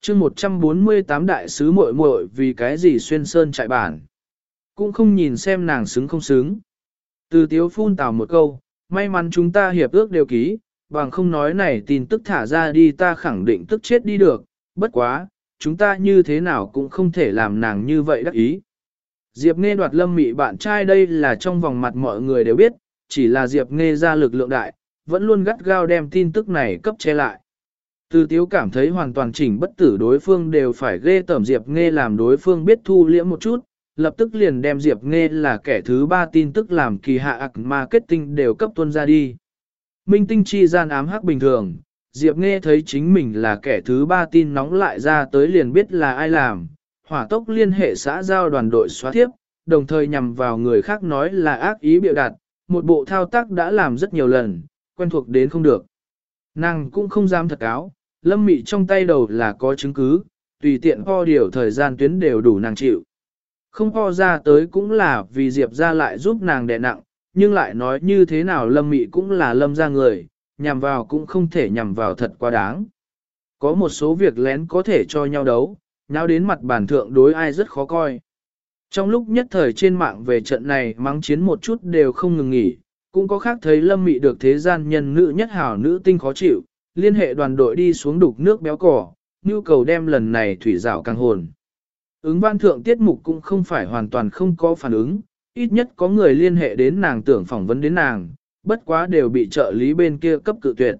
chương 148 đại sứ muội muội vì cái gì xuyên sơn chạy bản. Cũng không nhìn xem nàng xứng không xứng. Từ tiếu phun tào một câu, may mắn chúng ta hiệp ước đều ký, bằng không nói này tin tức thả ra đi ta khẳng định tức chết đi được, bất quá, chúng ta như thế nào cũng không thể làm nàng như vậy đắc ý. Diệp Nghe đoạt lâm mị bạn trai đây là trong vòng mặt mọi người đều biết, chỉ là Diệp Nghe ra lực lượng đại, vẫn luôn gắt gao đem tin tức này cấp che lại. Từ tiếu cảm thấy hoàn toàn chỉnh bất tử đối phương đều phải ghê tẩm Diệp Nghe làm đối phương biết thu liễm một chút, lập tức liền đem Diệp Nghe là kẻ thứ ba tin tức làm kỳ hạ ạc marketing đều cấp tuân ra đi. Minh tinh chi gian ám hắc bình thường, Diệp Nghe thấy chính mình là kẻ thứ ba tin nóng lại ra tới liền biết là ai làm, hỏa tốc liên hệ xã giao đoàn đội xóa thiếp, đồng thời nhằm vào người khác nói là ác ý biểu đạt, một bộ thao tác đã làm rất nhiều lần, quen thuộc đến không được. Nàng cũng không dám thật áo, lâm mị trong tay đầu là có chứng cứ, tùy tiện ho điều thời gian tuyến đều đủ nàng chịu. Không ho ra tới cũng là vì Diệp ra lại giúp nàng đè nặng, nhưng lại nói như thế nào lâm mị cũng là lâm ra người, nhằm vào cũng không thể nhằm vào thật quá đáng. Có một số việc lén có thể cho nhau đấu, nháo đến mặt bản thượng đối ai rất khó coi. Trong lúc nhất thời trên mạng về trận này mắng chiến một chút đều không ngừng nghỉ, cũng có khác thấy lâm mị được thế gian nhân nữ nhất hảo nữ tinh khó chịu, liên hệ đoàn đội đi xuống đục nước béo cỏ, nhu cầu đem lần này thủy rào càng hồn. Ứng văn thượng tiết mục cũng không phải hoàn toàn không có phản ứng, ít nhất có người liên hệ đến nàng tưởng phỏng vấn đến nàng, bất quá đều bị trợ lý bên kia cấp cự tuyệt.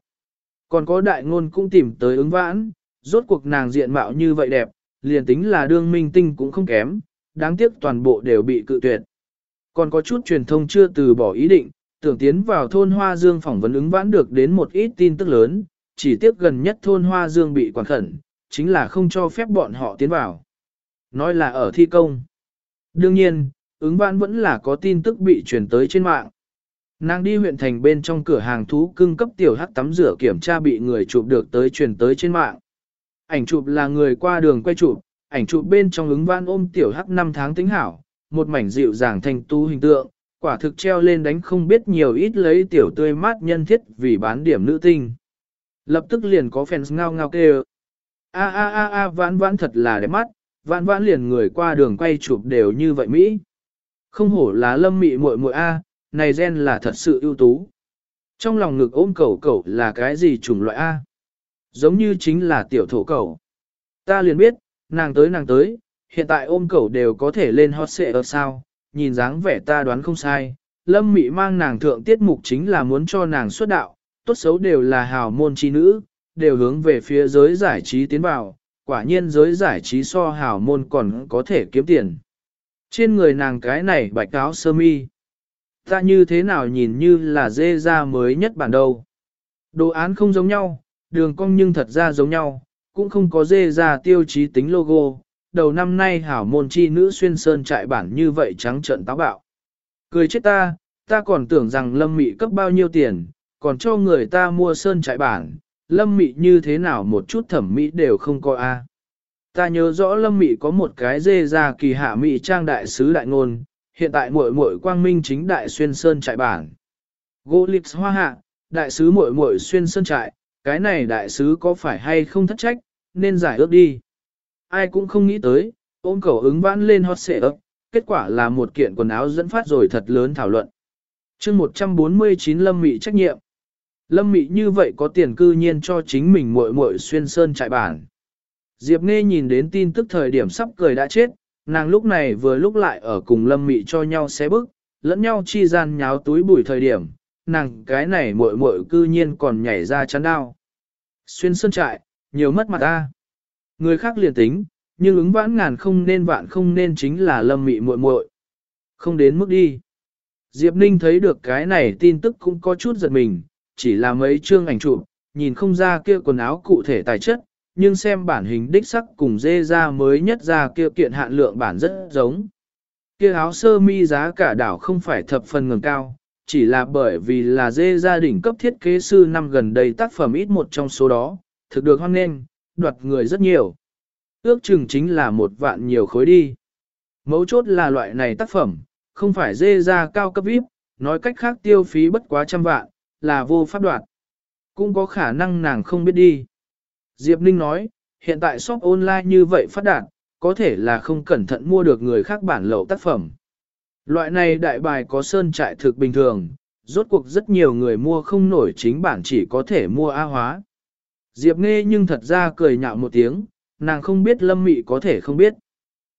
Còn có đại ngôn cũng tìm tới ứng vãn, rốt cuộc nàng diện mạo như vậy đẹp, liền tính là đương minh tinh cũng không kém, đáng tiếc toàn bộ đều bị cự tuyệt. Còn có chút truyền thông chưa từ bỏ ý định, tưởng tiến vào thôn Hoa Dương phỏng vấn ứng vãn được đến một ít tin tức lớn, chỉ tiếc gần nhất thôn Hoa Dương bị quản khẩn, chính là không cho phép bọn họ tiến vào. Nói là ở thi công. Đương nhiên, ứng vãn vẫn là có tin tức bị truyền tới trên mạng. Nàng đi huyện thành bên trong cửa hàng thú cưng cấp tiểu hắc tắm rửa kiểm tra bị người chụp được tới truyền tới trên mạng. Ảnh chụp là người qua đường quay chụp, ảnh chụp bên trong ứng vãn ôm tiểu hắc 5 tháng tính hảo, một mảnh dịu dàng thành tu hình tượng, quả thực treo lên đánh không biết nhiều ít lấy tiểu tươi mát nhân thiết vì bán điểm nữ tinh. Lập tức liền có fans ngao ngao kêu. A a a a vãn vãn thật là đẹp mắt, vãn vãn liền người qua đường quay chụp đều như vậy Mỹ. Không hổ là lâm mị muội muội A, này gen là thật sự ưu tú. Trong lòng ngực ôm cẩu cẩu là cái gì chủng loại A? Giống như chính là tiểu thổ cẩu. Ta liền biết, nàng tới nàng tới, hiện tại ôm cẩu đều có thể lên hot xệ ở sao, nhìn dáng vẻ ta đoán không sai. Lâm Mị mang nàng thượng tiết mục chính là muốn cho nàng xuất đạo, tốt xấu đều là hào môn chi nữ, đều hướng về phía giới giải trí tiến vào, quả nhiên giới giải trí so hào môn còn có thể kiếm tiền. Trên người nàng cái này bạch áo sơ mi. Ta như thế nào nhìn như là dê ra mới nhất bản đâu. Đồ án không giống nhau, đường cong nhưng thật ra giống nhau, cũng không có dê ra tiêu chí tính logo. Đầu năm nay hảo môn chi nữ xuyên sơn trại bản như vậy trắng trợn táo bạo. Cười chết ta, ta còn tưởng rằng lâm mị cấp bao nhiêu tiền, còn cho người ta mua sơn trại bản, lâm mị như thế nào một chút thẩm mỹ đều không có a. Ta nhớ rõ lâm mị có một cái dê ra kỳ hạ mị trang đại sứ đại ngôn, hiện tại muội muội quang minh chính đại xuyên sơn trại bản. Gỗ lịch hoa hạ, đại sứ muội muội xuyên sơn trại, cái này đại sứ có phải hay không thất trách, nên giải ước đi. Ai cũng không nghĩ tới, ôm cầu ứng vãn lên hot xệ ấp, kết quả là một kiện quần áo dẫn phát rồi thật lớn thảo luận. chương 149 Lâm Mị trách nhiệm. Lâm Mị như vậy có tiền cư nhiên cho chính mình muội muội xuyên sơn trại bản. Diệp Nghe nhìn đến tin tức thời điểm sắp cười đã chết, nàng lúc này vừa lúc lại ở cùng Lâm Mị cho nhau xé bức, lẫn nhau chi gian nháo túi bụi thời điểm, nàng cái này muội muội cư nhiên còn nhảy ra chắn đao. Xuyên sơn trại, nhiều mất mặt ta. Người khác liền tính, nhưng ứng vãn ngàn không nên vạn không nên chính là Lâm Mị muội muội. Không đến mức đi. Diệp Ninh thấy được cái này tin tức cũng có chút giật mình, chỉ là mấy chương ảnh chụp, nhìn không ra kia quần áo cụ thể tài chất, nhưng xem bản hình đích sắc cùng dê ra mới nhất ra kia kiện hạn lượng bản rất giống. Kia áo sơ mi giá cả đảo không phải thập phần ngừng cao, chỉ là bởi vì là dê gia đình cấp thiết kế sư năm gần đây tác phẩm ít một trong số đó, thực được hoan nghênh, đoạt người rất nhiều. Ước chừng chính là một vạn nhiều khối đi. Mấu chốt là loại này tác phẩm, không phải dê ra cao cấp VIP, nói cách khác tiêu phí bất quá trăm vạn, là vô pháp đoạt. Cũng có khả năng nàng không biết đi. Diệp Ninh nói, hiện tại shop online như vậy phát đạt, có thể là không cẩn thận mua được người khác bản lậu tác phẩm. Loại này đại bài có sơn trại thực bình thường, rốt cuộc rất nhiều người mua không nổi chính bản chỉ có thể mua A hóa. Diệp nghe nhưng thật ra cười nhạo một tiếng, nàng không biết lâm mị có thể không biết.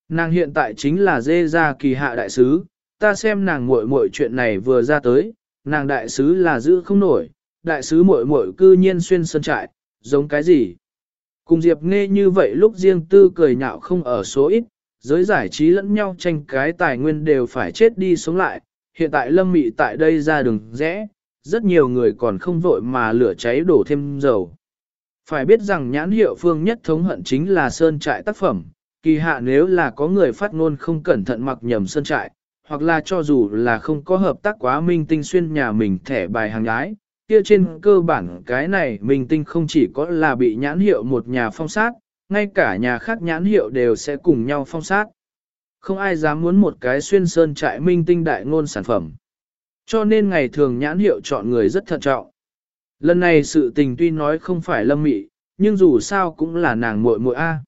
Nàng hiện tại chính là dê ra kỳ hạ đại sứ, ta xem nàng muội muội chuyện này vừa ra tới, nàng đại sứ là giữ không nổi, đại sứ muội muội cư nhiên xuyên sơn trại, giống cái gì? Cùng Diệp nghe như vậy lúc riêng tư cười nhạo không ở số ít, giới giải trí lẫn nhau tranh cái tài nguyên đều phải chết đi sống lại, hiện tại lâm mị tại đây ra đường rẽ, rất nhiều người còn không vội mà lửa cháy đổ thêm dầu. Phải biết rằng nhãn hiệu phương nhất thống hận chính là sơn trại tác phẩm, kỳ hạ nếu là có người phát ngôn không cẩn thận mặc nhầm sơn trại, hoặc là cho dù là không có hợp tác quá minh tinh xuyên nhà mình thẻ bài hàng ái, kia trên cơ bản cái này minh tinh không chỉ có là bị nhãn hiệu một nhà phong sát, ngay cả nhà khác nhãn hiệu đều sẽ cùng nhau phong sát. Không ai dám muốn một cái xuyên sơn trại minh tinh đại ngôn sản phẩm. Cho nên ngày thường nhãn hiệu chọn người rất thận trọng. Lần này sự tình tuy nói không phải lâm mị, nhưng dù sao cũng là nàng muội muội A.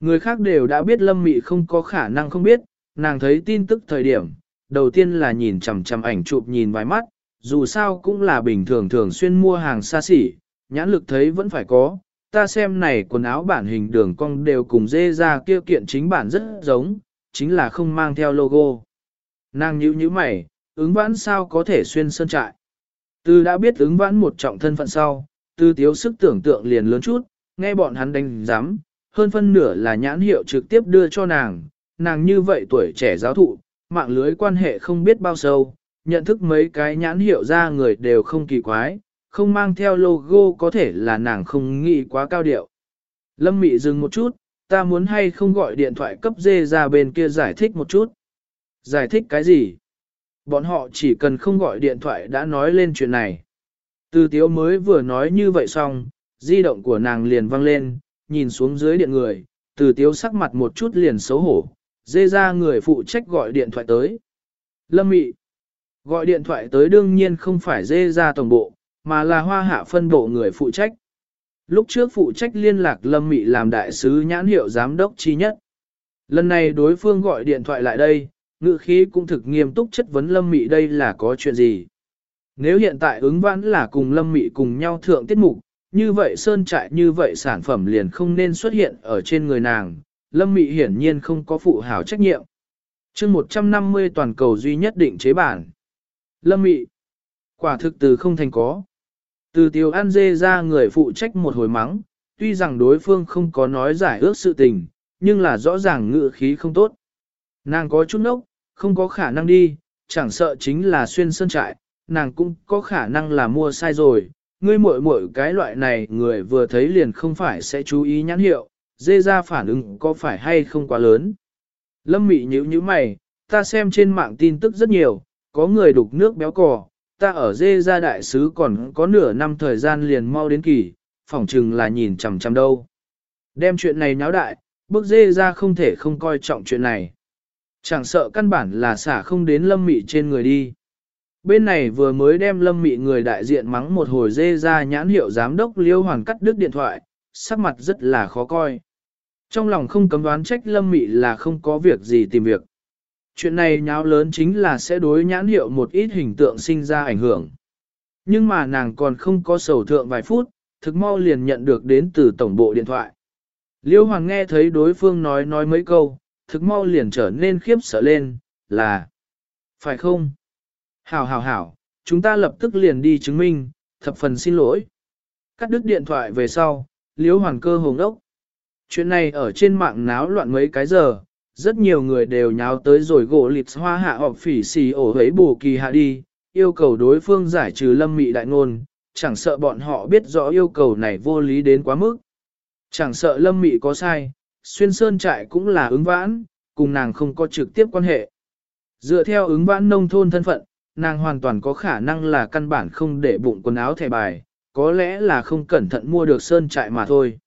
Người khác đều đã biết lâm mị không có khả năng không biết, nàng thấy tin tức thời điểm, đầu tiên là nhìn chằm chằm ảnh chụp nhìn vài mắt, dù sao cũng là bình thường thường xuyên mua hàng xa xỉ, nhãn lực thấy vẫn phải có, ta xem này quần áo bản hình đường cong đều cùng dê ra kia kiện chính bản rất giống, chính là không mang theo logo. Nàng nhíu nhíu mày, ứng vãn sao có thể xuyên sơn trại. Từ đã biết ứng vãn một trọng thân phận sau, từ tiếu sức tưởng tượng liền lớn chút, nghe bọn hắn đánh giám, hơn phân nửa là nhãn hiệu trực tiếp đưa cho nàng, nàng như vậy tuổi trẻ giáo thụ, mạng lưới quan hệ không biết bao sâu, nhận thức mấy cái nhãn hiệu ra người đều không kỳ quái, không mang theo logo có thể là nàng không nghĩ quá cao điệu. Lâm Mị dừng một chút, ta muốn hay không gọi điện thoại cấp dê ra bên kia giải thích một chút. Giải thích cái gì? Bọn họ chỉ cần không gọi điện thoại đã nói lên chuyện này. Từ tiếu mới vừa nói như vậy xong, di động của nàng liền văng lên, nhìn xuống dưới điện người, từ tiếu sắc mặt một chút liền xấu hổ, dê ra người phụ trách gọi điện thoại tới. Lâm Mị Gọi điện thoại tới đương nhiên không phải dê ra tổng bộ, mà là hoa hạ phân bộ người phụ trách. Lúc trước phụ trách liên lạc Lâm Mị làm đại sứ nhãn hiệu giám đốc chi nhất. Lần này đối phương gọi điện thoại lại đây, ngự khí cũng thực nghiêm túc chất vấn Lâm Mị đây là có chuyện gì. Nếu hiện tại ứng vãn là cùng Lâm Mị cùng nhau thượng tiết mục, như vậy sơn trại như vậy sản phẩm liền không nên xuất hiện ở trên người nàng, Lâm Mị hiển nhiên không có phụ hảo trách nhiệm. chương 150 toàn cầu duy nhất định chế bản. Lâm Mị, quả thực từ không thành có. Từ tiêu an dê ra người phụ trách một hồi mắng, tuy rằng đối phương không có nói giải ước sự tình, nhưng là rõ ràng ngự khí không tốt. Nàng có chút nốc, không có khả năng đi, chẳng sợ chính là xuyên sơn trại, nàng cũng có khả năng là mua sai rồi. Ngươi muội muội cái loại này người vừa thấy liền không phải sẽ chú ý nhãn hiệu, dê ra phản ứng có phải hay không quá lớn. Lâm mị nhữ như mày, ta xem trên mạng tin tức rất nhiều, có người đục nước béo cò, ta ở dê ra đại sứ còn có nửa năm thời gian liền mau đến kỳ, phỏng chừng là nhìn chằm chằm đâu. Đem chuyện này nháo đại, bước dê ra không thể không coi trọng chuyện này. Chẳng sợ căn bản là xả không đến lâm mị trên người đi. Bên này vừa mới đem lâm mị người đại diện mắng một hồi dê ra nhãn hiệu giám đốc liêu hoàn cắt đứt điện thoại, sắc mặt rất là khó coi. Trong lòng không cấm đoán trách lâm mị là không có việc gì tìm việc chuyện này nháo lớn chính là sẽ đối nhãn hiệu một ít hình tượng sinh ra ảnh hưởng. Nhưng mà nàng còn không có sầu thượng vài phút, thực mau liền nhận được đến từ tổng bộ điện thoại. Liêu Hoàng nghe thấy đối phương nói nói mấy câu, thực mau liền trở nên khiếp sợ lên, là Phải không? Hảo hảo hảo, chúng ta lập tức liền đi chứng minh, thập phần xin lỗi. Cắt đứt điện thoại về sau, Liêu Hoàng cơ hồng ốc. Chuyện này ở trên mạng náo loạn mấy cái giờ, rất nhiều người đều nháo tới rồi gỗ lịt hoa hạ họp phỉ xì ổ hấy bù kỳ hạ đi, yêu cầu đối phương giải trừ lâm mị đại ngôn, chẳng sợ bọn họ biết rõ yêu cầu này vô lý đến quá mức. Chẳng sợ lâm mị có sai, xuyên sơn trại cũng là ứng vãn, cùng nàng không có trực tiếp quan hệ. Dựa theo ứng vãn nông thôn thân phận, nàng hoàn toàn có khả năng là căn bản không để bụng quần áo thẻ bài, có lẽ là không cẩn thận mua được sơn trại mà thôi.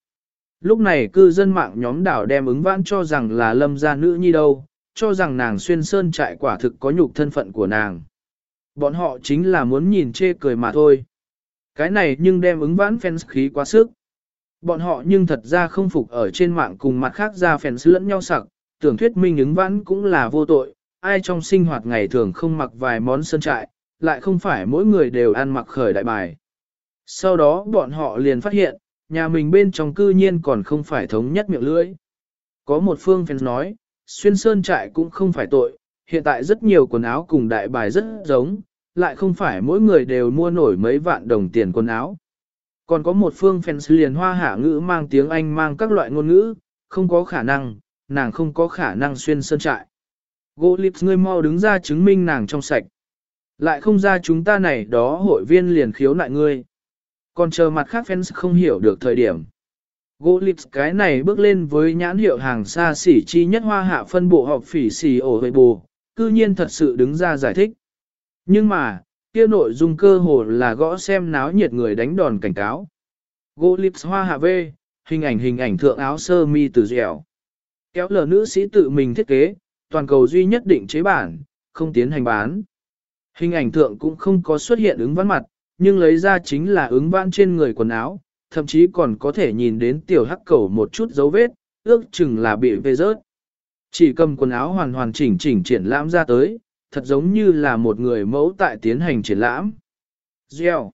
Lúc này cư dân mạng nhóm đảo đem ứng vãn cho rằng là lâm gia nữ nhi đâu, cho rằng nàng xuyên sơn trại quả thực có nhục thân phận của nàng. Bọn họ chính là muốn nhìn chê cười mà thôi. Cái này nhưng đem ứng vãn fans khí quá sức. Bọn họ nhưng thật ra không phục ở trên mạng cùng mặt khác ra fans lẫn nhau sặc, tưởng thuyết minh ứng vãn cũng là vô tội, ai trong sinh hoạt ngày thường không mặc vài món sơn trại, lại không phải mỗi người đều ăn mặc khởi đại bài. Sau đó bọn họ liền phát hiện, nhà mình bên trong cư nhiên còn không phải thống nhất miệng lưỡi. Có một phương fans nói, xuyên sơn trại cũng không phải tội, hiện tại rất nhiều quần áo cùng đại bài rất giống, lại không phải mỗi người đều mua nổi mấy vạn đồng tiền quần áo. Còn có một phương fans liền hoa hạ ngữ mang tiếng Anh mang các loại ngôn ngữ, không có khả năng, nàng không có khả năng xuyên sơn trại. Gỗ lịp ngươi mau đứng ra chứng minh nàng trong sạch. Lại không ra chúng ta này đó hội viên liền khiếu nại ngươi. Còn chờ mặt khác fans không hiểu được thời điểm. Gỗ lịp cái này bước lên với nhãn hiệu hàng xa xỉ chi nhất hoa hạ phân bộ họp phỉ xỉ ổ vệ bù, cư nhiên thật sự đứng ra giải thích. Nhưng mà, kia nội dung cơ hồ là gõ xem náo nhiệt người đánh đòn cảnh cáo. Gỗ lịp hoa hạ vê, hình ảnh hình ảnh thượng áo sơ mi từ dẻo. Kéo lờ nữ sĩ tự mình thiết kế, toàn cầu duy nhất định chế bản, không tiến hành bán. Hình ảnh thượng cũng không có xuất hiện ứng văn mặt, nhưng lấy ra chính là ứng vãn trên người quần áo, thậm chí còn có thể nhìn đến tiểu hắc cầu một chút dấu vết, ước chừng là bị vê rớt. Chỉ cầm quần áo hoàn hoàn chỉnh chỉnh triển lãm ra tới, thật giống như là một người mẫu tại tiến hành triển lãm. Gieo.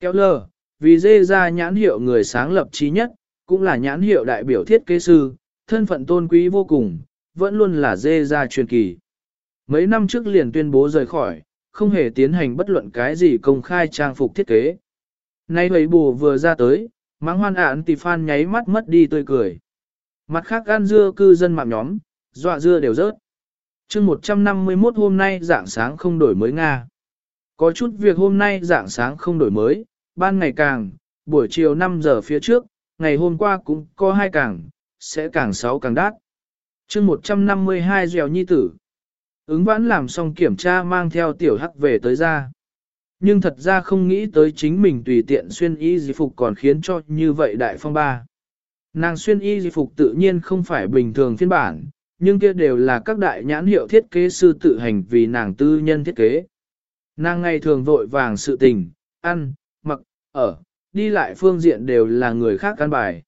Kéo lờ, vì dê ra nhãn hiệu người sáng lập trí nhất, cũng là nhãn hiệu đại biểu thiết kế sư, thân phận tôn quý vô cùng, vẫn luôn là dê ra truyền kỳ. Mấy năm trước liền tuyên bố rời khỏi, không hề tiến hành bất luận cái gì công khai trang phục thiết kế. Nay hầy bù vừa ra tới, mãng hoan ạn tỷ phan nháy mắt mất đi tươi cười. Mặt khác ăn dưa cư dân mạng nhóm, dọa dưa đều rớt. chương 151 hôm nay dạng sáng không đổi mới Nga. Có chút việc hôm nay dạng sáng không đổi mới, ban ngày càng, buổi chiều 5 giờ phía trước, ngày hôm qua cũng có hai càng, sẽ càng sáu càng đắt. chương 152 dèo nhi tử. Ứng vãn làm xong kiểm tra mang theo tiểu hắc về tới ra. Nhưng thật ra không nghĩ tới chính mình tùy tiện xuyên y di phục còn khiến cho như vậy đại phong ba. Nàng xuyên y di phục tự nhiên không phải bình thường phiên bản, nhưng kia đều là các đại nhãn hiệu thiết kế sư tự hành vì nàng tư nhân thiết kế. Nàng ngày thường vội vàng sự tình, ăn, mặc, ở, đi lại phương diện đều là người khác căn bài.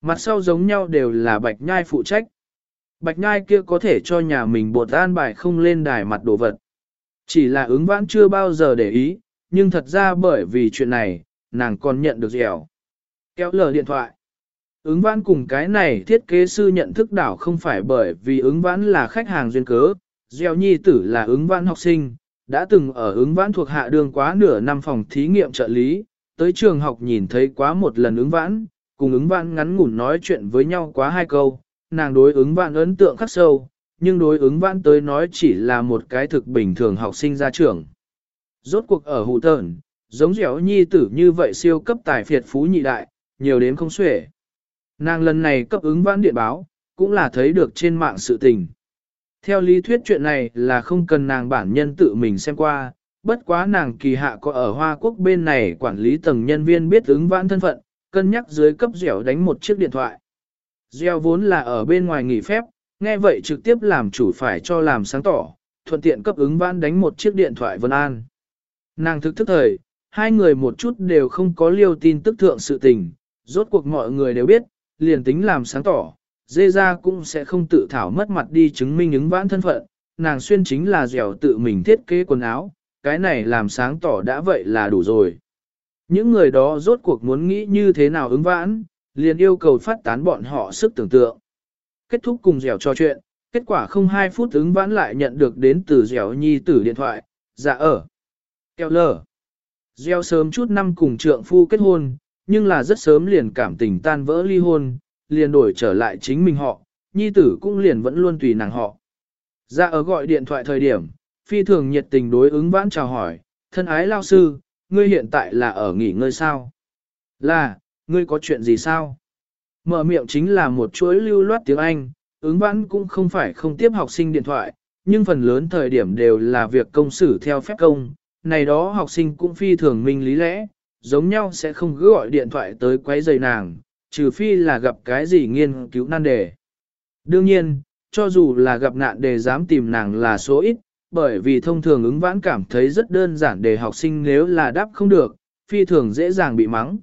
Mặt sau giống nhau đều là bạch nhai phụ trách. Bạch nhai kia có thể cho nhà mình bột an bài không lên đài mặt đồ vật. Chỉ là ứng vãn chưa bao giờ để ý, nhưng thật ra bởi vì chuyện này, nàng còn nhận được dẻo. Kéo lờ điện thoại. Ứng vãn cùng cái này thiết kế sư nhận thức đảo không phải bởi vì ứng vãn là khách hàng duyên cớ, Gieo nhi tử là ứng vãn học sinh, đã từng ở ứng vãn thuộc hạ đường quá nửa năm phòng thí nghiệm trợ lý, tới trường học nhìn thấy quá một lần ứng vãn, cùng ứng vãn ngắn ngủn nói chuyện với nhau quá hai câu, nàng đối ứng vãn ấn tượng khắc sâu, nhưng đối ứng vãn tới nói chỉ là một cái thực bình thường học sinh ra trường. Rốt cuộc ở hụ tờn, giống dẻo nhi tử như vậy siêu cấp tài phiệt phú nhị đại, nhiều đến không xuể. Nàng lần này cấp ứng vãn điện báo, cũng là thấy được trên mạng sự tình. Theo lý thuyết chuyện này là không cần nàng bản nhân tự mình xem qua, bất quá nàng kỳ hạ có ở Hoa Quốc bên này quản lý tầng nhân viên biết ứng vãn thân phận, cân nhắc dưới cấp dẻo đánh một chiếc điện thoại. Gieo vốn là ở bên ngoài nghỉ phép, nghe vậy trực tiếp làm chủ phải cho làm sáng tỏ, thuận tiện cấp ứng vãn đánh một chiếc điện thoại Vân An. Nàng thực thức thời, hai người một chút đều không có liêu tin tức thượng sự tình, rốt cuộc mọi người đều biết, liền tính làm sáng tỏ, dê ra cũng sẽ không tự thảo mất mặt đi chứng minh ứng vãn thân phận, nàng xuyên chính là dẻo tự mình thiết kế quần áo, cái này làm sáng tỏ đã vậy là đủ rồi. Những người đó rốt cuộc muốn nghĩ như thế nào ứng vãn, liền yêu cầu phát tán bọn họ sức tưởng tượng. Kết thúc cùng dẻo trò chuyện, kết quả không hai phút ứng vãn lại nhận được đến từ dẻo nhi tử điện thoại, dạ ở. Keo lờ. Gieo sớm chút năm cùng trượng phu kết hôn, nhưng là rất sớm liền cảm tình tan vỡ ly hôn, liền đổi trở lại chính mình họ, nhi tử cũng liền vẫn luôn tùy nàng họ. Dạ ở gọi điện thoại thời điểm, phi thường nhiệt tình đối ứng vãn chào hỏi, thân ái lao sư, ngươi hiện tại là ở nghỉ ngơi sao? Là, ngươi có chuyện gì sao? Mở miệng chính là một chuỗi lưu loát tiếng Anh, ứng vãn cũng không phải không tiếp học sinh điện thoại, nhưng phần lớn thời điểm đều là việc công xử theo phép công, này đó học sinh cũng phi thường minh lý lẽ, giống nhau sẽ không cứ gọi điện thoại tới quấy rầy nàng, trừ phi là gặp cái gì nghiên cứu nan đề. Đương nhiên, cho dù là gặp nạn đề dám tìm nàng là số ít, bởi vì thông thường ứng vãn cảm thấy rất đơn giản để học sinh nếu là đáp không được, phi thường dễ dàng bị mắng.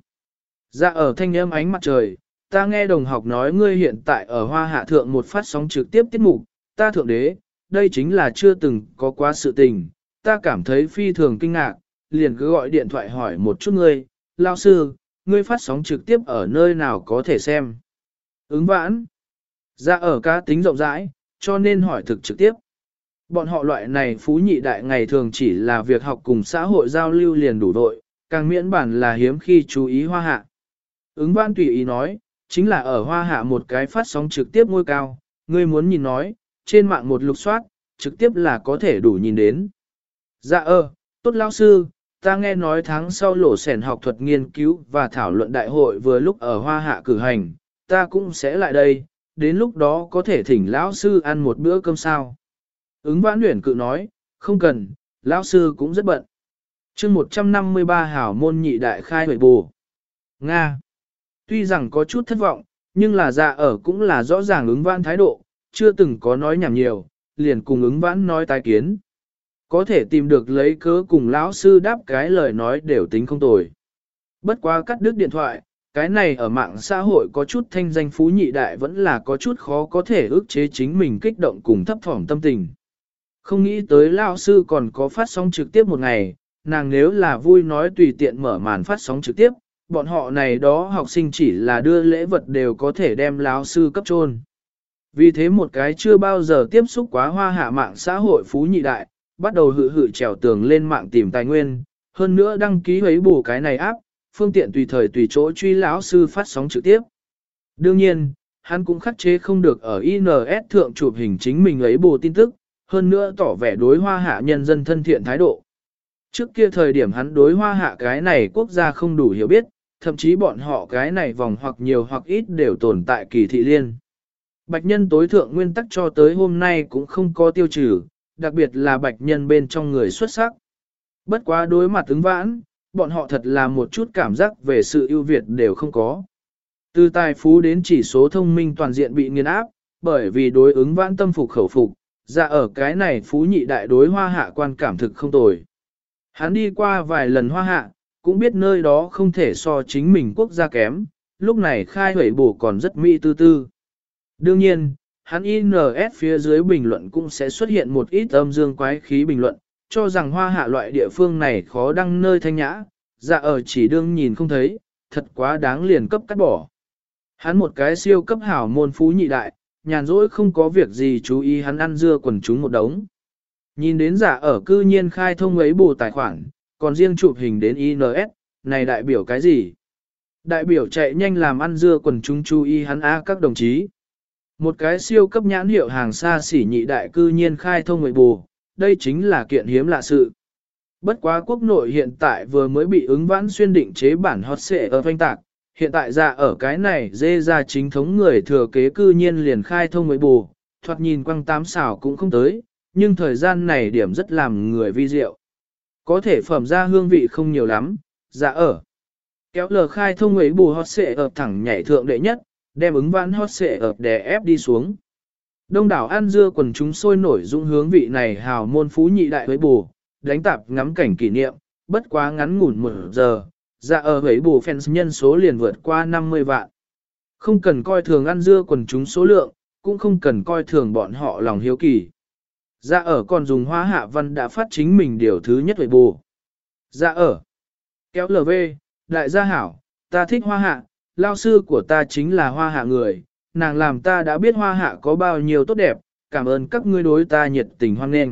Dạ ở thanh âm ánh mặt trời, ta nghe đồng học nói ngươi hiện tại ở hoa hạ thượng một phát sóng trực tiếp tiết mục, ta thượng đế, đây chính là chưa từng có quá sự tình, ta cảm thấy phi thường kinh ngạc, liền cứ gọi điện thoại hỏi một chút ngươi, lao sư, ngươi phát sóng trực tiếp ở nơi nào có thể xem. Ứng vãn, ra dạ ở cá tính rộng rãi, cho nên hỏi thực trực tiếp. Bọn họ loại này phú nhị đại ngày thường chỉ là việc học cùng xã hội giao lưu liền đủ đội, càng miễn bản là hiếm khi chú ý hoa hạ. Ứng văn tùy ý nói, chính là ở hoa hạ một cái phát sóng trực tiếp ngôi cao, ngươi muốn nhìn nói, trên mạng một lục soát, trực tiếp là có thể đủ nhìn đến. Dạ ơ, tốt lão sư, ta nghe nói tháng sau lỗ sẻn học thuật nghiên cứu và thảo luận đại hội vừa lúc ở hoa hạ cử hành, ta cũng sẽ lại đây, đến lúc đó có thể thỉnh lão sư ăn một bữa cơm sao. Ứng vãn luyện cự nói, không cần, lão sư cũng rất bận. chương 153 hảo môn nhị đại khai huệ bù. Nga. Tuy rằng có chút thất vọng, nhưng là dạ ở cũng là rõ ràng ứng vãn thái độ, chưa từng có nói nhảm nhiều, liền cùng ứng vãn nói tái kiến. Có thể tìm được lấy cớ cùng lão sư đáp cái lời nói đều tính không tồi. Bất quá cắt đứt điện thoại, cái này ở mạng xã hội có chút thanh danh phú nhị đại vẫn là có chút khó có thể ước chế chính mình kích động cùng thấp thỏm tâm tình. Không nghĩ tới lão sư còn có phát sóng trực tiếp một ngày, nàng nếu là vui nói tùy tiện mở màn phát sóng trực tiếp, bọn họ này đó học sinh chỉ là đưa lễ vật đều có thể đem láo sư cấp trôn. Vì thế một cái chưa bao giờ tiếp xúc quá hoa hạ mạng xã hội phú nhị đại, bắt đầu hự hự trèo tường lên mạng tìm tài nguyên, hơn nữa đăng ký ấy bù cái này áp, phương tiện tùy thời tùy chỗ truy lão sư phát sóng trực tiếp. Đương nhiên, hắn cũng khắc chế không được ở INS thượng chụp hình chính mình ấy bù tin tức, hơn nữa tỏ vẻ đối hoa hạ nhân dân thân thiện thái độ. Trước kia thời điểm hắn đối hoa hạ cái này quốc gia không đủ hiểu biết, thậm chí bọn họ cái này vòng hoặc nhiều hoặc ít đều tồn tại kỳ thị liên. Bạch nhân tối thượng nguyên tắc cho tới hôm nay cũng không có tiêu trừ, đặc biệt là bạch nhân bên trong người xuất sắc. Bất quá đối mặt ứng vãn, bọn họ thật là một chút cảm giác về sự ưu việt đều không có. Từ tài phú đến chỉ số thông minh toàn diện bị nghiền áp, bởi vì đối ứng vãn tâm phục khẩu phục, ra ở cái này phú nhị đại đối hoa hạ quan cảm thực không tồi. Hắn đi qua vài lần hoa hạ, cũng biết nơi đó không thể so chính mình quốc gia kém, lúc này khai hủy bổ còn rất mỹ tư tư. Đương nhiên, hắn INS phía dưới bình luận cũng sẽ xuất hiện một ít âm dương quái khí bình luận, cho rằng hoa hạ loại địa phương này khó đăng nơi thanh nhã, dạ ở chỉ đương nhìn không thấy, thật quá đáng liền cấp cắt bỏ. Hắn một cái siêu cấp hảo môn phú nhị đại, nhàn rỗi không có việc gì chú ý hắn ăn dưa quần chúng một đống. Nhìn đến giả ở cư nhiên khai thông ấy bù tài khoản, còn riêng chụp hình đến INS, này đại biểu cái gì? Đại biểu chạy nhanh làm ăn dưa quần chúng chú ý hắn á các đồng chí. Một cái siêu cấp nhãn hiệu hàng xa xỉ nhị đại cư nhiên khai thông người bù, đây chính là kiện hiếm lạ sự. Bất quá quốc nội hiện tại vừa mới bị ứng vãn xuyên định chế bản hot xệ ở thanh tạc, hiện tại ra ở cái này dê ra chính thống người thừa kế cư nhiên liền khai thông người bù, thoạt nhìn quăng tám xảo cũng không tới, nhưng thời gian này điểm rất làm người vi diệu. Có thể phẩm ra hương vị không nhiều lắm, dạ ở. Kéo lờ khai thông người bù hot xệ ập thẳng nhảy thượng đệ nhất, đem ứng vãn hot xệ ập đè ép đi xuống. Đông đảo ăn dưa quần chúng sôi nổi dung hướng vị này hào môn phú nhị đại với bù, đánh tạp ngắm cảnh kỷ niệm, bất quá ngắn ngủn một giờ, dạ ở với bù fans nhân số liền vượt qua 50 vạn. Không cần coi thường ăn dưa quần chúng số lượng, cũng không cần coi thường bọn họ lòng hiếu kỳ. Dạ ở còn dùng hoa hạ văn đã phát chính mình điều thứ nhất về bù. Dạ ở. Kéo LV, đại gia hảo, ta thích hoa hạ, lao sư của ta chính là hoa hạ người, nàng làm ta đã biết hoa hạ có bao nhiêu tốt đẹp, cảm ơn các ngươi đối ta nhiệt tình hoan nghênh.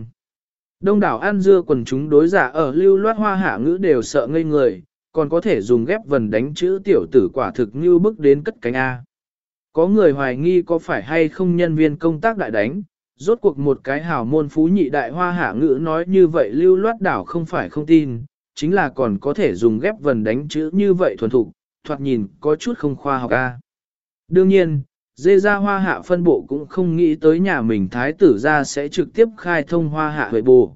Đông đảo An Dưa quần chúng đối giả ở lưu loát hoa hạ ngữ đều sợ ngây người, còn có thể dùng ghép vần đánh chữ tiểu tử quả thực như bước đến cất cánh A. Có người hoài nghi có phải hay không nhân viên công tác đại đánh, rốt cuộc một cái Hào môn phú nhị đại hoa hạ ngữ nói như vậy lưu loát đảo không phải không tin, chính là còn có thể dùng ghép vần đánh chữ như vậy thuần thục, thoạt nhìn có chút không khoa học a. Đương nhiên, dê ra hoa hạ phân bộ cũng không nghĩ tới nhà mình thái tử ra sẽ trực tiếp khai thông hoa hạ huệ bù.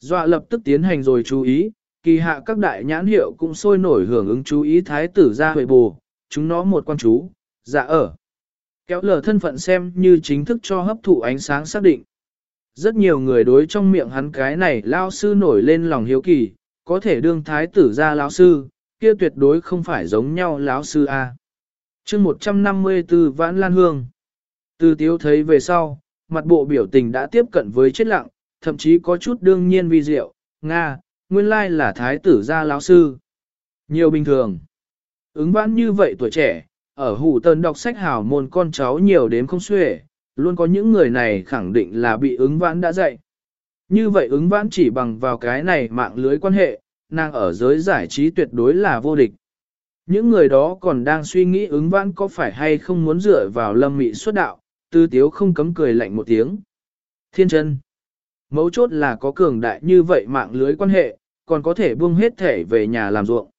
Dọa lập tức tiến hành rồi chú ý, kỳ hạ các đại nhãn hiệu cũng sôi nổi hưởng ứng chú ý thái tử ra huệ bù, chúng nó một quan chú, dạ ở. Kéo lờ thân phận xem như chính thức cho hấp thụ ánh sáng xác định. Rất nhiều người đối trong miệng hắn cái này lao sư nổi lên lòng hiếu kỳ, có thể đương thái tử ra lao sư, kia tuyệt đối không phải giống nhau lão sư A. chương 154 Vãn Lan Hương Từ tiếu thấy về sau, mặt bộ biểu tình đã tiếp cận với chết lặng, thậm chí có chút đương nhiên vi diệu, Nga, nguyên lai là thái tử gia lão sư. Nhiều bình thường. Ứng vãn như vậy tuổi trẻ, ở hủ tần đọc sách hào môn con cháu nhiều đến không xuể, luôn có những người này khẳng định là bị ứng vãn đã dạy. Như vậy ứng vãn chỉ bằng vào cái này mạng lưới quan hệ, nàng ở giới giải trí tuyệt đối là vô địch. Những người đó còn đang suy nghĩ ứng vãn có phải hay không muốn dựa vào lâm mị xuất đạo, tư tiếu không cấm cười lạnh một tiếng. Thiên chân. Mấu chốt là có cường đại như vậy mạng lưới quan hệ, còn có thể buông hết thể về nhà làm ruộng.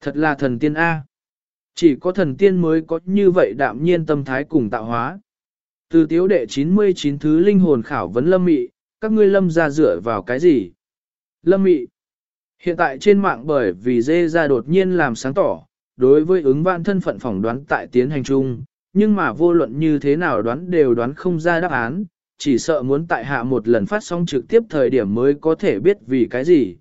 Thật là thần tiên A. Chỉ có thần tiên mới có như vậy đạm nhiên tâm thái cùng tạo hóa. Từ tiếu đệ 99 thứ linh hồn khảo vấn lâm mị, các ngươi lâm ra dựa vào cái gì? Lâm mị. Hiện tại trên mạng bởi vì dê ra đột nhiên làm sáng tỏ, đối với ứng vạn thân phận phỏng đoán tại tiến hành chung, nhưng mà vô luận như thế nào đoán đều đoán không ra đáp án, chỉ sợ muốn tại hạ một lần phát sóng trực tiếp thời điểm mới có thể biết vì cái gì.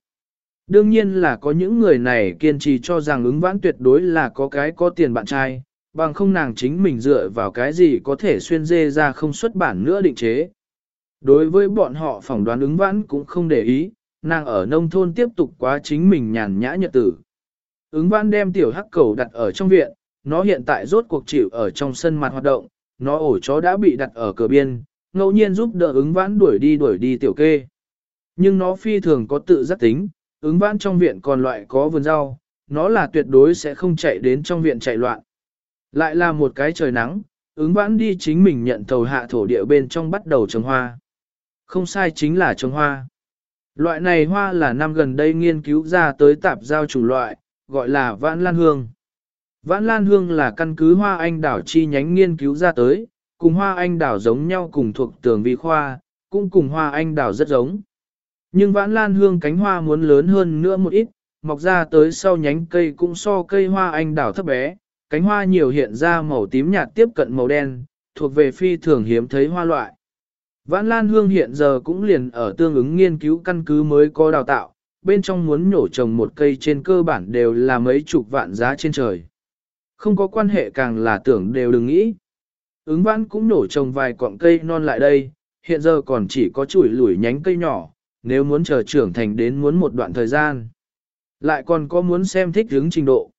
Đương nhiên là có những người này kiên trì cho rằng ứng vãn tuyệt đối là có cái có tiền bạn trai, bằng không nàng chính mình dựa vào cái gì có thể xuyên dê ra không xuất bản nữa định chế. Đối với bọn họ phỏng đoán ứng vãn cũng không để ý, nàng ở nông thôn tiếp tục quá chính mình nhàn nhã nhật tử. Ứng vãn đem tiểu hắc cầu đặt ở trong viện, nó hiện tại rốt cuộc chịu ở trong sân mặt hoạt động, nó ổ chó đã bị đặt ở cửa biên, ngẫu nhiên giúp đỡ ứng vãn đuổi đi đuổi đi tiểu kê. Nhưng nó phi thường có tự giác tính, ứng vãn trong viện còn loại có vườn rau, nó là tuyệt đối sẽ không chạy đến trong viện chạy loạn. Lại là một cái trời nắng, ứng vãn đi chính mình nhận thầu hạ thổ địa bên trong bắt đầu trồng hoa. Không sai chính là trồng hoa. Loại này hoa là năm gần đây nghiên cứu ra tới tạp giao chủ loại, gọi là vãn lan hương. Vãn lan hương là căn cứ hoa anh đảo chi nhánh nghiên cứu ra tới, cùng hoa anh đảo giống nhau cùng thuộc tường vi khoa, cũng cùng hoa anh đảo rất giống. Nhưng vãn lan hương cánh hoa muốn lớn hơn nữa một ít, mọc ra tới sau nhánh cây cũng so cây hoa anh đảo thấp bé, cánh hoa nhiều hiện ra màu tím nhạt tiếp cận màu đen, thuộc về phi thường hiếm thấy hoa loại. Vãn Lan Hương hiện giờ cũng liền ở tương ứng nghiên cứu căn cứ mới có đào tạo, bên trong muốn nhổ trồng một cây trên cơ bản đều là mấy chục vạn giá trên trời. Không có quan hệ càng là tưởng đều đừng nghĩ. Ứng vãn cũng nổ trồng vài cọng cây non lại đây, hiện giờ còn chỉ có chuỗi lủi nhánh cây nhỏ, nếu muốn chờ trưởng thành đến muốn một đoạn thời gian. Lại còn có muốn xem thích hướng trình độ.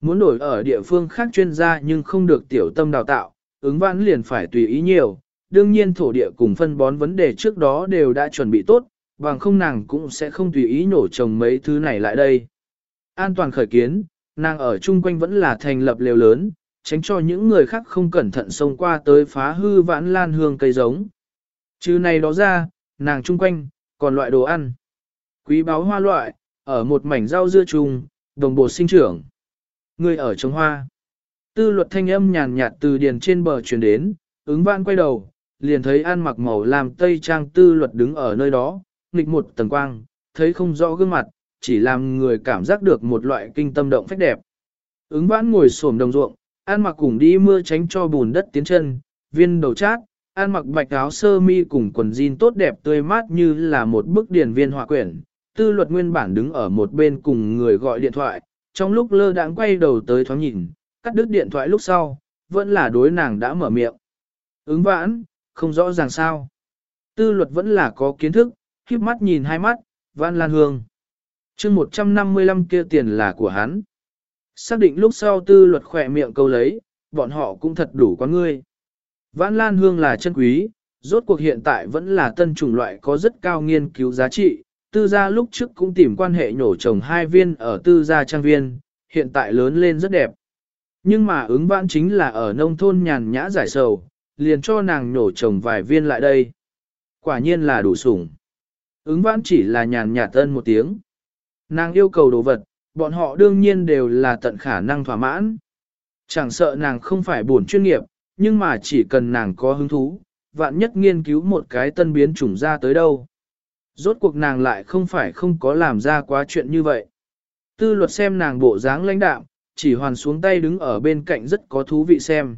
Muốn đổi ở địa phương khác chuyên gia nhưng không được tiểu tâm đào tạo, ứng vãn liền phải tùy ý nhiều. Đương nhiên thổ địa cùng phân bón vấn đề trước đó đều đã chuẩn bị tốt, bằng không nàng cũng sẽ không tùy ý nổ trồng mấy thứ này lại đây. An toàn khởi kiến, nàng ở chung quanh vẫn là thành lập lều lớn, tránh cho những người khác không cẩn thận xông qua tới phá hư vãn lan hương cây giống. Chứ này đó ra, nàng chung quanh, còn loại đồ ăn. Quý báo hoa loại, ở một mảnh rau dưa trùng, đồng bộ sinh trưởng. Người ở trồng hoa. Tư luật thanh âm nhàn nhạt từ điền trên bờ truyền đến, ứng vãn quay đầu, liền thấy ăn mặc màu làm tây trang tư luật đứng ở nơi đó, nghịch một tầng quang, thấy không rõ gương mặt, chỉ làm người cảm giác được một loại kinh tâm động phách đẹp. Ứng vãn ngồi xổm đồng ruộng, ăn mặc cùng đi mưa tránh cho bùn đất tiến chân, viên đầu chát, ăn mặc bạch áo sơ mi cùng quần jean tốt đẹp tươi mát như là một bức điển viên họa quyển. Tư luật nguyên bản đứng ở một bên cùng người gọi điện thoại, trong lúc lơ đãng quay đầu tới thoáng nhìn, cắt đứt điện thoại lúc sau, vẫn là đối nàng đã mở miệng. Ứng vãn, không rõ ràng sao. Tư luật vẫn là có kiến thức, khiếp mắt nhìn hai mắt, vãn lan hương. chương 155 kia tiền là của hắn. Xác định lúc sau tư luật khỏe miệng câu lấy, bọn họ cũng thật đủ con ngươi. Vãn lan hương là chân quý, rốt cuộc hiện tại vẫn là tân chủng loại có rất cao nghiên cứu giá trị. Tư gia lúc trước cũng tìm quan hệ nhổ trồng hai viên ở tư gia trang viên, hiện tại lớn lên rất đẹp. Nhưng mà ứng vãn chính là ở nông thôn nhàn nhã giải sầu, liền cho nàng nhổ trồng vài viên lại đây. Quả nhiên là đủ sủng. Ứng vãn chỉ là nhàn nhạt tân một tiếng. Nàng yêu cầu đồ vật, bọn họ đương nhiên đều là tận khả năng thỏa mãn. Chẳng sợ nàng không phải buồn chuyên nghiệp, nhưng mà chỉ cần nàng có hứng thú, vạn nhất nghiên cứu một cái tân biến chủng ra tới đâu. Rốt cuộc nàng lại không phải không có làm ra quá chuyện như vậy. Tư luật xem nàng bộ dáng lãnh đạm, chỉ hoàn xuống tay đứng ở bên cạnh rất có thú vị xem.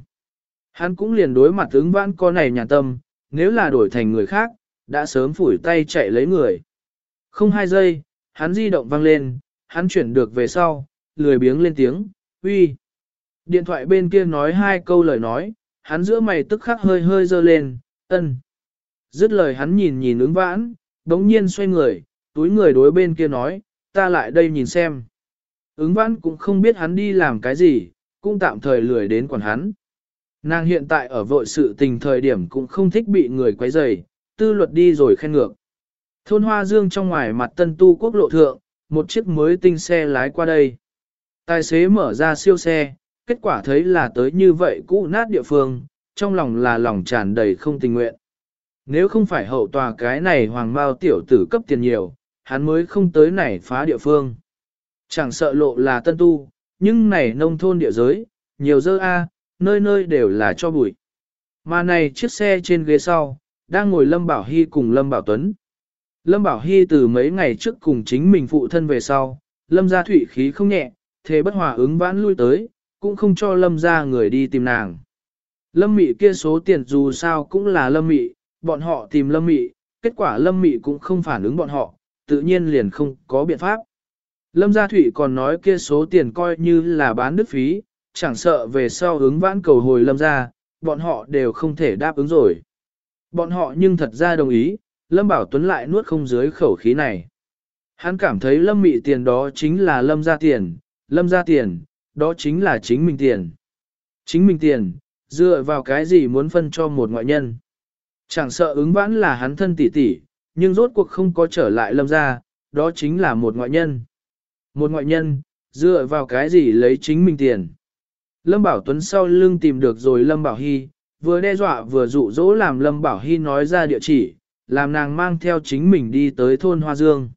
Hắn cũng liền đối mặt ứng vãn con này nhà tâm, nếu là đổi thành người khác, đã sớm phủi tay chạy lấy người. Không hai giây, hắn di động văng lên, hắn chuyển được về sau, lười biếng lên tiếng, uy. Điện thoại bên kia nói hai câu lời nói, hắn giữa mày tức khắc hơi hơi dơ lên, ân. Dứt lời hắn nhìn nhìn ứng vãn, đống nhiên xoay người, túi người đối bên kia nói, ta lại đây nhìn xem. Ứng vãn cũng không biết hắn đi làm cái gì, cũng tạm thời lười đến quản hắn. Nàng hiện tại ở vội sự tình thời điểm cũng không thích bị người quấy rầy, tư luật đi rồi khen ngược. Thôn Hoa Dương trong ngoài mặt tân tu quốc lộ thượng, một chiếc mới tinh xe lái qua đây. Tài xế mở ra siêu xe, kết quả thấy là tới như vậy cũ nát địa phương, trong lòng là lòng tràn đầy không tình nguyện. Nếu không phải hậu tòa cái này hoàng bao tiểu tử cấp tiền nhiều, hắn mới không tới này phá địa phương. Chẳng sợ lộ là tân tu, nhưng này nông thôn địa giới, nhiều dơ a, nơi nơi đều là cho bụi. Mà này chiếc xe trên ghế sau, đang ngồi Lâm Bảo Hy cùng Lâm Bảo Tuấn. Lâm Bảo Hy từ mấy ngày trước cùng chính mình phụ thân về sau, Lâm gia thủy khí không nhẹ, thế bất hòa ứng vãn lui tới, cũng không cho Lâm gia người đi tìm nàng. Lâm Mị kia số tiền dù sao cũng là Lâm Mị, bọn họ tìm Lâm Mị, kết quả Lâm Mị cũng không phản ứng bọn họ, tự nhiên liền không có biện pháp. Lâm Gia Thụy còn nói kia số tiền coi như là bán đức phí, chẳng sợ về sau ứng vãn cầu hồi Lâm Gia, bọn họ đều không thể đáp ứng rồi. Bọn họ nhưng thật ra đồng ý, Lâm Bảo Tuấn lại nuốt không dưới khẩu khí này. Hắn cảm thấy Lâm Mị tiền đó chính là Lâm Gia tiền, Lâm Gia tiền, đó chính là chính mình tiền. Chính mình tiền, dựa vào cái gì muốn phân cho một ngoại nhân. Chẳng sợ ứng vãn là hắn thân tỷ tỷ, nhưng rốt cuộc không có trở lại Lâm Gia, đó chính là một ngoại nhân. Một ngoại nhân, dựa vào cái gì lấy chính mình tiền. Lâm Bảo Tuấn sau lưng tìm được rồi Lâm Bảo Hy, vừa đe dọa vừa dụ dỗ làm Lâm Bảo Hy nói ra địa chỉ, làm nàng mang theo chính mình đi tới thôn Hoa Dương.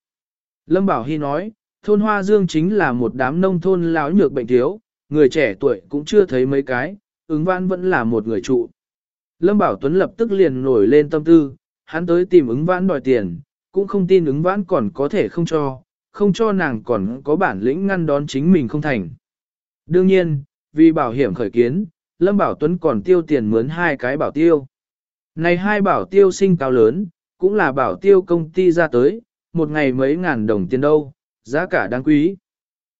Lâm Bảo Hy nói, thôn Hoa Dương chính là một đám nông thôn lão nhược bệnh thiếu, người trẻ tuổi cũng chưa thấy mấy cái, ứng văn vẫn là một người trụ. Lâm Bảo Tuấn lập tức liền nổi lên tâm tư, hắn tới tìm ứng vãn đòi tiền, cũng không tin ứng vãn còn có thể không cho, không cho nàng còn có bản lĩnh ngăn đón chính mình không thành. Đương nhiên, vì bảo hiểm khởi kiến, Lâm Bảo Tuấn còn tiêu tiền mướn hai cái bảo tiêu. Này hai bảo tiêu sinh cao lớn, cũng là bảo tiêu công ty ra tới, một ngày mấy ngàn đồng tiền đâu, giá cả đáng quý.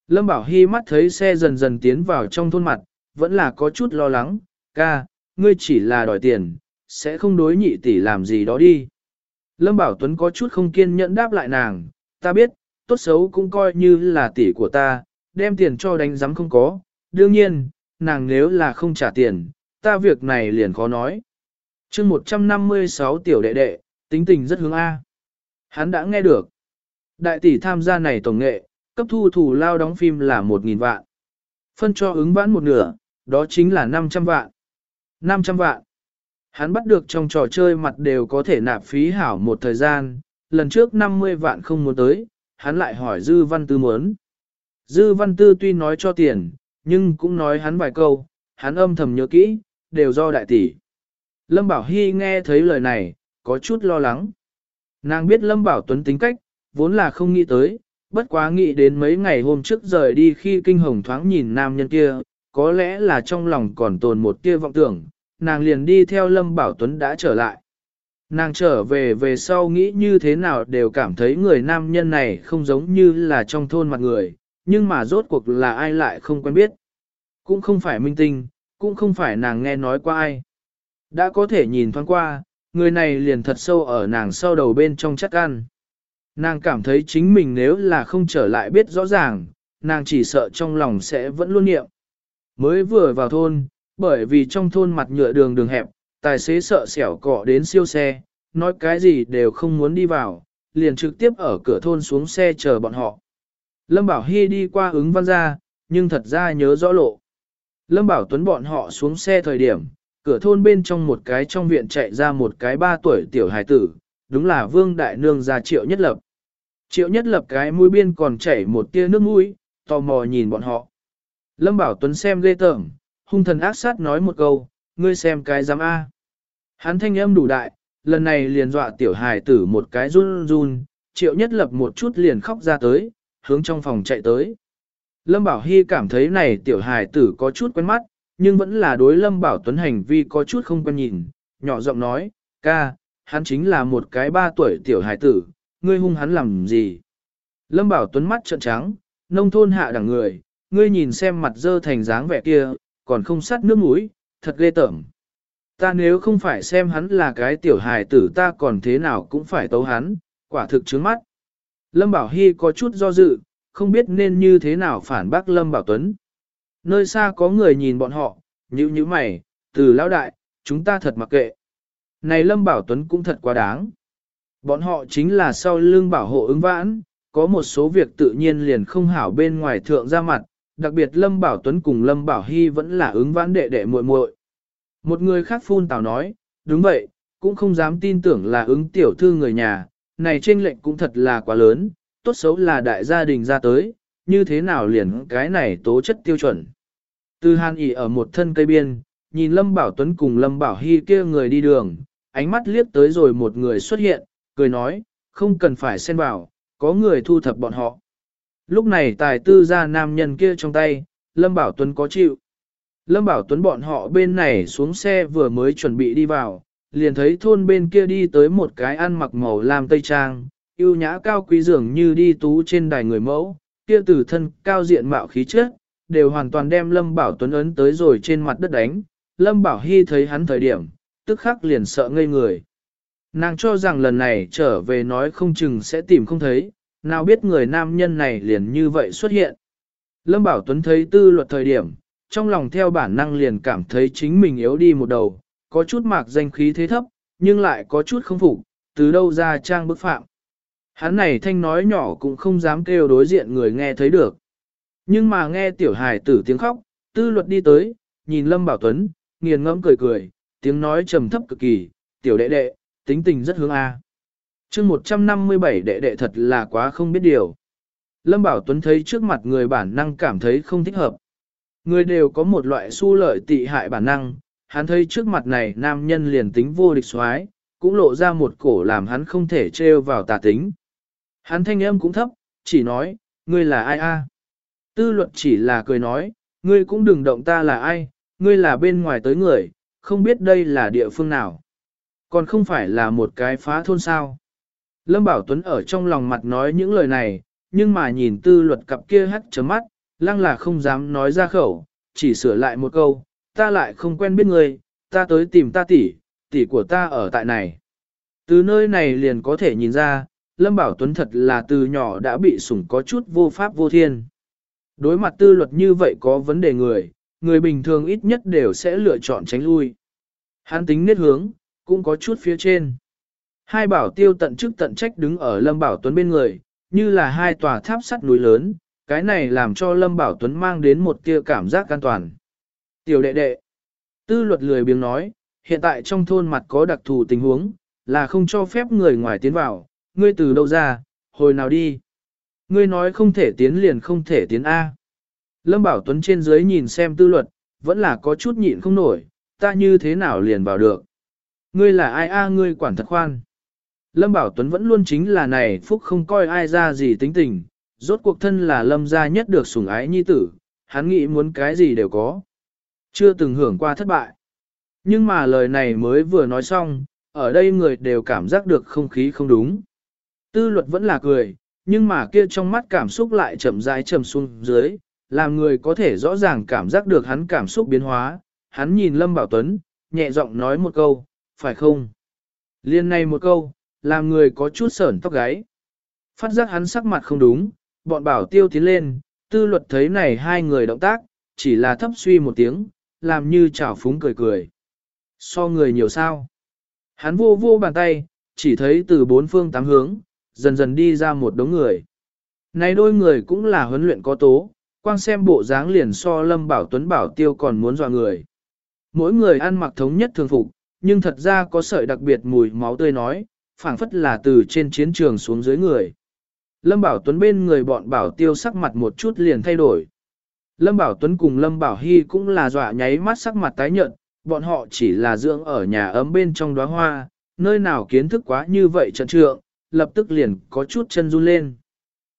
Lâm Bảo Hy mắt thấy xe dần dần tiến vào trong thôn mặt, vẫn là có chút lo lắng, ca, ngươi chỉ là đòi tiền, sẽ không đối nhị tỷ làm gì đó đi. Lâm Bảo Tuấn có chút không kiên nhẫn đáp lại nàng, ta biết, tốt xấu cũng coi như là tỷ của ta, đem tiền cho đánh giám không có, đương nhiên, nàng nếu là không trả tiền, ta việc này liền khó nói. chương 156 tiểu đệ đệ, tính tình rất hướng A. Hắn đã nghe được. Đại tỷ tham gia này tổng nghệ, cấp thu thủ lao đóng phim là 1.000 vạn. Phân cho ứng vãn một nửa, đó chính là 500 vạn. 500 vạn. Hắn bắt được trong trò chơi mặt đều có thể nạp phí hảo một thời gian, lần trước 50 vạn không muốn tới, hắn lại hỏi Dư Văn Tư muốn. Dư Văn Tư tuy nói cho tiền, nhưng cũng nói hắn vài câu, hắn âm thầm nhớ kỹ, đều do đại tỷ. Lâm Bảo Hy nghe thấy lời này, có chút lo lắng. Nàng biết Lâm Bảo Tuấn tính cách, vốn là không nghĩ tới, bất quá nghĩ đến mấy ngày hôm trước rời đi khi kinh hồng thoáng nhìn nam nhân kia, có lẽ là trong lòng còn tồn một tia vọng tưởng, nàng liền đi theo Lâm Bảo Tuấn đã trở lại. Nàng trở về về sau nghĩ như thế nào đều cảm thấy người nam nhân này không giống như là trong thôn mặt người, nhưng mà rốt cuộc là ai lại không quen biết. Cũng không phải minh tinh, cũng không phải nàng nghe nói qua ai. Đã có thể nhìn thoáng qua, người này liền thật sâu ở nàng sau đầu bên trong chắc ăn. Nàng cảm thấy chính mình nếu là không trở lại biết rõ ràng, nàng chỉ sợ trong lòng sẽ vẫn luôn niệm. Mới vừa vào thôn, bởi vì trong thôn mặt nhựa đường đường hẹp, tài xế sợ xẻo cọ đến siêu xe, nói cái gì đều không muốn đi vào, liền trực tiếp ở cửa thôn xuống xe chờ bọn họ. Lâm Bảo Hy đi qua ứng văn ra, nhưng thật ra nhớ rõ lộ. Lâm Bảo Tuấn bọn họ xuống xe thời điểm, cửa thôn bên trong một cái trong viện chạy ra một cái ba tuổi tiểu hài tử, đúng là Vương Đại Nương gia Triệu Nhất Lập. Triệu Nhất Lập cái mũi biên còn chảy một tia nước mũi, tò mò nhìn bọn họ. Lâm Bảo Tuấn xem ghê tởm, hung thần ác sát nói một câu, ngươi xem cái giám A. Hắn thanh âm đủ đại, lần này liền dọa tiểu hài tử một cái run run, triệu nhất lập một chút liền khóc ra tới, hướng trong phòng chạy tới. Lâm Bảo Hy cảm thấy này tiểu hài tử có chút quen mắt, nhưng vẫn là đối Lâm Bảo Tuấn hành vi có chút không quen nhìn, nhỏ giọng nói, ca, hắn chính là một cái ba tuổi tiểu hài tử, ngươi hung hắn làm gì? Lâm Bảo Tuấn mắt trợn trắng, nông thôn hạ đẳng người, ngươi nhìn xem mặt dơ thành dáng vẻ kia, còn không sắt nước mũi, thật ghê tởm. Ta nếu không phải xem hắn là cái tiểu hài tử ta còn thế nào cũng phải tấu hắn, quả thực trướng mắt. Lâm Bảo Hy có chút do dự, không biết nên như thế nào phản bác Lâm Bảo Tuấn. Nơi xa có người nhìn bọn họ, như như mày, từ lão đại, chúng ta thật mặc kệ. Này Lâm Bảo Tuấn cũng thật quá đáng. Bọn họ chính là sau lưng bảo hộ ứng vãn, có một số việc tự nhiên liền không hảo bên ngoài thượng ra mặt, đặc biệt Lâm Bảo Tuấn cùng Lâm Bảo Hy vẫn là ứng vãn đệ đệ muội muội. Một người khác phun tào nói, đúng vậy, cũng không dám tin tưởng là ứng tiểu thư người nhà, này trên lệnh cũng thật là quá lớn, tốt xấu là đại gia đình ra tới, như thế nào liền cái này tố chất tiêu chuẩn. Từ hàn ỉ ở một thân cây biên, nhìn Lâm Bảo Tuấn cùng Lâm Bảo Hy kia người đi đường, ánh mắt liếc tới rồi một người xuất hiện, cười nói, không cần phải xen vào, có người thu thập bọn họ. Lúc này tài tư ra nam nhân kia trong tay, Lâm Bảo Tuấn có chịu. Lâm Bảo Tuấn bọn họ bên này xuống xe vừa mới chuẩn bị đi vào, liền thấy thôn bên kia đi tới một cái ăn mặc màu lam tây trang, yêu nhã cao quý dường như đi tú trên đài người mẫu, kia từ thân cao diện mạo khí chất, đều hoàn toàn đem Lâm Bảo Tuấn ấn tới rồi trên mặt đất đánh. Lâm Bảo Hy thấy hắn thời điểm, tức khắc liền sợ ngây người. Nàng cho rằng lần này trở về nói không chừng sẽ tìm không thấy, nào biết người nam nhân này liền như vậy xuất hiện. Lâm Bảo Tuấn thấy tư luật thời điểm, trong lòng theo bản năng liền cảm thấy chính mình yếu đi một đầu, có chút mạc danh khí thế thấp, nhưng lại có chút không phục, từ đâu ra trang bức phạm. Hắn này thanh nói nhỏ cũng không dám kêu đối diện người nghe thấy được. Nhưng mà nghe tiểu hài tử tiếng khóc, tư luật đi tới, nhìn Lâm Bảo Tuấn, nghiền ngẫm cười cười, tiếng nói trầm thấp cực kỳ, tiểu đệ đệ, tính tình rất hướng A. chương 157 đệ đệ thật là quá không biết điều. Lâm Bảo Tuấn thấy trước mặt người bản năng cảm thấy không thích hợp. Người đều có một loại su lợi tị hại bản năng, hắn thấy trước mặt này nam nhân liền tính vô địch xoái, cũng lộ ra một cổ làm hắn không thể trêu vào tà tính. Hắn thanh âm cũng thấp, chỉ nói, ngươi là ai a? Tư luật chỉ là cười nói, ngươi cũng đừng động ta là ai, ngươi là bên ngoài tới người, không biết đây là địa phương nào. Còn không phải là một cái phá thôn sao. Lâm Bảo Tuấn ở trong lòng mặt nói những lời này, nhưng mà nhìn tư luật cặp kia hắt chấm mắt, lăng là không dám nói ra khẩu, chỉ sửa lại một câu, ta lại không quen biết người, ta tới tìm ta tỷ, tỷ của ta ở tại này. Từ nơi này liền có thể nhìn ra, Lâm Bảo Tuấn thật là từ nhỏ đã bị sủng có chút vô pháp vô thiên. Đối mặt tư luật như vậy có vấn đề người, người bình thường ít nhất đều sẽ lựa chọn tránh lui. Hắn tính nết hướng, cũng có chút phía trên. Hai bảo tiêu tận chức tận trách đứng ở Lâm Bảo Tuấn bên người, như là hai tòa tháp sắt núi lớn, cái này làm cho Lâm Bảo Tuấn mang đến một tia cảm giác an toàn. Tiểu đệ đệ, tư luật lười biếng nói, hiện tại trong thôn mặt có đặc thù tình huống, là không cho phép người ngoài tiến vào, ngươi từ đâu ra, hồi nào đi. Ngươi nói không thể tiến liền không thể tiến A. Lâm Bảo Tuấn trên dưới nhìn xem tư luật, vẫn là có chút nhịn không nổi, ta như thế nào liền vào được. Ngươi là ai a ngươi quản thật khoan. Lâm Bảo Tuấn vẫn luôn chính là này phúc không coi ai ra gì tính tình, rốt cuộc thân là lâm gia nhất được sủng ái nhi tử, hắn nghĩ muốn cái gì đều có. Chưa từng hưởng qua thất bại. Nhưng mà lời này mới vừa nói xong, ở đây người đều cảm giác được không khí không đúng. Tư luật vẫn là cười, nhưng mà kia trong mắt cảm xúc lại chậm rãi trầm xuống dưới, làm người có thể rõ ràng cảm giác được hắn cảm xúc biến hóa. Hắn nhìn Lâm Bảo Tuấn, nhẹ giọng nói một câu, phải không? Liên này một câu, làm người có chút sởn tóc gáy. Phát giác hắn sắc mặt không đúng, bọn bảo tiêu tiến lên, tư luật thấy này hai người động tác, chỉ là thấp suy một tiếng, làm như chảo phúng cười cười. So người nhiều sao? Hắn vô vô bàn tay, chỉ thấy từ bốn phương tám hướng, dần dần đi ra một đống người. Này đôi người cũng là huấn luyện có tố, quang xem bộ dáng liền so lâm bảo tuấn bảo tiêu còn muốn dọa người. Mỗi người ăn mặc thống nhất thường phục, nhưng thật ra có sợi đặc biệt mùi máu tươi nói, phảng phất là từ trên chiến trường xuống dưới người. Lâm Bảo Tuấn bên người bọn Bảo Tiêu sắc mặt một chút liền thay đổi. Lâm Bảo Tuấn cùng Lâm Bảo Hy cũng là dọa nháy mắt sắc mặt tái nhợt, bọn họ chỉ là dưỡng ở nhà ấm bên trong đóa hoa, nơi nào kiến thức quá như vậy trận trượng, lập tức liền có chút chân run lên.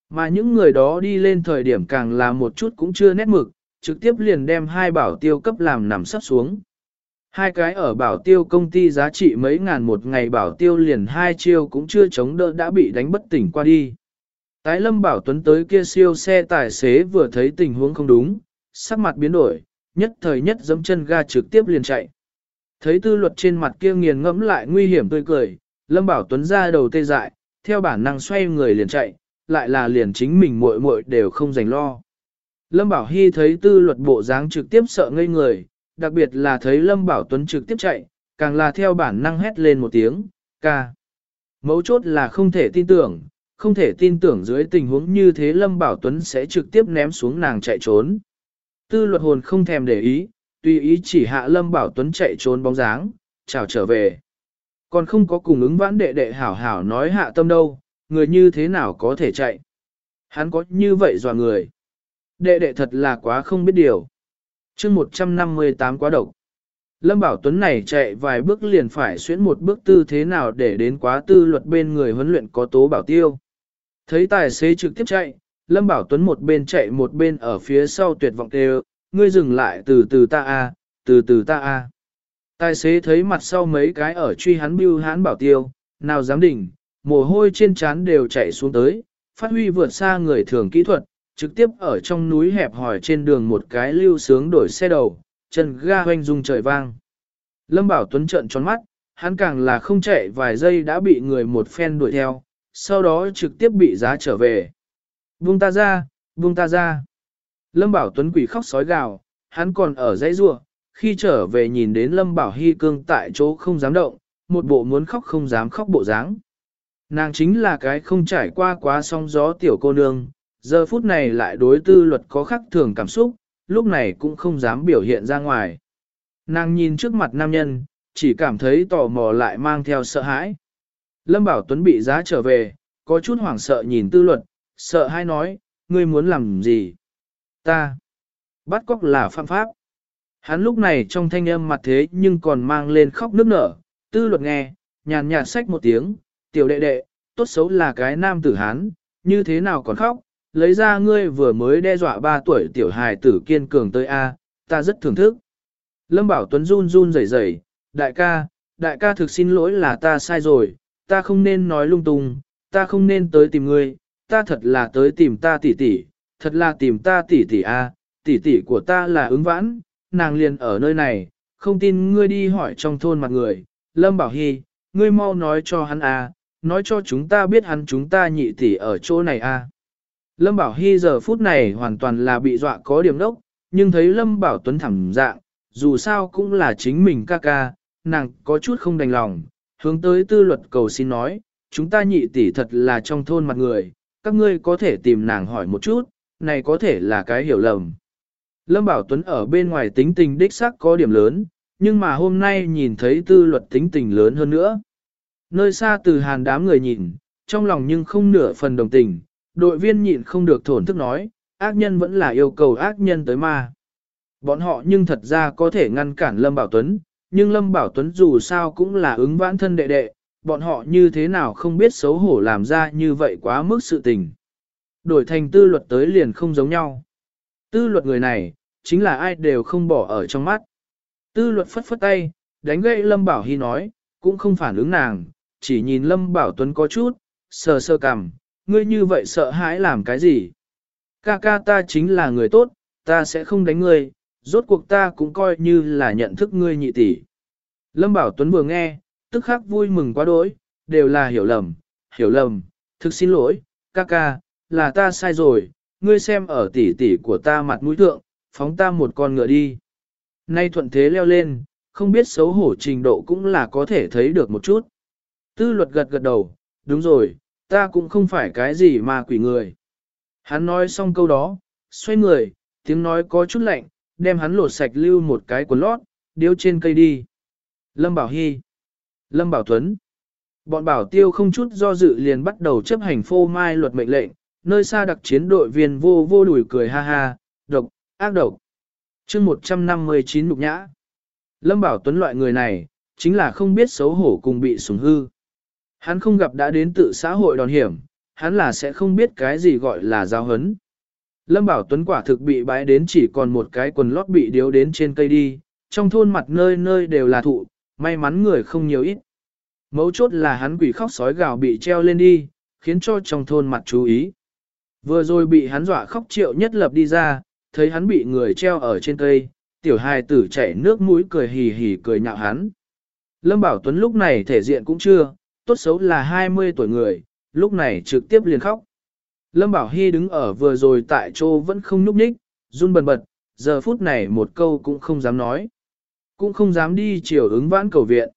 Mà những người đó đi lên thời điểm càng là một chút cũng chưa nét mực, trực tiếp liền đem hai bảo tiêu cấp làm nằm sắp xuống. Hai cái ở bảo tiêu công ty giá trị mấy ngàn một ngày bảo tiêu liền hai chiêu cũng chưa chống đỡ đã bị đánh bất tỉnh qua đi. Tái Lâm Bảo Tuấn tới kia siêu xe tài xế vừa thấy tình huống không đúng, sắc mặt biến đổi, nhất thời nhất giẫm chân ga trực tiếp liền chạy. Thấy tư luật trên mặt kia nghiền ngẫm lại nguy hiểm tươi cười, Lâm Bảo Tuấn ra đầu tê dại, theo bản năng xoay người liền chạy, lại là liền chính mình muội muội đều không dành lo. Lâm Bảo Hy thấy tư luật bộ dáng trực tiếp sợ ngây người, đặc biệt là thấy Lâm Bảo Tuấn trực tiếp chạy, càng là theo bản năng hét lên một tiếng, ca. Mấu chốt là không thể tin tưởng, không thể tin tưởng dưới tình huống như thế Lâm Bảo Tuấn sẽ trực tiếp ném xuống nàng chạy trốn. Tư luật hồn không thèm để ý, tùy ý chỉ hạ Lâm Bảo Tuấn chạy trốn bóng dáng, chào trở về. Còn không có cùng ứng vãn đệ đệ hảo hảo nói hạ tâm đâu, người như thế nào có thể chạy. Hắn có như vậy dò người. Đệ đệ thật là quá không biết điều chương 158 quá độc. Lâm Bảo Tuấn này chạy vài bước liền phải xuyễn một bước tư thế nào để đến quá tư luật bên người huấn luyện có tố bảo tiêu. Thấy tài xế trực tiếp chạy, Lâm Bảo Tuấn một bên chạy một bên ở phía sau tuyệt vọng kêu, ngươi dừng lại từ từ ta a, từ từ ta a. Tài xế thấy mặt sau mấy cái ở truy hắn bưu hắn bảo tiêu, nào dám đỉnh, mồ hôi trên trán đều chạy xuống tới, phát huy vượt xa người thường kỹ thuật, trực tiếp ở trong núi hẹp hỏi trên đường một cái lưu sướng đổi xe đầu, chân ga hoanh rung trời vang. Lâm Bảo Tuấn trợn tròn mắt, hắn càng là không chạy vài giây đã bị người một phen đuổi theo, sau đó trực tiếp bị giá trở về. Buông ta ra, buông ta ra. Lâm Bảo Tuấn quỷ khóc sói gào, hắn còn ở dãy rua, khi trở về nhìn đến Lâm Bảo Hy cương tại chỗ không dám động, một bộ muốn khóc không dám khóc bộ dáng. Nàng chính là cái không trải qua quá sóng gió tiểu cô nương, giờ phút này lại đối tư luật có khắc thường cảm xúc, lúc này cũng không dám biểu hiện ra ngoài. Nàng nhìn trước mặt nam nhân, chỉ cảm thấy tò mò lại mang theo sợ hãi. Lâm Bảo Tuấn bị giá trở về, có chút hoảng sợ nhìn tư luật, sợ hãi nói, ngươi muốn làm gì? Ta. Bắt cóc là phạm pháp. Hắn lúc này trong thanh âm mặt thế nhưng còn mang lên khóc nước nở, tư luật nghe, nhàn nhạt sách một tiếng, tiểu đệ đệ, tốt xấu là cái nam tử hán, như thế nào còn khóc, lấy ra ngươi vừa mới đe dọa ba tuổi tiểu hài tử kiên cường tới A, ta rất thưởng thức. Lâm Bảo Tuấn run run rẩy rẩy, đại ca, đại ca thực xin lỗi là ta sai rồi, ta không nên nói lung tung, ta không nên tới tìm ngươi, ta thật là tới tìm ta tỷ tỷ, thật là tìm ta tỷ tỷ A, tỷ tỷ của ta là ứng vãn, nàng liền ở nơi này, không tin ngươi đi hỏi trong thôn mặt người, Lâm Bảo Hy, ngươi mau nói cho hắn A, nói cho chúng ta biết hắn chúng ta nhị tỷ ở chỗ này A. Lâm Bảo Hy giờ phút này hoàn toàn là bị dọa có điểm đốc, nhưng thấy Lâm Bảo Tuấn thẳng dạng, dù sao cũng là chính mình ca ca, nàng có chút không đành lòng, hướng tới tư luật cầu xin nói, chúng ta nhị tỷ thật là trong thôn mặt người, các ngươi có thể tìm nàng hỏi một chút, này có thể là cái hiểu lầm. Lâm Bảo Tuấn ở bên ngoài tính tình đích xác có điểm lớn, nhưng mà hôm nay nhìn thấy tư luật tính tình lớn hơn nữa. Nơi xa từ hàn đám người nhìn, trong lòng nhưng không nửa phần đồng tình, đội viên nhịn không được thổn thức nói, ác nhân vẫn là yêu cầu ác nhân tới ma. Bọn họ nhưng thật ra có thể ngăn cản Lâm Bảo Tuấn, nhưng Lâm Bảo Tuấn dù sao cũng là ứng vãn thân đệ đệ, bọn họ như thế nào không biết xấu hổ làm ra như vậy quá mức sự tình. Đổi thành tư luật tới liền không giống nhau. Tư luật người này, chính là ai đều không bỏ ở trong mắt. Tư luật phất phất tay, đánh gậy Lâm Bảo Hy nói, cũng không phản ứng nàng, chỉ nhìn Lâm Bảo Tuấn có chút, sờ sơ cằm, ngươi như vậy sợ hãi làm cái gì? Ca ca ta chính là người tốt, ta sẽ không đánh ngươi, rốt cuộc ta cũng coi như là nhận thức ngươi nhị tỷ. Lâm Bảo Tuấn vừa nghe, tức khắc vui mừng quá đỗi, đều là hiểu lầm, hiểu lầm, thực xin lỗi, ca ca, là ta sai rồi, ngươi xem ở tỷ tỷ của ta mặt mũi thượng, phóng ta một con ngựa đi. Nay thuận thế leo lên, không biết xấu hổ trình độ cũng là có thể thấy được một chút. Tư luật gật gật đầu, đúng rồi, ta cũng không phải cái gì mà quỷ người. Hắn nói xong câu đó, xoay người, tiếng nói có chút lạnh, đem hắn lột sạch lưu một cái quần lót, điếu trên cây đi. Lâm Bảo Hy, Lâm Bảo Tuấn, bọn bảo tiêu không chút do dự liền bắt đầu chấp hành phô mai luật mệnh lệnh, nơi xa đặc chiến đội viên vô vô đùi cười ha ha, độc, ác độc. chương 159 mục nhã. Lâm Bảo Tuấn loại người này, chính là không biết xấu hổ cùng bị sủng hư. Hắn không gặp đã đến tự xã hội đòn hiểm, hắn là sẽ không biết cái gì gọi là giao hấn. Lâm Bảo Tuấn quả thực bị bãi đến chỉ còn một cái quần lót bị điếu đến trên cây đi, trong thôn mặt nơi nơi đều là thụ, may mắn người không nhiều ít. Mấu chốt là hắn quỷ khóc sói gào bị treo lên đi, khiến cho trong thôn mặt chú ý. Vừa rồi bị hắn dọa khóc triệu nhất lập đi ra, thấy hắn bị người treo ở trên cây, tiểu hài tử chảy nước mũi cười hì hì cười nhạo hắn. Lâm Bảo Tuấn lúc này thể diện cũng chưa, tốt xấu là 20 tuổi người, lúc này trực tiếp liền khóc. Lâm Bảo Hy đứng ở vừa rồi tại chỗ vẫn không nhúc nhích, run bần bật, giờ phút này một câu cũng không dám nói. Cũng không dám đi chiều ứng vãn cầu viện.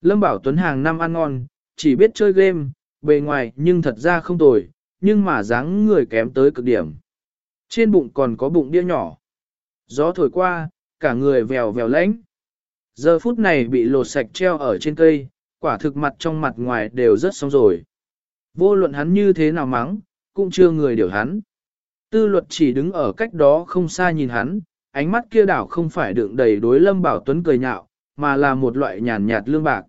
Lâm Bảo Tuấn hàng năm ăn ngon, chỉ biết chơi game, bề ngoài nhưng thật ra không tồi, nhưng mà dáng người kém tới cực điểm. Trên bụng còn có bụng đĩa nhỏ. Gió thổi qua, cả người vèo vèo lãnh. Giờ phút này bị lột sạch treo ở trên cây, quả thực mặt trong mặt ngoài đều rất xong rồi. Vô luận hắn như thế nào mắng, cũng chưa người điều hắn. Tư luật chỉ đứng ở cách đó không xa nhìn hắn, ánh mắt kia đảo không phải đựng đầy đối Lâm Bảo Tuấn cười nhạo, mà là một loại nhàn nhạt lương bạc.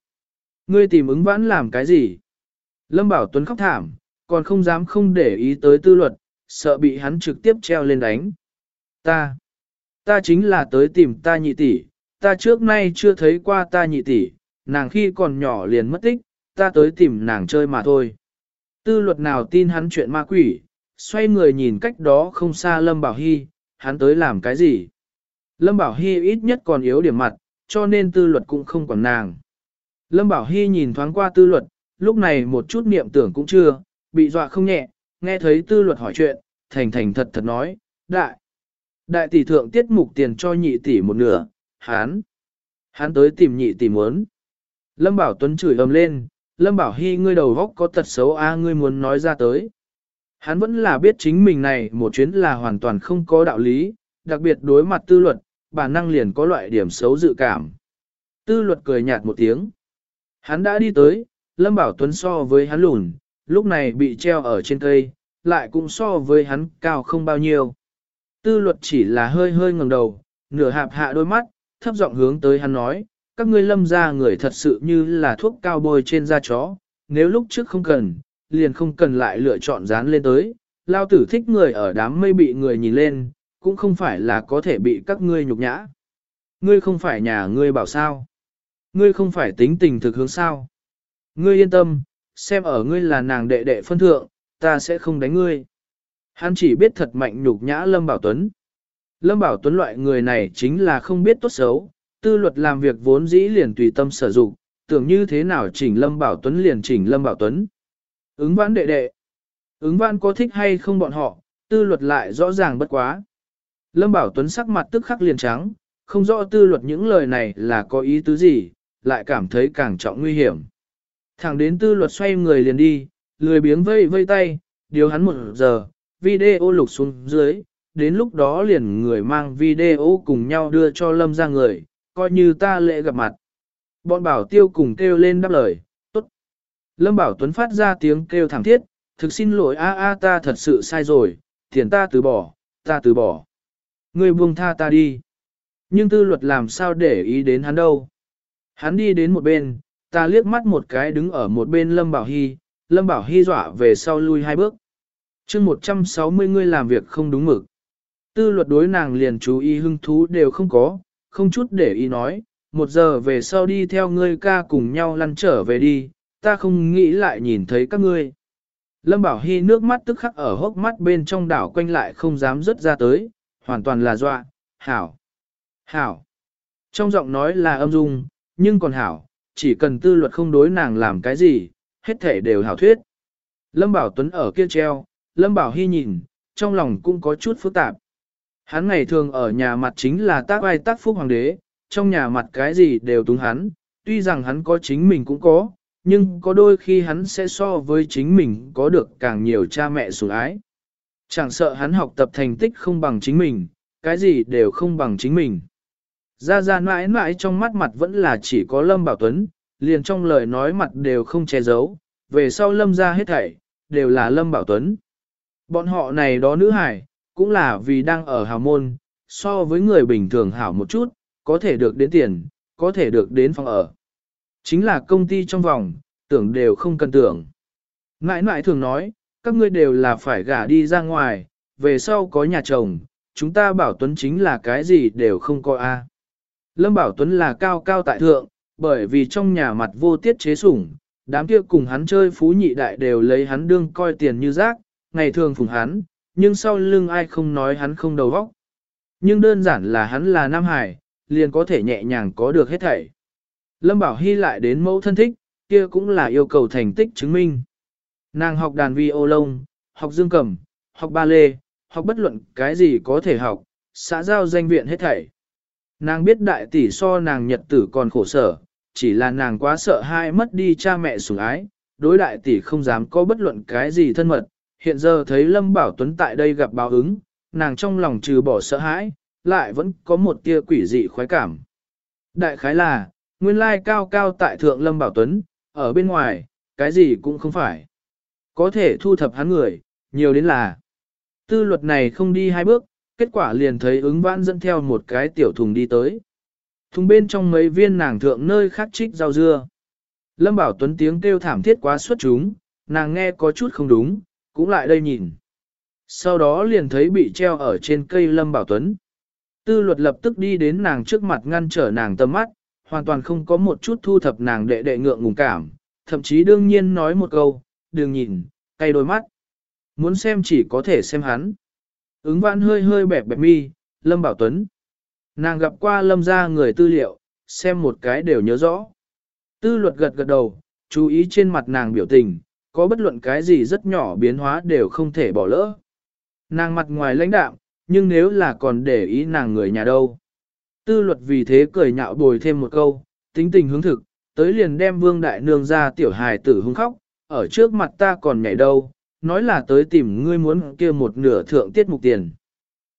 Ngươi tìm ứng vãn làm cái gì? Lâm Bảo Tuấn khóc thảm, còn không dám không để ý tới tư luật, sợ bị hắn trực tiếp treo lên đánh. Ta, ta chính là tới tìm ta nhị tỷ, ta trước nay chưa thấy qua ta nhị tỷ, nàng khi còn nhỏ liền mất tích, ta tới tìm nàng chơi mà thôi. Tư luật nào tin hắn chuyện ma quỷ, xoay người nhìn cách đó không xa Lâm Bảo Hy, hắn tới làm cái gì? Lâm Bảo Hy ít nhất còn yếu điểm mặt, cho nên tư luật cũng không còn nàng. Lâm Bảo Hy nhìn thoáng qua tư luật, lúc này một chút niệm tưởng cũng chưa, bị dọa không nhẹ, nghe thấy tư luật hỏi chuyện, thành thành thật thật nói, đại. Đại tỷ thượng tiết mục tiền cho nhị tỷ một nửa, hán. Hán tới tìm nhị tỷ muốn. Lâm Bảo Tuấn chửi ầm lên, Lâm Bảo Hy ngươi đầu góc có tật xấu a ngươi muốn nói ra tới. Hắn vẫn là biết chính mình này một chuyến là hoàn toàn không có đạo lý, đặc biệt đối mặt tư luật, bản năng liền có loại điểm xấu dự cảm. Tư luật cười nhạt một tiếng. Hắn đã đi tới, Lâm Bảo Tuấn so với hắn lùn, lúc này bị treo ở trên cây, lại cũng so với hắn cao không bao nhiêu. Tư luật chỉ là hơi hơi ngẩng đầu, nửa hạp hạ đôi mắt, thấp giọng hướng tới hắn nói, các ngươi lâm ra người thật sự như là thuốc cao bôi trên da chó, nếu lúc trước không cần, liền không cần lại lựa chọn dán lên tới, lao tử thích người ở đám mây bị người nhìn lên, cũng không phải là có thể bị các ngươi nhục nhã. Ngươi không phải nhà ngươi bảo sao. Ngươi không phải tính tình thực hướng sao. Ngươi yên tâm, xem ở ngươi là nàng đệ đệ phân thượng, ta sẽ không đánh ngươi. Hắn chỉ biết thật mạnh nhục nhã Lâm Bảo Tuấn. Lâm Bảo Tuấn loại người này chính là không biết tốt xấu, tư luật làm việc vốn dĩ liền tùy tâm sở dụng, tưởng như thế nào chỉnh Lâm Bảo Tuấn liền chỉnh Lâm Bảo Tuấn. Ứng vãn đệ đệ. Ứng vãn có thích hay không bọn họ, tư luật lại rõ ràng bất quá. Lâm Bảo Tuấn sắc mặt tức khắc liền trắng, không rõ tư luật những lời này là có ý tứ gì, lại cảm thấy càng trọng nguy hiểm. Thẳng đến tư luật xoay người liền đi, lười biếng vây vây tay, điều hắn một giờ, video lục xuống dưới, đến lúc đó liền người mang video cùng nhau đưa cho lâm ra người, coi như ta lễ gặp mặt. Bọn bảo tiêu cùng kêu lên đáp lời, tốt. Lâm Bảo Tuấn phát ra tiếng kêu thẳng thiết, thực xin lỗi a a ta thật sự sai rồi, tiền ta từ bỏ, ta từ bỏ. Người buông tha ta đi. Nhưng tư luật làm sao để ý đến hắn đâu. Hắn đi đến một bên, ta liếc mắt một cái đứng ở một bên Lâm Bảo Hy, Lâm Bảo Hy dọa về sau lui hai bước. chương 160 người làm việc không đúng mực. Tư luật đối nàng liền chú ý hưng thú đều không có, không chút để ý nói, một giờ về sau đi theo ngươi ca cùng nhau lăn trở về đi, ta không nghĩ lại nhìn thấy các ngươi. Lâm Bảo Hy nước mắt tức khắc ở hốc mắt bên trong đảo quanh lại không dám rớt ra tới, hoàn toàn là dọa, hảo, hảo. Trong giọng nói là âm dung, nhưng còn hảo, chỉ cần tư luật không đối nàng làm cái gì, hết thể đều hảo thuyết. Lâm Bảo Tuấn ở kia treo, Lâm Bảo Hy nhìn, trong lòng cũng có chút phức tạp. Hắn ngày thường ở nhà mặt chính là tác ai tác phúc hoàng đế, trong nhà mặt cái gì đều túng hắn, tuy rằng hắn có chính mình cũng có, nhưng có đôi khi hắn sẽ so với chính mình có được càng nhiều cha mẹ sủng ái. Chẳng sợ hắn học tập thành tích không bằng chính mình, cái gì đều không bằng chính mình. Ra ra mãi mãi trong mắt mặt vẫn là chỉ có Lâm Bảo Tuấn, liền trong lời nói mặt đều không che giấu, về sau Lâm ra hết thảy, đều là Lâm Bảo Tuấn. Bọn họ này đó nữ hải, cũng là vì đang ở hào môn, so với người bình thường hảo một chút, có thể được đến tiền, có thể được đến phòng ở. Chính là công ty trong vòng, tưởng đều không cần tưởng. Ngại ngại thường nói, các ngươi đều là phải gả đi ra ngoài, về sau có nhà chồng, chúng ta bảo Tuấn chính là cái gì đều không có a. À. Lâm Bảo Tuấn là cao cao tại thượng, bởi vì trong nhà mặt vô tiết chế sủng, đám kia cùng hắn chơi phú nhị đại đều lấy hắn đương coi tiền như rác, ngày thường phùng hắn, nhưng sau lưng ai không nói hắn không đầu óc. Nhưng đơn giản là hắn là Nam Hải, liền có thể nhẹ nhàng có được hết thảy. Lâm Bảo Hy lại đến mẫu thân thích, kia cũng là yêu cầu thành tích chứng minh. Nàng học đàn vi ô lông, học dương cầm, học ba lê, học bất luận cái gì có thể học, xã giao danh viện hết thảy. Nàng biết đại tỷ so nàng nhật tử còn khổ sở, chỉ là nàng quá sợ hai mất đi cha mẹ sủng ái, đối đại tỷ không dám có bất luận cái gì thân mật. Hiện giờ thấy Lâm Bảo Tuấn tại đây gặp báo ứng, nàng trong lòng trừ bỏ sợ hãi, lại vẫn có một tia quỷ dị khoái cảm. Đại khái là, nguyên lai cao cao tại thượng Lâm Bảo Tuấn, ở bên ngoài, cái gì cũng không phải. Có thể thu thập hắn người, nhiều đến là. Tư luật này không đi hai bước, kết quả liền thấy ứng vãn dẫn theo một cái tiểu thùng đi tới. Thùng bên trong mấy viên nàng thượng nơi khác trích rau dưa. Lâm Bảo Tuấn tiếng kêu thảm thiết quá xuất chúng, nàng nghe có chút không đúng, cũng lại đây nhìn. Sau đó liền thấy bị treo ở trên cây Lâm Bảo Tuấn. Tư luật lập tức đi đến nàng trước mặt ngăn trở nàng tầm mắt, hoàn toàn không có một chút thu thập nàng đệ đệ ngượng ngùng cảm, thậm chí đương nhiên nói một câu, đừng nhìn, cay đôi mắt. Muốn xem chỉ có thể xem hắn. Ứng vãn hơi hơi bẹp bẹp mi, Lâm Bảo Tuấn. Nàng gặp qua Lâm ra người tư liệu, xem một cái đều nhớ rõ. Tư luật gật gật đầu, chú ý trên mặt nàng biểu tình, có bất luận cái gì rất nhỏ biến hóa đều không thể bỏ lỡ. Nàng mặt ngoài lãnh đạm, nhưng nếu là còn để ý nàng người nhà đâu. Tư luật vì thế cười nhạo bồi thêm một câu, tính tình hướng thực, tới liền đem vương đại nương ra tiểu hài tử hung khóc, ở trước mặt ta còn nhảy đâu, nói là tới tìm ngươi muốn kia một nửa thượng tiết mục tiền.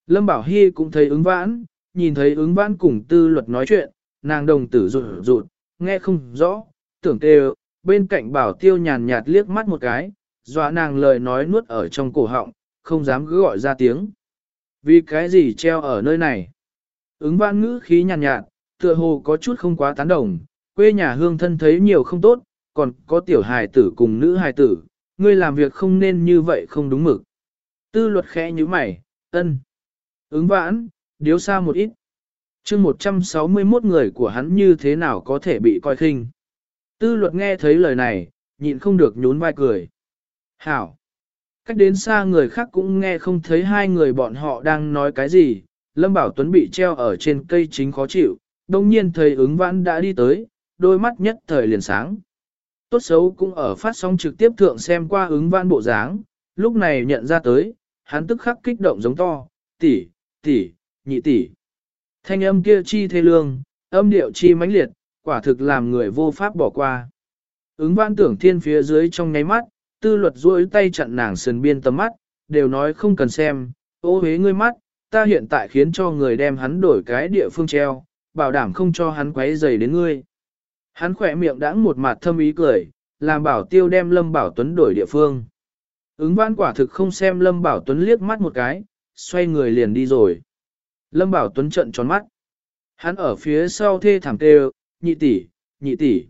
Lâm Bảo Hy cũng thấy ứng vãn, nhìn thấy ứng vãn cùng tư luật nói chuyện, nàng đồng tử rụt rụt, nghe không rõ, tưởng tê bên cạnh bảo tiêu nhàn nhạt liếc mắt một cái, dọa nàng lời nói nuốt ở trong cổ họng, không dám cứ gọi ra tiếng. Vì cái gì treo ở nơi này? Ứng vãn ngữ khí nhàn nhạt, tựa hồ có chút không quá tán đồng, quê nhà hương thân thấy nhiều không tốt, còn có tiểu hài tử cùng nữ hài tử, ngươi làm việc không nên như vậy không đúng mực. Tư luật khẽ như mày, ân. Ứng vãn, điếu xa một ít. chương 161 người của hắn như thế nào có thể bị coi khinh. Tư luật nghe thấy lời này, nhịn không được nhún vai cười. Hảo. Cách đến xa người khác cũng nghe không thấy hai người bọn họ đang nói cái gì. Lâm Bảo Tuấn bị treo ở trên cây chính khó chịu. đồng nhiên thầy ứng vãn đã đi tới, đôi mắt nhất thời liền sáng. Tốt xấu cũng ở phát sóng trực tiếp thượng xem qua ứng vãn bộ dáng, lúc này nhận ra tới, hắn tức khắc kích động giống to, tỷ, tỷ, nhị tỷ. Thanh âm kia chi thê lương, âm điệu chi mãnh liệt, quả thực làm người vô pháp bỏ qua. Ứng văn tưởng thiên phía dưới trong nháy mắt, tư luật duỗi tay chặn nàng sườn biên tầm mắt, đều nói không cần xem, ô hế ngươi mắt, ta hiện tại khiến cho người đem hắn đổi cái địa phương treo, bảo đảm không cho hắn quấy rầy đến ngươi. Hắn khỏe miệng đã một mặt thâm ý cười, làm bảo tiêu đem Lâm Bảo Tuấn đổi địa phương. Ứng văn quả thực không xem Lâm Bảo Tuấn liếc mắt một cái, xoay người liền đi rồi. Lâm Bảo Tuấn trận tròn mắt. Hắn ở phía sau thê thảm kêu nhị tỷ, nhị tỷ.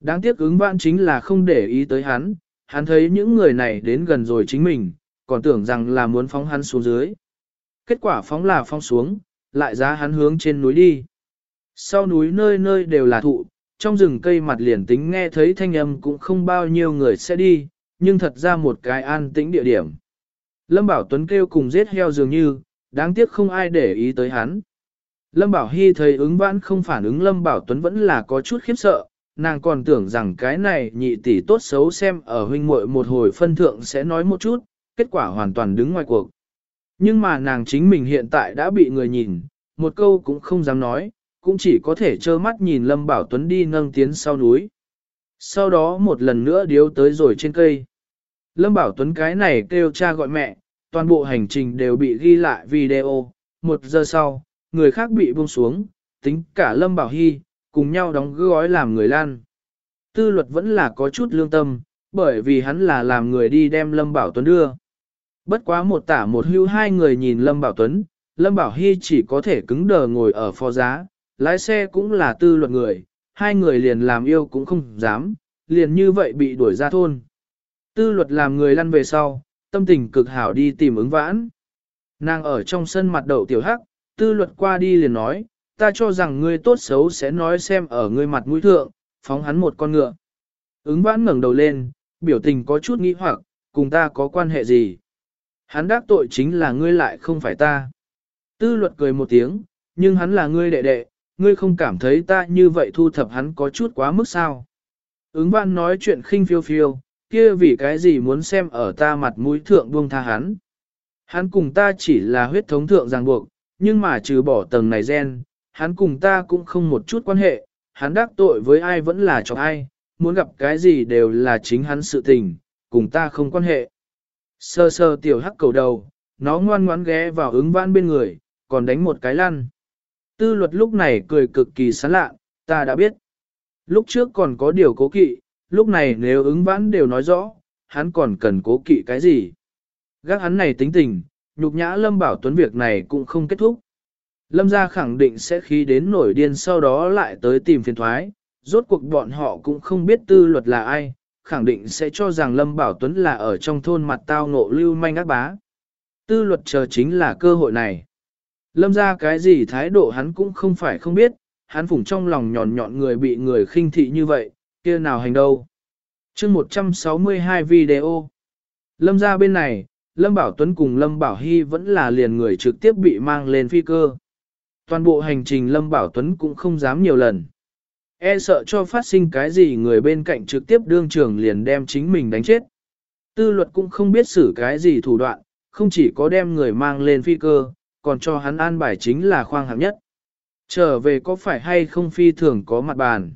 Đáng tiếc ứng vãn chính là không để ý tới hắn, hắn thấy những người này đến gần rồi chính mình, còn tưởng rằng là muốn phóng hắn xuống dưới. Kết quả phóng là phóng xuống, lại ra hắn hướng trên núi đi. Sau núi nơi nơi đều là thụ, trong rừng cây mặt liền tính nghe thấy thanh âm cũng không bao nhiêu người sẽ đi, nhưng thật ra một cái an tĩnh địa điểm. Lâm Bảo Tuấn kêu cùng giết heo dường như, đáng tiếc không ai để ý tới hắn. Lâm Bảo Hy thấy ứng vãn không phản ứng Lâm Bảo Tuấn vẫn là có chút khiếp sợ, nàng còn tưởng rằng cái này nhị tỷ tốt xấu xem ở huynh muội một hồi phân thượng sẽ nói một chút, kết quả hoàn toàn đứng ngoài cuộc. Nhưng mà nàng chính mình hiện tại đã bị người nhìn, một câu cũng không dám nói, cũng chỉ có thể trơ mắt nhìn Lâm Bảo Tuấn đi nâng tiến sau núi. Sau đó một lần nữa điếu tới rồi trên cây. Lâm Bảo Tuấn cái này kêu cha gọi mẹ, toàn bộ hành trình đều bị ghi lại video. Một giờ sau, người khác bị buông xuống, tính cả Lâm Bảo Hy, cùng nhau đóng gói làm người lan. Tư luật vẫn là có chút lương tâm, bởi vì hắn là làm người đi đem Lâm Bảo Tuấn đưa. Bất quá một tả một hưu hai người nhìn Lâm Bảo Tuấn, Lâm Bảo Hy chỉ có thể cứng đờ ngồi ở phó giá, lái xe cũng là tư luật người, hai người liền làm yêu cũng không dám, liền như vậy bị đuổi ra thôn. Tư luật làm người lăn về sau, tâm tình cực hảo đi tìm ứng vãn. Nàng ở trong sân mặt đậu tiểu hắc, tư luật qua đi liền nói, ta cho rằng ngươi tốt xấu sẽ nói xem ở ngươi mặt mũi thượng, phóng hắn một con ngựa. Ứng vãn ngẩng đầu lên, biểu tình có chút nghĩ hoặc, cùng ta có quan hệ gì? Hắn đắc tội chính là ngươi lại không phải ta. Tư luật cười một tiếng, nhưng hắn là ngươi đệ đệ, ngươi không cảm thấy ta như vậy thu thập hắn có chút quá mức sao. Ứng vãn nói chuyện khinh phiêu phiêu, kia vì cái gì muốn xem ở ta mặt mũi thượng buông tha hắn. Hắn cùng ta chỉ là huyết thống thượng ràng buộc, nhưng mà trừ bỏ tầng này gen, hắn cùng ta cũng không một chút quan hệ, hắn đắc tội với ai vẫn là cho ai, muốn gặp cái gì đều là chính hắn sự tình, cùng ta không quan hệ. Sơ sơ tiểu hắc cầu đầu, nó ngoan ngoãn ghé vào ứng vãn bên người, còn đánh một cái lăn. Tư luật lúc này cười cực kỳ sán lạ, ta đã biết. Lúc trước còn có điều cố kỵ, lúc này nếu ứng vãn đều nói rõ, hắn còn cần cố kỵ cái gì. Gác hắn này tính tình, nhục nhã Lâm Bảo Tuấn việc này cũng không kết thúc. Lâm gia khẳng định sẽ khí đến nổi điên sau đó lại tới tìm phiền thoái, rốt cuộc bọn họ cũng không biết tư luật là ai, khẳng định sẽ cho rằng Lâm Bảo Tuấn là ở trong thôn mặt tao ngộ lưu manh ác bá. Tư luật chờ chính là cơ hội này. Lâm ra cái gì thái độ hắn cũng không phải không biết, hắn phủng trong lòng nhọn nhọn người bị người khinh thị như vậy, kia nào hành đâu. chương 162 video. Lâm ra bên này, Lâm Bảo Tuấn cùng Lâm Bảo Hy vẫn là liền người trực tiếp bị mang lên phi cơ. Toàn bộ hành trình Lâm Bảo Tuấn cũng không dám nhiều lần. E sợ cho phát sinh cái gì người bên cạnh trực tiếp đương trường liền đem chính mình đánh chết. Tư luật cũng không biết xử cái gì thủ đoạn, không chỉ có đem người mang lên phi cơ, còn cho hắn an bài chính là khoang hạng nhất. Trở về có phải hay không phi thường có mặt bàn.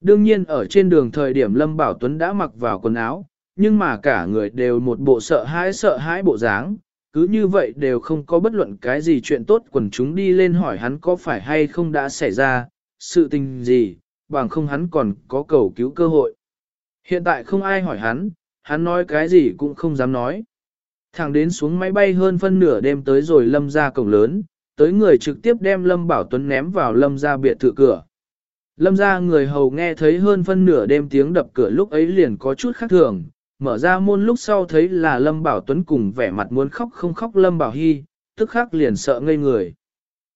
Đương nhiên ở trên đường thời điểm Lâm Bảo Tuấn đã mặc vào quần áo, nhưng mà cả người đều một bộ sợ hãi sợ hãi bộ dáng, cứ như vậy đều không có bất luận cái gì chuyện tốt quần chúng đi lên hỏi hắn có phải hay không đã xảy ra, sự tình gì, bằng không hắn còn có cầu cứu cơ hội. Hiện tại không ai hỏi hắn, hắn nói cái gì cũng không dám nói. Thẳng đến xuống máy bay hơn phân nửa đêm tới rồi lâm ra cổng lớn, tới người trực tiếp đem Lâm Bảo Tuấn ném vào Lâm ra biệt thự cửa. Lâm ra người hầu nghe thấy hơn phân nửa đêm tiếng đập cửa lúc ấy liền có chút khác thường, mở ra môn lúc sau thấy là Lâm Bảo Tuấn cùng vẻ mặt muốn khóc không khóc Lâm Bảo Hy, tức khắc liền sợ ngây người.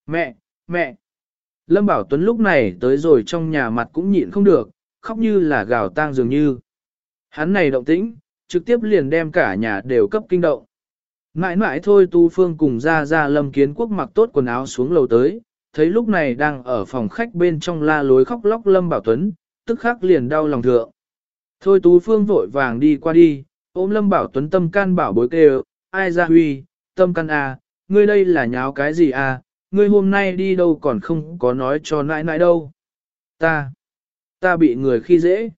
Mẹ, mẹ! Lâm Bảo Tuấn lúc này tới rồi trong nhà mặt cũng nhịn không được, khóc như là gào tang dường như. Hắn này động tĩnh, trực tiếp liền đem cả nhà đều cấp kinh động. Mãi mãi thôi Tu Phương cùng ra ra Lâm Kiến Quốc mặc tốt quần áo xuống lầu tới, thấy lúc này đang ở phòng khách bên trong la lối khóc lóc Lâm Bảo Tuấn, tức khắc liền đau lòng thượng. Thôi Tú Phương vội vàng đi qua đi, ôm Lâm Bảo Tuấn tâm can bảo bối kêu, ai ra huy, tâm can à, ngươi đây là nháo cái gì à, ngươi hôm nay đi đâu còn không có nói cho nãi nãi đâu. Ta, ta bị người khi dễ.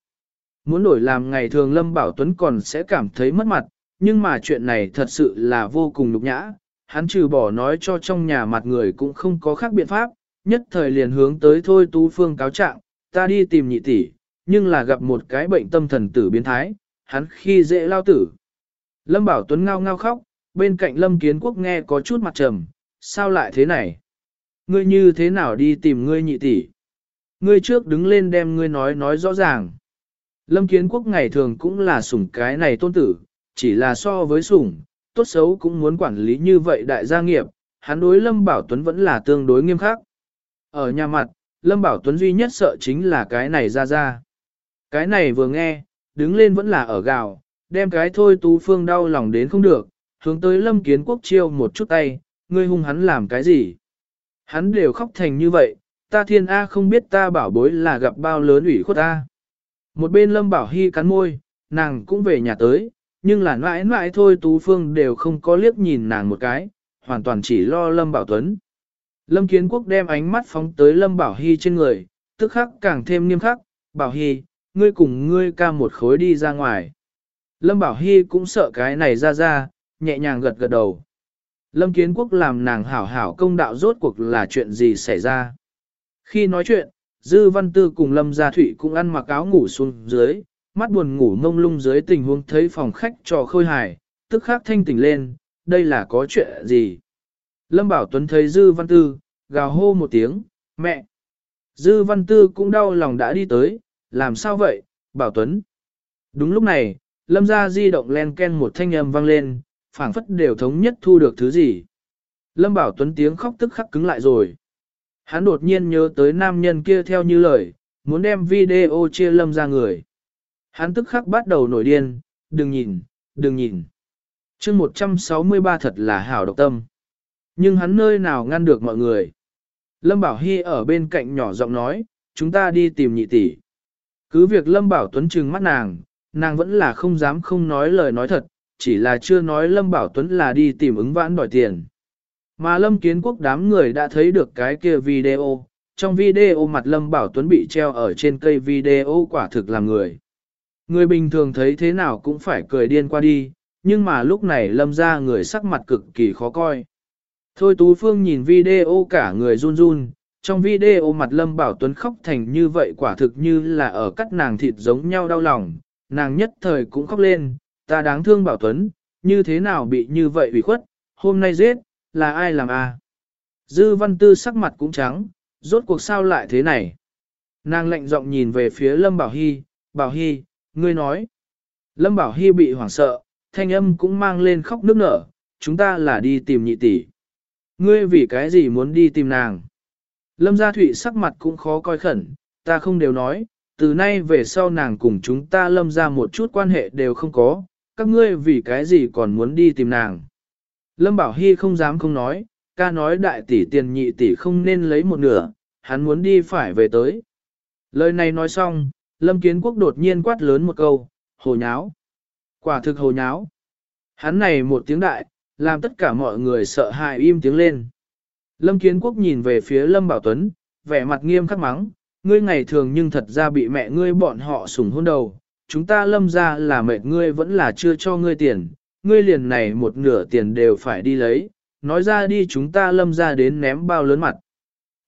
Muốn đổi làm ngày thường Lâm Bảo Tuấn còn sẽ cảm thấy mất mặt, nhưng mà chuyện này thật sự là vô cùng nhục nhã. Hắn trừ bỏ nói cho trong nhà mặt người cũng không có khác biện pháp, nhất thời liền hướng tới thôi Tú Phương cáo trạng, ta đi tìm nhị tỷ, nhưng là gặp một cái bệnh tâm thần tử biến thái, hắn khi dễ lao tử. Lâm Bảo Tuấn ngao ngao khóc, bên cạnh Lâm Kiến Quốc nghe có chút mặt trầm, sao lại thế này? Ngươi như thế nào đi tìm ngươi nhị tỷ? Ngươi trước đứng lên đem ngươi nói nói rõ ràng. Lâm Kiến Quốc ngày thường cũng là sủng cái này tôn tử, chỉ là so với sủng, tốt xấu cũng muốn quản lý như vậy đại gia nghiệp, hắn đối Lâm Bảo Tuấn vẫn là tương đối nghiêm khắc. Ở nhà mặt, Lâm Bảo Tuấn duy nhất sợ chính là cái này ra ra. Cái này vừa nghe, đứng lên vẫn là ở gào, đem cái thôi tú phương đau lòng đến không được, hướng tới Lâm Kiến Quốc chiêu một chút tay, ngươi hung hắn làm cái gì. Hắn đều khóc thành như vậy, ta thiên A không biết ta bảo bối là gặp bao lớn ủy khuất ta. Một bên Lâm Bảo Hy cắn môi, nàng cũng về nhà tới, nhưng là mãi mãi thôi Tú Phương đều không có liếc nhìn nàng một cái, hoàn toàn chỉ lo Lâm Bảo Tuấn. Lâm Kiến Quốc đem ánh mắt phóng tới Lâm Bảo Hy trên người, tức khắc càng thêm nghiêm khắc, Bảo Hy, ngươi cùng ngươi ca một khối đi ra ngoài. Lâm Bảo Hy cũng sợ cái này ra ra, nhẹ nhàng gật gật đầu. Lâm Kiến Quốc làm nàng hảo hảo công đạo rốt cuộc là chuyện gì xảy ra. Khi nói chuyện, Dư Văn Tư cùng Lâm Gia Thụy cũng ăn mặc áo ngủ xuống dưới, mắt buồn ngủ ngông lung dưới tình huống thấy phòng khách trò khôi hài, tức khắc thanh tỉnh lên, đây là có chuyện gì. Lâm Bảo Tuấn thấy Dư Văn Tư, gào hô một tiếng, mẹ. Dư Văn Tư cũng đau lòng đã đi tới, làm sao vậy, Bảo Tuấn. Đúng lúc này, Lâm gia di động len ken một thanh âm vang lên, phảng phất đều thống nhất thu được thứ gì. Lâm Bảo Tuấn tiếng khóc tức khắc cứng lại rồi. Hắn đột nhiên nhớ tới nam nhân kia theo như lời, muốn đem video chia Lâm ra người. Hắn tức khắc bắt đầu nổi điên, đừng nhìn, đừng nhìn. chương 163 thật là hảo độc tâm. Nhưng hắn nơi nào ngăn được mọi người. Lâm Bảo Hy ở bên cạnh nhỏ giọng nói, chúng ta đi tìm nhị tỷ. Cứ việc Lâm Bảo Tuấn trừng mắt nàng, nàng vẫn là không dám không nói lời nói thật, chỉ là chưa nói Lâm Bảo Tuấn là đi tìm ứng vãn đòi tiền. Mà Lâm Kiến Quốc đám người đã thấy được cái kia video, trong video mặt Lâm Bảo Tuấn bị treo ở trên cây video quả thực là người. Người bình thường thấy thế nào cũng phải cười điên qua đi, nhưng mà lúc này Lâm ra người sắc mặt cực kỳ khó coi. Thôi Tú Phương nhìn video cả người run run, trong video mặt Lâm Bảo Tuấn khóc thành như vậy quả thực như là ở cắt nàng thịt giống nhau đau lòng, nàng nhất thời cũng khóc lên, ta đáng thương Bảo Tuấn, như thế nào bị như vậy ủy khuất, hôm nay giết, là ai làm a? Dư văn tư sắc mặt cũng trắng, rốt cuộc sao lại thế này? Nàng lạnh giọng nhìn về phía Lâm Bảo Hy, Bảo Hy, ngươi nói. Lâm Bảo Hy bị hoảng sợ, thanh âm cũng mang lên khóc nước nở, chúng ta là đi tìm nhị tỷ. Ngươi vì cái gì muốn đi tìm nàng? Lâm Gia Thụy sắc mặt cũng khó coi khẩn, ta không đều nói, từ nay về sau nàng cùng chúng ta lâm ra một chút quan hệ đều không có, các ngươi vì cái gì còn muốn đi tìm nàng. Lâm Bảo Hy không dám không nói, ca nói đại tỷ tiền nhị tỷ không nên lấy một nửa, hắn muốn đi phải về tới. Lời này nói xong, Lâm Kiến Quốc đột nhiên quát lớn một câu, hồ nháo. Quả thực hồ nháo. Hắn này một tiếng đại, làm tất cả mọi người sợ hãi im tiếng lên. Lâm Kiến Quốc nhìn về phía Lâm Bảo Tuấn, vẻ mặt nghiêm khắc mắng, ngươi ngày thường nhưng thật ra bị mẹ ngươi bọn họ sủng hôn đầu, chúng ta lâm ra là mệt ngươi vẫn là chưa cho ngươi tiền, ngươi liền này một nửa tiền đều phải đi lấy, nói ra đi chúng ta lâm ra đến ném bao lớn mặt.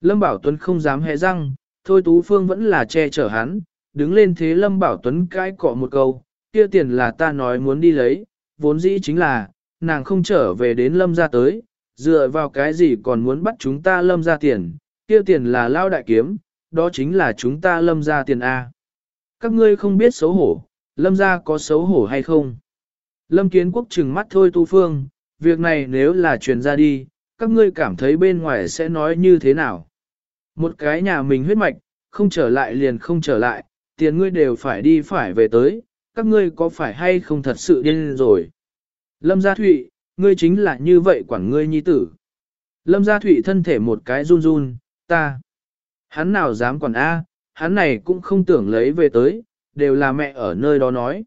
Lâm Bảo Tuấn không dám hé răng, thôi Tú Phương vẫn là che chở hắn, đứng lên thế Lâm Bảo Tuấn cãi cọ một câu, kia tiền là ta nói muốn đi lấy, vốn dĩ chính là, nàng không trở về đến Lâm ra tới, dựa vào cái gì còn muốn bắt chúng ta Lâm ra tiền, kia tiền là lao đại kiếm, đó chính là chúng ta Lâm ra tiền A. Các ngươi không biết xấu hổ, Lâm ra có xấu hổ hay không? Lâm Kiến Quốc trừng mắt thôi Tu Phương, việc này nếu là truyền ra đi, các ngươi cảm thấy bên ngoài sẽ nói như thế nào? Một cái nhà mình huyết mạch, không trở lại liền không trở lại, tiền ngươi đều phải đi phải về tới, các ngươi có phải hay không thật sự điên rồi? Lâm Gia Thụy, ngươi chính là như vậy quản ngươi nhi tử. Lâm Gia Thụy thân thể một cái run run, ta. Hắn nào dám quản A, hắn này cũng không tưởng lấy về tới, đều là mẹ ở nơi đó nói.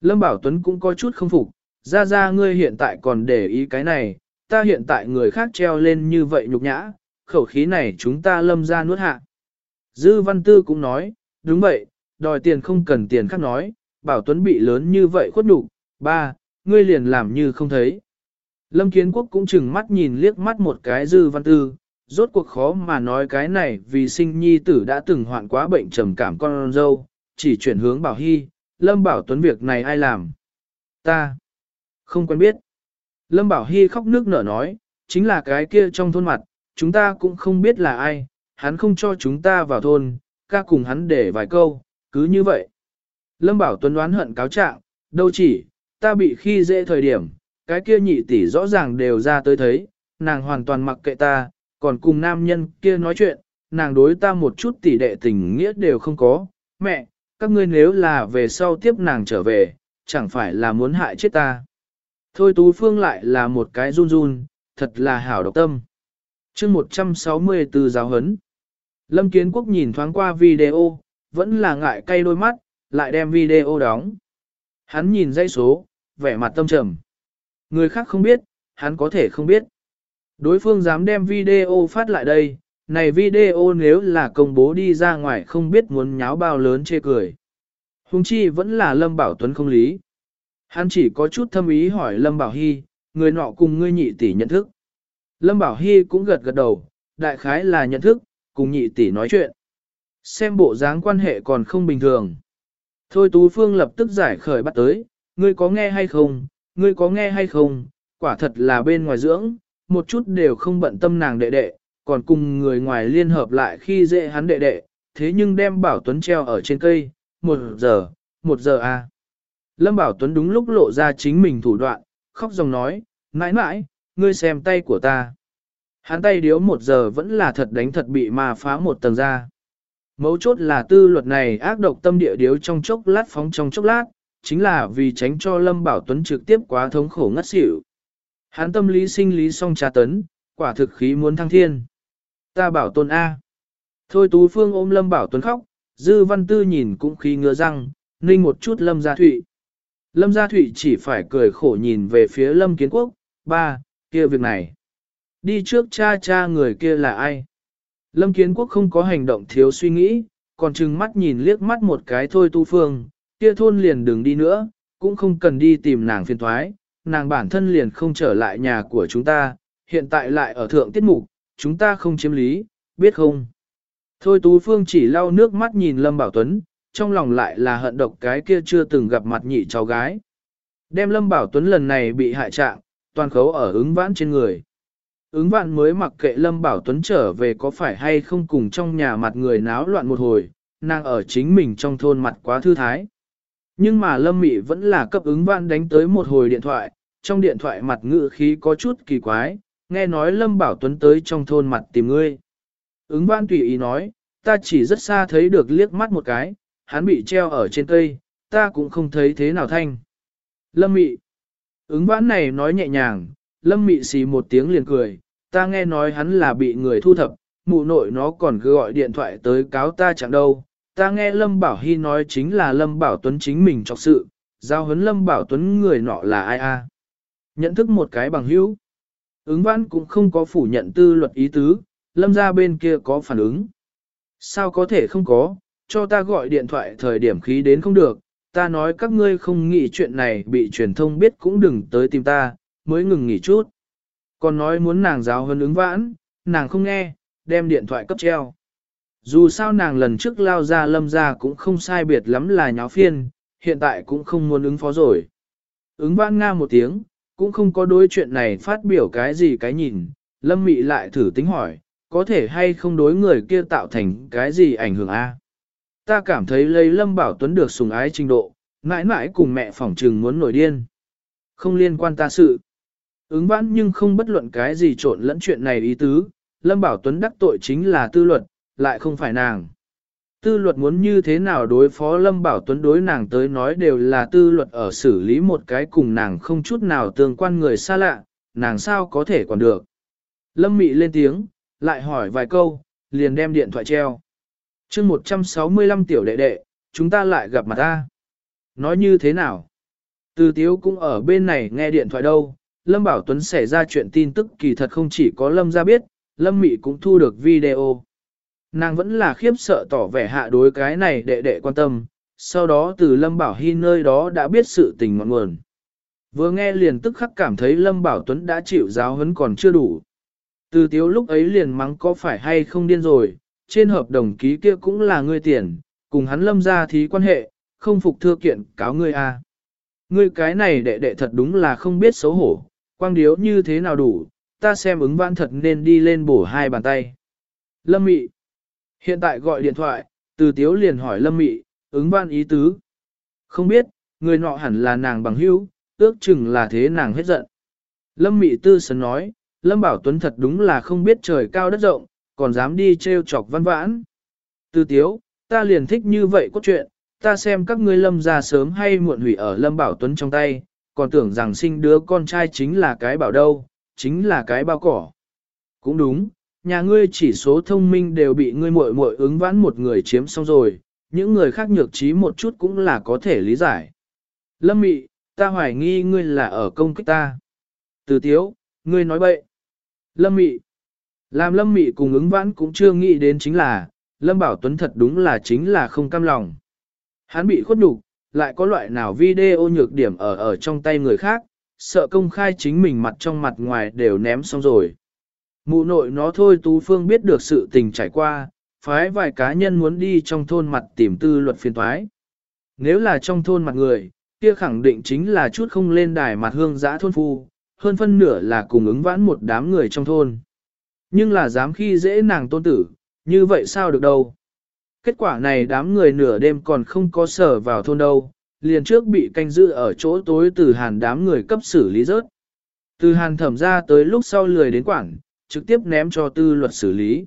Lâm Bảo Tuấn cũng có chút không phục, ra ra ngươi hiện tại còn để ý cái này, ta hiện tại người khác treo lên như vậy nhục nhã, khẩu khí này chúng ta lâm ra nuốt hạ. Dư Văn Tư cũng nói, đúng vậy, đòi tiền không cần tiền khác nói, Bảo Tuấn bị lớn như vậy khuất nhục, ba, ngươi liền làm như không thấy. Lâm Kiến Quốc cũng chừng mắt nhìn liếc mắt một cái Dư Văn Tư, rốt cuộc khó mà nói cái này vì sinh nhi tử đã từng hoạn quá bệnh trầm cảm con dâu, chỉ chuyển hướng Bảo Hy, Lâm Bảo Tuấn việc này ai làm? Ta không quen biết. Lâm Bảo Hy khóc nước nở nói, chính là cái kia trong thôn mặt, chúng ta cũng không biết là ai, hắn không cho chúng ta vào thôn, ca cùng hắn để vài câu, cứ như vậy. Lâm Bảo Tuấn đoán hận cáo trạng, đâu chỉ, ta bị khi dễ thời điểm, cái kia nhị tỷ rõ ràng đều ra tới thấy, nàng hoàn toàn mặc kệ ta, còn cùng nam nhân kia nói chuyện, nàng đối ta một chút tỷ đệ tình nghĩa đều không có, mẹ, các ngươi nếu là về sau tiếp nàng trở về, chẳng phải là muốn hại chết ta. Thôi Tú Phương lại là một cái run run, thật là hảo độc tâm. chương 164 giáo hấn. Lâm Kiến Quốc nhìn thoáng qua video, vẫn là ngại cay đôi mắt, lại đem video đóng. Hắn nhìn dây số, vẻ mặt tâm trầm. Người khác không biết, hắn có thể không biết. Đối phương dám đem video phát lại đây, này video nếu là công bố đi ra ngoài không biết muốn nháo bao lớn chê cười. Hùng chi vẫn là Lâm Bảo Tuấn không lý. Hắn chỉ có chút thâm ý hỏi Lâm Bảo Hy, người nọ cùng ngươi nhị tỷ nhận thức. Lâm Bảo Hy cũng gật gật đầu, đại khái là nhận thức, cùng nhị tỷ nói chuyện. Xem bộ dáng quan hệ còn không bình thường. Thôi Tú Phương lập tức giải khởi bắt tới, ngươi có nghe hay không, ngươi có nghe hay không, quả thật là bên ngoài dưỡng, một chút đều không bận tâm nàng đệ đệ, còn cùng người ngoài liên hợp lại khi dễ hắn đệ đệ, thế nhưng đem Bảo Tuấn treo ở trên cây, một giờ, một giờ à. Lâm Bảo Tuấn đúng lúc lộ ra chính mình thủ đoạn, khóc dòng nói, mãi mãi, ngươi xem tay của ta. Hắn tay điếu một giờ vẫn là thật đánh thật bị mà phá một tầng ra. Mấu chốt là tư luật này ác độc tâm địa điếu trong chốc lát phóng trong chốc lát, chính là vì tránh cho Lâm Bảo Tuấn trực tiếp quá thống khổ ngất xỉu. Hắn tâm lý sinh lý song trà tấn, quả thực khí muốn thăng thiên. Ta bảo tôn A. Thôi Tú Phương ôm Lâm Bảo Tuấn khóc, Dư Văn Tư nhìn cũng khí ngứa răng, ninh một chút Lâm Gia Thụy. Lâm Gia Thụy chỉ phải cười khổ nhìn về phía Lâm Kiến Quốc, ba, kia việc này. Đi trước cha cha người kia là ai? Lâm Kiến Quốc không có hành động thiếu suy nghĩ, còn chừng mắt nhìn liếc mắt một cái thôi tu phương, kia thôn liền đừng đi nữa, cũng không cần đi tìm nàng phiền thoái, nàng bản thân liền không trở lại nhà của chúng ta, hiện tại lại ở thượng tiết mục, chúng ta không chiếm lý, biết không? Thôi Tú Phương chỉ lau nước mắt nhìn Lâm Bảo Tuấn, trong lòng lại là hận độc cái kia chưa từng gặp mặt nhị cháu gái. Đem Lâm Bảo Tuấn lần này bị hại trạng, toàn khấu ở ứng vãn trên người. Ứng vãn mới mặc kệ Lâm Bảo Tuấn trở về có phải hay không cùng trong nhà mặt người náo loạn một hồi, nàng ở chính mình trong thôn mặt quá thư thái. Nhưng mà Lâm Mị vẫn là cấp ứng văn đánh tới một hồi điện thoại, trong điện thoại mặt ngự khí có chút kỳ quái, nghe nói Lâm Bảo Tuấn tới trong thôn mặt tìm ngươi. Ứng văn tùy ý nói, ta chỉ rất xa thấy được liếc mắt một cái, hắn bị treo ở trên cây, ta cũng không thấy thế nào thanh. Lâm Mị. Ứng văn này nói nhẹ nhàng, Lâm Mị xì một tiếng liền cười, ta nghe nói hắn là bị người thu thập, mụ nội nó còn cứ gọi điện thoại tới cáo ta chẳng đâu. Ta nghe Lâm Bảo Hy nói chính là Lâm Bảo Tuấn chính mình trọc sự, giao hấn Lâm Bảo Tuấn người nọ là ai a? Nhận thức một cái bằng hữu. Ứng vãn cũng không có phủ nhận tư luật ý tứ, Lâm ra bên kia có phản ứng. Sao có thể không có, cho ta gọi điện thoại thời điểm khí đến không được, ta nói các ngươi không nghĩ chuyện này bị truyền thông biết cũng đừng tới tìm ta, mới ngừng nghỉ chút. Còn nói muốn nàng giáo hơn ứng vãn, nàng không nghe, đem điện thoại cấp treo. Dù sao nàng lần trước lao ra lâm ra cũng không sai biệt lắm là nháo phiên, hiện tại cũng không muốn ứng phó rồi. Ứng vãn nga một tiếng, cũng không có đối chuyện này phát biểu cái gì cái nhìn, lâm mị lại thử tính hỏi, có thể hay không đối người kia tạo thành cái gì ảnh hưởng a? Ta cảm thấy lấy Lâm Bảo Tuấn được sùng ái trình độ, mãi mãi cùng mẹ phỏng trừng muốn nổi điên. Không liên quan ta sự. Ứng vãn nhưng không bất luận cái gì trộn lẫn chuyện này ý tứ, Lâm Bảo Tuấn đắc tội chính là tư luật, lại không phải nàng. Tư luật muốn như thế nào đối phó Lâm Bảo Tuấn đối nàng tới nói đều là tư luật ở xử lý một cái cùng nàng không chút nào tương quan người xa lạ, nàng sao có thể còn được. Lâm Mị lên tiếng, lại hỏi vài câu, liền đem điện thoại treo. chương 165 tiểu đệ đệ, chúng ta lại gặp mặt ta. Nói như thế nào? Từ tiếu cũng ở bên này nghe điện thoại đâu, Lâm Bảo Tuấn xảy ra chuyện tin tức kỳ thật không chỉ có Lâm ra biết, Lâm Mị cũng thu được video. Nàng vẫn là khiếp sợ tỏ vẻ hạ đối cái này đệ đệ quan tâm, sau đó từ Lâm Bảo Hy nơi đó đã biết sự tình ngọn nguồn. Vừa nghe liền tức khắc cảm thấy Lâm Bảo Tuấn đã chịu giáo huấn còn chưa đủ. Từ tiếu lúc ấy liền mắng có phải hay không điên rồi, trên hợp đồng ký kia cũng là ngươi tiền, cùng hắn lâm ra thí quan hệ, không phục thưa kiện cáo ngươi a. À. Ngươi cái này đệ đệ thật đúng là không biết xấu hổ, quang điếu như thế nào đủ, ta xem ứng vãn thật nên đi lên bổ hai bàn tay. Lâm Mị Hiện tại gọi điện thoại, từ tiếu liền hỏi Lâm Mị, ứng ban ý tứ. Không biết, người nọ hẳn là nàng bằng hữu, ước chừng là thế nàng hết giận. Lâm Mị tư sấn nói, Lâm Bảo Tuấn thật đúng là không biết trời cao đất rộng, còn dám đi trêu chọc văn vãn. Từ tiếu, ta liền thích như vậy cốt truyện, ta xem các ngươi lâm ra sớm hay muộn hủy ở Lâm Bảo Tuấn trong tay, còn tưởng rằng sinh đứa con trai chính là cái bảo đâu, chính là cái bao cỏ. Cũng đúng, nhà ngươi chỉ số thông minh đều bị ngươi muội muội ứng vãn một người chiếm xong rồi, những người khác nhược trí một chút cũng là có thể lý giải. Lâm Mị, ta hoài nghi ngươi là ở công kích ta. Từ tiếu, ngươi nói bậy. Lâm Mị Làm Lâm Mị cùng ứng vãn cũng chưa nghĩ đến chính là, Lâm Bảo Tuấn thật đúng là chính là không cam lòng. Hắn bị khuất nhục, lại có loại nào video nhược điểm ở ở trong tay người khác, sợ công khai chính mình mặt trong mặt ngoài đều ném xong rồi. Mụ nội nó thôi Tú Phương biết được sự tình trải qua, phái vài cá nhân muốn đi trong thôn mặt tìm tư luật phiên thoái. Nếu là trong thôn mặt người, kia khẳng định chính là chút không lên đài mặt hương giã thôn phu, hơn phân nửa là cùng ứng vãn một đám người trong thôn. Nhưng là dám khi dễ nàng tôn tử, như vậy sao được đâu. Kết quả này đám người nửa đêm còn không có sở vào thôn đâu, liền trước bị canh giữ ở chỗ tối từ hàn đám người cấp xử lý rớt. Từ hàn thẩm ra tới lúc sau lười đến quảng, trực tiếp ném cho tư luật xử lý.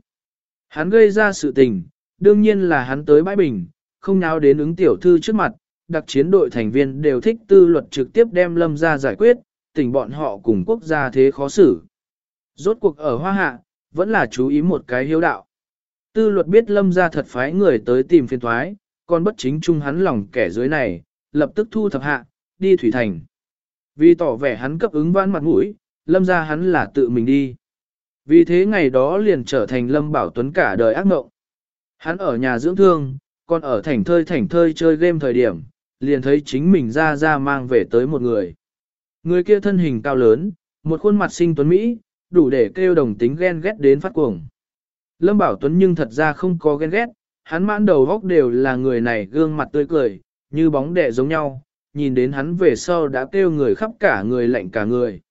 Hắn gây ra sự tình, đương nhiên là hắn tới bãi bình, không nháo đến ứng tiểu thư trước mặt, đặc chiến đội thành viên đều thích tư luật trực tiếp đem lâm ra giải quyết, tình bọn họ cùng quốc gia thế khó xử. Rốt cuộc ở hoa hạ, vẫn là chú ý một cái hiếu đạo. Tư luật biết lâm ra thật phái người tới tìm phiên thoái, còn bất chính chung hắn lòng kẻ dưới này, lập tức thu thập hạ, đi thủy thành. Vì tỏ vẻ hắn cấp ứng vãn mặt mũi, lâm ra hắn là tự mình đi. Vì thế ngày đó liền trở thành lâm bảo tuấn cả đời ác mộng. Hắn ở nhà dưỡng thương, còn ở thành thơi thành thơi chơi game thời điểm, liền thấy chính mình ra ra mang về tới một người. Người kia thân hình cao lớn, một khuôn mặt sinh tuấn Mỹ, đủ để kêu đồng tính ghen ghét đến phát cuồng. Lâm Bảo Tuấn nhưng thật ra không có ghen ghét, hắn mãn đầu góc đều là người này gương mặt tươi cười, như bóng đẻ giống nhau, nhìn đến hắn về sau đã kêu người khắp cả người lạnh cả người.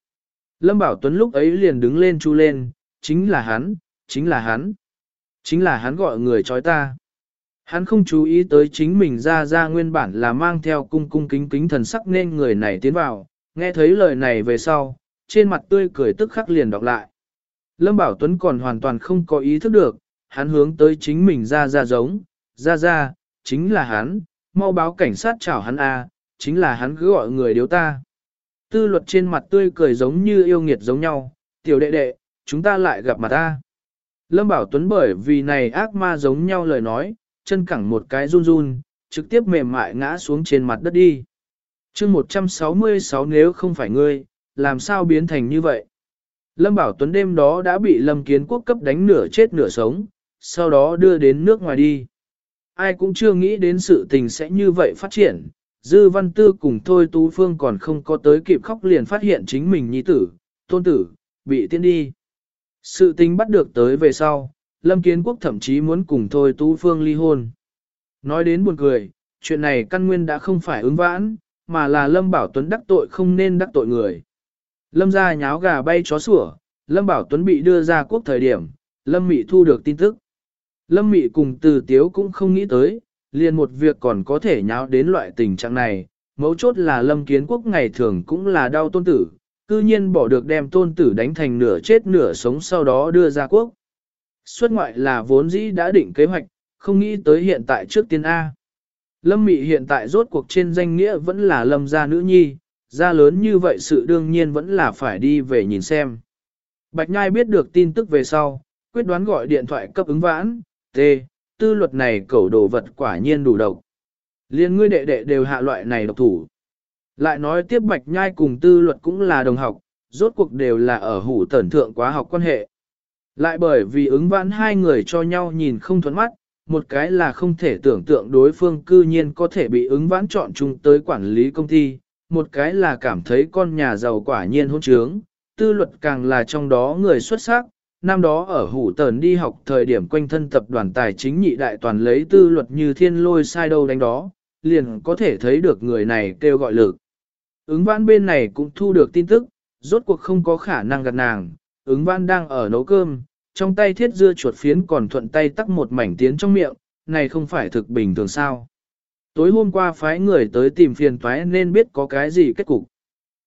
Lâm Bảo Tuấn lúc ấy liền đứng lên chu lên, chính là hắn, chính là hắn, chính là hắn gọi người chói ta. Hắn không chú ý tới chính mình ra ra nguyên bản là mang theo cung cung kính kính thần sắc nên người này tiến vào, nghe thấy lời này về sau, trên mặt tươi cười tức khắc liền đọc lại. Lâm Bảo Tuấn còn hoàn toàn không có ý thức được, hắn hướng tới chính mình ra ra giống, ra ra, chính là hắn, mau báo cảnh sát chào hắn a, chính là hắn cứ gọi người điếu ta. Tư luật trên mặt tươi cười giống như yêu nghiệt giống nhau, tiểu đệ đệ, chúng ta lại gặp mặt ta. Lâm Bảo Tuấn bởi vì này ác ma giống nhau lời nói, chân cẳng một cái run run, trực tiếp mềm mại ngã xuống trên mặt đất đi. chương 166 nếu không phải ngươi, làm sao biến thành như vậy? Lâm Bảo Tuấn đêm đó đã bị Lâm Kiến Quốc cấp đánh nửa chết nửa sống, sau đó đưa đến nước ngoài đi. Ai cũng chưa nghĩ đến sự tình sẽ như vậy phát triển, Dư Văn Tư cùng Thôi Tú Phương còn không có tới kịp khóc liền phát hiện chính mình nhi tử, tôn tử, bị tiên đi. Sự tình bắt được tới về sau, Lâm Kiến Quốc thậm chí muốn cùng Thôi Tú Phương ly hôn. Nói đến buồn cười, chuyện này căn nguyên đã không phải ứng vãn, mà là Lâm Bảo Tuấn đắc tội không nên đắc tội người. Lâm ra nháo gà bay chó sủa, Lâm Bảo Tuấn bị đưa ra quốc thời điểm, Lâm Mị thu được tin tức. Lâm Mị cùng từ tiếu cũng không nghĩ tới, liền một việc còn có thể nháo đến loại tình trạng này, mấu chốt là Lâm Kiến Quốc ngày thường cũng là đau tôn tử, cư nhiên bỏ được đem tôn tử đánh thành nửa chết nửa sống sau đó đưa ra quốc. Xuất ngoại là vốn dĩ đã định kế hoạch, không nghĩ tới hiện tại trước tiên A. Lâm Mị hiện tại rốt cuộc trên danh nghĩa vẫn là Lâm gia nữ nhi, gia lớn như vậy sự đương nhiên vẫn là phải đi về nhìn xem. Bạch Nhai biết được tin tức về sau, quyết đoán gọi điện thoại cấp ứng vãn, T, tư luật này cẩu đồ vật quả nhiên đủ độc. Liên ngươi đệ đệ đều hạ loại này độc thủ. Lại nói tiếp Bạch Nhai cùng tư luật cũng là đồng học, rốt cuộc đều là ở hủ tẩn thượng quá học quan hệ. Lại bởi vì ứng vãn hai người cho nhau nhìn không thuẫn mắt, một cái là không thể tưởng tượng đối phương cư nhiên có thể bị ứng vãn chọn chung tới quản lý công ty, một cái là cảm thấy con nhà giàu quả nhiên hôn trướng, tư luật càng là trong đó người xuất sắc. Năm đó ở hủ tờn đi học thời điểm quanh thân tập đoàn tài chính nhị đại toàn lấy tư luật như thiên lôi sai đâu đánh đó, liền có thể thấy được người này kêu gọi lực. Ứng vãn bên này cũng thu được tin tức, rốt cuộc không có khả năng gặp nàng, ứng vãn đang ở nấu cơm, trong tay thiết dưa chuột phiến còn thuận tay tắc một mảnh tiến trong miệng, này không phải thực bình thường sao. Tối hôm qua phái người tới tìm phiền toái nên biết có cái gì kết cục.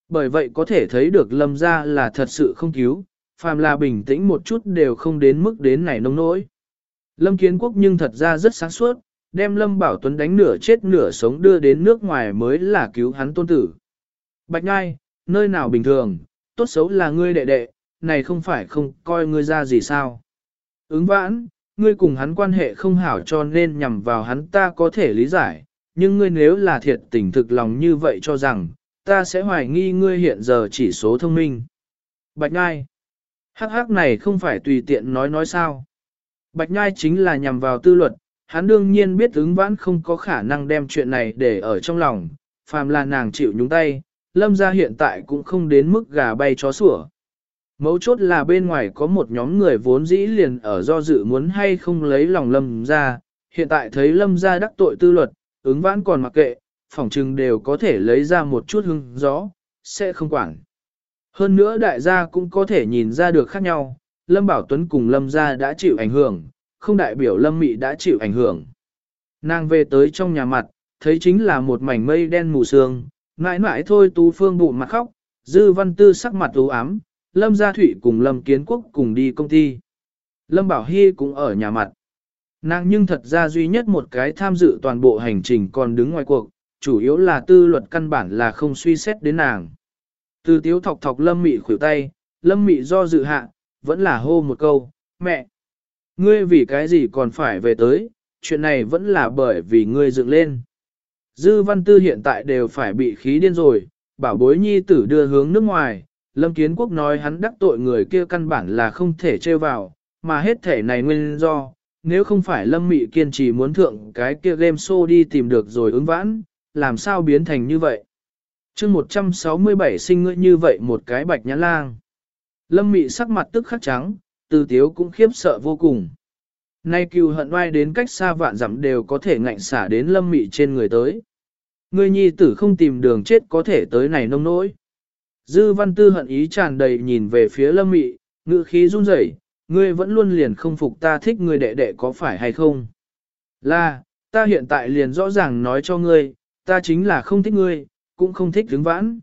Bởi vậy có thể thấy được lâm ra là thật sự không cứu, phàm là bình tĩnh một chút đều không đến mức đến này nông nỗi. Lâm kiến quốc nhưng thật ra rất sáng suốt, đem Lâm Bảo Tuấn đánh nửa chết nửa sống đưa đến nước ngoài mới là cứu hắn tôn tử. Bạch Ngai, nơi nào bình thường, tốt xấu là ngươi đệ đệ, này không phải không coi ngươi ra gì sao. Ứng vãn, ngươi cùng hắn quan hệ không hảo cho nên nhằm vào hắn ta có thể lý giải, nhưng ngươi nếu là thiệt tình thực lòng như vậy cho rằng, ta sẽ hoài nghi ngươi hiện giờ chỉ số thông minh. Bạch Nhai Hắc hắc này không phải tùy tiện nói nói sao. Bạch Nhai chính là nhằm vào tư luật, hắn đương nhiên biết ứng vãn không có khả năng đem chuyện này để ở trong lòng, phàm là nàng chịu nhúng tay, lâm gia hiện tại cũng không đến mức gà bay chó sủa. Mấu chốt là bên ngoài có một nhóm người vốn dĩ liền ở do dự muốn hay không lấy lòng lâm gia. hiện tại thấy lâm gia đắc tội tư luật, ứng vãn còn mặc kệ, phỏng chừng đều có thể lấy ra một chút hưng gió, sẽ không quản. Hơn nữa đại gia cũng có thể nhìn ra được khác nhau, Lâm Bảo Tuấn cùng Lâm gia đã chịu ảnh hưởng, không đại biểu Lâm Mị đã chịu ảnh hưởng. Nàng về tới trong nhà mặt, thấy chính là một mảnh mây đen mù sương, mãi mãi thôi tú phương bụng mặt khóc, dư văn tư sắc mặt u ám, Lâm Gia Thụy cùng Lâm Kiến Quốc cùng đi công ty. Lâm Bảo Hy cũng ở nhà mặt. Nàng nhưng thật ra duy nhất một cái tham dự toàn bộ hành trình còn đứng ngoài cuộc, chủ yếu là tư luật căn bản là không suy xét đến nàng. Từ tiếu thọc thọc lâm mị khuỷu tay, lâm mị do dự hạ, vẫn là hô một câu, mẹ. Ngươi vì cái gì còn phải về tới, chuyện này vẫn là bởi vì ngươi dựng lên. Dư văn tư hiện tại đều phải bị khí điên rồi, bảo bối nhi tử đưa hướng nước ngoài, lâm kiến quốc nói hắn đắc tội người kia căn bản là không thể trêu vào, mà hết thể này nguyên do, nếu không phải lâm mị kiên trì muốn thượng cái kia game show đi tìm được rồi ứng vãn, làm sao biến thành như vậy. chương 167 sinh ngươi như vậy một cái bạch nhãn lang. Lâm mị sắc mặt tức khắc trắng, từ tiếu cũng khiếp sợ vô cùng. Nay cừu hận oai đến cách xa vạn dặm đều có thể ngạnh xả đến lâm mị trên người tới. Người nhi tử không tìm đường chết có thể tới này nông nỗi. Dư văn tư hận ý tràn đầy nhìn về phía lâm mị, ngữ khí run rẩy, ngươi vẫn luôn liền không phục ta thích người đệ đệ có phải hay không? Là, ta hiện tại liền rõ ràng nói cho ngươi, ta chính là không thích ngươi, cũng không thích đứng vãn.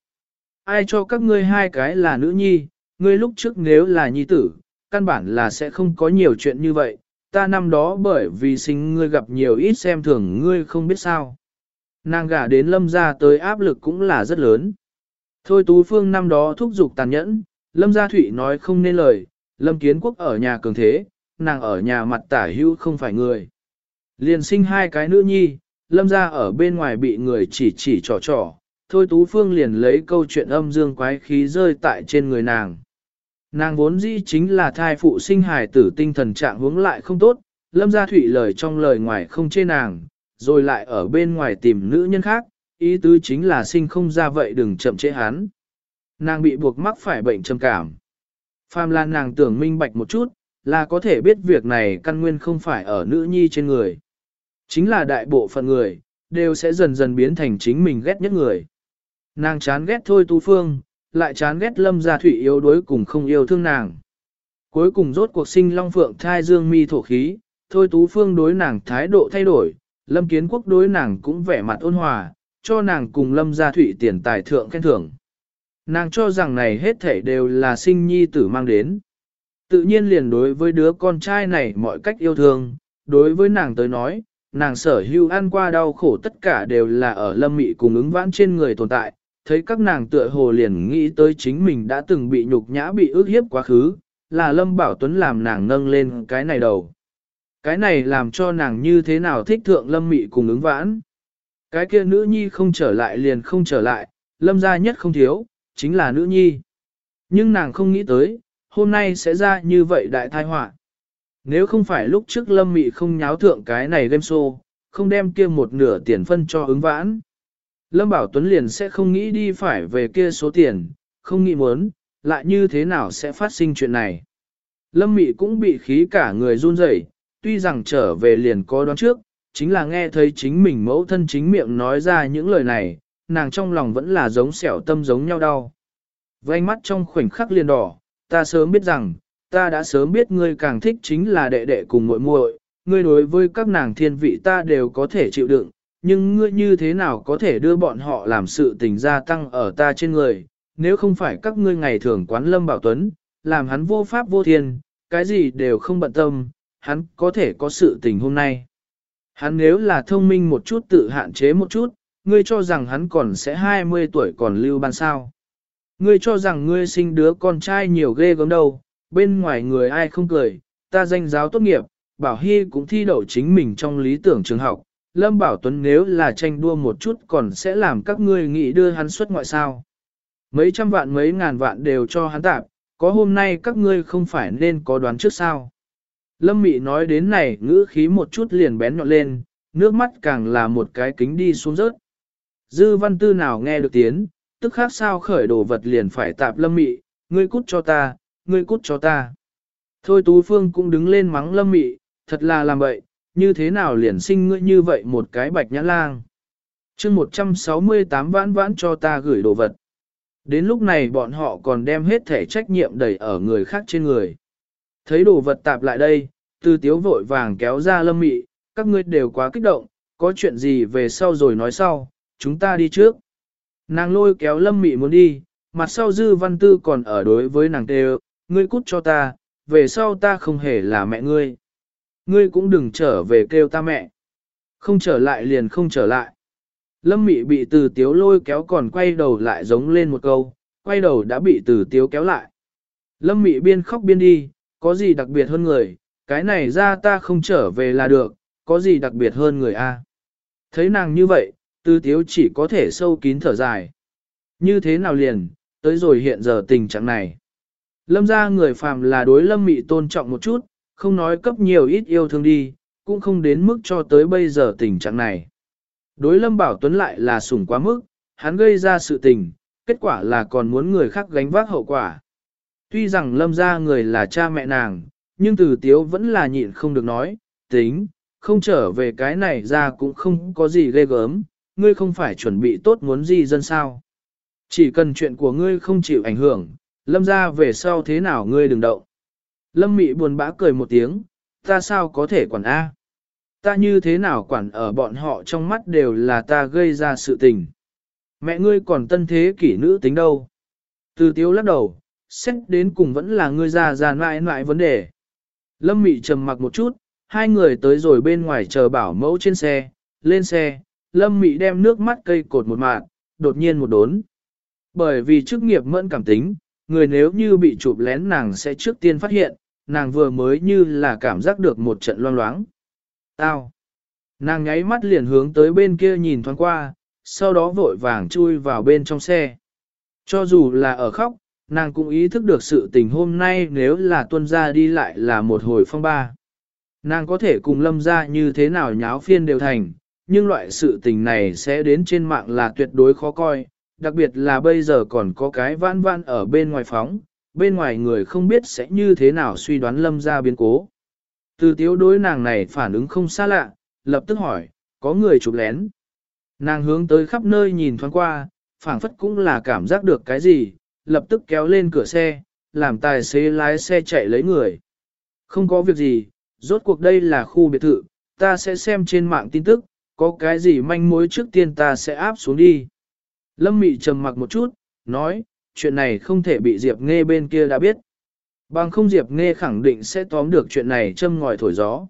Ai cho các ngươi hai cái là nữ nhi, ngươi lúc trước nếu là nhi tử, căn bản là sẽ không có nhiều chuyện như vậy, ta năm đó bởi vì sinh ngươi gặp nhiều ít xem thường ngươi không biết sao. Nàng gả đến lâm gia tới áp lực cũng là rất lớn. Thôi Tú Phương năm đó thúc giục tàn nhẫn, lâm gia thủy nói không nên lời, lâm kiến quốc ở nhà cường thế, nàng ở nhà mặt tả hữu không phải người. Liền sinh hai cái nữ nhi, lâm gia ở bên ngoài bị người chỉ chỉ trò trò, thôi Tú Phương liền lấy câu chuyện âm dương quái khí rơi tại trên người nàng. Nàng vốn dĩ chính là thai phụ sinh hài tử tinh thần trạng hướng lại không tốt, lâm gia thủy lời trong lời ngoài không chê nàng, rồi lại ở bên ngoài tìm nữ nhân khác, ý tứ chính là sinh không ra vậy đừng chậm chế hắn. Nàng bị buộc mắc phải bệnh trầm cảm. Phàm là nàng tưởng minh bạch một chút, là có thể biết việc này căn nguyên không phải ở nữ nhi trên người. Chính là đại bộ phận người, đều sẽ dần dần biến thành chính mình ghét nhất người. Nàng chán ghét thôi tu phương, lại chán ghét lâm gia thủy yếu đuối cùng không yêu thương nàng. Cuối cùng rốt cuộc sinh long phượng thai dương mi thổ khí, thôi tú phương đối nàng thái độ thay đổi, lâm kiến quốc đối nàng cũng vẻ mặt ôn hòa, cho nàng cùng lâm gia thủy tiền tài thượng khen thưởng. Nàng cho rằng này hết thể đều là sinh nhi tử mang đến. Tự nhiên liền đối với đứa con trai này mọi cách yêu thương, đối với nàng tới nói, nàng sở hưu ăn qua đau khổ tất cả đều là ở lâm mị cùng ứng vãn trên người tồn tại, thấy các nàng tựa hồ liền nghĩ tới chính mình đã từng bị nhục nhã bị ước hiếp quá khứ, là Lâm Bảo Tuấn làm nàng nâng lên cái này đầu. Cái này làm cho nàng như thế nào thích thượng Lâm Mị cùng ứng vãn. Cái kia nữ nhi không trở lại liền không trở lại, Lâm gia nhất không thiếu, chính là nữ nhi. Nhưng nàng không nghĩ tới, hôm nay sẽ ra như vậy đại tai họa. Nếu không phải lúc trước Lâm Mị không nháo thượng cái này game show, không đem kia một nửa tiền phân cho ứng vãn. Lâm Bảo Tuấn liền sẽ không nghĩ đi phải về kia số tiền, không nghĩ muốn, lại như thế nào sẽ phát sinh chuyện này. Lâm Mị cũng bị khí cả người run rẩy, tuy rằng trở về liền có đoán trước, chính là nghe thấy chính mình mẫu thân chính miệng nói ra những lời này, nàng trong lòng vẫn là giống xẻo tâm giống nhau đau. Vành mắt trong khoảnh khắc liền đỏ, ta sớm biết rằng, ta đã sớm biết ngươi càng thích chính là đệ đệ cùng muội muội, ngươi đối với các nàng thiên vị ta đều có thể chịu đựng, nhưng ngươi như thế nào có thể đưa bọn họ làm sự tình gia tăng ở ta trên người, nếu không phải các ngươi ngày thường quán lâm bảo tuấn, làm hắn vô pháp vô thiên, cái gì đều không bận tâm, hắn có thể có sự tình hôm nay. Hắn nếu là thông minh một chút tự hạn chế một chút, ngươi cho rằng hắn còn sẽ 20 tuổi còn lưu ban sao. Ngươi cho rằng ngươi sinh đứa con trai nhiều ghê gớm đâu, bên ngoài người ai không cười, ta danh giáo tốt nghiệp, Bảo Hy cũng thi đậu chính mình trong lý tưởng trường học, Lâm Bảo Tuấn nếu là tranh đua một chút còn sẽ làm các ngươi nghĩ đưa hắn xuất ngoại sao. Mấy trăm vạn mấy ngàn vạn đều cho hắn tạp, có hôm nay các ngươi không phải nên có đoán trước sao. Lâm Mị nói đến này ngữ khí một chút liền bén nhọn lên, nước mắt càng là một cái kính đi xuống rớt. Dư văn tư nào nghe được tiếng, tức khác sao khởi đồ vật liền phải tạp Lâm Mị, ngươi cút cho ta, ngươi cút cho ta. Thôi Tú Phương cũng đứng lên mắng Lâm Mị, thật là làm vậy, như thế nào liền sinh ngươi như vậy một cái bạch nhã lang. chương 168 vãn vãn cho ta gửi đồ vật. Đến lúc này bọn họ còn đem hết thể trách nhiệm đẩy ở người khác trên người. Thấy đồ vật tạp lại đây, tư tiếu vội vàng kéo ra lâm mị, các ngươi đều quá kích động, có chuyện gì về sau rồi nói sau, chúng ta đi trước. Nàng lôi kéo lâm mị muốn đi, mặt sau dư văn tư còn ở đối với nàng tê ngươi cút cho ta, về sau ta không hề là mẹ ngươi. Ngươi cũng đừng trở về kêu ta mẹ. Không trở lại liền không trở lại. Lâm mị bị từ tiếu lôi kéo còn quay đầu lại giống lên một câu, quay đầu đã bị từ tiếu kéo lại. Lâm mị biên khóc biên đi, có gì đặc biệt hơn người, cái này ra ta không trở về là được, có gì đặc biệt hơn người a? Thấy nàng như vậy, từ tiếu chỉ có thể sâu kín thở dài. Như thế nào liền, tới rồi hiện giờ tình trạng này. Lâm ra người phàm là đối lâm mị tôn trọng một chút, không nói cấp nhiều ít yêu thương đi, cũng không đến mức cho tới bây giờ tình trạng này. Đối lâm bảo tuấn lại là sủng quá mức, hắn gây ra sự tình, kết quả là còn muốn người khác gánh vác hậu quả. Tuy rằng lâm ra người là cha mẹ nàng, nhưng từ tiếu vẫn là nhịn không được nói, tính, không trở về cái này ra cũng không có gì ghê gớm, ngươi không phải chuẩn bị tốt muốn gì dân sao. Chỉ cần chuyện của ngươi không chịu ảnh hưởng, lâm ra về sau thế nào ngươi đừng động. Lâm mị buồn bã cười một tiếng, ta sao có thể quản A. Ta như thế nào quản ở bọn họ trong mắt đều là ta gây ra sự tình. Mẹ ngươi còn tân thế kỷ nữ tính đâu. Từ tiếu lắc đầu, xét đến cùng vẫn là ngươi ra ra mãi mãi vấn đề. Lâm mị trầm mặc một chút, hai người tới rồi bên ngoài chờ bảo mẫu trên xe, lên xe, Lâm mị đem nước mắt cây cột một mạng, đột nhiên một đốn. Bởi vì chức nghiệp mẫn cảm tính, người nếu như bị chụp lén nàng sẽ trước tiên phát hiện, nàng vừa mới như là cảm giác được một trận loang loáng. Tao! Nàng nháy mắt liền hướng tới bên kia nhìn thoáng qua, sau đó vội vàng chui vào bên trong xe. Cho dù là ở khóc, nàng cũng ý thức được sự tình hôm nay nếu là tuân ra đi lại là một hồi phong ba. Nàng có thể cùng lâm ra như thế nào nháo phiên đều thành, nhưng loại sự tình này sẽ đến trên mạng là tuyệt đối khó coi, đặc biệt là bây giờ còn có cái vãn vãn ở bên ngoài phóng, bên ngoài người không biết sẽ như thế nào suy đoán lâm ra biến cố. Từ tiếu đối nàng này phản ứng không xa lạ, lập tức hỏi, có người chụp lén. Nàng hướng tới khắp nơi nhìn thoáng qua, phảng phất cũng là cảm giác được cái gì, lập tức kéo lên cửa xe, làm tài xế lái xe chạy lấy người. Không có việc gì, rốt cuộc đây là khu biệt thự, ta sẽ xem trên mạng tin tức, có cái gì manh mối trước tiên ta sẽ áp xuống đi. Lâm Mị trầm mặc một chút, nói, chuyện này không thể bị Diệp Nghe bên kia đã biết. Bằng không Diệp Nghe khẳng định sẽ tóm được chuyện này châm ngòi thổi gió.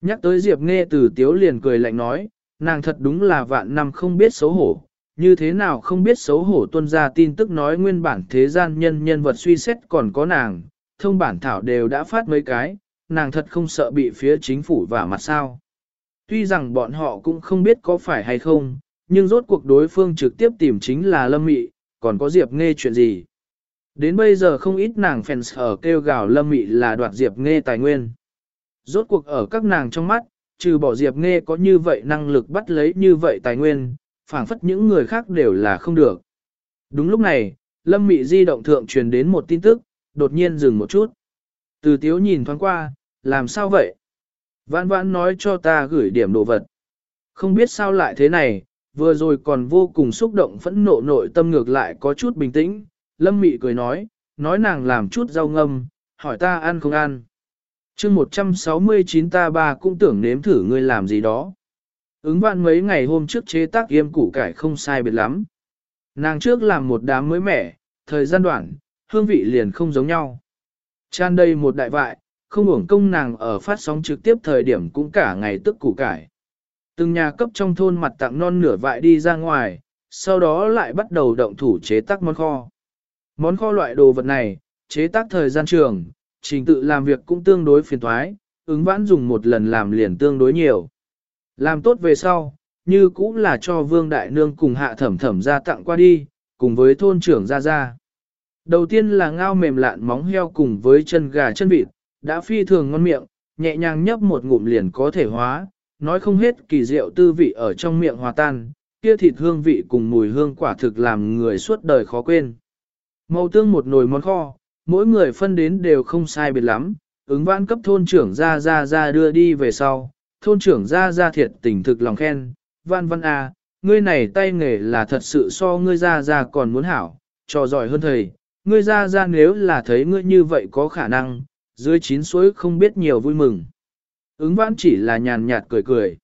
Nhắc tới Diệp Nghe từ tiếu liền cười lạnh nói, nàng thật đúng là vạn năm không biết xấu hổ, như thế nào không biết xấu hổ tuân ra tin tức nói nguyên bản thế gian nhân nhân vật suy xét còn có nàng, thông bản thảo đều đã phát mấy cái, nàng thật không sợ bị phía chính phủ vả mặt sao. Tuy rằng bọn họ cũng không biết có phải hay không, nhưng rốt cuộc đối phương trực tiếp tìm chính là Lâm Mị, còn có Diệp Nghe chuyện gì. Đến bây giờ không ít nàng fans ở kêu gào Lâm Mị là đoạt Diệp Nghe tài nguyên. Rốt cuộc ở các nàng trong mắt, trừ bỏ Diệp Nghe có như vậy năng lực bắt lấy như vậy tài nguyên, phảng phất những người khác đều là không được. Đúng lúc này, Lâm Mị di động thượng truyền đến một tin tức, đột nhiên dừng một chút. Từ tiếu nhìn thoáng qua, làm sao vậy? Vãn vãn nói cho ta gửi điểm đồ vật. Không biết sao lại thế này, vừa rồi còn vô cùng xúc động phẫn nộ nội tâm ngược lại có chút bình tĩnh. Lâm Mị cười nói, nói nàng làm chút rau ngâm, hỏi ta ăn không ăn. chương 169 ta ba cũng tưởng nếm thử ngươi làm gì đó. Ứng vạn mấy ngày hôm trước chế tác yêm củ cải không sai biệt lắm. Nàng trước làm một đám mới mẻ, thời gian đoạn, hương vị liền không giống nhau. Chan đây một đại vại, không uổng công nàng ở phát sóng trực tiếp thời điểm cũng cả ngày tức củ cải. Từng nhà cấp trong thôn mặt tặng non nửa vại đi ra ngoài, sau đó lại bắt đầu động thủ chế tác món kho. Món kho loại đồ vật này, chế tác thời gian trường, trình tự làm việc cũng tương đối phiền thoái, ứng vãn dùng một lần làm liền tương đối nhiều. Làm tốt về sau, như cũng là cho vương đại nương cùng hạ thẩm thẩm ra tặng qua đi, cùng với thôn trưởng ra ra. Đầu tiên là ngao mềm lạn móng heo cùng với chân gà chân vịt, đã phi thường ngon miệng, nhẹ nhàng nhấp một ngụm liền có thể hóa, nói không hết kỳ diệu tư vị ở trong miệng hòa tan, kia thịt hương vị cùng mùi hương quả thực làm người suốt đời khó quên. Màu tương một nồi món kho, mỗi người phân đến đều không sai biệt lắm, ứng vãn cấp thôn trưởng ra ra ra đưa đi về sau, thôn trưởng ra ra thiệt tình thực lòng khen, văn văn à, ngươi này tay nghề là thật sự so ngươi ra ra còn muốn hảo, trò giỏi hơn thầy, ngươi ra ra nếu là thấy ngươi như vậy có khả năng, dưới chín suối không biết nhiều vui mừng. Ứng vãn chỉ là nhàn nhạt cười cười.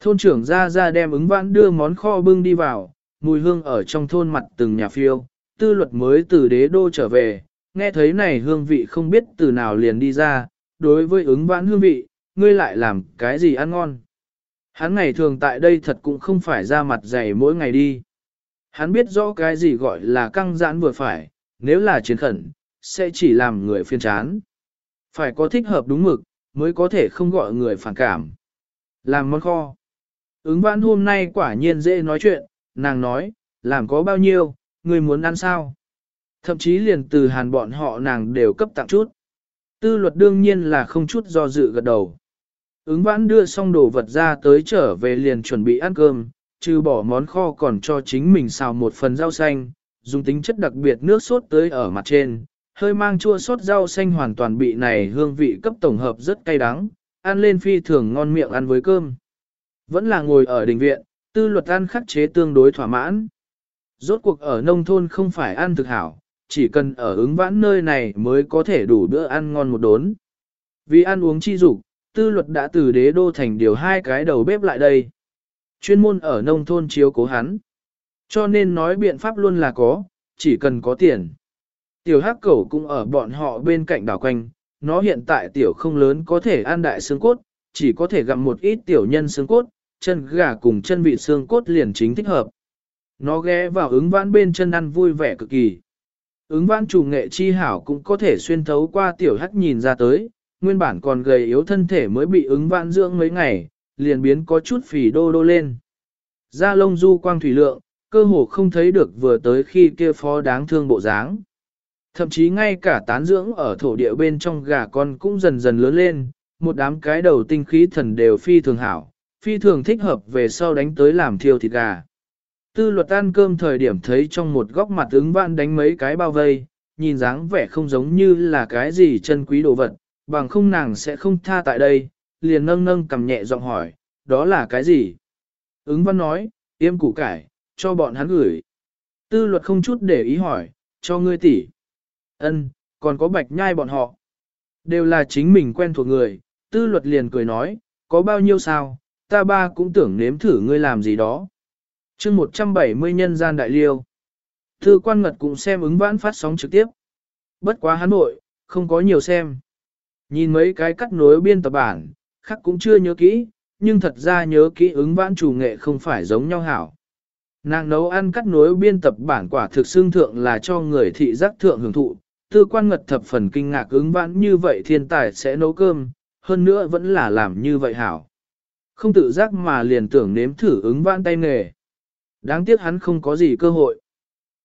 Thôn trưởng ra ra đem ứng vãn đưa món kho bưng đi vào, mùi hương ở trong thôn mặt từng nhà phiêu, tư luật mới từ đế đô trở về, nghe thấy này hương vị không biết từ nào liền đi ra, đối với ứng vãn hương vị, ngươi lại làm cái gì ăn ngon. Hắn ngày thường tại đây thật cũng không phải ra mặt dày mỗi ngày đi. Hắn biết rõ cái gì gọi là căng giãn vừa phải, nếu là chiến khẩn, sẽ chỉ làm người phiên chán. Phải có thích hợp đúng mực, mới có thể không gọi người phản cảm. Làm món kho. Ứng vãn hôm nay quả nhiên dễ nói chuyện, nàng nói, làm có bao nhiêu, người muốn ăn sao? Thậm chí liền từ hàn bọn họ nàng đều cấp tặng chút. Tư luật đương nhiên là không chút do dự gật đầu. Ứng vãn đưa xong đồ vật ra tới trở về liền chuẩn bị ăn cơm, trừ bỏ món kho còn cho chính mình xào một phần rau xanh, dùng tính chất đặc biệt nước sốt tới ở mặt trên, hơi mang chua sốt rau xanh hoàn toàn bị này hương vị cấp tổng hợp rất cay đắng, ăn lên phi thường ngon miệng ăn với cơm. Vẫn là ngồi ở đình viện, tư luật ăn khắc chế tương đối thỏa mãn. Rốt cuộc ở nông thôn không phải ăn thực hảo, chỉ cần ở ứng vãn nơi này mới có thể đủ bữa ăn ngon một đốn. Vì ăn uống chi dục, tư luật đã từ đế đô thành điều hai cái đầu bếp lại đây. Chuyên môn ở nông thôn chiếu cố hắn. Cho nên nói biện pháp luôn là có, chỉ cần có tiền. Tiểu hắc cẩu cũng ở bọn họ bên cạnh đảo quanh, nó hiện tại tiểu không lớn có thể ăn đại xương cốt, chỉ có thể gặm một ít tiểu nhân xương cốt, chân gà cùng chân vị xương cốt liền chính thích hợp. Nó ghé vào ứng vãn bên chân ăn vui vẻ cực kỳ. Ứng vãn chủ nghệ chi hảo cũng có thể xuyên thấu qua tiểu hắc nhìn ra tới, nguyên bản còn gầy yếu thân thể mới bị ứng vãn dưỡng mấy ngày, liền biến có chút phì đô đô lên. Da lông du quang thủy lượng, cơ hồ không thấy được vừa tới khi kia phó đáng thương bộ dáng. Thậm chí ngay cả tán dưỡng ở thổ địa bên trong gà con cũng dần dần lớn lên, một đám cái đầu tinh khí thần đều phi thường hảo, phi thường thích hợp về sau đánh tới làm thiêu thịt gà. Tư luật ăn cơm thời điểm thấy trong một góc mặt ứng vạn đánh mấy cái bao vây, nhìn dáng vẻ không giống như là cái gì chân quý đồ vật, bằng không nàng sẽ không tha tại đây, liền nâng nâng cầm nhẹ giọng hỏi, đó là cái gì? Ứng văn nói, yêm củ cải, cho bọn hắn gửi. Tư luật không chút để ý hỏi, cho ngươi tỷ. Ân, còn có bạch nhai bọn họ. Đều là chính mình quen thuộc người, tư luật liền cười nói, có bao nhiêu sao, ta ba cũng tưởng nếm thử ngươi làm gì đó. chương 170 nhân gian đại liêu. Thư quan ngật cũng xem ứng vãn phát sóng trực tiếp. Bất quá hắn nội, không có nhiều xem. Nhìn mấy cái cắt nối biên tập bản, khác cũng chưa nhớ kỹ, nhưng thật ra nhớ kỹ ứng vãn chủ nghệ không phải giống nhau hảo. Nàng nấu ăn cắt nối biên tập bản quả thực xương thượng là cho người thị giác thượng hưởng thụ, tư quan ngật thập phần kinh ngạc ứng vãn như vậy thiên tài sẽ nấu cơm, hơn nữa vẫn là làm như vậy hảo. Không tự giác mà liền tưởng nếm thử ứng vãn tay nghề. Đáng tiếc hắn không có gì cơ hội.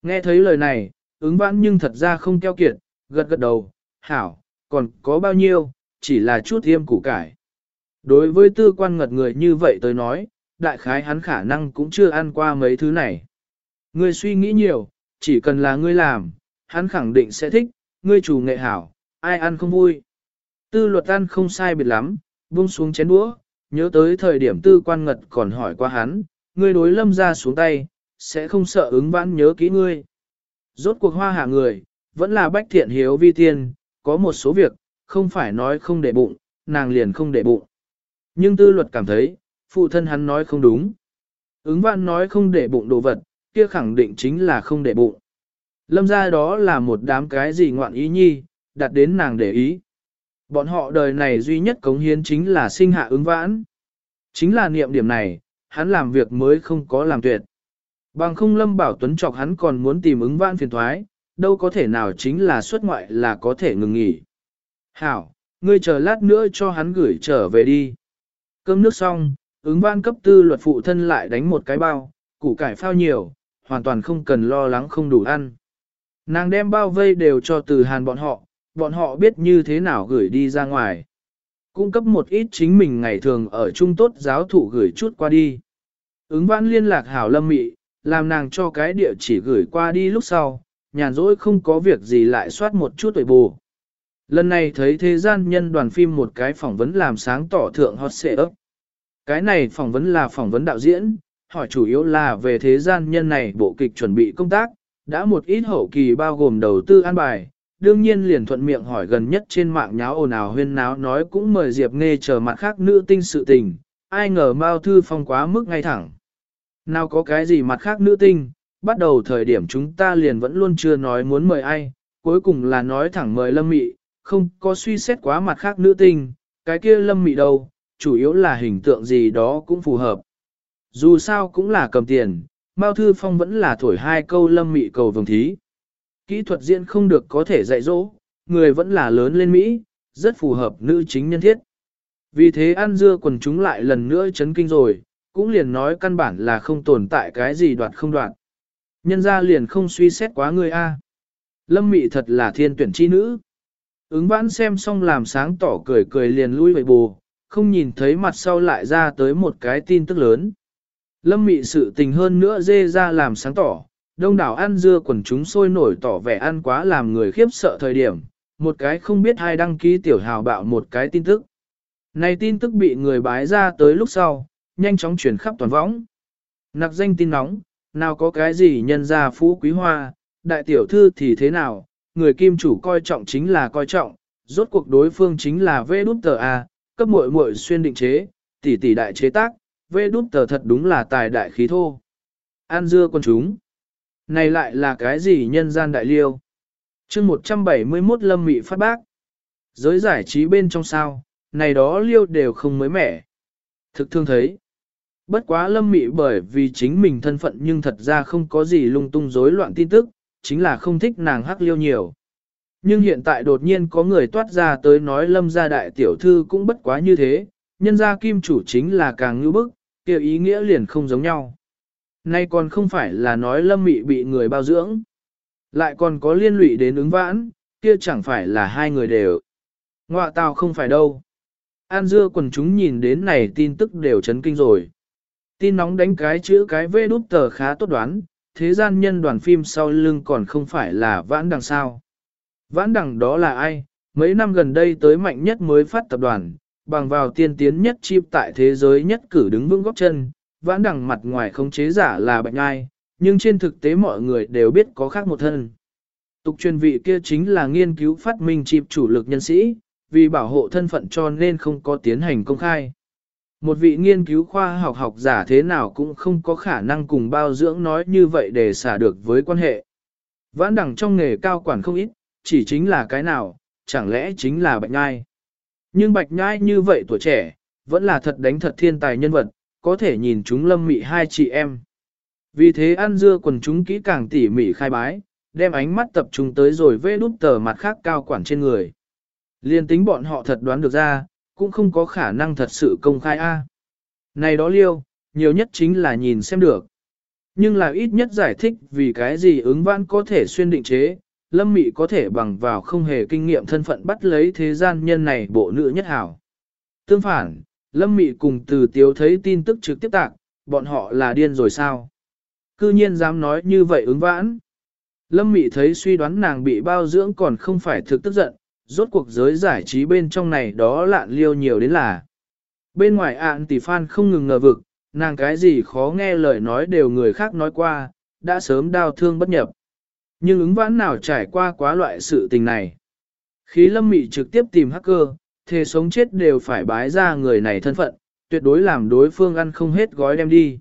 Nghe thấy lời này, ứng vãn nhưng thật ra không keo kiệt, gật gật đầu, hảo, còn có bao nhiêu, chỉ là chút tiêm củ cải. Đối với tư quan ngật người như vậy tới nói, đại khái hắn khả năng cũng chưa ăn qua mấy thứ này. Ngươi suy nghĩ nhiều, chỉ cần là ngươi làm, hắn khẳng định sẽ thích, ngươi chủ nghệ hảo, ai ăn không vui. Tư luật ăn không sai biệt lắm, buông xuống chén đũa, nhớ tới thời điểm tư quan ngật còn hỏi qua hắn, ngươi đối lâm ra xuống tay, sẽ không sợ ứng vãn nhớ kỹ ngươi. Rốt cuộc hoa hạ người, vẫn là bách thiện hiếu vi tiên, có một số việc, không phải nói không để bụng, nàng liền không để bụng. Nhưng tư luật cảm thấy, phụ thân hắn nói không đúng. Ứng vãn nói không để bụng đồ vật, kia khẳng định chính là không để bụng. Lâm ra đó là một đám cái gì ngoạn ý nhi, đặt đến nàng để ý. Bọn họ đời này duy nhất cống hiến chính là sinh hạ ứng vãn. Chính là niệm điểm này, hắn làm việc mới không có làm tuyệt. Bằng không Lâm Bảo Tuấn chọc hắn còn muốn tìm ứng vãn phiền thoái, đâu có thể nào chính là xuất ngoại là có thể ngừng nghỉ. Hảo, ngươi chờ lát nữa cho hắn gửi trở về đi. Cơm nước xong, ứng vãn cấp tư luật phụ thân lại đánh một cái bao, củ cải phao nhiều, hoàn toàn không cần lo lắng không đủ ăn. Nàng đem bao vây đều cho từ hàn bọn họ, bọn họ biết như thế nào gửi đi ra ngoài. Cung cấp một ít chính mình ngày thường ở trung tốt giáo thụ gửi chút qua đi. Ứng vãn liên lạc hảo lâm mị, làm nàng cho cái địa chỉ gửi qua đi lúc sau, nhàn rỗi không có việc gì lại soát một chút tuổi bù. Lần này thấy thế gian nhân đoàn phim một cái phỏng vấn làm sáng tỏ thượng hot xệ ấp. Cái này phỏng vấn là phỏng vấn đạo diễn, hỏi chủ yếu là về thế gian nhân này bộ kịch chuẩn bị công tác, đã một ít hậu kỳ bao gồm đầu tư an bài, đương nhiên liền thuận miệng hỏi gần nhất trên mạng nháo ồn ào huyên náo nói cũng mời Diệp Nghe chờ mặt khác nữ tinh sự tình, ai ngờ Mao Thư Phong quá mức ngay thẳng. Nào có cái gì mặt khác nữ tinh, bắt đầu thời điểm chúng ta liền vẫn luôn chưa nói muốn mời ai, cuối cùng là nói thẳng mời Lâm Mị, không có suy xét quá mặt khác nữ tinh, cái kia Lâm Mị đâu, chủ yếu là hình tượng gì đó cũng phù hợp. Dù sao cũng là cầm tiền, Mao Thư Phong vẫn là thổi hai câu lâm mị cầu vồng thí. Kỹ thuật diễn không được có thể dạy dỗ, người vẫn là lớn lên Mỹ, rất phù hợp nữ chính nhân thiết. Vì thế ăn dưa quần chúng lại lần nữa chấn kinh rồi, cũng liền nói căn bản là không tồn tại cái gì đoạt không đoạt. Nhân ra liền không suy xét quá người A. Lâm mị thật là thiên tuyển chi nữ. Ứng vãn xem xong làm sáng tỏ cười cười liền lui về bù, không nhìn thấy mặt sau lại ra tới một cái tin tức lớn. Lâm mị sự tình hơn nữa dê ra làm sáng tỏ, đông đảo ăn dưa quần chúng sôi nổi tỏ vẻ ăn quá làm người khiếp sợ thời điểm, một cái không biết ai đăng ký tiểu hào bạo một cái tin tức. Này tin tức bị người bái ra tới lúc sau, nhanh chóng chuyển khắp toàn võng. Nặc danh tin nóng, nào có cái gì nhân ra phú quý hoa, đại tiểu thư thì thế nào, người kim chủ coi trọng chính là coi trọng, rốt cuộc đối phương chính là vê đút tờ A, cấp muội muội xuyên định chế, tỷ tỷ đại chế tác, vê đút tờ thật đúng là tài đại khí thô. An dưa con chúng. Này lại là cái gì nhân gian đại liêu? chương 171 lâm mị phát bác. Giới giải trí bên trong sao, này đó liêu đều không mới mẻ. Thực thương thấy. Bất quá lâm mị bởi vì chính mình thân phận nhưng thật ra không có gì lung tung rối loạn tin tức, chính là không thích nàng hắc liêu nhiều. Nhưng hiện tại đột nhiên có người toát ra tới nói lâm gia đại tiểu thư cũng bất quá như thế, nhân gia kim chủ chính là càng ngữ bức, kia ý nghĩa liền không giống nhau. Nay còn không phải là nói lâm mị bị người bao dưỡng, lại còn có liên lụy đến ứng vãn, kia chẳng phải là hai người đều. Ngoạ tào không phải đâu. An dưa quần chúng nhìn đến này tin tức đều chấn kinh rồi. Tin nóng đánh cái chữ cái vê đút tờ khá tốt đoán, thế gian nhân đoàn phim sau lưng còn không phải là vãn đằng sao. Vãn đằng đó là ai? Mấy năm gần đây tới mạnh nhất mới phát tập đoàn, bằng vào tiên tiến nhất chip tại thế giới nhất cử đứng vững góc chân, vãn đằng mặt ngoài không chế giả là bệnh ai, nhưng trên thực tế mọi người đều biết có khác một thân. Tục truyền vị kia chính là nghiên cứu phát minh chip chủ lực nhân sĩ, vì bảo hộ thân phận cho nên không có tiến hành công khai. Một vị nghiên cứu khoa học học giả thế nào cũng không có khả năng cùng bao dưỡng nói như vậy để xả được với quan hệ. Vãn đẳng trong nghề cao quản không ít, chỉ chính là cái nào, chẳng lẽ chính là bệnh nhai. Nhưng bạch nhai như vậy tuổi trẻ, vẫn là thật đánh thật thiên tài nhân vật, có thể nhìn chúng lâm mị hai chị em. Vì thế ăn dưa quần chúng kỹ càng tỉ mỉ khai bái, đem ánh mắt tập trung tới rồi vê đút tờ mặt khác cao quản trên người. Liên tính bọn họ thật đoán được ra, cũng không có khả năng thật sự công khai a. Này đó liêu, nhiều nhất chính là nhìn xem được. Nhưng là ít nhất giải thích vì cái gì ứng vãn có thể xuyên định chế, lâm mị có thể bằng vào không hề kinh nghiệm thân phận bắt lấy thế gian nhân này bộ nữ nhất hảo. Tương phản, lâm mị cùng từ tiếu thấy tin tức trực tiếp tạc, bọn họ là điên rồi sao? Cư nhiên dám nói như vậy ứng vãn. Lâm mị thấy suy đoán nàng bị bao dưỡng còn không phải thực tức giận, rốt cuộc giới giải trí bên trong này đó lạn liêu nhiều đến là. Bên ngoài ạn tỷ fan không ngừng ngờ vực, nàng cái gì khó nghe lời nói đều người khác nói qua, đã sớm đau thương bất nhập. Nhưng ứng vãn nào trải qua quá loại sự tình này. Khí lâm mị trực tiếp tìm hacker, thề sống chết đều phải bái ra người này thân phận, tuyệt đối làm đối phương ăn không hết gói đem đi.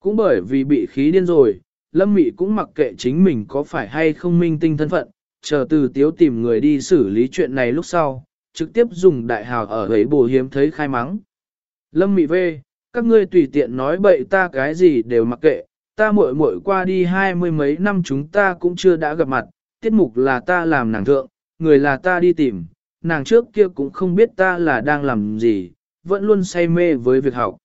Cũng bởi vì bị khí điên rồi, lâm mị cũng mặc kệ chính mình có phải hay không minh tinh thân phận, chờ từ tiếu tìm người đi xử lý chuyện này lúc sau, trực tiếp dùng đại hào ở ấy bổ hiếm thấy khai mắng. Lâm mị vê, các ngươi tùy tiện nói bậy ta cái gì đều mặc kệ, ta muội muội qua đi hai mươi mấy năm chúng ta cũng chưa đã gặp mặt, tiết mục là ta làm nàng thượng, người là ta đi tìm, nàng trước kia cũng không biết ta là đang làm gì, vẫn luôn say mê với việc học.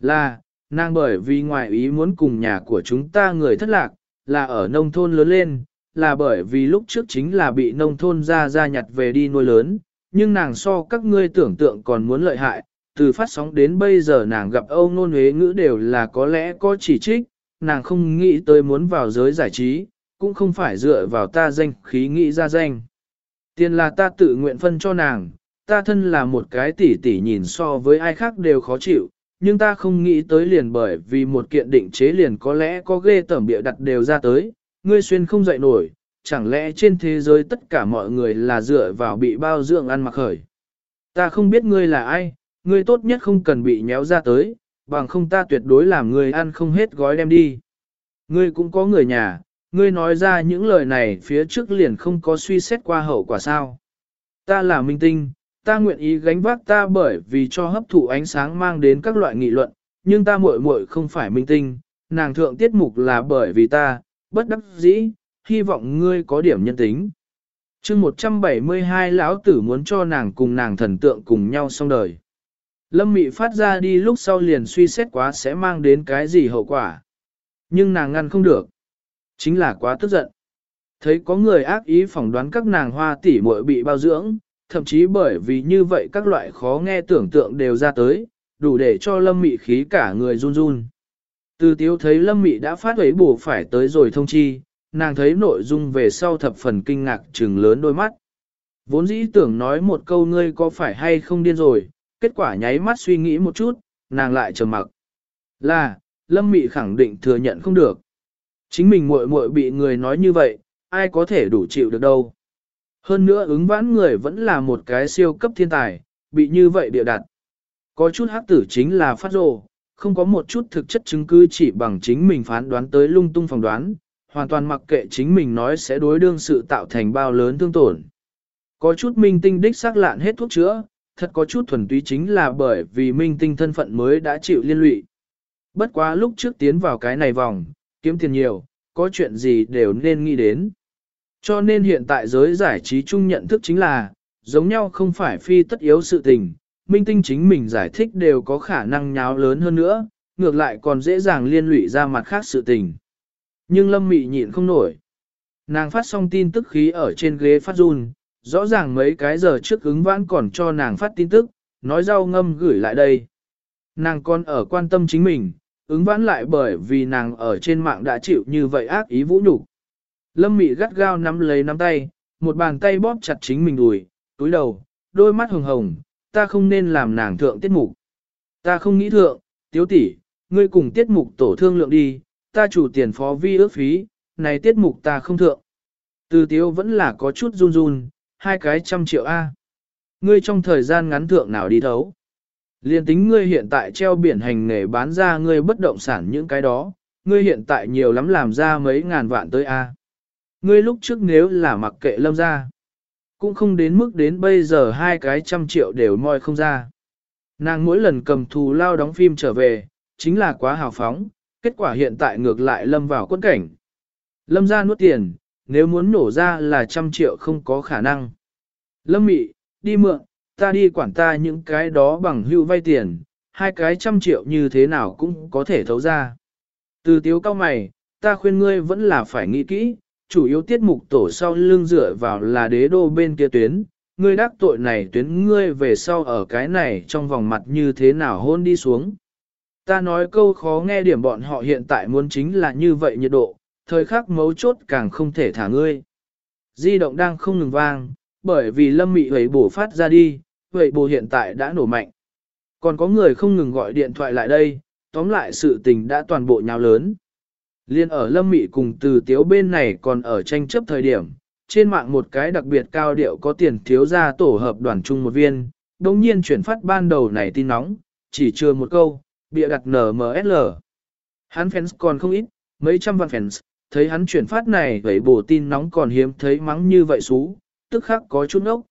Là, nàng bởi vì ngoại ý muốn cùng nhà của chúng ta người thất lạc, là ở nông thôn lớn lên, là bởi vì lúc trước chính là bị nông thôn ra ra nhặt về đi nuôi lớn, nhưng nàng so các ngươi tưởng tượng còn muốn lợi hại, từ phát sóng đến bây giờ nàng gặp Âu Nôn Huế ngữ đều là có lẽ có chỉ trích, nàng không nghĩ tới muốn vào giới giải trí, cũng không phải dựa vào ta danh khí nghĩ ra danh. Tiền là ta tự nguyện phân cho nàng, ta thân là một cái tỷ tỷ nhìn so với ai khác đều khó chịu, nhưng ta không nghĩ tới liền bởi vì một kiện định chế liền có lẽ có ghê tởm bịa đặt đều ra tới, ngươi xuyên không dậy nổi, chẳng lẽ trên thế giới tất cả mọi người là dựa vào bị bao dưỡng ăn mặc khởi. Ta không biết ngươi là ai, ngươi tốt nhất không cần bị nhéo ra tới, bằng không ta tuyệt đối làm ngươi ăn không hết gói đem đi. Ngươi cũng có người nhà, ngươi nói ra những lời này phía trước liền không có suy xét qua hậu quả sao. Ta là minh tinh, ta nguyện ý gánh vác ta bởi vì cho hấp thụ ánh sáng mang đến các loại nghị luận, nhưng ta muội muội không phải minh tinh, nàng thượng tiết mục là bởi vì ta, bất đắc dĩ, hy vọng ngươi có điểm nhân tính. chương 172 lão tử muốn cho nàng cùng nàng thần tượng cùng nhau xong đời. Lâm Mị phát ra đi lúc sau liền suy xét quá sẽ mang đến cái gì hậu quả. Nhưng nàng ngăn không được. Chính là quá tức giận. Thấy có người ác ý phỏng đoán các nàng hoa tỷ muội bị bao dưỡng, thậm chí bởi vì như vậy các loại khó nghe tưởng tượng đều ra tới, đủ để cho lâm mị khí cả người run run. Từ tiếu thấy lâm mị đã phát ấy bù phải tới rồi thông chi, nàng thấy nội dung về sau thập phần kinh ngạc trừng lớn đôi mắt. Vốn dĩ tưởng nói một câu ngươi có phải hay không điên rồi, kết quả nháy mắt suy nghĩ một chút, nàng lại trầm mặc. Là, lâm mị khẳng định thừa nhận không được. Chính mình muội muội bị người nói như vậy, ai có thể đủ chịu được đâu. Hơn nữa ứng vãn người vẫn là một cái siêu cấp thiên tài, bị như vậy địa đặt. Có chút hắc tử chính là phát rồ, không có một chút thực chất chứng cứ chỉ bằng chính mình phán đoán tới lung tung phỏng đoán, hoàn toàn mặc kệ chính mình nói sẽ đối đương sự tạo thành bao lớn thương tổn. Có chút minh tinh đích xác lạn hết thuốc chữa, thật có chút thuần túy chính là bởi vì minh tinh thân phận mới đã chịu liên lụy. Bất quá lúc trước tiến vào cái này vòng, kiếm tiền nhiều, có chuyện gì đều nên nghĩ đến. Cho nên hiện tại giới giải trí chung nhận thức chính là, giống nhau không phải phi tất yếu sự tình, minh tinh chính mình giải thích đều có khả năng nháo lớn hơn nữa, ngược lại còn dễ dàng liên lụy ra mặt khác sự tình. Nhưng Lâm Mị nhịn không nổi. Nàng phát xong tin tức khí ở trên ghế phát run, rõ ràng mấy cái giờ trước ứng vãn còn cho nàng phát tin tức, nói rau ngâm gửi lại đây. Nàng còn ở quan tâm chính mình, ứng vãn lại bởi vì nàng ở trên mạng đã chịu như vậy ác ý vũ nhục Lâm Mị gắt gao nắm lấy nắm tay, một bàn tay bóp chặt chính mình đùi, túi đầu, đôi mắt hồng hồng, ta không nên làm nàng thượng tiết mục. Ta không nghĩ thượng, tiếu tỷ, ngươi cùng tiết mục tổ thương lượng đi, ta chủ tiền phó vi ước phí, này tiết mục ta không thượng. Từ tiếu vẫn là có chút run run, hai cái trăm triệu A. Ngươi trong thời gian ngắn thượng nào đi thấu. Liên tính ngươi hiện tại treo biển hành nghề bán ra ngươi bất động sản những cái đó, ngươi hiện tại nhiều lắm làm ra mấy ngàn vạn tới A. Ngươi lúc trước nếu là mặc kệ lâm ra, cũng không đến mức đến bây giờ hai cái trăm triệu đều moi không ra. Nàng mỗi lần cầm thù lao đóng phim trở về, chính là quá hào phóng, kết quả hiện tại ngược lại lâm vào quân cảnh. Lâm ra nuốt tiền, nếu muốn nổ ra là trăm triệu không có khả năng. Lâm mị, đi mượn, ta đi quản ta những cái đó bằng hưu vay tiền, hai cái trăm triệu như thế nào cũng có thể thấu ra. Từ tiếu cao mày, ta khuyên ngươi vẫn là phải nghĩ kỹ, chủ yếu tiết mục tổ sau lưng dựa vào là đế đô bên kia tuyến, ngươi đắc tội này tuyến ngươi về sau ở cái này trong vòng mặt như thế nào hôn đi xuống. Ta nói câu khó nghe điểm bọn họ hiện tại muốn chính là như vậy nhiệt độ, thời khắc mấu chốt càng không thể thả ngươi. Di động đang không ngừng vang, bởi vì lâm mị hầy bổ phát ra đi, vậy bổ hiện tại đã nổ mạnh. Còn có người không ngừng gọi điện thoại lại đây, tóm lại sự tình đã toàn bộ nhào lớn. Liên ở Lâm Mị cùng từ tiếu bên này còn ở tranh chấp thời điểm, trên mạng một cái đặc biệt cao điệu có tiền thiếu ra tổ hợp đoàn chung một viên, đồng nhiên chuyển phát ban đầu này tin nóng, chỉ chưa một câu, bịa đặt NMSL. Hắn fans còn không ít, mấy trăm vạn fans, thấy hắn chuyển phát này vậy bổ tin nóng còn hiếm thấy mắng như vậy xú, tức khắc có chút ốc.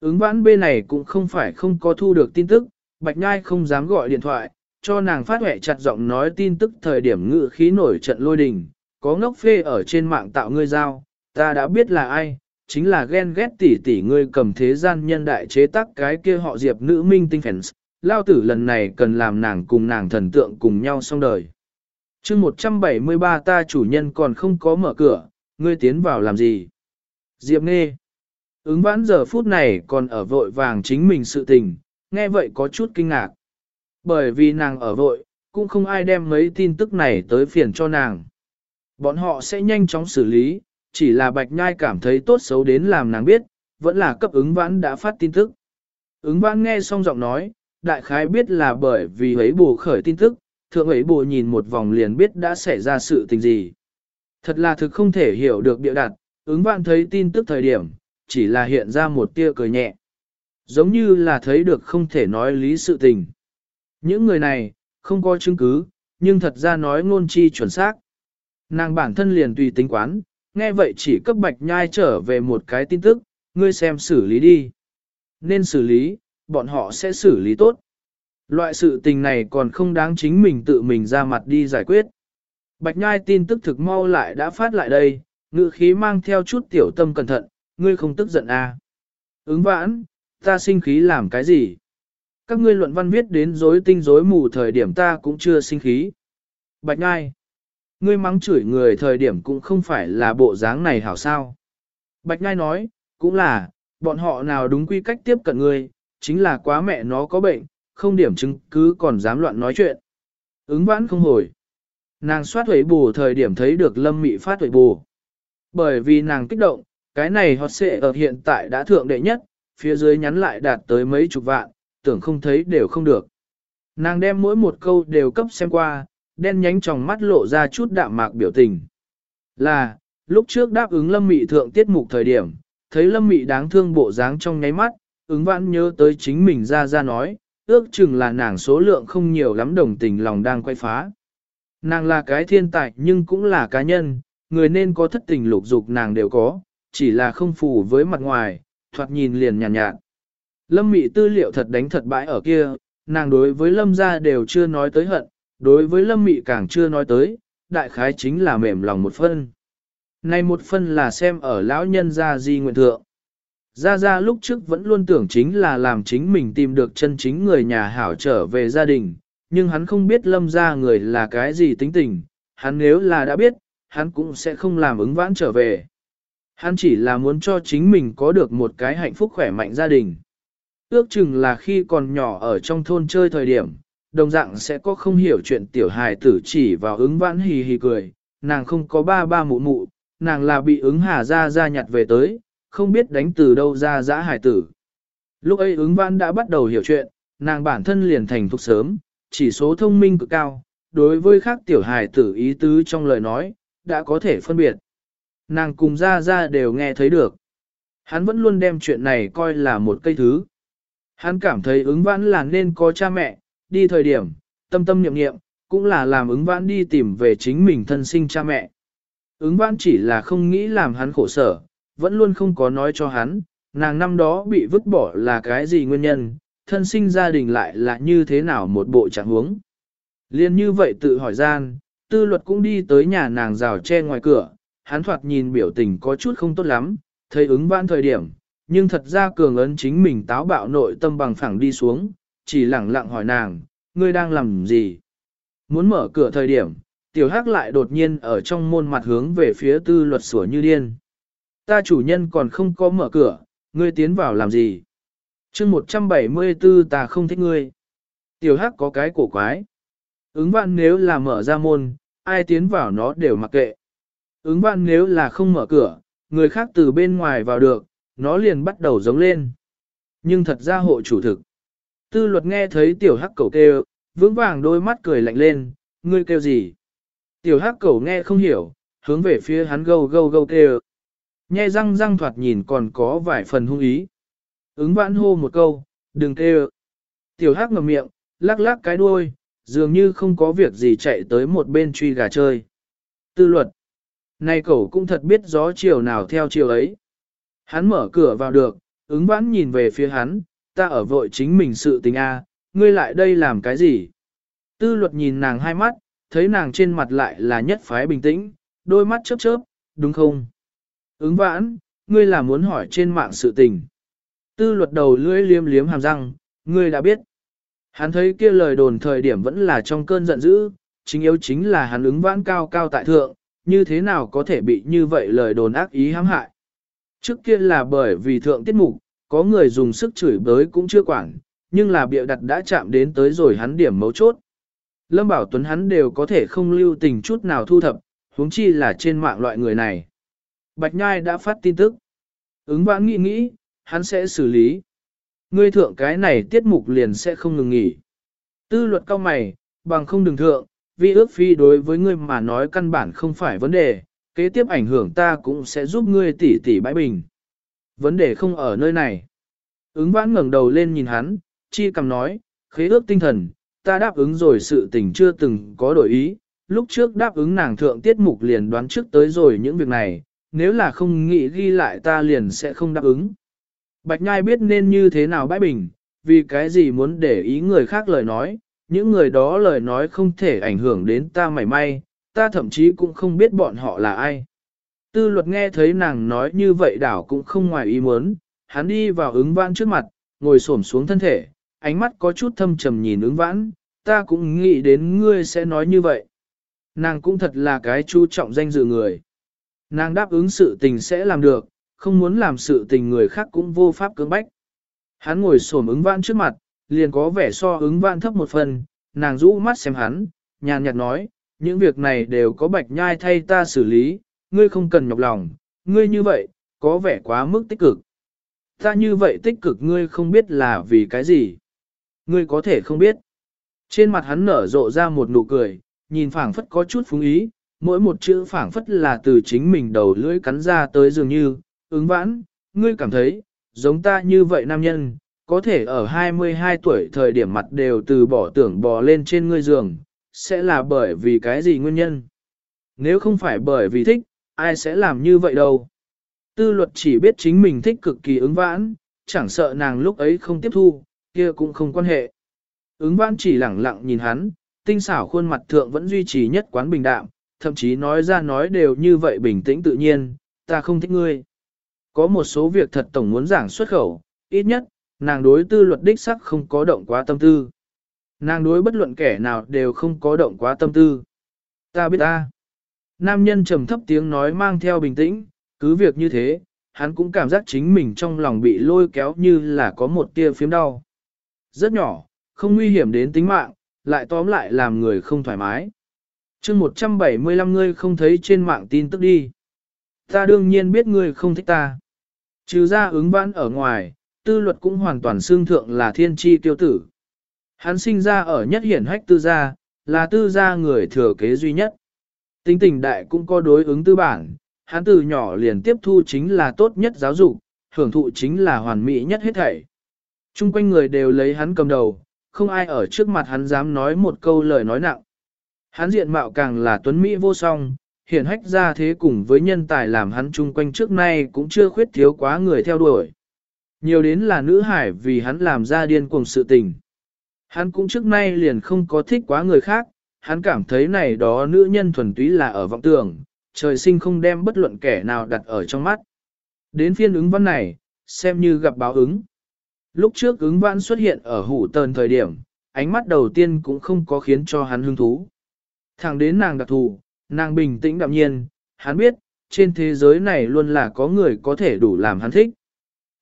Ứng vãn bên này cũng không phải không có thu được tin tức, Bạch Nhai không dám gọi điện thoại, cho nàng phát huệ chặt giọng nói tin tức thời điểm ngự khí nổi trận lôi đình, có ngốc phê ở trên mạng tạo ngươi giao, ta đã biết là ai, chính là ghen ghét tỷ tỷ ngươi cầm thế gian nhân đại chế tác cái kia họ diệp nữ minh tinh fans, lao tử lần này cần làm nàng cùng nàng thần tượng cùng nhau xong đời chương 173 ta chủ nhân còn không có mở cửa, ngươi tiến vào làm gì? Diệp nghe. Ứng vãn giờ phút này còn ở vội vàng chính mình sự tình, nghe vậy có chút kinh ngạc. Bởi vì nàng ở vội, cũng không ai đem mấy tin tức này tới phiền cho nàng. Bọn họ sẽ nhanh chóng xử lý, chỉ là Bạch Nhai cảm thấy tốt xấu đến làm nàng biết, vẫn là cấp ứng vãn đã phát tin tức. Ứng vãn nghe xong giọng nói, đại khái biết là bởi vì ấy bù khởi tin tức, thượng ấy Bồ nhìn một vòng liền biết đã xảy ra sự tình gì. Thật là thực không thể hiểu được địa đặt, ứng Vạn thấy tin tức thời điểm, chỉ là hiện ra một tia cười nhẹ. Giống như là thấy được không thể nói lý sự tình. Những người này, không có chứng cứ, nhưng thật ra nói ngôn chi chuẩn xác. Nàng bản thân liền tùy tính quán, nghe vậy chỉ cấp bạch nhai trở về một cái tin tức, ngươi xem xử lý đi. nên xử lý, bọn họ sẽ xử lý tốt. Loại sự tình này còn không đáng chính mình tự mình ra mặt đi giải quyết. Bạch Nhai tin tức thực mau lại đã phát lại đây, ngữ khí mang theo chút tiểu tâm cẩn thận, ngươi không tức giận à. Ứng vãn, ta sinh khí làm cái gì? Các ngươi luận văn viết đến rối tinh rối mù thời điểm ta cũng chưa sinh khí. Bạch Nhai, ngươi mắng chửi người thời điểm cũng không phải là bộ dáng này hảo sao. Bạch Nhai nói, cũng là, bọn họ nào đúng quy cách tiếp cận ngươi, chính là quá mẹ nó có bệnh, không điểm chứng cứ còn dám loạn nói chuyện. Ứng vãn không hồi. Nàng soát huệ bù thời điểm thấy được lâm mị phát huệ bù. Bởi vì nàng kích động, cái này hot xệ ở hiện tại đã thượng đệ nhất, phía dưới nhắn lại đạt tới mấy chục vạn, tưởng không thấy đều không được. Nàng đem mỗi một câu đều cấp xem qua, đen nhánh trong mắt lộ ra chút đạm mạc biểu tình. Là, lúc trước đáp ứng lâm mị thượng tiết mục thời điểm, thấy lâm mị đáng thương bộ dáng trong nháy mắt, ứng vãn nhớ tới chính mình ra ra nói, ước chừng là nàng số lượng không nhiều lắm đồng tình lòng đang quay phá. Nàng là cái thiên tài nhưng cũng là cá nhân, người nên có thất tình lục dục nàng đều có, chỉ là không phù với mặt ngoài, thoạt nhìn liền nhàn nhạt, nhạt. Lâm mị tư liệu thật đánh thật bãi ở kia, nàng đối với lâm gia đều chưa nói tới hận, đối với lâm mị càng chưa nói tới, đại khái chính là mềm lòng một phân. Này một phân là xem ở lão nhân gia di nguyện thượng. Gia Gia lúc trước vẫn luôn tưởng chính là làm chính mình tìm được chân chính người nhà hảo trở về gia đình, nhưng hắn không biết lâm gia người là cái gì tính tình, hắn nếu là đã biết, hắn cũng sẽ không làm ứng vãn trở về. Hắn chỉ là muốn cho chính mình có được một cái hạnh phúc khỏe mạnh gia đình. Ước chừng là khi còn nhỏ ở trong thôn chơi thời điểm, đồng dạng sẽ có không hiểu chuyện tiểu hài tử chỉ vào ứng vãn hì hì cười, nàng không có ba ba mụ mụ, nàng là bị ứng hà ra ra nhặt về tới, không biết đánh từ đâu ra dã Hải tử. Lúc ấy ứng vãn đã bắt đầu hiểu chuyện, nàng bản thân liền thành thục sớm, chỉ số thông minh cực cao, đối với khác tiểu hài tử ý tứ trong lời nói, đã có thể phân biệt. Nàng cùng ra ra đều nghe thấy được. Hắn vẫn luôn đem chuyện này coi là một cây thứ. Hắn cảm thấy ứng vãn là nên có cha mẹ, đi thời điểm, tâm tâm niệm niệm, cũng là làm ứng vãn đi tìm về chính mình thân sinh cha mẹ. Ứng vãn chỉ là không nghĩ làm hắn khổ sở, vẫn luôn không có nói cho hắn, nàng năm đó bị vứt bỏ là cái gì nguyên nhân, thân sinh gia đình lại là như thế nào một bộ trạng huống. Liên như vậy tự hỏi gian, tư luật cũng đi tới nhà nàng rào che ngoài cửa, hắn thoạt nhìn biểu tình có chút không tốt lắm, thấy ứng vãn thời điểm, nhưng thật ra cường ấn chính mình táo bạo nội tâm bằng phẳng đi xuống, chỉ lẳng lặng hỏi nàng, ngươi đang làm gì? Muốn mở cửa thời điểm, tiểu hắc lại đột nhiên ở trong môn mặt hướng về phía tư luật sủa như điên. Ta chủ nhân còn không có mở cửa, ngươi tiến vào làm gì? chương 174 ta không thích ngươi. Tiểu hắc có cái cổ quái. Ứng vạn nếu là mở ra môn, ai tiến vào nó đều mặc kệ. Ứng vạn nếu là không mở cửa, người khác từ bên ngoài vào được, nó liền bắt đầu giống lên. Nhưng thật ra hộ chủ thực. Tư luật nghe thấy tiểu hắc cầu kêu, vững vàng đôi mắt cười lạnh lên, ngươi kêu gì? Tiểu hắc cầu nghe không hiểu, hướng về phía hắn gâu gâu gâu kêu. Nhe răng răng thoạt nhìn còn có vài phần hung ý. Ứng vãn hô một câu, đừng kêu. Tiểu hắc ngậm miệng, lắc lắc cái đuôi, dường như không có việc gì chạy tới một bên truy gà chơi. Tư luật. Này cậu cũng thật biết gió chiều nào theo chiều ấy. Hắn mở cửa vào được, ứng vãn nhìn về phía hắn, ta ở vội chính mình sự tình a, ngươi lại đây làm cái gì? Tư luật nhìn nàng hai mắt, thấy nàng trên mặt lại là nhất phái bình tĩnh, đôi mắt chớp chớp, đúng không? Ứng vãn, ngươi là muốn hỏi trên mạng sự tình. Tư luật đầu lưỡi liếm liếm hàm răng, ngươi đã biết. Hắn thấy kia lời đồn thời điểm vẫn là trong cơn giận dữ, chính yếu chính là hắn ứng vãn cao cao tại thượng, như thế nào có thể bị như vậy lời đồn ác ý hãm hại. Trước kia là bởi vì thượng tiết mục, có người dùng sức chửi bới cũng chưa quản, nhưng là bịa đặt đã chạm đến tới rồi hắn điểm mấu chốt. Lâm Bảo Tuấn hắn đều có thể không lưu tình chút nào thu thập, huống chi là trên mạng loại người này. Bạch Nhai đã phát tin tức. Ứng vãn nghĩ nghĩ, hắn sẽ xử lý. Ngươi thượng cái này tiết mục liền sẽ không ngừng nghỉ. Tư luật cao mày, bằng không đừng thượng, vì ước phi đối với ngươi mà nói căn bản không phải vấn đề, kế tiếp ảnh hưởng ta cũng sẽ giúp ngươi tỉ tỉ bãi bình. Vấn đề không ở nơi này. Ứng vãn ngẩng đầu lên nhìn hắn, chi cầm nói, khế ước tinh thần, ta đáp ứng rồi sự tình chưa từng có đổi ý, lúc trước đáp ứng nàng thượng tiết mục liền đoán trước tới rồi những việc này, nếu là không nghĩ ghi lại ta liền sẽ không đáp ứng. Bạch Nhai biết nên như thế nào bãi bình, vì cái gì muốn để ý người khác lời nói, những người đó lời nói không thể ảnh hưởng đến ta mảy may, ta thậm chí cũng không biết bọn họ là ai. Tư luật nghe thấy nàng nói như vậy đảo cũng không ngoài ý muốn, hắn đi vào ứng vãn trước mặt, ngồi xổm xuống thân thể, ánh mắt có chút thâm trầm nhìn ứng vãn, ta cũng nghĩ đến ngươi sẽ nói như vậy. Nàng cũng thật là cái chú trọng danh dự người. Nàng đáp ứng sự tình sẽ làm được, không muốn làm sự tình người khác cũng vô pháp cưỡng bách. Hắn ngồi xổm ứng vãn trước mặt, liền có vẻ so ứng vãn thấp một phần, nàng rũ mắt xem hắn, nhàn nhạt nói, những việc này đều có bạch nhai thay ta xử lý, ngươi không cần nhọc lòng, ngươi như vậy, có vẻ quá mức tích cực. Ta như vậy tích cực ngươi không biết là vì cái gì. Ngươi có thể không biết. Trên mặt hắn nở rộ ra một nụ cười, nhìn phảng phất có chút phúng ý, mỗi một chữ phảng phất là từ chính mình đầu lưỡi cắn ra tới dường như, ứng vãn, ngươi cảm thấy, giống ta như vậy nam nhân, có thể ở 22 tuổi thời điểm mặt đều từ bỏ tưởng bò lên trên ngươi giường, sẽ là bởi vì cái gì nguyên nhân? Nếu không phải bởi vì thích, ai sẽ làm như vậy đâu? Tư luật chỉ biết chính mình thích cực kỳ ứng vãn, chẳng sợ nàng lúc ấy không tiếp thu, kia cũng không quan hệ. Ứng vãn chỉ lẳng lặng nhìn hắn, tinh xảo khuôn mặt thượng vẫn duy trì nhất quán bình đạm, thậm chí nói ra nói đều như vậy bình tĩnh tự nhiên, ta không thích ngươi. Có một số việc thật tổng muốn giảng xuất khẩu, ít nhất, nàng đối tư luật đích sắc không có động quá tâm tư. Nàng đối bất luận kẻ nào đều không có động quá tâm tư. Ta biết ta. Nam nhân trầm thấp tiếng nói mang theo bình tĩnh, cứ việc như thế, hắn cũng cảm giác chính mình trong lòng bị lôi kéo như là có một tia phiếm đau. Rất nhỏ, không nguy hiểm đến tính mạng, lại tóm lại làm người không thoải mái chương 175 ngươi không thấy trên mạng tin tức đi. Ta đương nhiên biết ngươi không thích ta. Trừ ra ứng vãn ở ngoài, tư luật cũng hoàn toàn xương thượng là thiên tri tiêu tử. Hắn sinh ra ở nhất hiển hách tư gia, là tư gia người thừa kế duy nhất. Tính tình đại cũng có đối ứng tư bản, hắn từ nhỏ liền tiếp thu chính là tốt nhất giáo dục, hưởng thụ chính là hoàn mỹ nhất hết thảy. Trung quanh người đều lấy hắn cầm đầu, không ai ở trước mặt hắn dám nói một câu lời nói nặng. Hắn diện mạo càng là tuấn Mỹ vô song, hiển hách ra thế cùng với nhân tài làm hắn chung quanh trước nay cũng chưa khuyết thiếu quá người theo đuổi. Nhiều đến là nữ hải vì hắn làm ra điên cuồng sự tình. Hắn cũng trước nay liền không có thích quá người khác, hắn cảm thấy này đó nữ nhân thuần túy là ở vọng tưởng, trời sinh không đem bất luận kẻ nào đặt ở trong mắt. Đến phiên ứng văn này, xem như gặp báo ứng. Lúc trước ứng văn xuất hiện ở hủ tờn thời điểm, ánh mắt đầu tiên cũng không có khiến cho hắn hứng thú. Thẳng đến nàng đặc thù, nàng bình tĩnh đạm nhiên, hắn biết, trên thế giới này luôn là có người có thể đủ làm hắn thích.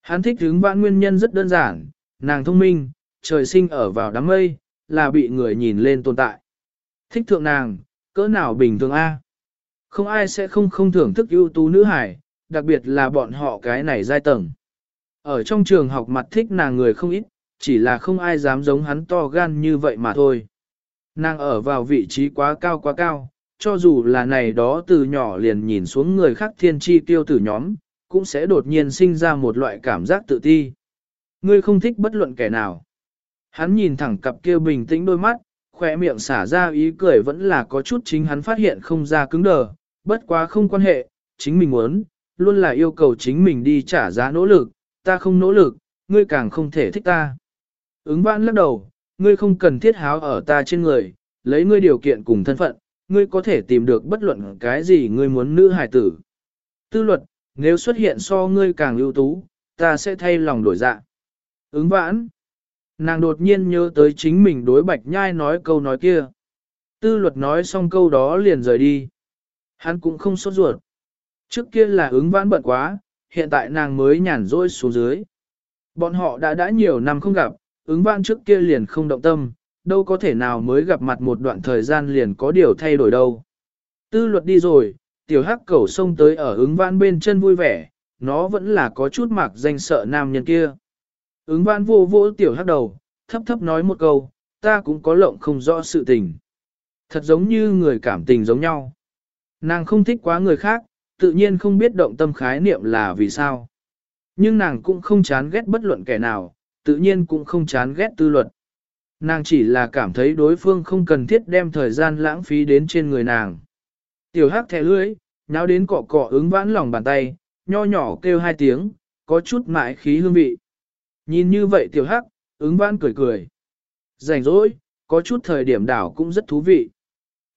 Hắn thích hướng vãn nguyên nhân rất đơn giản, nàng thông minh, trời sinh ở vào đám mây, là bị người nhìn lên tồn tại. Thích thượng nàng, cỡ nào bình thường A. Không ai sẽ không không thưởng thức ưu tú nữ hải, đặc biệt là bọn họ cái này giai tầng. Ở trong trường học mặt thích nàng người không ít, chỉ là không ai dám giống hắn to gan như vậy mà thôi. Nàng ở vào vị trí quá cao quá cao, cho dù là này đó từ nhỏ liền nhìn xuống người khác thiên chi tiêu tử nhóm, cũng sẽ đột nhiên sinh ra một loại cảm giác tự ti. Ngươi không thích bất luận kẻ nào. Hắn nhìn thẳng cặp kia bình tĩnh đôi mắt, khỏe miệng xả ra ý cười vẫn là có chút chính hắn phát hiện không ra cứng đờ, bất quá không quan hệ, chính mình muốn, luôn là yêu cầu chính mình đi trả giá nỗ lực, ta không nỗ lực, ngươi càng không thể thích ta. Ứng vãn lắc đầu, ngươi không cần thiết háo ở ta trên người, lấy ngươi điều kiện cùng thân phận, ngươi có thể tìm được bất luận cái gì ngươi muốn nữ hài tử. Tư luật, nếu xuất hiện so ngươi càng ưu tú, ta sẽ thay lòng đổi dạ. Ứng vãn. Nàng đột nhiên nhớ tới chính mình đối bạch nhai nói câu nói kia. Tư luật nói xong câu đó liền rời đi. Hắn cũng không sốt ruột. Trước kia là ứng vãn bận quá, hiện tại nàng mới nhàn rỗi xuống dưới. Bọn họ đã đã nhiều năm không gặp, ứng vãn trước kia liền không động tâm, đâu có thể nào mới gặp mặt một đoạn thời gian liền có điều thay đổi đâu. Tư luật đi rồi, tiểu hắc cẩu xông tới ở ứng vãn bên chân vui vẻ, nó vẫn là có chút mặc danh sợ nam nhân kia. Ứng vãn vô vô tiểu hắc đầu, thấp thấp nói một câu, ta cũng có lộng không rõ sự tình. Thật giống như người cảm tình giống nhau. Nàng không thích quá người khác, tự nhiên không biết động tâm khái niệm là vì sao. Nhưng nàng cũng không chán ghét bất luận kẻ nào, tự nhiên cũng không chán ghét tư luật. Nàng chỉ là cảm thấy đối phương không cần thiết đem thời gian lãng phí đến trên người nàng. Tiểu hắc thẻ lưới, nháo đến cọ cọ ứng vãn lòng bàn tay, nho nhỏ kêu hai tiếng, có chút mại khí hương vị. Nhìn như vậy tiểu hắc, ứng vãn cười cười. Rảnh rỗi, có chút thời điểm đảo cũng rất thú vị.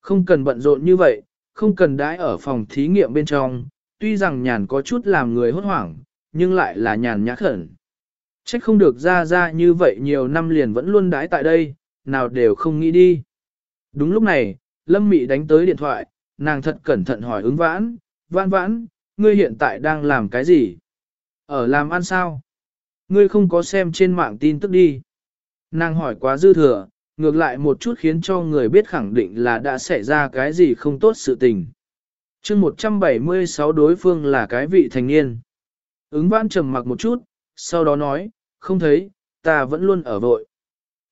Không cần bận rộn như vậy, không cần đãi ở phòng thí nghiệm bên trong, tuy rằng nhàn có chút làm người hốt hoảng, nhưng lại là nhàn nhã khẩn. Trách không được ra ra như vậy nhiều năm liền vẫn luôn đãi tại đây, nào đều không nghĩ đi. Đúng lúc này, Lâm Mị đánh tới điện thoại, nàng thật cẩn thận hỏi ứng vãn, vãn vãn, ngươi hiện tại đang làm cái gì? Ở làm ăn sao? Ngươi không có xem trên mạng tin tức đi. Nàng hỏi quá dư thừa, ngược lại một chút khiến cho người biết khẳng định là đã xảy ra cái gì không tốt sự tình. chương 176 đối phương là cái vị thành niên. Ứng vãn trầm mặc một chút, sau đó nói, không thấy, ta vẫn luôn ở vội.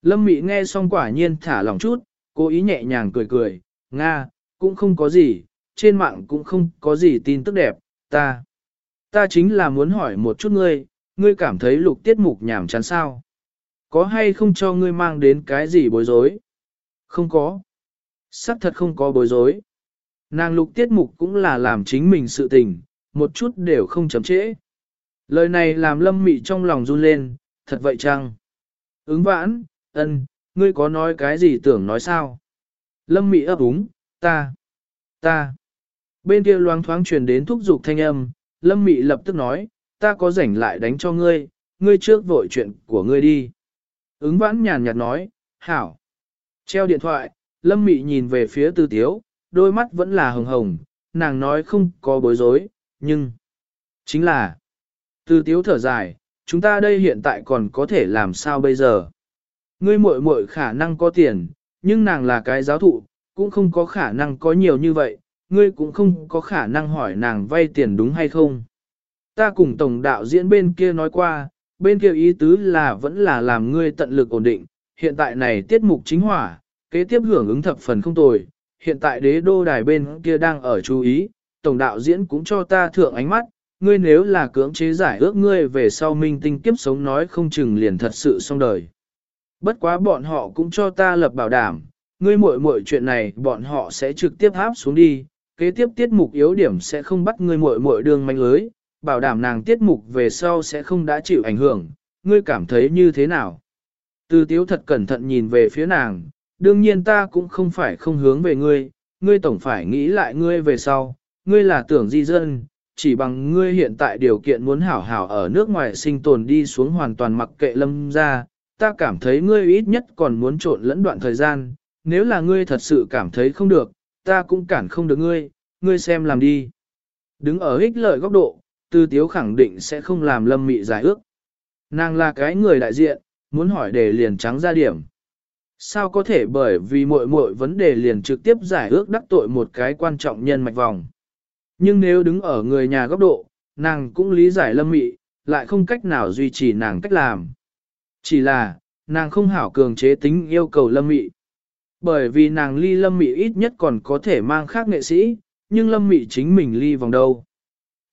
Lâm Mị nghe xong quả nhiên thả lòng chút, cố ý nhẹ nhàng cười cười, Nga, cũng không có gì, trên mạng cũng không có gì tin tức đẹp, ta. Ta chính là muốn hỏi một chút ngươi, ngươi cảm thấy lục tiết mục nhảm chán sao? Có hay không cho ngươi mang đến cái gì bối rối? Không có. Sắc thật không có bối rối. Nàng lục tiết mục cũng là làm chính mình sự tình, một chút đều không chấm trễ. Lời này làm lâm mị trong lòng run lên, thật vậy chăng? Ứng vãn, ân, ngươi có nói cái gì tưởng nói sao? Lâm mị ấp úng, ta, ta. Bên kia loáng thoáng truyền đến thúc giục thanh âm, lâm mị lập tức nói, ta có rảnh lại đánh cho ngươi, ngươi trước vội chuyện của ngươi đi. Ứng vãn nhàn nhạt nói, hảo. Treo điện thoại, lâm mị nhìn về phía tư tiếu, đôi mắt vẫn là hồng hồng, nàng nói không có bối rối, nhưng... Chính là... Tư tiếu thở dài, chúng ta đây hiện tại còn có thể làm sao bây giờ? Ngươi muội muội khả năng có tiền, nhưng nàng là cái giáo thụ, cũng không có khả năng có nhiều như vậy, ngươi cũng không có khả năng hỏi nàng vay tiền đúng hay không. Ta cùng tổng đạo diễn bên kia nói qua, bên kia ý tứ là vẫn là làm ngươi tận lực ổn định, hiện tại này tiết mục chính hỏa, kế tiếp hưởng ứng thập phần không tồi, hiện tại đế đô đài bên kia đang ở chú ý, tổng đạo diễn cũng cho ta thượng ánh mắt, ngươi nếu là cưỡng chế giải ước ngươi về sau minh tinh kiếp sống nói không chừng liền thật sự xong đời. Bất quá bọn họ cũng cho ta lập bảo đảm, ngươi muội muội chuyện này bọn họ sẽ trực tiếp áp xuống đi, kế tiếp tiết mục yếu điểm sẽ không bắt ngươi muội muội đường manh lưới, bảo đảm nàng tiết mục về sau sẽ không đã chịu ảnh hưởng, ngươi cảm thấy như thế nào? Từ tiếu thật cẩn thận nhìn về phía nàng, đương nhiên ta cũng không phải không hướng về ngươi, ngươi tổng phải nghĩ lại ngươi về sau, ngươi là tưởng di dân, chỉ bằng ngươi hiện tại điều kiện muốn hảo hảo ở nước ngoài sinh tồn đi xuống hoàn toàn mặc kệ lâm ra, ta cảm thấy ngươi ít nhất còn muốn trộn lẫn đoạn thời gian, nếu là ngươi thật sự cảm thấy không được, ta cũng cản không được ngươi, ngươi xem làm đi. Đứng ở ích lợi góc độ, tư tiếu khẳng định sẽ không làm lâm mị giải ước. Nàng là cái người đại diện, muốn hỏi để liền trắng ra điểm. Sao có thể bởi vì mỗi mỗi vấn đề liền trực tiếp giải ước đắc tội một cái quan trọng nhân mạch vòng. Nhưng nếu đứng ở người nhà góc độ, nàng cũng lý giải lâm mị, lại không cách nào duy trì nàng cách làm. Chỉ là, nàng không hảo cường chế tính yêu cầu lâm mị. Bởi vì nàng ly lâm mị ít nhất còn có thể mang khác nghệ sĩ, nhưng lâm mị chính mình ly vòng đâu.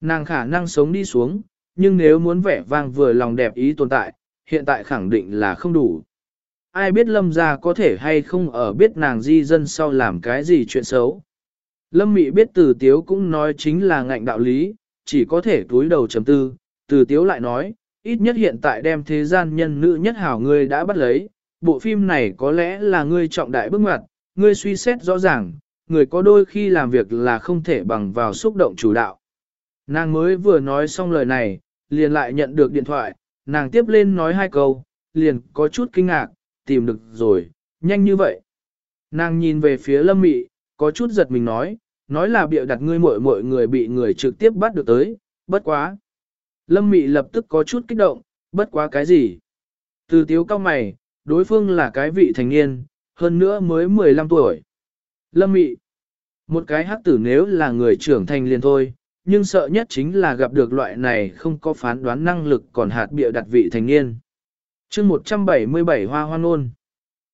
Nàng khả năng sống đi xuống, nhưng nếu muốn vẻ vang vừa lòng đẹp ý tồn tại, hiện tại khẳng định là không đủ. Ai biết lâm gia có thể hay không ở biết nàng di dân sau làm cái gì chuyện xấu. Lâm mị biết từ tiếu cũng nói chính là ngạnh đạo lý, chỉ có thể túi đầu chấm tư, từ tiếu lại nói, ít nhất hiện tại đem thế gian nhân nữ nhất hảo ngươi đã bắt lấy, bộ phim này có lẽ là ngươi trọng đại bước ngoặt, ngươi suy xét rõ ràng, người có đôi khi làm việc là không thể bằng vào xúc động chủ đạo. Nàng mới vừa nói xong lời này, liền lại nhận được điện thoại, nàng tiếp lên nói hai câu, liền có chút kinh ngạc, tìm được rồi, nhanh như vậy. Nàng nhìn về phía lâm mị, có chút giật mình nói, nói là bịa đặt ngươi muội muội người bị người trực tiếp bắt được tới, bất quá. Lâm mị lập tức có chút kích động, bất quá cái gì? Từ tiếu cao mày, đối phương là cái vị thành niên, hơn nữa mới 15 tuổi. Lâm mị. Một cái hắc tử nếu là người trưởng thành liền thôi, nhưng sợ nhất chính là gặp được loại này không có phán đoán năng lực còn hạt bịa đặt vị thành niên. chương 177 hoa hoan ôn.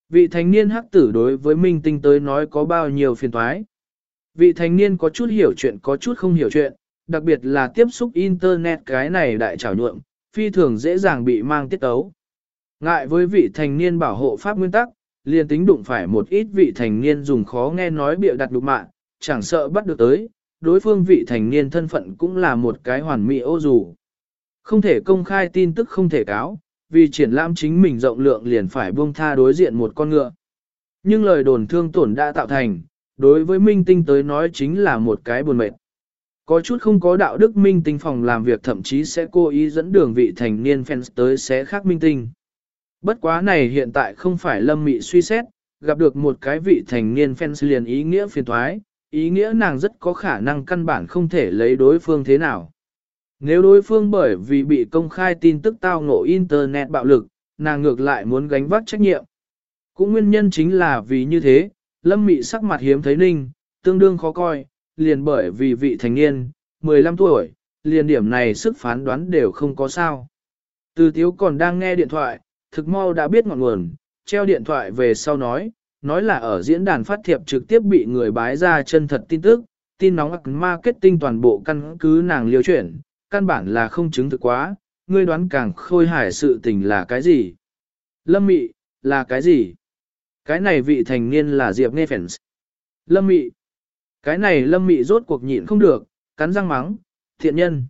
Vị thanh niên hắc tử đối với minh tinh tới nói có bao nhiêu phiền toái. Vị thanh niên có chút hiểu chuyện có chút không hiểu chuyện, đặc biệt là tiếp xúc internet cái này đại trảo nhuộm, phi thường dễ dàng bị mang tiết tấu. Ngại với vị thành niên bảo hộ pháp nguyên tắc, liền tính đụng phải một ít vị thành niên dùng khó nghe nói bịa đặt đục mạng, chẳng sợ bắt được tới, đối phương vị thành niên thân phận cũng là một cái hoàn mỹ ô dù. Không thể công khai tin tức không thể cáo, vì triển lãm chính mình rộng lượng liền phải buông tha đối diện một con ngựa. Nhưng lời đồn thương tổn đã tạo thành, đối với minh tinh tới nói chính là một cái buồn mệt. Có chút không có đạo đức minh tinh phòng làm việc thậm chí sẽ cố ý dẫn đường vị thành niên fans tới sẽ khác minh tinh. Bất quá này hiện tại không phải lâm mị suy xét, gặp được một cái vị thành niên fans liền ý nghĩa phiền thoái, ý nghĩa nàng rất có khả năng căn bản không thể lấy đối phương thế nào. Nếu đối phương bởi vì bị công khai tin tức tao ngộ Internet bạo lực, nàng ngược lại muốn gánh vác trách nhiệm. Cũng nguyên nhân chính là vì như thế, lâm mị sắc mặt hiếm thấy ninh, tương đương khó coi, liền bởi vì vị thành niên, 15 tuổi, liền điểm này sức phán đoán đều không có sao. Từ tiếu còn đang nghe điện thoại, thực mau đã biết ngọn nguồn, treo điện thoại về sau nói, nói là ở diễn đàn phát thiệp trực tiếp bị người bái ra chân thật tin tức, tin nóng marketing toàn bộ căn cứ nàng liêu chuyển, căn bản là không chứng thực quá, ngươi đoán càng khôi hài sự tình là cái gì? Lâm mị, là cái gì? Cái này vị thành niên là Diệp Nghe Phèn. Lâm mị. Cái này lâm mị rốt cuộc nhịn không được, cắn răng mắng, thiện nhân.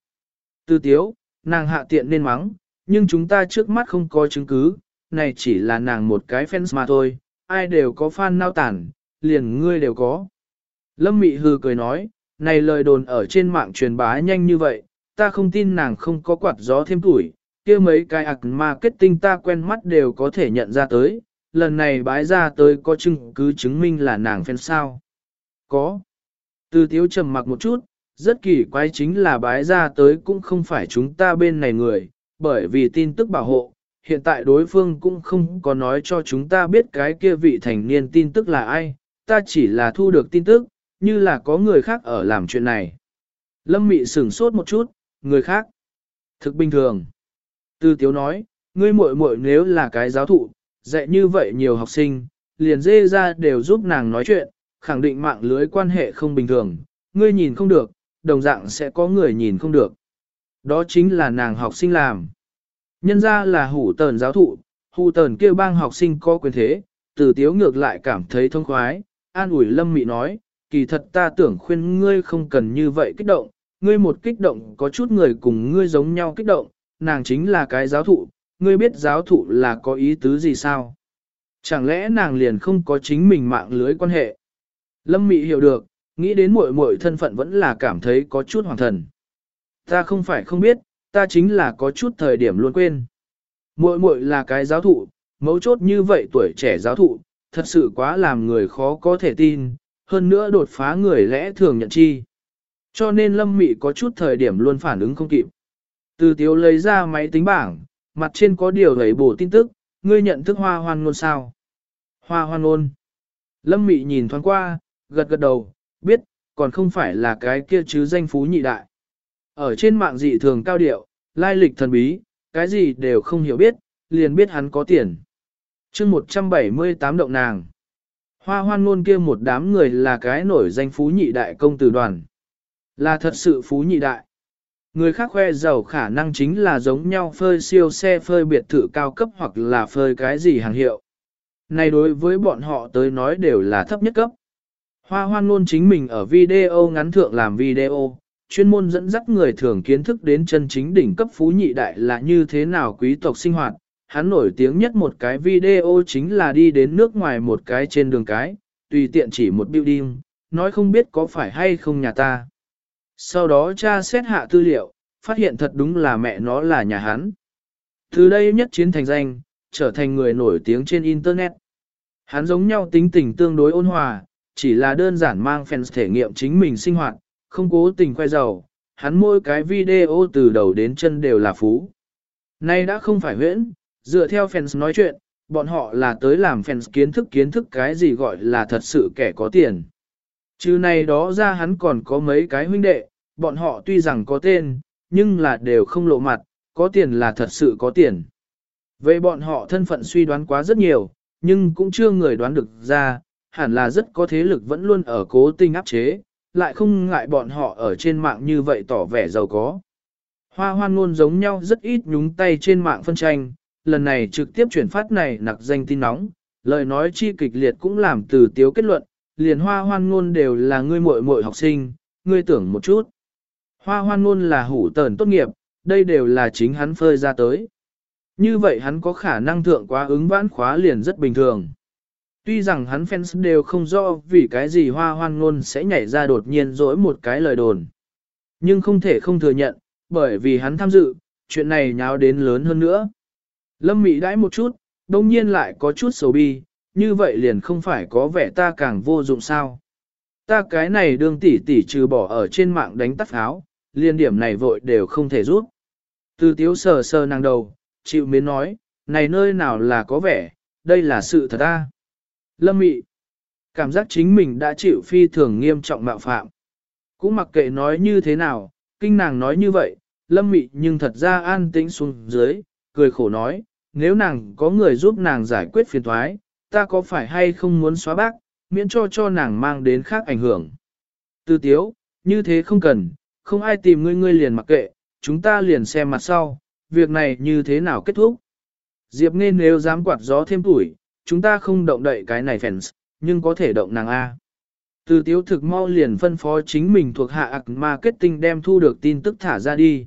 Tư tiếu, nàng hạ tiện nên mắng, nhưng chúng ta trước mắt không có chứng cứ, này chỉ là nàng một cái fans mà thôi, ai đều có fan nao tản, liền ngươi đều có. Lâm mị hừ cười nói, này lời đồn ở trên mạng truyền bá nhanh như vậy, ta không tin nàng không có quạt gió thêm tuổi, kia mấy cái ạc marketing ta quen mắt đều có thể nhận ra tới, lần này bái ra tới có chứng cứ chứng minh là nàng fan sao. Có. Từ thiếu trầm mặc một chút, rất kỳ quái chính là bái ra tới cũng không phải chúng ta bên này người, bởi vì tin tức bảo hộ, hiện tại đối phương cũng không có nói cho chúng ta biết cái kia vị thành niên tin tức là ai, ta chỉ là thu được tin tức, như là có người khác ở làm chuyện này. Lâm Mị sửng sốt một chút, người khác. Thực bình thường. Tư Tiếu nói, ngươi muội muội nếu là cái giáo thụ, dạy như vậy nhiều học sinh, liền dê ra đều giúp nàng nói chuyện, khẳng định mạng lưới quan hệ không bình thường, ngươi nhìn không được, đồng dạng sẽ có người nhìn không được. Đó chính là nàng học sinh làm. Nhân ra là hủ tờn giáo thụ, hủ tờn kêu bang học sinh có quyền thế, từ tiếu ngược lại cảm thấy thông khoái, an ủi lâm mị nói, kỳ thật ta tưởng khuyên ngươi không cần như vậy kích động, ngươi một kích động có chút người cùng ngươi giống nhau kích động, nàng chính là cái giáo thụ, ngươi biết giáo thụ là có ý tứ gì sao? Chẳng lẽ nàng liền không có chính mình mạng lưới quan hệ? Lâm Mị hiểu được, nghĩ đến muội muội thân phận vẫn là cảm thấy có chút hoàng thần. Ta không phải không biết, ta chính là có chút thời điểm luôn quên. Muội muội là cái giáo thụ, mấu chốt như vậy tuổi trẻ giáo thụ, thật sự quá làm người khó có thể tin, hơn nữa đột phá người lẽ thường nhận chi. Cho nên Lâm Mị có chút thời điểm luôn phản ứng không kịp. Từ tiếu lấy ra máy tính bảng, mặt trên có điều gầy bổ tin tức, ngươi nhận thức hoa hoan ngôn sao. Hoa hoan ngôn. Lâm Mị nhìn thoáng qua, gật gật đầu, biết, còn không phải là cái kia chứ danh phú nhị đại. Ở trên mạng dị thường cao điệu, lai lịch thần bí, cái gì đều không hiểu biết, liền biết hắn có tiền. chương 178 động nàng. Hoa hoan ngôn kia một đám người là cái nổi danh phú nhị đại công tử đoàn. Là thật sự phú nhị đại. Người khác khoe giàu khả năng chính là giống nhau phơi siêu xe phơi biệt thự cao cấp hoặc là phơi cái gì hàng hiệu. Này đối với bọn họ tới nói đều là thấp nhất cấp. Hoa hoan luôn chính mình ở video ngắn thượng làm video, chuyên môn dẫn dắt người thường kiến thức đến chân chính đỉnh cấp phú nhị đại là như thế nào quý tộc sinh hoạt. Hắn nổi tiếng nhất một cái video chính là đi đến nước ngoài một cái trên đường cái, tùy tiện chỉ một building, nói không biết có phải hay không nhà ta. Sau đó cha xét hạ tư liệu, phát hiện thật đúng là mẹ nó là nhà hắn. Từ đây nhất chiến thành danh, trở thành người nổi tiếng trên Internet. Hắn giống nhau tính tình tương đối ôn hòa, chỉ là đơn giản mang fans thể nghiệm chính mình sinh hoạt, không cố tình khoe giàu, hắn mỗi cái video từ đầu đến chân đều là phú. Nay đã không phải huyễn, dựa theo fans nói chuyện, bọn họ là tới làm fans kiến thức kiến thức cái gì gọi là thật sự kẻ có tiền. Chứ này đó ra hắn còn có mấy cái huynh đệ, bọn họ tuy rằng có tên, nhưng là đều không lộ mặt, có tiền là thật sự có tiền. Về bọn họ thân phận suy đoán quá rất nhiều, nhưng cũng chưa người đoán được ra, hẳn là rất có thế lực vẫn luôn ở cố tình áp chế, lại không ngại bọn họ ở trên mạng như vậy tỏ vẻ giàu có. Hoa hoan ngôn giống nhau rất ít nhúng tay trên mạng phân tranh, lần này trực tiếp chuyển phát này nặc danh tin nóng, lời nói chi kịch liệt cũng làm từ tiếu kết luận, liền hoa hoan ngôn đều là ngươi muội muội học sinh, ngươi tưởng một chút. Hoa hoan ngôn là hủ tờn tốt nghiệp, đây đều là chính hắn phơi ra tới. Như vậy hắn có khả năng thượng quá ứng vãn khóa liền rất bình thường. Tuy rằng hắn fans đều không rõ vì cái gì hoa hoan ngôn sẽ nhảy ra đột nhiên dỗi một cái lời đồn. Nhưng không thể không thừa nhận, bởi vì hắn tham dự, chuyện này nháo đến lớn hơn nữa. Lâm Mị đãi một chút, đông nhiên lại có chút xấu bi, như vậy liền không phải có vẻ ta càng vô dụng sao. Ta cái này đương tỷ tỷ trừ bỏ ở trên mạng đánh tắt áo, liên điểm này vội đều không thể rút. Từ tiếu sờ sờ nàng đầu, chịu miến nói, này nơi nào là có vẻ, đây là sự thật ta. Lâm mị, cảm giác chính mình đã chịu phi thường nghiêm trọng mạo phạm. Cũng mặc kệ nói như thế nào, kinh nàng nói như vậy, lâm mị nhưng thật ra an tĩnh xuống dưới, cười khổ nói, nếu nàng có người giúp nàng giải quyết phiền thoái, ta có phải hay không muốn xóa bác, miễn cho cho nàng mang đến khác ảnh hưởng. Từ tiếu, như thế không cần, không ai tìm ngươi ngươi liền mặc kệ, chúng ta liền xem mặt sau, việc này như thế nào kết thúc. Diệp nghe nếu dám quạt gió thêm tuổi, chúng ta không động đậy cái này fans, nhưng có thể động nàng A. Từ tiếu thực mau liền phân phó chính mình thuộc hạ ạc marketing đem thu được tin tức thả ra đi.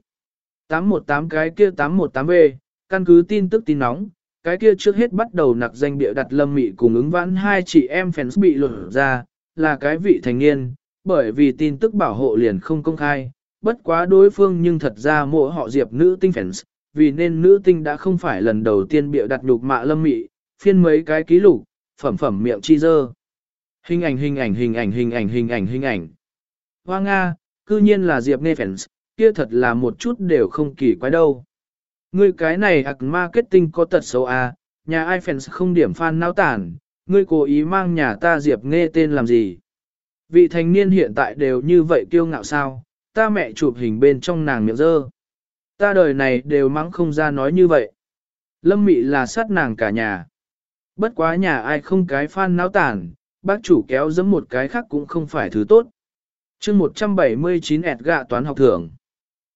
818 cái kia 818V, căn cứ tin tức tin nóng, cái kia trước hết bắt đầu nặc danh bịa đặt lâm mị cùng ứng vãn hai chị em fans bị lột ra, là cái vị thành niên, bởi vì tin tức bảo hộ liền không công khai, bất quá đối phương nhưng thật ra mỗi họ diệp nữ tinh fans, vì nên nữ tinh đã không phải lần đầu tiên bịa đặt nhục mạ lâm mị, phiên mấy cái ký lục, phẩm phẩm miệng chi dơ. Hình ảnh hình ảnh hình ảnh hình ảnh hình ảnh hình ảnh. Hoa Nga, cư nhiên là Diệp Nê Fans, kia thật là một chút đều không kỳ quái đâu. Ngươi cái này ạc marketing có tật xấu à, nhà ai fans không điểm fan náo tản, ngươi cố ý mang nhà ta Diệp Nghe tên làm gì. Vị thành niên hiện tại đều như vậy kiêu ngạo sao, ta mẹ chụp hình bên trong nàng miệng dơ. Ta đời này đều mắng không ra nói như vậy. Lâm mị là sát nàng cả nhà. Bất quá nhà ai không cái fan náo tản, bác chủ kéo dẫm một cái khác cũng không phải thứ tốt. chương 179 ẹt gạ toán học thưởng.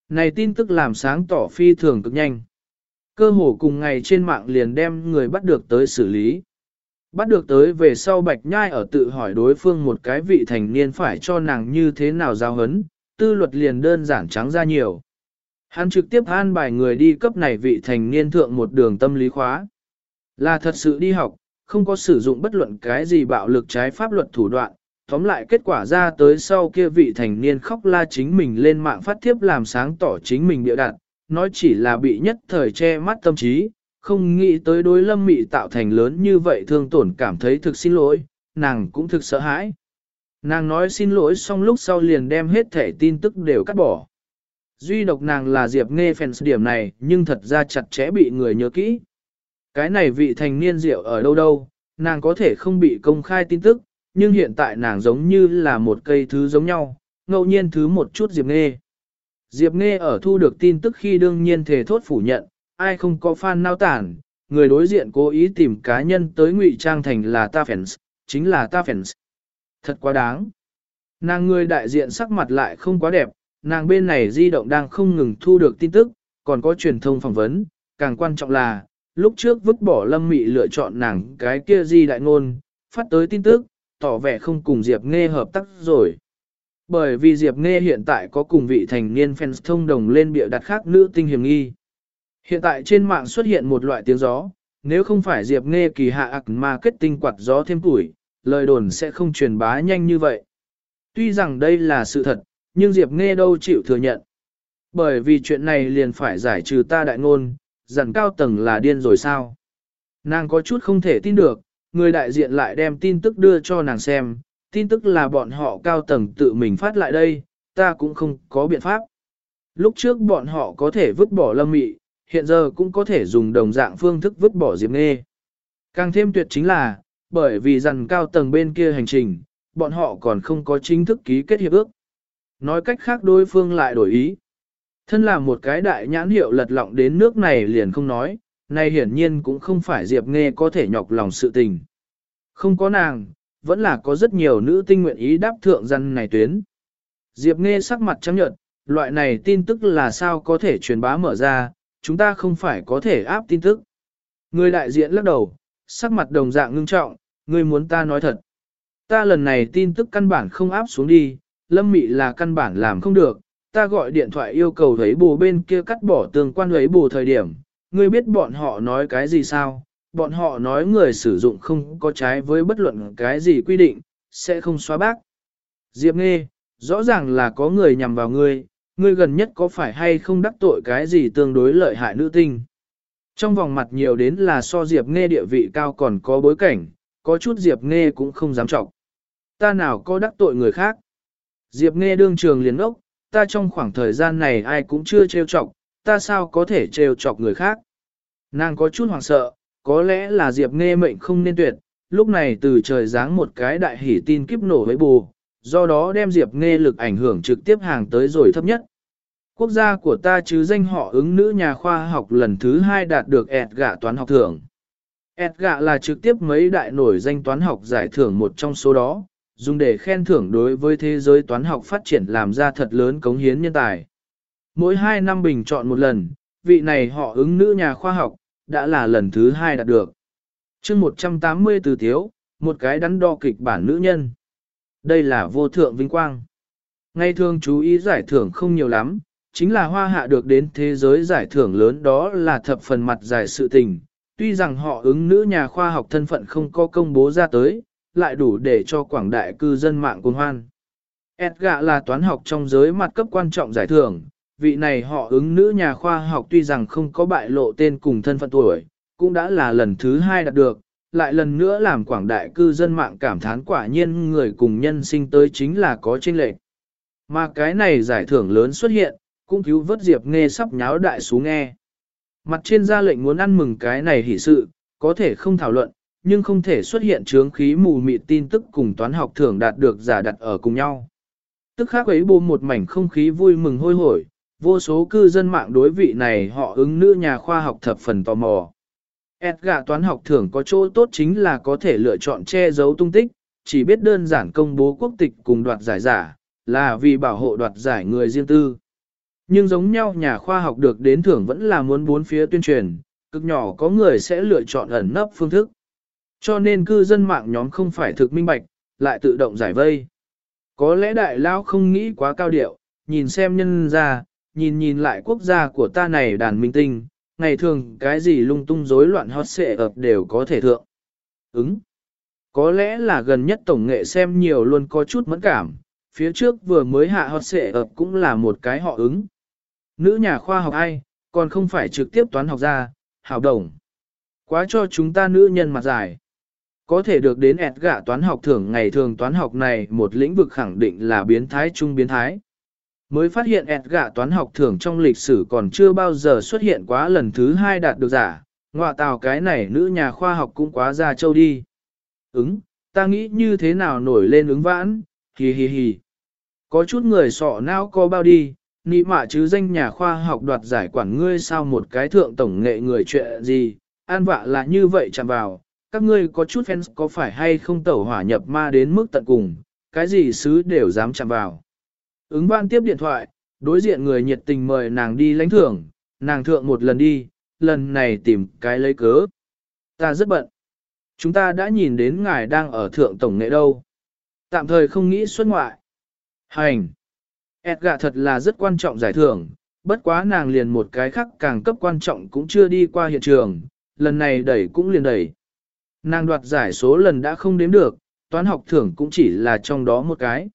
Này tin tức làm sáng tỏ phi thường cực nhanh. Cơ hồ cùng ngày trên mạng liền đem người bắt được tới xử lý. Bắt được tới về sau bạch nhai ở tự hỏi đối phương một cái vị thành niên phải cho nàng như thế nào giao hấn, tư luật liền đơn giản trắng ra nhiều. Hắn trực tiếp an bài người đi cấp này vị thành niên thượng một đường tâm lý khóa. Là thật sự đi học, không có sử dụng bất luận cái gì bạo lực trái pháp luật thủ đoạn. Tóm lại kết quả ra tới sau kia vị thành niên khóc la chính mình lên mạng phát thiếp làm sáng tỏ chính mình địa đặt, nói chỉ là bị nhất thời che mắt tâm trí, không nghĩ tới đối lâm mị tạo thành lớn như vậy thương tổn cảm thấy thực xin lỗi, nàng cũng thực sợ hãi. Nàng nói xin lỗi xong lúc sau liền đem hết thể tin tức đều cắt bỏ. Duy độc nàng là Diệp nghe fans điểm này nhưng thật ra chặt chẽ bị người nhớ kỹ. Cái này vị thành niên rượu ở đâu đâu, nàng có thể không bị công khai tin tức, nhưng hiện tại nàng giống như là một cây thứ giống nhau, ngẫu nhiên thứ một chút Diệp Nghe. Diệp Nghe ở thu được tin tức khi đương nhiên thể thốt phủ nhận, ai không có fan nao tản, người đối diện cố ý tìm cá nhân tới ngụy trang thành là ta fans, chính là ta fans. Thật quá đáng. Nàng người đại diện sắc mặt lại không quá đẹp, nàng bên này di động đang không ngừng thu được tin tức, còn có truyền thông phỏng vấn, càng quan trọng là, lúc trước vứt bỏ lâm mị lựa chọn nàng cái kia di đại ngôn, phát tới tin tức, tỏ vẻ không cùng Diệp Nghe hợp tác rồi. Bởi vì Diệp Nghe hiện tại có cùng vị thành niên fans thông đồng lên bịa đặt khác nữ tinh hiểm nghi. Hiện tại trên mạng xuất hiện một loại tiếng gió, nếu không phải Diệp Nghe kỳ hạ ạc marketing quạt gió thêm tuổi, lời đồn sẽ không truyền bá nhanh như vậy. Tuy rằng đây là sự thật, nhưng Diệp Nghe đâu chịu thừa nhận. Bởi vì chuyện này liền phải giải trừ ta đại ngôn, dặn cao tầng là điên rồi sao? Nàng có chút không thể tin được, người đại diện lại đem tin tức đưa cho nàng xem, tin tức là bọn họ cao tầng tự mình phát lại đây, ta cũng không có biện pháp. Lúc trước bọn họ có thể vứt bỏ lâm mị, hiện giờ cũng có thể dùng đồng dạng phương thức vứt bỏ Diệp Nghê. Càng thêm tuyệt chính là, bởi vì rằng cao tầng bên kia hành trình, bọn họ còn không có chính thức ký kết hiệp ước. Nói cách khác đối phương lại đổi ý. Thân là một cái đại nhãn hiệu lật lọng đến nước này liền không nói, này hiển nhiên cũng không phải Diệp Nghe có thể nhọc lòng sự tình. Không có nàng, vẫn là có rất nhiều nữ tinh nguyện ý đáp thượng dân này tuyến. Diệp Nghe sắc mặt trắng nhợt, loại này tin tức là sao có thể truyền bá mở ra, chúng ta không phải có thể áp tin tức. Người đại diện lắc đầu, sắc mặt đồng dạng ngưng trọng, người muốn ta nói thật. Ta lần này tin tức căn bản không áp xuống đi, lâm mị là căn bản làm không được, ta gọi điện thoại yêu cầu thấy bù bên kia cắt bỏ tương quan ấy bù thời điểm, ngươi biết bọn họ nói cái gì sao? Bọn họ nói người sử dụng không có trái với bất luận cái gì quy định, sẽ không xóa bác. Diệp Nghe, rõ ràng là có người nhằm vào ngươi, ngươi gần nhất có phải hay không đắc tội cái gì tương đối lợi hại nữ tinh. Trong vòng mặt nhiều đến là so Diệp Nghe địa vị cao còn có bối cảnh, có chút Diệp Nghe cũng không dám trọng. Ta nào có đắc tội người khác. Diệp Nghe đương trường liền ốc, ta trong khoảng thời gian này ai cũng chưa trêu trọng ta sao có thể trêu chọc người khác. Nàng có chút hoảng sợ, có lẽ là Diệp Nghe mệnh không nên tuyệt, lúc này từ trời giáng một cái đại hỉ tin kiếp nổ với bù, do đó đem Diệp Nghe lực ảnh hưởng trực tiếp hàng tới rồi thấp nhất. Quốc gia của ta chứ danh họ ứng nữ nhà khoa học lần thứ hai đạt được ẹt gạ toán học thưởng. ẹt gạ là trực tiếp mấy đại nổi danh toán học giải thưởng một trong số đó, dùng để khen thưởng đối với thế giới toán học phát triển làm ra thật lớn cống hiến nhân tài. Mỗi hai năm bình chọn một lần, vị này họ ứng nữ nhà khoa học, đã là lần thứ hai đạt được. chương 180 từ thiếu, một cái đắn đo kịch bản nữ nhân. Đây là vô thượng vinh quang. Ngay thường chú ý giải thưởng không nhiều lắm, chính là hoa hạ được đến thế giới giải thưởng lớn đó là thập phần mặt giải sự tình. Tuy rằng họ ứng nữ nhà khoa học thân phận không có công bố ra tới, lại đủ để cho quảng đại cư dân mạng cuồng hoan. Edgar là toán học trong giới mặt cấp quan trọng giải thưởng, vị này họ ứng nữ nhà khoa học tuy rằng không có bại lộ tên cùng thân phận tuổi, cũng đã là lần thứ hai đạt được, lại lần nữa làm quảng đại cư dân mạng cảm thán quả nhiên người cùng nhân sinh tới chính là có chênh lệch. Mà cái này giải thưởng lớn xuất hiện, cũng cứu vớt Diệp Nghe sắp nháo đại sú nghe. Mặt trên ra lệnh muốn ăn mừng cái này hỷ sự, có thể không thảo luận, nhưng không thể xuất hiện chướng khí mù mịt tin tức cùng toán học thưởng đạt được giả đặt ở cùng nhau. Tức khác ấy bố một mảnh không khí vui mừng hôi hổi, vô số cư dân mạng đối vị này họ ứng nữ nhà khoa học thập phần tò mò. Edgar toán học thưởng có chỗ tốt chính là có thể lựa chọn che giấu tung tích, chỉ biết đơn giản công bố quốc tịch cùng đoạt giải giả, là vì bảo hộ đoạt giải người riêng tư. Nhưng giống nhau nhà khoa học được đến thưởng vẫn là muốn bốn phía tuyên truyền, cực nhỏ có người sẽ lựa chọn ẩn nấp phương thức. Cho nên cư dân mạng nhóm không phải thực minh bạch, lại tự động giải vây. Có lẽ đại lao không nghĩ quá cao điệu, nhìn xem nhân ra, nhìn nhìn lại quốc gia của ta này đàn minh tinh, ngày thường cái gì lung tung rối loạn hot xệ ập đều có thể thượng. Ứng. Có lẽ là gần nhất tổng nghệ xem nhiều luôn có chút mẫn cảm, phía trước vừa mới hạ hot xệ ập cũng là một cái họ ứng. Nữ nhà khoa học ai, còn không phải trực tiếp toán học ra, hảo đồng. Quá cho chúng ta nữ nhân mặt dài. Có thể được đến ẹt gạ toán học thưởng ngày thường toán học này một lĩnh vực khẳng định là biến thái trung biến thái. Mới phát hiện ẹt gạ toán học thưởng trong lịch sử còn chưa bao giờ xuất hiện quá lần thứ hai đạt được giả, ngọa tào cái này nữ nhà khoa học cũng quá ra châu đi. Ứng, ta nghĩ như thế nào nổi lên ứng vãn, hì hì hì. Có chút người sọ não co bao đi, nị mạ chứ danh nhà khoa học đoạt giải quản ngươi sao một cái thượng tổng nghệ người chuyện gì, an vạ là như vậy chạm vào, các ngươi có chút fans có phải hay không tẩu hỏa nhập ma đến mức tận cùng, cái gì xứ đều dám chạm vào. Ứng văn tiếp điện thoại, đối diện người nhiệt tình mời nàng đi lãnh thưởng, nàng thượng một lần đi, lần này tìm cái lấy cớ. Ta rất bận. Chúng ta đã nhìn đến ngài đang ở thượng tổng nghệ đâu. Tạm thời không nghĩ xuất ngoại. Hành. Edgar thật là rất quan trọng giải thưởng, bất quá nàng liền một cái khác càng cấp quan trọng cũng chưa đi qua hiện trường, lần này đẩy cũng liền đẩy. Nàng đoạt giải số lần đã không đếm được, toán học thưởng cũng chỉ là trong đó một cái.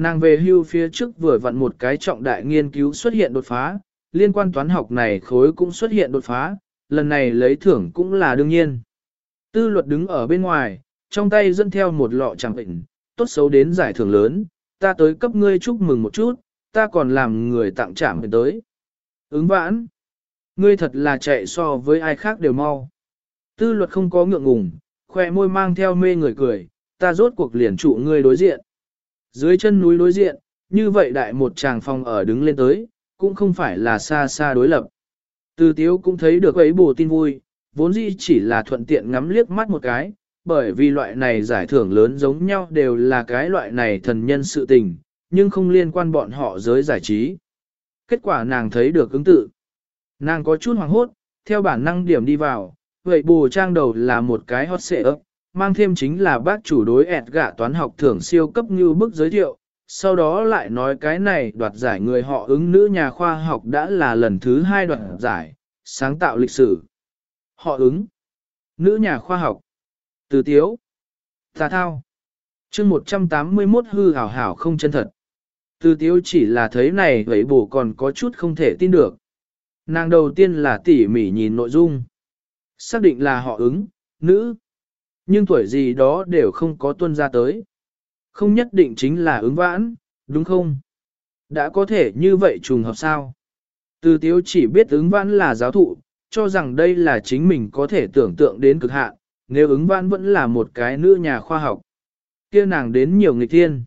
Nàng về hưu phía trước vừa vặn một cái trọng đại nghiên cứu xuất hiện đột phá, liên quan toán học này khối cũng xuất hiện đột phá, lần này lấy thưởng cũng là đương nhiên. Tư luật đứng ở bên ngoài, trong tay dẫn theo một lọ chẳng bệnh, tốt xấu đến giải thưởng lớn, ta tới cấp ngươi chúc mừng một chút, ta còn làm người tặng trảm tới. Ứng vãn, ngươi thật là chạy so với ai khác đều mau. Tư luật không có ngượng ngùng, khoe môi mang theo mê người cười, ta rốt cuộc liền trụ ngươi đối diện. Dưới chân núi đối diện, như vậy đại một chàng phòng ở đứng lên tới, cũng không phải là xa xa đối lập. Từ tiếu cũng thấy được ấy bù tin vui, vốn dĩ chỉ là thuận tiện ngắm liếc mắt một cái, bởi vì loại này giải thưởng lớn giống nhau đều là cái loại này thần nhân sự tình, nhưng không liên quan bọn họ giới giải trí. Kết quả nàng thấy được ứng tự. Nàng có chút hoàng hốt, theo bản năng điểm đi vào, vậy bù trang đầu là một cái hot xệ ấp, mang thêm chính là bác chủ đối ẹt gạ toán học thưởng siêu cấp như bức giới thiệu, sau đó lại nói cái này đoạt giải người họ ứng nữ nhà khoa học đã là lần thứ hai đoạt giải, sáng tạo lịch sử. Họ ứng. Nữ nhà khoa học. Từ tiếu. Tà thao. chương 181 hư hảo hảo không chân thật. Từ tiếu chỉ là thấy này vậy bổ còn có chút không thể tin được. Nàng đầu tiên là tỉ mỉ nhìn nội dung. Xác định là họ ứng, nữ. Nhưng tuổi gì đó đều không có tuân ra tới. Không nhất định chính là ứng vãn, đúng không? Đã có thể như vậy trùng hợp sao? Từ tiếu chỉ biết ứng vãn là giáo thụ, cho rằng đây là chính mình có thể tưởng tượng đến cực hạn, nếu ứng vãn vẫn là một cái nữ nhà khoa học. kia nàng đến nhiều nghịch thiên.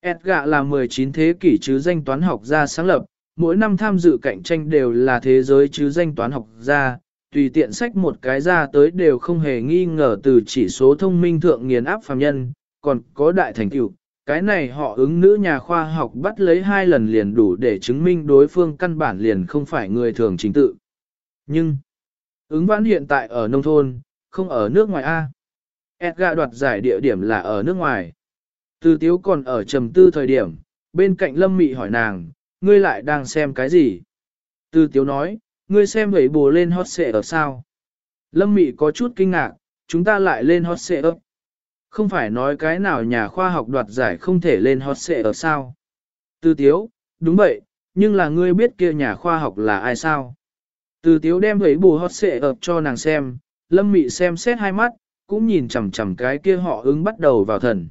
Edgar là 19 thế kỷ chứ danh toán học gia sáng lập, mỗi năm tham dự cạnh tranh đều là thế giới chứ danh toán học gia, tùy tiện sách một cái ra tới đều không hề nghi ngờ từ chỉ số thông minh thượng nghiền áp phàm nhân, còn có đại thành tựu. Cái này họ ứng nữ nhà khoa học bắt lấy hai lần liền đủ để chứng minh đối phương căn bản liền không phải người thường chính tự. Nhưng, ứng vãn hiện tại ở nông thôn, không ở nước ngoài A. Edgar đoạt giải địa điểm là ở nước ngoài. Từ tiếu còn ở trầm tư thời điểm, bên cạnh lâm mị hỏi nàng, ngươi lại đang xem cái gì? Từ tiếu nói, ngươi xem vậy bồ lên hot xệ ở sao? Lâm mị có chút kinh ngạc, chúng ta lại lên hot xệ ấp. Không phải nói cái nào nhà khoa học đoạt giải không thể lên hot xệ ở sao? Từ tiếu, đúng vậy, nhưng là ngươi biết kia nhà khoa học là ai sao? Từ tiếu đem vậy bồ hot xệ ập cho nàng xem, lâm mị xem xét hai mắt, cũng nhìn chằm chằm cái kia họ ứng bắt đầu vào thần.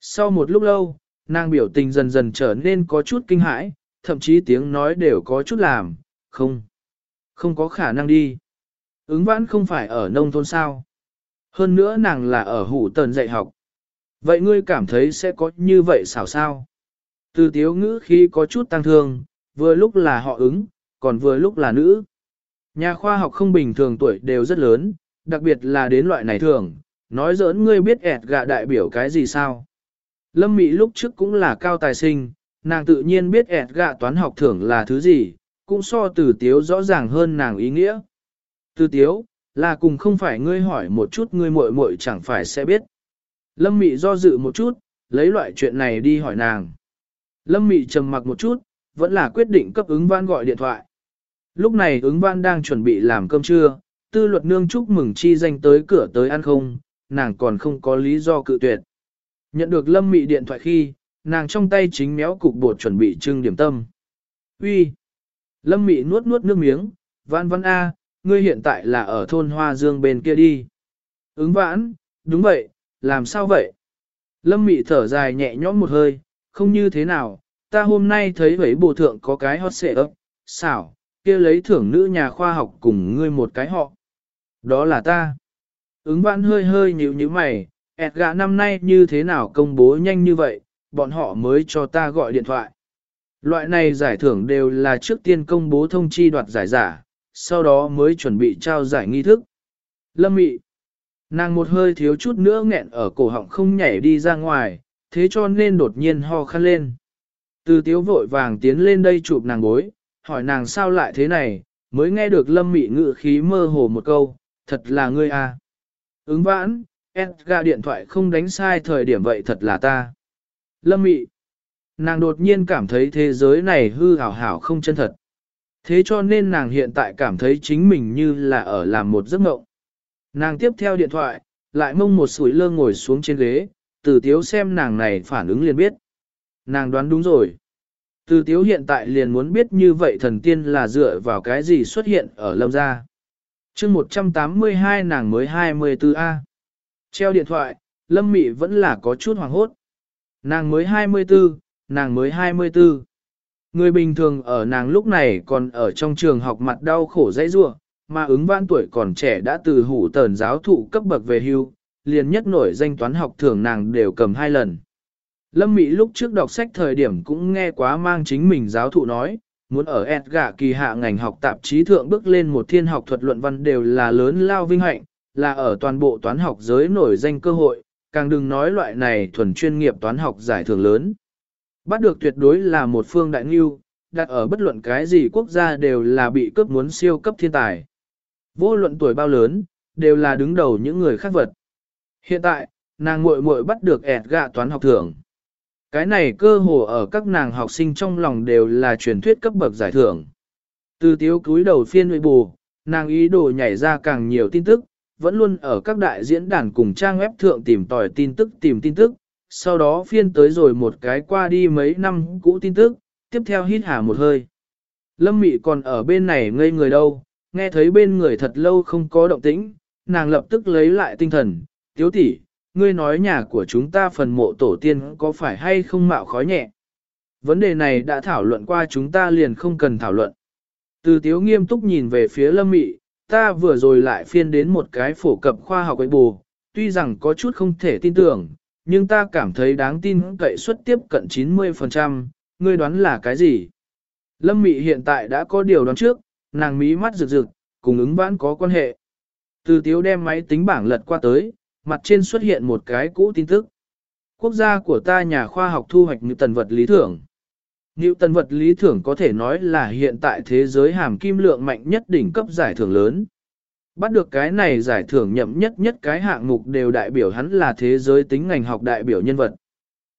Sau một lúc lâu, nàng biểu tình dần dần trở nên có chút kinh hãi, thậm chí tiếng nói đều có chút làm, không, không có khả năng đi. Ứng vãn không phải ở nông thôn sao. Hơn nữa nàng là ở hủ tần dạy học. Vậy ngươi cảm thấy sẽ có như vậy xảo sao? Từ tiếu ngữ khi có chút tăng thương, vừa lúc là họ ứng, còn vừa lúc là nữ. Nhà khoa học không bình thường tuổi đều rất lớn, đặc biệt là đến loại này thường, nói giỡn ngươi biết ẹt gạ đại biểu cái gì sao? Lâm mỹ lúc trước cũng là cao tài sinh, nàng tự nhiên biết ẹt gạ toán học thưởng là thứ gì, cũng so từ tiếu rõ ràng hơn nàng ý nghĩa. Từ tiếu, là cùng không phải ngươi hỏi một chút ngươi muội muội chẳng phải sẽ biết. Lâm Mị do dự một chút, lấy loại chuyện này đi hỏi nàng. Lâm Mị trầm mặc một chút, vẫn là quyết định cấp ứng văn gọi điện thoại. Lúc này ứng văn đang chuẩn bị làm cơm trưa, tư luật nương chúc mừng chi danh tới cửa tới ăn không, nàng còn không có lý do cự tuyệt. Nhận được lâm mị điện thoại khi, nàng trong tay chính méo cục bột chuẩn bị trưng điểm tâm. Uy, Lâm mị nuốt nuốt nước miếng, vãn vãn A, ngươi hiện tại là ở thôn Hoa Dương bên kia đi. Ứng vãn, đúng vậy, làm sao vậy? Lâm mị thở dài nhẹ nhõm một hơi, không như thế nào, ta hôm nay thấy vấy bộ thượng có cái hot xệ ấp, xảo, kia lấy thưởng nữ nhà khoa học cùng ngươi một cái họ. Đó là ta. Ứng vãn hơi hơi nhíu nhíu mày, ẹt gà năm nay như thế nào công bố nhanh như vậy, bọn họ mới cho ta gọi điện thoại. Loại này giải thưởng đều là trước tiên công bố thông chi đoạt giải giả, sau đó mới chuẩn bị trao giải nghi thức. Lâm mị. Nàng một hơi thiếu chút nữa nghẹn ở cổ họng không nhảy đi ra ngoài, thế cho nên đột nhiên ho khăn lên. Từ tiếu vội vàng tiến lên đây chụp nàng bối, hỏi nàng sao lại thế này, mới nghe được lâm mị ngự khí mơ hồ một câu, thật là ngươi à. Ứng vãn, Edgar điện thoại không đánh sai thời điểm vậy thật là ta. Lâm mị. Nàng đột nhiên cảm thấy thế giới này hư hảo hảo không chân thật. Thế cho nên nàng hiện tại cảm thấy chính mình như là ở làm một giấc mộng. Nàng tiếp theo điện thoại, lại mông một sủi lơ ngồi xuống trên ghế, từ tiếu xem nàng này phản ứng liền biết. Nàng đoán đúng rồi. Từ tiếu hiện tại liền muốn biết như vậy thần tiên là dựa vào cái gì xuất hiện ở lâm gia. chương 182 nàng mới 24A. Treo điện thoại, lâm mị vẫn là có chút hoàng hốt. Nàng mới 24, nàng mới 24. Người bình thường ở nàng lúc này còn ở trong trường học mặt đau khổ dãy rua, mà ứng vãn tuổi còn trẻ đã từ hủ tờn giáo thụ cấp bậc về hưu, liền nhất nổi danh toán học thường nàng đều cầm hai lần. Lâm Mỹ lúc trước đọc sách thời điểm cũng nghe quá mang chính mình giáo thụ nói, muốn ở Edgar kỳ hạ ngành học tạp chí thượng bước lên một thiên học thuật luận văn đều là lớn lao vinh hạnh, là ở toàn bộ toán học giới nổi danh cơ hội, càng đừng nói loại này thuần chuyên nghiệp toán học giải thưởng lớn. Bắt được tuyệt đối là một phương đại ngưu, đặt ở bất luận cái gì quốc gia đều là bị cướp muốn siêu cấp thiên tài. Vô luận tuổi bao lớn, đều là đứng đầu những người khác vật. Hiện tại, nàng muội muội bắt được ẹt gạ toán học thưởng. Cái này cơ hồ ở các nàng học sinh trong lòng đều là truyền thuyết cấp bậc giải thưởng. Từ tiếu cúi đầu phiên nội bù, nàng ý đồ nhảy ra càng nhiều tin tức, vẫn luôn ở các đại diễn đàn cùng trang web thượng tìm tòi tin tức tìm tin tức, sau đó phiên tới rồi một cái qua đi mấy năm cũ tin tức, tiếp theo hít hà một hơi. Lâm Mị còn ở bên này ngây người đâu, nghe thấy bên người thật lâu không có động tĩnh, nàng lập tức lấy lại tinh thần, tiếu tỷ, ngươi nói nhà của chúng ta phần mộ tổ tiên có phải hay không mạo khói nhẹ. Vấn đề này đã thảo luận qua chúng ta liền không cần thảo luận. Từ tiếu nghiêm túc nhìn về phía lâm mị, ta vừa rồi lại phiên đến một cái phổ cập khoa học ấy bù, tuy rằng có chút không thể tin tưởng, nhưng ta cảm thấy đáng tin cậy suất tiếp cận 90%, ngươi đoán là cái gì? Lâm mị hiện tại đã có điều đoán trước, nàng mí mắt rực rực, cùng ứng vãn có quan hệ. Từ tiếu đem máy tính bảng lật qua tới, mặt trên xuất hiện một cái cũ tin tức. Quốc gia của ta nhà khoa học thu hoạch như tần vật lý thưởng. Như tần vật lý thưởng có thể nói là hiện tại thế giới hàm kim lượng mạnh nhất đỉnh cấp giải thưởng lớn. Bắt được cái này giải thưởng nhậm nhất nhất cái hạng mục đều đại biểu hắn là thế giới tính ngành học đại biểu nhân vật.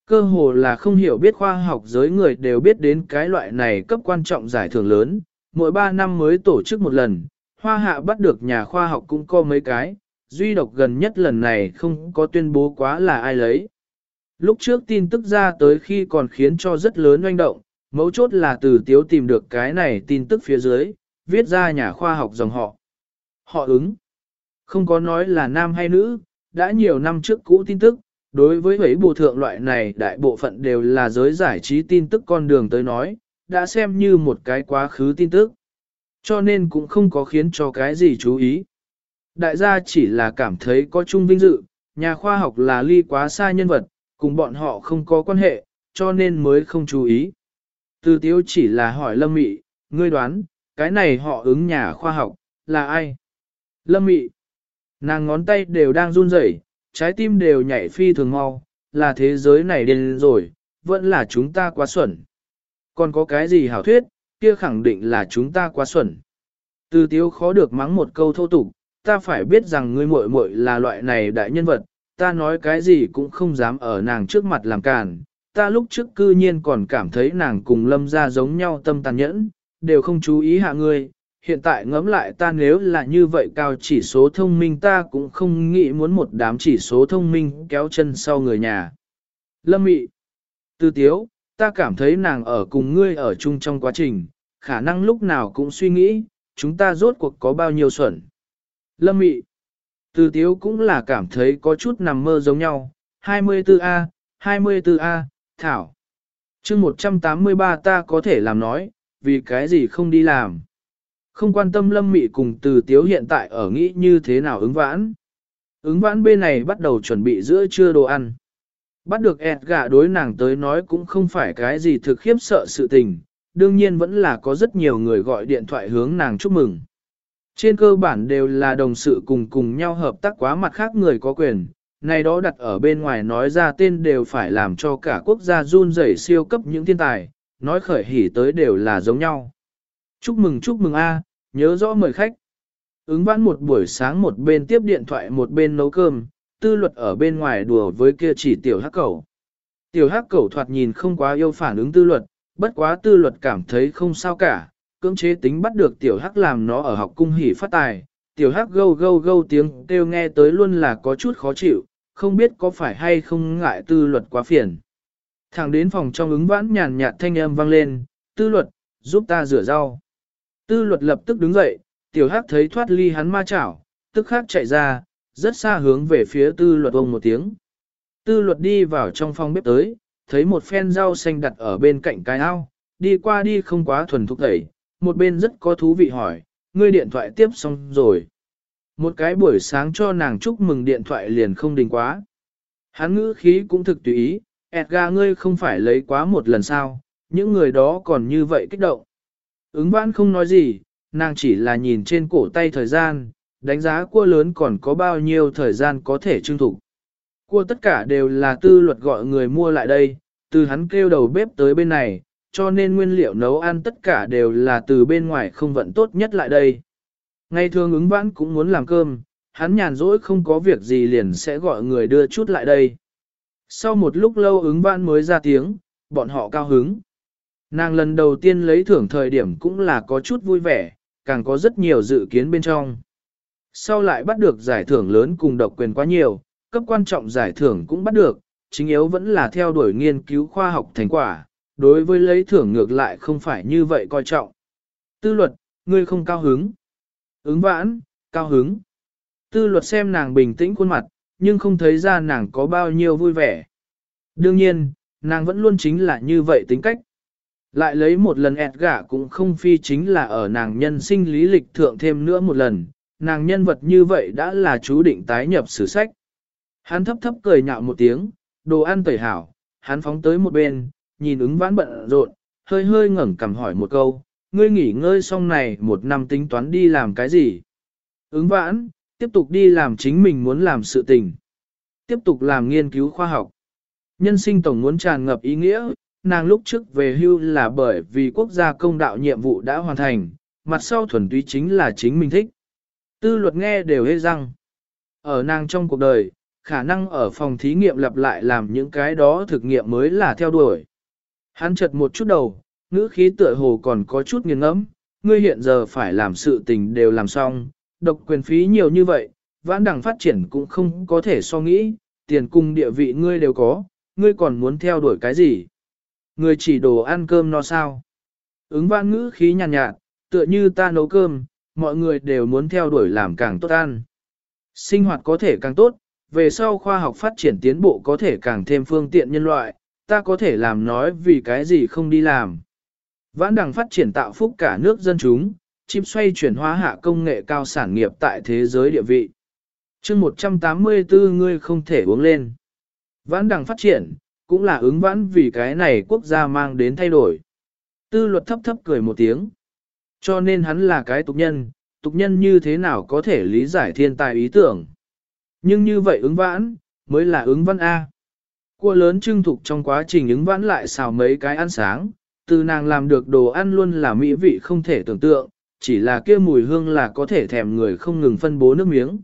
Cơ hồ là không hiểu biết khoa học giới người đều biết đến cái loại này cấp quan trọng giải thưởng lớn, mỗi 3 năm mới tổ chức một lần, hoa hạ bắt được nhà khoa học cũng có mấy cái, duy độc gần nhất lần này không có tuyên bố quá là ai lấy. Lúc trước tin tức ra tới khi còn khiến cho rất lớn oanh động, mấu chốt là từ tiếu tìm được cái này tin tức phía dưới, viết ra nhà khoa học dòng họ. Họ ứng. Không có nói là nam hay nữ, đã nhiều năm trước cũ tin tức, đối với mấy bộ thượng loại này đại bộ phận đều là giới giải trí tin tức con đường tới nói, đã xem như một cái quá khứ tin tức. Cho nên cũng không có khiến cho cái gì chú ý. Đại gia chỉ là cảm thấy có chung vinh dự, nhà khoa học là ly quá xa nhân vật, cùng bọn họ không có quan hệ, cho nên mới không chú ý. Từ tiếu chỉ là hỏi Lâm Mị, ngươi đoán, cái này họ ứng nhà khoa học, là ai? Lâm Mị, nàng ngón tay đều đang run rẩy, trái tim đều nhảy phi thường mau, là thế giới này điên rồi, vẫn là chúng ta quá xuẩn. Còn có cái gì hảo thuyết, kia khẳng định là chúng ta quá xuẩn. Từ tiếu khó được mắng một câu thô tục, ta phải biết rằng ngươi muội muội là loại này đại nhân vật, ta nói cái gì cũng không dám ở nàng trước mặt làm càn. Ta lúc trước cư nhiên còn cảm thấy nàng cùng lâm ra giống nhau tâm tàn nhẫn, đều không chú ý hạ ngươi. Hiện tại ngẫm lại ta nếu là như vậy cao chỉ số thông minh ta cũng không nghĩ muốn một đám chỉ số thông minh kéo chân sau người nhà. Lâm mị. Tư tiếu, ta cảm thấy nàng ở cùng ngươi ở chung trong quá trình, khả năng lúc nào cũng suy nghĩ, chúng ta rốt cuộc có bao nhiêu xuẩn. Lâm mị. Từ tiếu cũng là cảm thấy có chút nằm mơ giống nhau. 24A, 24A, Thảo. chương 183 ta có thể làm nói, vì cái gì không đi làm. Không quan tâm lâm mị cùng từ tiếu hiện tại ở nghĩ như thế nào ứng vãn. Ứng vãn bên này bắt đầu chuẩn bị giữa trưa đồ ăn. Bắt được ẹt gà đối nàng tới nói cũng không phải cái gì thực khiếp sợ sự tình, đương nhiên vẫn là có rất nhiều người gọi điện thoại hướng nàng chúc mừng. Trên cơ bản đều là đồng sự cùng cùng nhau hợp tác quá mặt khác người có quyền, này đó đặt ở bên ngoài nói ra tên đều phải làm cho cả quốc gia run rẩy siêu cấp những thiên tài, nói khởi hỉ tới đều là giống nhau. Chúc mừng chúc mừng a, nhớ rõ mời khách. Ứng vãn một buổi sáng một bên tiếp điện thoại một bên nấu cơm, tư luật ở bên ngoài đùa với kia chỉ tiểu hắc cẩu. Tiểu hắc cẩu thoạt nhìn không quá yêu phản ứng tư luật, bất quá tư luật cảm thấy không sao cả, cưỡng chế tính bắt được tiểu hắc làm nó ở học cung hỉ phát tài. Tiểu hắc gâu gâu gâu tiếng kêu nghe tới luôn là có chút khó chịu, không biết có phải hay không ngại tư luật quá phiền. Thẳng đến phòng trong ứng vãn nhàn nhạt thanh âm vang lên, tư luật, giúp ta rửa rau. Tư luật lập tức đứng dậy, tiểu hắc thấy thoát ly hắn ma chảo, tức khắc chạy ra, rất xa hướng về phía tư luật ông một tiếng. Tư luật đi vào trong phòng bếp tới, thấy một phen rau xanh đặt ở bên cạnh cái ao, đi qua đi không quá thuần thúc tẩy, một bên rất có thú vị hỏi, ngươi điện thoại tiếp xong rồi. Một cái buổi sáng cho nàng chúc mừng điện thoại liền không đình quá. Hắn ngữ khí cũng thực tùy ý, Edgar ngươi không phải lấy quá một lần sao, những người đó còn như vậy kích động. Ứng vãn không nói gì, nàng chỉ là nhìn trên cổ tay thời gian, đánh giá cua lớn còn có bao nhiêu thời gian có thể trưng thủ. Cua tất cả đều là tư luật gọi người mua lại đây, từ hắn kêu đầu bếp tới bên này, cho nên nguyên liệu nấu ăn tất cả đều là từ bên ngoài không vận tốt nhất lại đây. Ngày thường ứng vãn cũng muốn làm cơm, hắn nhàn rỗi không có việc gì liền sẽ gọi người đưa chút lại đây. Sau một lúc lâu ứng vãn mới ra tiếng, bọn họ cao hứng. Nàng lần đầu tiên lấy thưởng thời điểm cũng là có chút vui vẻ, càng có rất nhiều dự kiến bên trong. Sau lại bắt được giải thưởng lớn cùng độc quyền quá nhiều, cấp quan trọng giải thưởng cũng bắt được, chính yếu vẫn là theo đuổi nghiên cứu khoa học thành quả, đối với lấy thưởng ngược lại không phải như vậy coi trọng. Tư luật, ngươi không cao hứng. Ứng vãn, cao hứng. Tư luật xem nàng bình tĩnh khuôn mặt, nhưng không thấy ra nàng có bao nhiêu vui vẻ. Đương nhiên, nàng vẫn luôn chính là như vậy tính cách. Lại lấy một lần ẹt gả cũng không phi chính là ở nàng nhân sinh lý lịch thượng thêm nữa một lần, nàng nhân vật như vậy đã là chú định tái nhập sử sách. Hắn thấp thấp cười nhạo một tiếng, đồ ăn tẩy hảo, hắn phóng tới một bên, nhìn ứng vãn bận rộn, hơi hơi ngẩng cằm hỏi một câu, ngươi nghỉ ngơi xong này một năm tính toán đi làm cái gì? Ứng vãn, tiếp tục đi làm chính mình muốn làm sự tình. Tiếp tục làm nghiên cứu khoa học. Nhân sinh tổng muốn tràn ngập ý nghĩa, nàng lúc trước về hưu là bởi vì quốc gia công đạo nhiệm vụ đã hoàn thành, mặt sau thuần túy chính là chính mình thích. Tư luật nghe đều hê răng. Ở nàng trong cuộc đời, khả năng ở phòng thí nghiệm lặp lại làm những cái đó thực nghiệm mới là theo đuổi. Hắn chật một chút đầu, ngữ khí tựa hồ còn có chút nghiêng ngẫm, ngươi hiện giờ phải làm sự tình đều làm xong, độc quyền phí nhiều như vậy, vãn đẳng phát triển cũng không có thể so nghĩ, tiền cung địa vị ngươi đều có, ngươi còn muốn theo đuổi cái gì? Người chỉ đồ ăn cơm no sao? Ứng văn ngữ khí nhàn nhạt, nhạt, tựa như ta nấu cơm, mọi người đều muốn theo đuổi làm càng tốt ăn. Sinh hoạt có thể càng tốt, về sau khoa học phát triển tiến bộ có thể càng thêm phương tiện nhân loại, ta có thể làm nói vì cái gì không đi làm. Vãn đằng phát triển tạo phúc cả nước dân chúng, chim xoay chuyển hóa hạ công nghệ cao sản nghiệp tại thế giới địa vị. chương 184 ngươi không thể uống lên. Vãn đằng phát triển, cũng là ứng vãn vì cái này quốc gia mang đến thay đổi. Tư luật thấp thấp cười một tiếng. Cho nên hắn là cái tục nhân, tục nhân như thế nào có thể lý giải thiên tài ý tưởng. Nhưng như vậy ứng vãn, mới là ứng văn A. Cua lớn trưng thục trong quá trình ứng vãn lại xào mấy cái ăn sáng, từ nàng làm được đồ ăn luôn là mỹ vị không thể tưởng tượng, chỉ là kia mùi hương là có thể thèm người không ngừng phân bố nước miếng.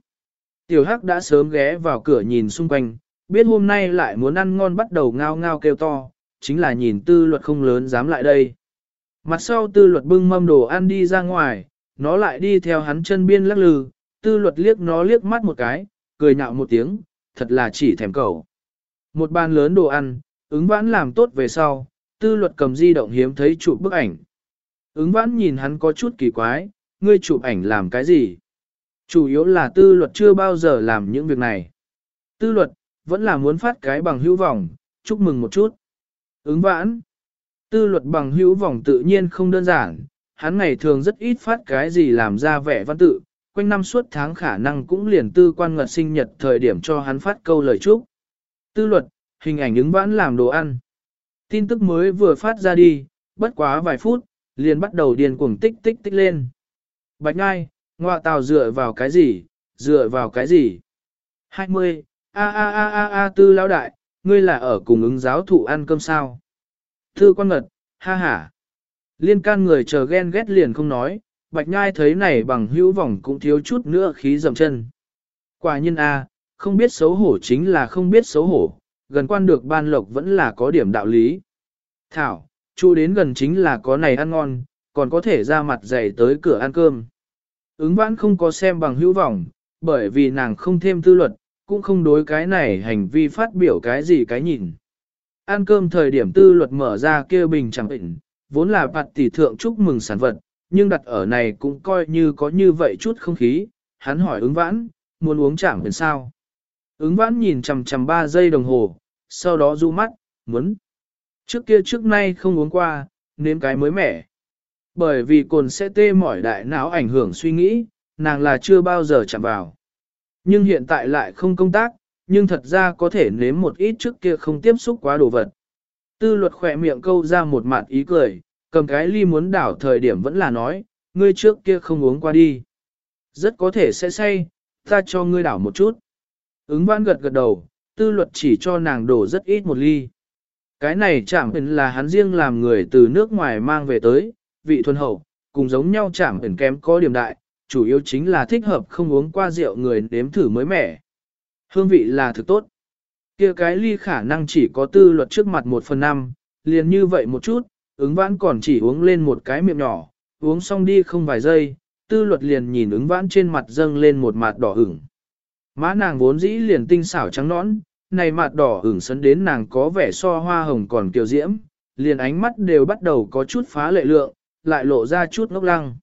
Tiểu Hắc đã sớm ghé vào cửa nhìn xung quanh, biết hôm nay lại muốn ăn ngon bắt đầu ngao ngao kêu to, chính là nhìn tư luật không lớn dám lại đây. Mặt sau tư luật bưng mâm đồ ăn đi ra ngoài, nó lại đi theo hắn chân biên lắc lư, tư luật liếc nó liếc mắt một cái, cười nhạo một tiếng, thật là chỉ thèm cầu. Một bàn lớn đồ ăn, ứng vãn làm tốt về sau, tư luật cầm di động hiếm thấy chụp bức ảnh. Ứng vãn nhìn hắn có chút kỳ quái, ngươi chụp ảnh làm cái gì? Chủ yếu là tư luật chưa bao giờ làm những việc này. Tư luật, vẫn là muốn phát cái bằng hữu vòng chúc mừng một chút. Ứng vãn. Tư luật bằng hữu vòng tự nhiên không đơn giản, hắn ngày thường rất ít phát cái gì làm ra vẻ văn tự, quanh năm suốt tháng khả năng cũng liền tư quan ngật sinh nhật thời điểm cho hắn phát câu lời chúc. Tư luật, hình ảnh ứng vãn làm đồ ăn. Tin tức mới vừa phát ra đi, bất quá vài phút, liền bắt đầu điền cuồng tích tích tích lên. Bạch ngai, ngoạ tàu dựa vào cái gì, dựa vào cái gì? 20. A a a a a tư lão đại, ngươi là ở cùng ứng giáo thụ ăn cơm sao? Thư quan ngật, ha ha. Liên can người chờ ghen ghét liền không nói, bạch nhai thấy này bằng hữu vọng cũng thiếu chút nữa khí dầm chân. Quả nhân A, không biết xấu hổ chính là không biết xấu hổ, gần quan được ban lộc vẫn là có điểm đạo lý. Thảo, chu đến gần chính là có này ăn ngon, còn có thể ra mặt dày tới cửa ăn cơm. Ứng vãn không có xem bằng hữu vọng, bởi vì nàng không thêm tư luật, cũng không đối cái này hành vi phát biểu cái gì cái nhìn. Ăn cơm thời điểm tư luật mở ra kia bình chẳng bệnh, vốn là bạt tỷ thượng chúc mừng sản vật, nhưng đặt ở này cũng coi như có như vậy chút không khí. Hắn hỏi ứng vãn, muốn uống chẳng bệnh sao? Ứng vãn nhìn chầm chầm 3 giây đồng hồ, sau đó du mắt, muốn. Trước kia trước nay không uống qua, nếm cái mới mẻ. Bởi vì cồn sẽ tê mỏi đại não ảnh hưởng suy nghĩ, nàng là chưa bao giờ chạm vào. Nhưng hiện tại lại không công tác, nhưng thật ra có thể nếm một ít trước kia không tiếp xúc quá đồ vật. Tư luật khỏe miệng câu ra một mặt ý cười, cầm cái ly muốn đảo thời điểm vẫn là nói, ngươi trước kia không uống qua đi. Rất có thể sẽ say, ta cho ngươi đảo một chút. Ứng văn gật gật đầu, tư luật chỉ cho nàng đổ rất ít một ly. Cái này chẳng hình là hắn riêng làm người từ nước ngoài mang về tới, vị thuần hậu, cùng giống nhau chẳng hình kém có điểm đại, chủ yếu chính là thích hợp không uống qua rượu người nếm thử mới mẻ. Hương vị là thực tốt. kia cái ly khả năng chỉ có tư luật trước mặt một phần năm, liền như vậy một chút, ứng vãn còn chỉ uống lên một cái miệng nhỏ, uống xong đi không vài giây, tư luật liền nhìn ứng vãn trên mặt dâng lên một mặt đỏ ửng. Má nàng vốn dĩ liền tinh xảo trắng nõn, này mặt đỏ ửng sấn đến nàng có vẻ so hoa hồng còn kiều diễm, liền ánh mắt đều bắt đầu có chút phá lệ lượng, lại lộ ra chút ngốc lăng.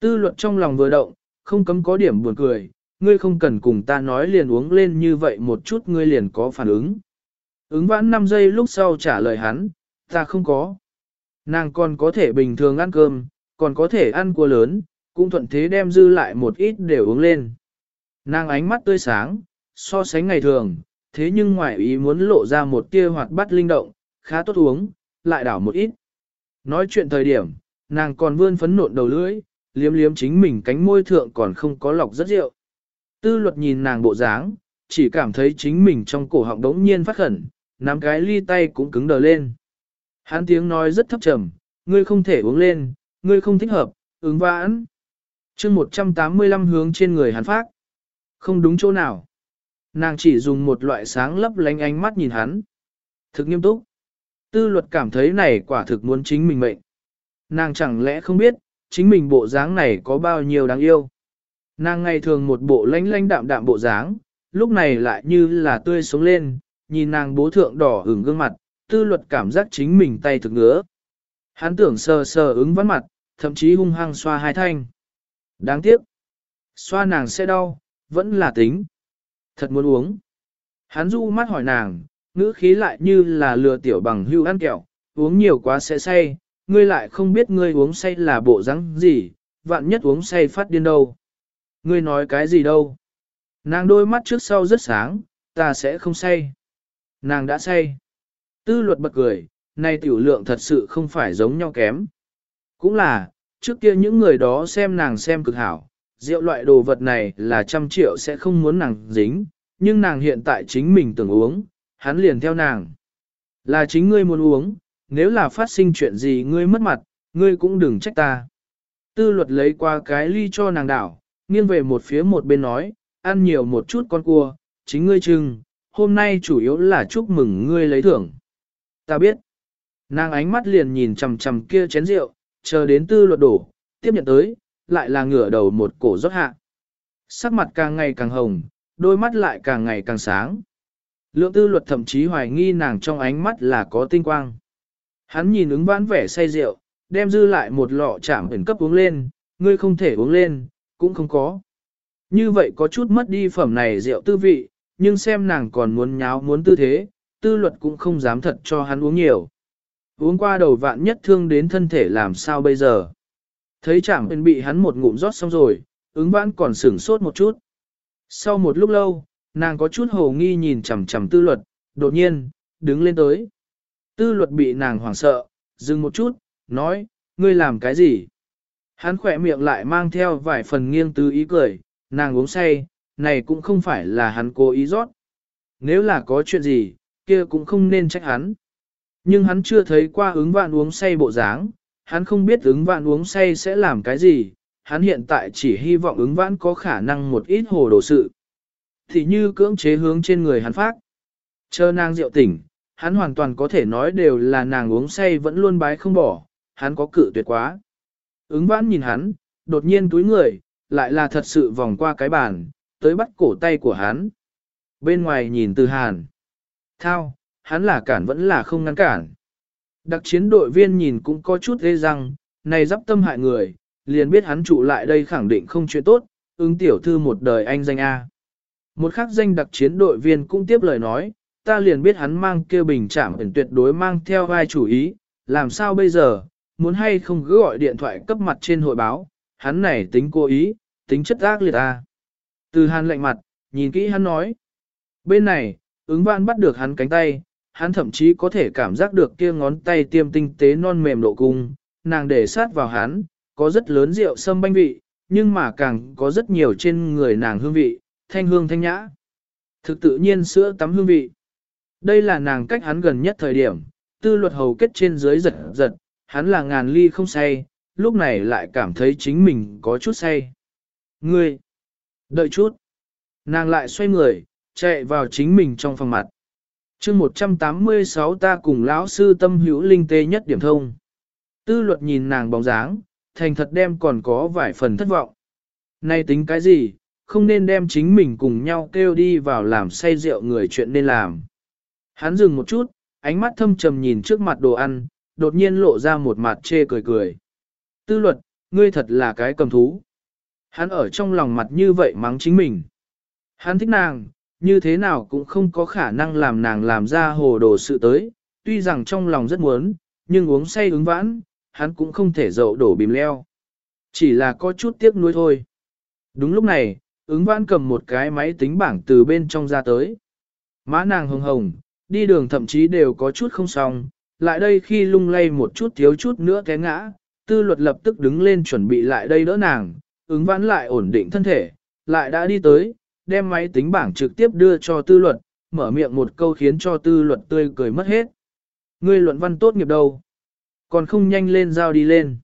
Tư luật trong lòng vừa động, không cấm có điểm buồn cười, ngươi không cần cùng ta nói liền uống lên như vậy một chút ngươi liền có phản ứng. Ứng vãn 5 giây lúc sau trả lời hắn, ta không có. Nàng còn có thể bình thường ăn cơm, còn có thể ăn cua lớn, cũng thuận thế đem dư lại một ít để uống lên. Nàng ánh mắt tươi sáng, so sánh ngày thường, thế nhưng ngoại ý muốn lộ ra một tia hoạt bát linh động, khá tốt uống, lại đảo một ít. Nói chuyện thời điểm, nàng còn vươn phấn nộn đầu lưỡi, liếm liếm chính mình cánh môi thượng còn không có lọc rất rượu. Tư luật nhìn nàng bộ dáng, chỉ cảm thấy chính mình trong cổ họng đống nhiên phát khẩn, nắm cái ly tay cũng cứng đờ lên. Hắn tiếng nói rất thấp trầm, ngươi không thể uống lên, ngươi không thích hợp, ứng vãn. chương 185 hướng trên người hắn phát. Không đúng chỗ nào. Nàng chỉ dùng một loại sáng lấp lánh ánh mắt nhìn hắn. Thực nghiêm túc. Tư luật cảm thấy này quả thực muốn chính mình mệnh. Nàng chẳng lẽ không biết, chính mình bộ dáng này có bao nhiêu đáng yêu. Nàng ngày thường một bộ lánh lánh đạm đạm bộ dáng, lúc này lại như là tươi sống lên, nhìn nàng bố thượng đỏ hửng gương mặt, tư luật cảm giác chính mình tay thực ngứa. Hắn tưởng sờ sờ ứng vắn mặt, thậm chí hung hăng xoa hai thanh. Đáng tiếc. Xoa nàng sẽ đau, vẫn là tính. Thật muốn uống. Hắn du mắt hỏi nàng, ngữ khí lại như là lừa tiểu bằng hưu ăn kẹo, uống nhiều quá sẽ say, ngươi lại không biết ngươi uống say là bộ rắn gì, vạn nhất uống say phát điên đâu. Ngươi nói cái gì đâu. Nàng đôi mắt trước sau rất sáng, ta sẽ không say. Nàng đã say. Tư luật bật cười, nay tiểu lượng thật sự không phải giống nhau kém. Cũng là, trước kia những người đó xem nàng xem cực hảo, rượu loại đồ vật này là trăm triệu sẽ không muốn nàng dính, nhưng nàng hiện tại chính mình tưởng uống, hắn liền theo nàng. Là chính ngươi muốn uống, nếu là phát sinh chuyện gì ngươi mất mặt, ngươi cũng đừng trách ta. Tư luật lấy qua cái ly cho nàng đảo, nghiêng về một phía một bên nói, ăn nhiều một chút con cua, chính ngươi chừng, hôm nay chủ yếu là chúc mừng ngươi lấy thưởng. Ta biết. Nàng ánh mắt liền nhìn chằm chằm kia chén rượu, chờ đến tư luật đổ, tiếp nhận tới, lại là ngửa đầu một cổ rót hạ. Sắc mặt càng ngày càng hồng, đôi mắt lại càng ngày càng sáng. Lượng tư luật thậm chí hoài nghi nàng trong ánh mắt là có tinh quang. Hắn nhìn ứng vãn vẻ say rượu, đem dư lại một lọ chảm ẩn cấp uống lên, ngươi không thể uống lên, cũng không có. Như vậy có chút mất đi phẩm này rượu tư vị, nhưng xem nàng còn muốn nháo muốn tư thế, tư luật cũng không dám thật cho hắn uống nhiều. Uống qua đầu vạn nhất thương đến thân thể làm sao bây giờ. Thấy chảm ẩn bị hắn một ngụm rót xong rồi, ứng vãn còn sửng sốt một chút. Sau một lúc lâu, nàng có chút hồ nghi nhìn chằm chằm tư luật, đột nhiên, đứng lên tới. Tư luật bị nàng hoảng sợ, dừng một chút, nói, ngươi làm cái gì? Hắn khỏe miệng lại mang theo vài phần nghiêng tư ý cười, nàng uống say, này cũng không phải là hắn cố ý rót. Nếu là có chuyện gì, kia cũng không nên trách hắn. Nhưng hắn chưa thấy qua ứng vạn uống say bộ dáng, hắn không biết ứng vạn uống say sẽ làm cái gì, hắn hiện tại chỉ hy vọng ứng vãn có khả năng một ít hồ đồ sự. Thì như cưỡng chế hướng trên người hắn phát. Chờ nàng rượu tỉnh, hắn hoàn toàn có thể nói đều là nàng uống say vẫn luôn bái không bỏ, hắn có cự tuyệt quá. Ứng vãn nhìn hắn, đột nhiên túi người, lại là thật sự vòng qua cái bàn, tới bắt cổ tay của hắn. Bên ngoài nhìn từ hàn. Thao, hắn là cản vẫn là không ngăn cản. Đặc chiến đội viên nhìn cũng có chút ghê răng, này dắp tâm hại người, liền biết hắn trụ lại đây khẳng định không chuyện tốt, ứng tiểu thư một đời anh danh A. Một khắc danh đặc chiến đội viên cũng tiếp lời nói, ta liền biết hắn mang kêu bình chạm ẩn tuyệt đối mang theo vai chủ ý, làm sao bây giờ, muốn hay không cứ gọi điện thoại cấp mặt trên hội báo, hắn này tính cố ý, tính chất ác liệt à? Từ hàn lạnh mặt, nhìn kỹ hắn nói. Bên này, ứng vạn bắt được hắn cánh tay, hắn thậm chí có thể cảm giác được kia ngón tay tiêm tinh tế non mềm độ cung, nàng để sát vào hắn, có rất lớn rượu sâm banh vị, nhưng mà càng có rất nhiều trên người nàng hương vị, thanh hương thanh nhã. Thực tự nhiên sữa tắm hương vị. Đây là nàng cách hắn gần nhất thời điểm, tư luật hầu kết trên dưới giật giật, hắn là ngàn ly không say, lúc này lại cảm thấy chính mình có chút say. Ngươi! Đợi chút! Nàng lại xoay người, chạy vào chính mình trong phòng mặt. chương 186 ta cùng lão sư tâm hữu linh tê nhất điểm thông. Tư luật nhìn nàng bóng dáng, thành thật đem còn có vài phần thất vọng. Nay tính cái gì, không nên đem chính mình cùng nhau kêu đi vào làm say rượu người chuyện nên làm. Hắn dừng một chút, ánh mắt thâm trầm nhìn trước mặt đồ ăn, đột nhiên lộ ra một mặt chê cười cười. Tư luật, ngươi thật là cái cầm thú. Hắn ở trong lòng mặt như vậy mắng chính mình. Hắn thích nàng, như thế nào cũng không có khả năng làm nàng làm ra hồ đồ sự tới, tuy rằng trong lòng rất muốn, nhưng uống say ứng vãn, hắn cũng không thể dậu đổ bìm leo. Chỉ là có chút tiếc nuối thôi. Đúng lúc này, ứng vãn cầm một cái máy tính bảng từ bên trong ra tới. Má nàng hồng hồng, đi đường thậm chí đều có chút không xong, lại đây khi lung lay một chút thiếu chút nữa té ngã, tư luật lập tức đứng lên chuẩn bị lại đây đỡ nàng, ứng vãn lại ổn định thân thể, lại đã đi tới, đem máy tính bảng trực tiếp đưa cho tư luật, mở miệng một câu khiến cho tư luật tươi cười mất hết. Ngươi luận văn tốt nghiệp đâu? Còn không nhanh lên giao đi lên.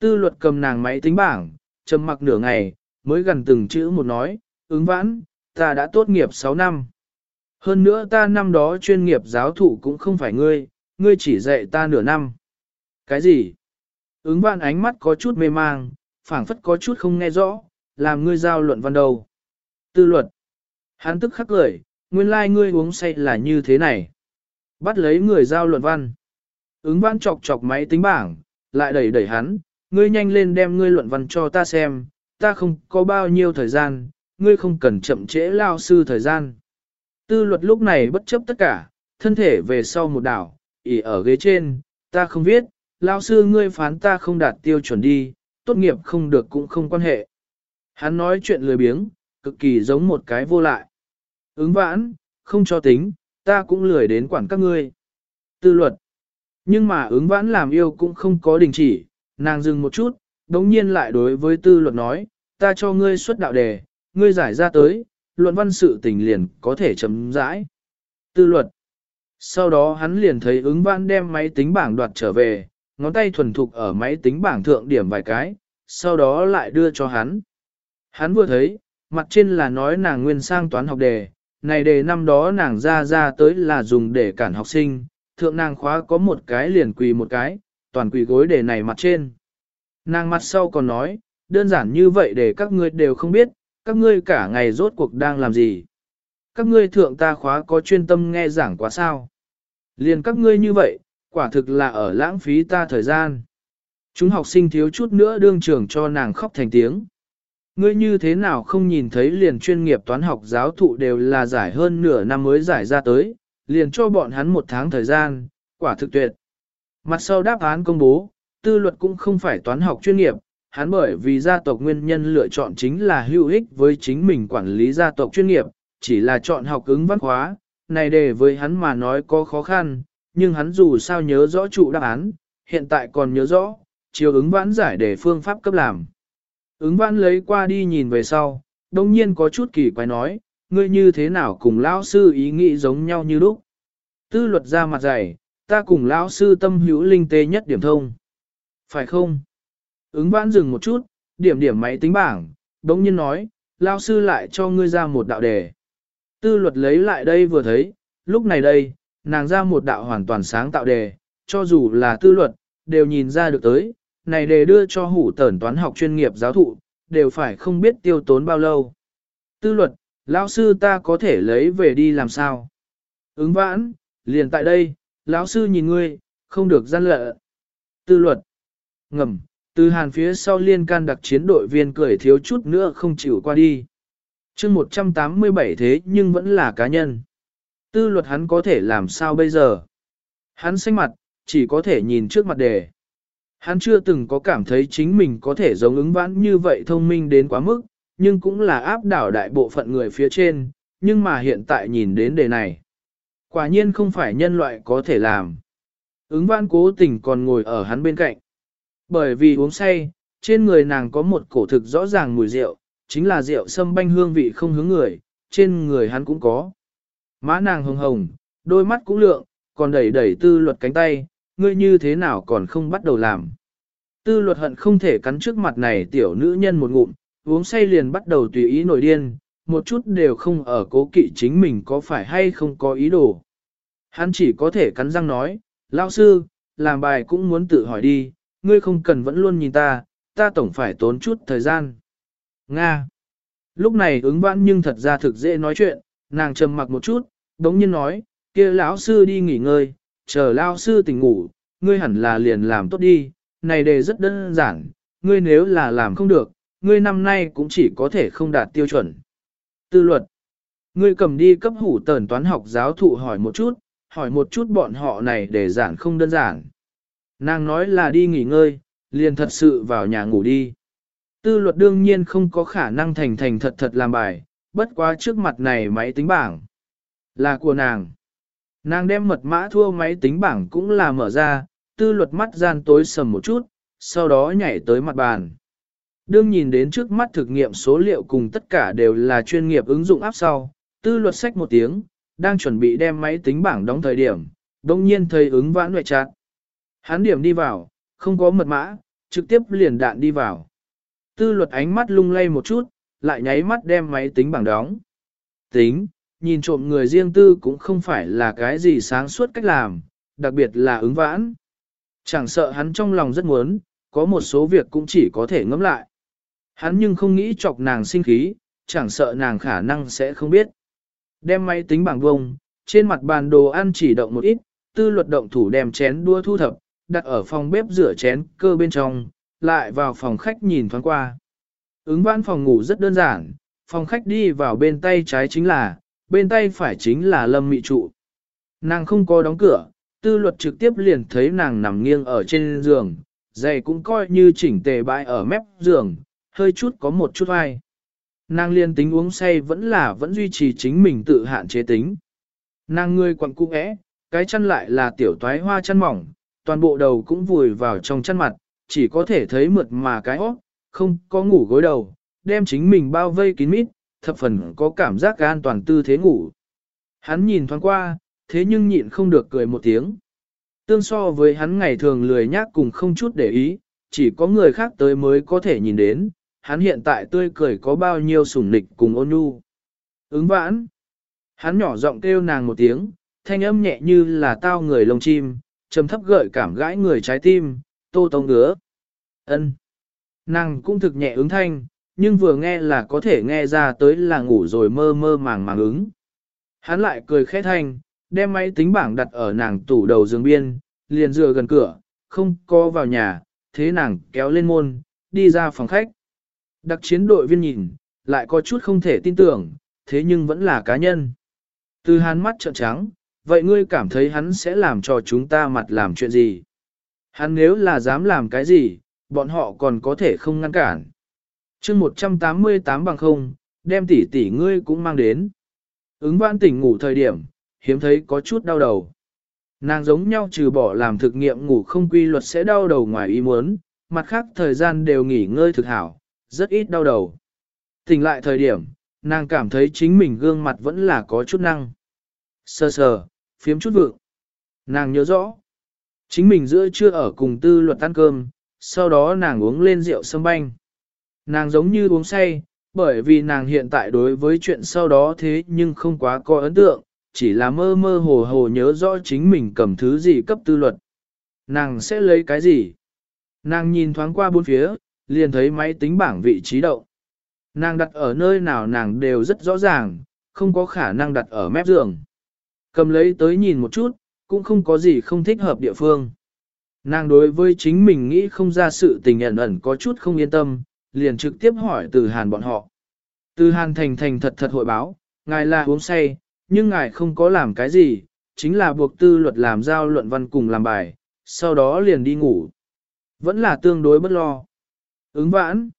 Tư luật cầm nàng máy tính bảng, trầm mặc nửa ngày, mới gần từng chữ một nói, ứng vãn, ta đã tốt nghiệp 6 năm. Hơn nữa ta năm đó chuyên nghiệp giáo thụ cũng không phải ngươi, ngươi chỉ dạy ta nửa năm. Cái gì? Ứng vạn ánh mắt có chút mê mang, phảng phất có chút không nghe rõ, làm ngươi giao luận văn đầu. Tư luật. Hắn tức khắc cười, nguyên lai like ngươi uống say là như thế này. Bắt lấy người giao luận văn. Ứng văn chọc chọc máy tính bảng, lại đẩy đẩy hắn, ngươi nhanh lên đem ngươi luận văn cho ta xem, ta không có bao nhiêu thời gian, ngươi không cần chậm trễ lao sư thời gian. Tư luật lúc này bất chấp tất cả, thân thể về sau một đảo, ỉ ở ghế trên, ta không viết, lao sư ngươi phán ta không đạt tiêu chuẩn đi, tốt nghiệp không được cũng không quan hệ. Hắn nói chuyện lười biếng, cực kỳ giống một cái vô lại. Ứng vãn, không cho tính, ta cũng lười đến quản các ngươi. Tư luật. Nhưng mà ứng vãn làm yêu cũng không có đình chỉ, nàng dừng một chút, đống nhiên lại đối với tư luật nói, ta cho ngươi xuất đạo đề, ngươi giải ra tới, luận văn sự tình liền có thể chấm dãi. Tư luật. Sau đó hắn liền thấy ứng vãn đem máy tính bảng đoạt trở về, ngón tay thuần thục ở máy tính bảng thượng điểm vài cái, sau đó lại đưa cho hắn. Hắn vừa thấy, mặt trên là nói nàng nguyên sang toán học đề, này đề năm đó nàng ra ra tới là dùng để cản học sinh, thượng nàng khóa có một cái liền quỳ một cái, toàn quỳ gối đề này mặt trên. Nàng mặt sau còn nói, đơn giản như vậy để các ngươi đều không biết, các ngươi cả ngày rốt cuộc đang làm gì. Các ngươi thượng ta khóa có chuyên tâm nghe giảng quá sao. Liền các ngươi như vậy, quả thực là ở lãng phí ta thời gian. Chúng học sinh thiếu chút nữa đương trường cho nàng khóc thành tiếng. Ngươi như thế nào không nhìn thấy liền chuyên nghiệp toán học giáo thụ đều là giải hơn nửa năm mới giải ra tới, liền cho bọn hắn một tháng thời gian, quả thực tuyệt. Mặt sau đáp án công bố, tư luật cũng không phải toán học chuyên nghiệp, hắn bởi vì gia tộc nguyên nhân lựa chọn chính là hữu ích với chính mình quản lý gia tộc chuyên nghiệp, chỉ là chọn học ứng văn hóa, này đề với hắn mà nói có khó khăn, nhưng hắn dù sao nhớ rõ trụ đáp án, hiện tại còn nhớ rõ, chiều ứng vãn giải để phương pháp cấp làm. Ứng vãn lấy qua đi nhìn về sau, đồng nhiên có chút kỳ quái nói, ngươi như thế nào cùng lão sư ý nghĩ giống nhau như lúc. Tư luật ra mặt dày, ta cùng lão sư tâm hữu linh tê nhất điểm thông. Phải không? Ứng vãn dừng một chút, điểm điểm máy tính bảng, đống nhiên nói, lão sư lại cho ngươi ra một đạo đề. Tư luật lấy lại đây vừa thấy, lúc này đây, nàng ra một đạo hoàn toàn sáng tạo đề, cho dù là tư luật, đều nhìn ra được tới, này đề đưa cho hủ tẩn toán học chuyên nghiệp giáo thụ, đều phải không biết tiêu tốn bao lâu. Tư luật, lão sư ta có thể lấy về đi làm sao? Ứng vãn, liền tại đây, lão sư nhìn ngươi, không được gian lợ. Tư luật, ngầm, từ hàn phía sau liên can đặc chiến đội viên cười thiếu chút nữa không chịu qua đi. chương 187 thế nhưng vẫn là cá nhân. Tư luật hắn có thể làm sao bây giờ? Hắn xanh mặt, chỉ có thể nhìn trước mặt đề. Hắn chưa từng có cảm thấy chính mình có thể giống ứng vãn như vậy thông minh đến quá mức, nhưng cũng là áp đảo đại bộ phận người phía trên, nhưng mà hiện tại nhìn đến đề này. Quả nhiên không phải nhân loại có thể làm. Ứng vãn cố tình còn ngồi ở hắn bên cạnh. Bởi vì uống say, trên người nàng có một cổ thực rõ ràng mùi rượu, chính là rượu sâm banh hương vị không hướng người, trên người hắn cũng có. Má nàng hồng hồng, đôi mắt cũng lượng, còn đẩy đẩy tư luật cánh tay, ngươi như thế nào còn không bắt đầu làm. Tư luật hận không thể cắn trước mặt này tiểu nữ nhân một ngụm, uống say liền bắt đầu tùy ý nổi điên, một chút đều không ở cố kỵ chính mình có phải hay không có ý đồ. Hắn chỉ có thể cắn răng nói, lão sư, làm bài cũng muốn tự hỏi đi, ngươi không cần vẫn luôn nhìn ta, ta tổng phải tốn chút thời gian. Nga. Lúc này ứng vãn nhưng thật ra thực dễ nói chuyện, nàng trầm mặc một chút, đống nhiên nói, kia lão sư đi nghỉ ngơi, chờ lão sư tỉnh ngủ, ngươi hẳn là liền làm tốt đi, này đề rất đơn giản, ngươi nếu là làm không được, ngươi năm nay cũng chỉ có thể không đạt tiêu chuẩn. Tư luật. Ngươi cầm đi cấp hủ tờn toán học giáo thụ hỏi một chút, hỏi một chút bọn họ này để giản không đơn giản. Nàng nói là đi nghỉ ngơi, liền thật sự vào nhà ngủ đi. Tư luật đương nhiên không có khả năng thành thành thật thật làm bài, bất quá trước mặt này máy tính bảng. Là của nàng. Nàng đem mật mã thua máy tính bảng cũng là mở ra, tư luật mắt gian tối sầm một chút, sau đó nhảy tới mặt bàn. Đương nhìn đến trước mắt thực nghiệm số liệu cùng tất cả đều là chuyên nghiệp ứng dụng áp sau, tư luật sách một tiếng, đang chuẩn bị đem máy tính bảng đóng thời điểm, đồng nhiên thầy ứng vãn ngoại chặt. Hắn điểm đi vào, không có mật mã, trực tiếp liền đạn đi vào. Tư luật ánh mắt lung lay một chút, lại nháy mắt đem máy tính bảng đóng. Tính, nhìn trộm người riêng tư cũng không phải là cái gì sáng suốt cách làm, đặc biệt là ứng vãn. Chẳng sợ hắn trong lòng rất muốn, có một số việc cũng chỉ có thể ngẫm lại. Hắn nhưng không nghĩ chọc nàng sinh khí, chẳng sợ nàng khả năng sẽ không biết. Đem máy tính bảng vông, trên mặt bàn đồ ăn chỉ động một ít, tư luật động thủ đem chén đua thu thập, đặt ở phòng bếp rửa chén cơ bên trong, lại vào phòng khách nhìn thoáng qua. Ứng văn phòng ngủ rất đơn giản, phòng khách đi vào bên tay trái chính là, bên tay phải chính là lâm mị trụ. Nàng không có đóng cửa, tư luật trực tiếp liền thấy nàng nằm nghiêng ở trên giường, giày cũng coi như chỉnh tề bãi ở mép giường, hơi chút có một chút vai. Nàng liền tính uống say vẫn là vẫn duy trì chính mình tự hạn chế tính. Nàng ngươi quặng cung ẽ, cái chăn lại là tiểu toái hoa chăn mỏng, toàn bộ đầu cũng vùi vào trong chăn mặt, chỉ có thể thấy mượt mà cái óc, không có ngủ gối đầu, đem chính mình bao vây kín mít, thập phần có cảm giác an toàn tư thế ngủ. Hắn nhìn thoáng qua, thế nhưng nhịn không được cười một tiếng. Tương so với hắn ngày thường lười nhác cùng không chút để ý, chỉ có người khác tới mới có thể nhìn đến, hắn hiện tại tươi cười có bao nhiêu sủng nịch cùng ôn nhu. Ứng vãn. Hắn nhỏ giọng kêu nàng một tiếng, thanh âm nhẹ như là tao người lông chim, trầm thấp gợi cảm gãi người trái tim, tô tông ngứa. ân Nàng cũng thực nhẹ ứng thanh, nhưng vừa nghe là có thể nghe ra tới là ngủ rồi mơ mơ màng màng ứng. Hắn lại cười khẽ thanh, đem máy tính bảng đặt ở nàng tủ đầu giường biên, liền dựa gần cửa, không có vào nhà, thế nàng kéo lên môn, đi ra phòng khách. Đặc chiến đội viên nhìn, lại có chút không thể tin tưởng, thế nhưng vẫn là cá nhân. Từ hắn mắt trợn trắng, vậy ngươi cảm thấy hắn sẽ làm cho chúng ta mặt làm chuyện gì? Hắn nếu là dám làm cái gì, bọn họ còn có thể không ngăn cản. chương 188 bằng không, đem tỷ tỷ ngươi cũng mang đến. Ứng văn tỉnh ngủ thời điểm, hiếm thấy có chút đau đầu. Nàng giống nhau trừ bỏ làm thực nghiệm ngủ không quy luật sẽ đau đầu ngoài ý muốn, mặt khác thời gian đều nghỉ ngơi thực hảo, rất ít đau đầu. Tỉnh lại thời điểm, nàng cảm thấy chính mình gương mặt vẫn là có chút năng. Sờ sờ, phiếm chút vượng. Nàng nhớ rõ, chính mình giữa trưa ở cùng tư luật ăn cơm, sau đó nàng uống lên rượu sâm banh. Nàng giống như uống say, bởi vì nàng hiện tại đối với chuyện sau đó thế nhưng không quá có ấn tượng, chỉ là mơ mơ hồ hồ nhớ rõ chính mình cầm thứ gì cấp tư luật. Nàng sẽ lấy cái gì? Nàng nhìn thoáng qua bốn phía, liền thấy máy tính bảng vị trí động. Nàng đặt ở nơi nào nàng đều rất rõ ràng, không có khả năng đặt ở mép giường. Cầm lấy tới nhìn một chút, cũng không có gì không thích hợp địa phương. Nàng đối với chính mình nghĩ không ra sự tình ẩn ẩn có chút không yên tâm, liền trực tiếp hỏi từ hàn bọn họ. Từ hàn thành thành thật thật hội báo, ngài là uống say, nhưng ngài không có làm cái gì, chính là buộc tư luật làm giao luận văn cùng làm bài, sau đó liền đi ngủ. Vẫn là tương đối bất lo. Ứng vãn.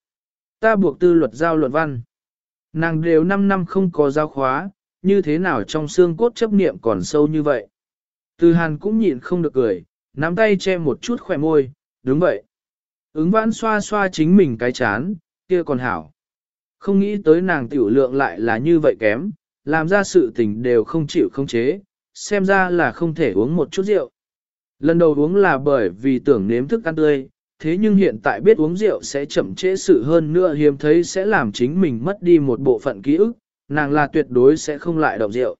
Ta buộc tư luật giao luận văn. Nàng đều 5 năm không có giao khóa, như thế nào trong xương cốt chấp niệm còn sâu như vậy. Từ hàn cũng nhịn không được cười, nắm tay che một chút khỏe môi, đúng vậy. Ứng vãn xoa xoa chính mình cái chán, kia còn hảo. Không nghĩ tới nàng tiểu lượng lại là như vậy kém, làm ra sự tình đều không chịu không chế, xem ra là không thể uống một chút rượu. Lần đầu uống là bởi vì tưởng nếm thức ăn tươi, thế nhưng hiện tại biết uống rượu sẽ chậm trễ sự hơn nữa hiếm thấy sẽ làm chính mình mất đi một bộ phận ký ức, nàng là tuyệt đối sẽ không lại động rượu.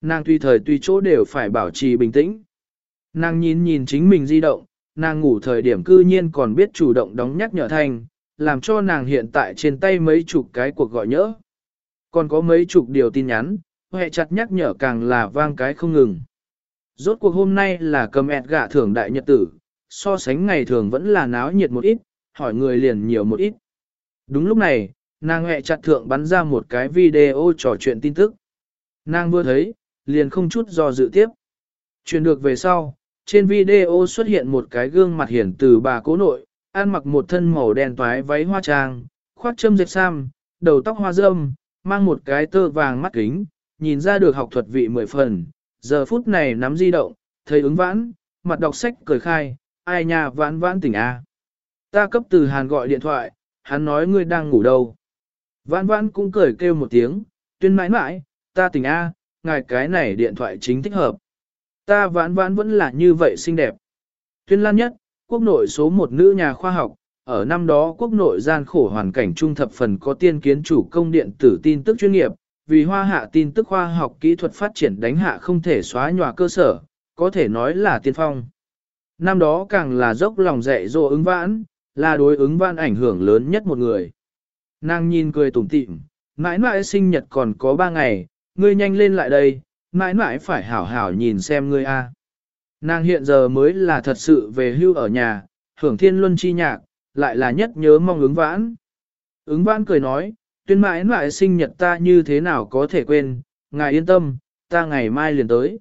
Nàng tùy thời tùy chỗ đều phải bảo trì bình tĩnh. Nàng nhìn nhìn chính mình di động, nàng ngủ thời điểm cư nhiên còn biết chủ động đóng nhắc nhở thành, làm cho nàng hiện tại trên tay mấy chục cái cuộc gọi nhỡ. Còn có mấy chục điều tin nhắn, hệ chặt nhắc nhở càng là vang cái không ngừng. Rốt cuộc hôm nay là cầm ẹt gạ thưởng đại nhật tử, so sánh ngày thường vẫn là náo nhiệt một ít, hỏi người liền nhiều một ít. Đúng lúc này, nàng hẹ chặt thượng bắn ra một cái video trò chuyện tin tức. Nàng vừa thấy, liền không chút do dự tiếp. Chuyển được về sau, trên video xuất hiện một cái gương mặt hiển từ bà cố nội, ăn mặc một thân màu đen toái váy hoa trang, khoác châm dệt sam, đầu tóc hoa râm, mang một cái tơ vàng mắt kính, nhìn ra được học thuật vị mười phần. Giờ phút này nắm di động, thấy ứng vãn, mặt đọc sách cười khai, ai nhà vãn vãn tỉnh A. Ta cấp từ Hàn gọi điện thoại, hắn nói ngươi đang ngủ đâu. Vãn vãn cũng cười kêu một tiếng, tuyên mãi mãi, ta tỉnh A, ngài cái này điện thoại chính thích hợp. Ta vãn vãn vẫn là như vậy xinh đẹp. Tuyên lan nhất, quốc nội số một nữ nhà khoa học, ở năm đó quốc nội gian khổ hoàn cảnh trung thập phần có tiên kiến chủ công điện tử tin tức chuyên nghiệp, vì hoa hạ tin tức khoa học kỹ thuật phát triển đánh hạ không thể xóa nhòa cơ sở, có thể nói là tiên phong. Năm đó càng là dốc lòng dạy dỗ ứng vãn, là đối ứng vãn ảnh hưởng lớn nhất một người. Nàng nhìn cười tủm tỉm, mãi mãi sinh nhật còn có ba ngày, ngươi nhanh lên lại đây, mãi mãi phải hảo hảo nhìn xem ngươi a. Nàng hiện giờ mới là thật sự về hưu ở nhà, hưởng thiên luân chi nhạc, lại là nhất nhớ mong ứng vãn. Ứng vãn cười nói, tuyên mãi mãi sinh nhật ta như thế nào có thể quên, ngài yên tâm, ta ngày mai liền tới.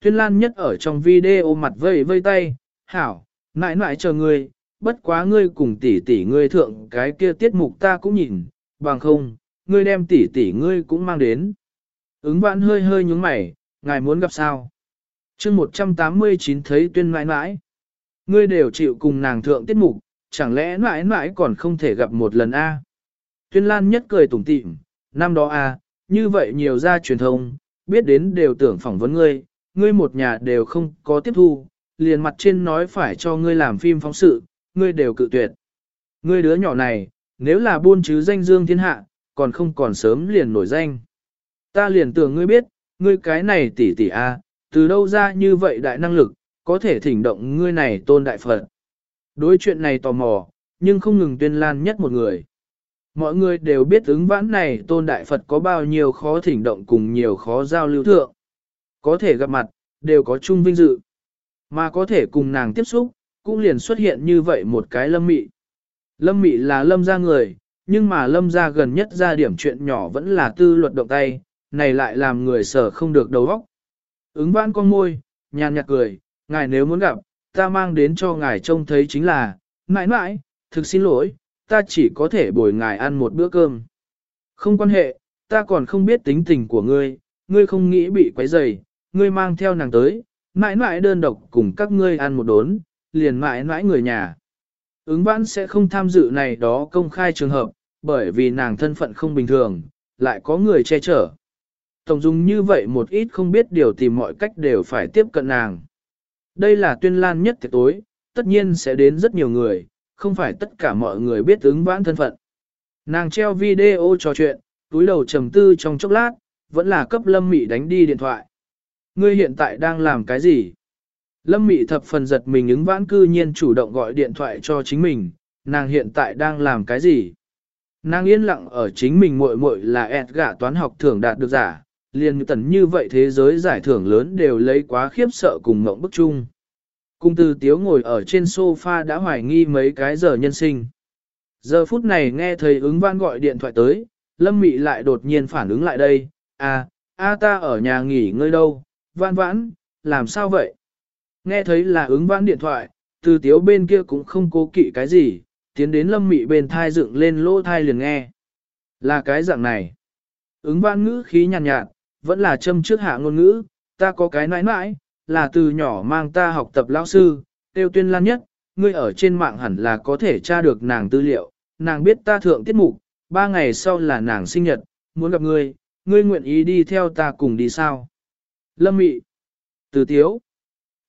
Tuyên lan nhất ở trong video mặt vây vây tay, hảo, mãi mãi chờ ngươi, bất quá ngươi cùng tỷ tỷ ngươi thượng cái kia tiết mục ta cũng nhìn, bằng không, ngươi đem tỷ tỷ ngươi cũng mang đến. Ứng vãn hơi hơi nhúng mày, ngài muốn gặp sao? chương 189 thấy tuyên mãi mãi. Ngươi đều chịu cùng nàng thượng tiết mục, chẳng lẽ mãi mãi còn không thể gặp một lần a? Tuyên Lan nhất cười tủm tỉm, năm đó a, như vậy nhiều gia truyền thông, biết đến đều tưởng phỏng vấn ngươi, ngươi một nhà đều không có tiếp thu, liền mặt trên nói phải cho ngươi làm phim phóng sự, ngươi đều cự tuyệt. Ngươi đứa nhỏ này, nếu là buôn chứ danh dương thiên hạ, còn không còn sớm liền nổi danh. Ta liền tưởng ngươi biết, ngươi cái này tỷ tỷ a, từ đâu ra như vậy đại năng lực, có thể thỉnh động ngươi này tôn đại Phật. Đối chuyện này tò mò, nhưng không ngừng tuyên lan nhất một người. Mọi người đều biết ứng vãn này tôn đại Phật có bao nhiêu khó thỉnh động cùng nhiều khó giao lưu thượng. Có thể gặp mặt, đều có chung vinh dự. Mà có thể cùng nàng tiếp xúc, cũng liền xuất hiện như vậy một cái lâm mị. Lâm mị là lâm ra người, nhưng mà lâm ra gần nhất ra điểm chuyện nhỏ vẫn là tư luật động tay, này lại làm người sở không được đầu óc. Ứng vãn con môi, nhàn nhạt cười, ngài nếu muốn gặp, ta mang đến cho ngài trông thấy chính là, mãi mãi, thực xin lỗi, ta chỉ có thể bồi ngài ăn một bữa cơm. Không quan hệ, ta còn không biết tính tình của ngươi, ngươi không nghĩ bị quấy rầy, ngươi mang theo nàng tới, mãi mãi đơn độc cùng các ngươi ăn một đốn, liền mãi mãi người nhà. Ứng vãn sẽ không tham dự này đó công khai trường hợp, bởi vì nàng thân phận không bình thường, lại có người che chở. Tổng dung như vậy một ít không biết điều tìm mọi cách đều phải tiếp cận nàng. Đây là tuyên lan nhất tiệc tối, tất nhiên sẽ đến rất nhiều người, không phải tất cả mọi người biết ứng vãn thân phận. Nàng treo video trò chuyện, túi đầu trầm tư trong chốc lát, vẫn là cấp Lâm Mị đánh đi điện thoại. Ngươi hiện tại đang làm cái gì? Lâm Mị thập phần giật mình ứng vãn cư nhiên chủ động gọi điện thoại cho chính mình, nàng hiện tại đang làm cái gì? Nàng yên lặng ở chính mình muội muội là ẹt gạ toán học thưởng đạt được giả, liền tần như vậy thế giới giải thưởng lớn đều lấy quá khiếp sợ cùng ngộng bức chung. Cung từ tiếu ngồi ở trên sofa đã hoài nghi mấy cái giờ nhân sinh. Giờ phút này nghe thầy ứng vãn gọi điện thoại tới, Lâm Mị lại đột nhiên phản ứng lại đây, à, a ta ở nhà nghỉ ngơi đâu, Vãn vãn, làm sao vậy? Nghe thấy là ứng vãn điện thoại, từ tiếu bên kia cũng không cố kỵ cái gì, tiến đến Lâm Mị bên thai dựng lên lỗ thai liền nghe. Là cái dạng này. Ứng vãn ngữ khí nhàn nhạt, nhạt, vẫn là châm trước hạ ngôn ngữ, ta có cái nãi nãi, là từ nhỏ mang ta học tập lão sư, tiêu tuyên lan nhất, ngươi ở trên mạng hẳn là có thể tra được nàng tư liệu, nàng biết ta thượng tiết mục, ba ngày sau là nàng sinh nhật, muốn gặp ngươi, ngươi nguyện ý đi theo ta cùng đi sao? Lâm Mị Từ Tiếu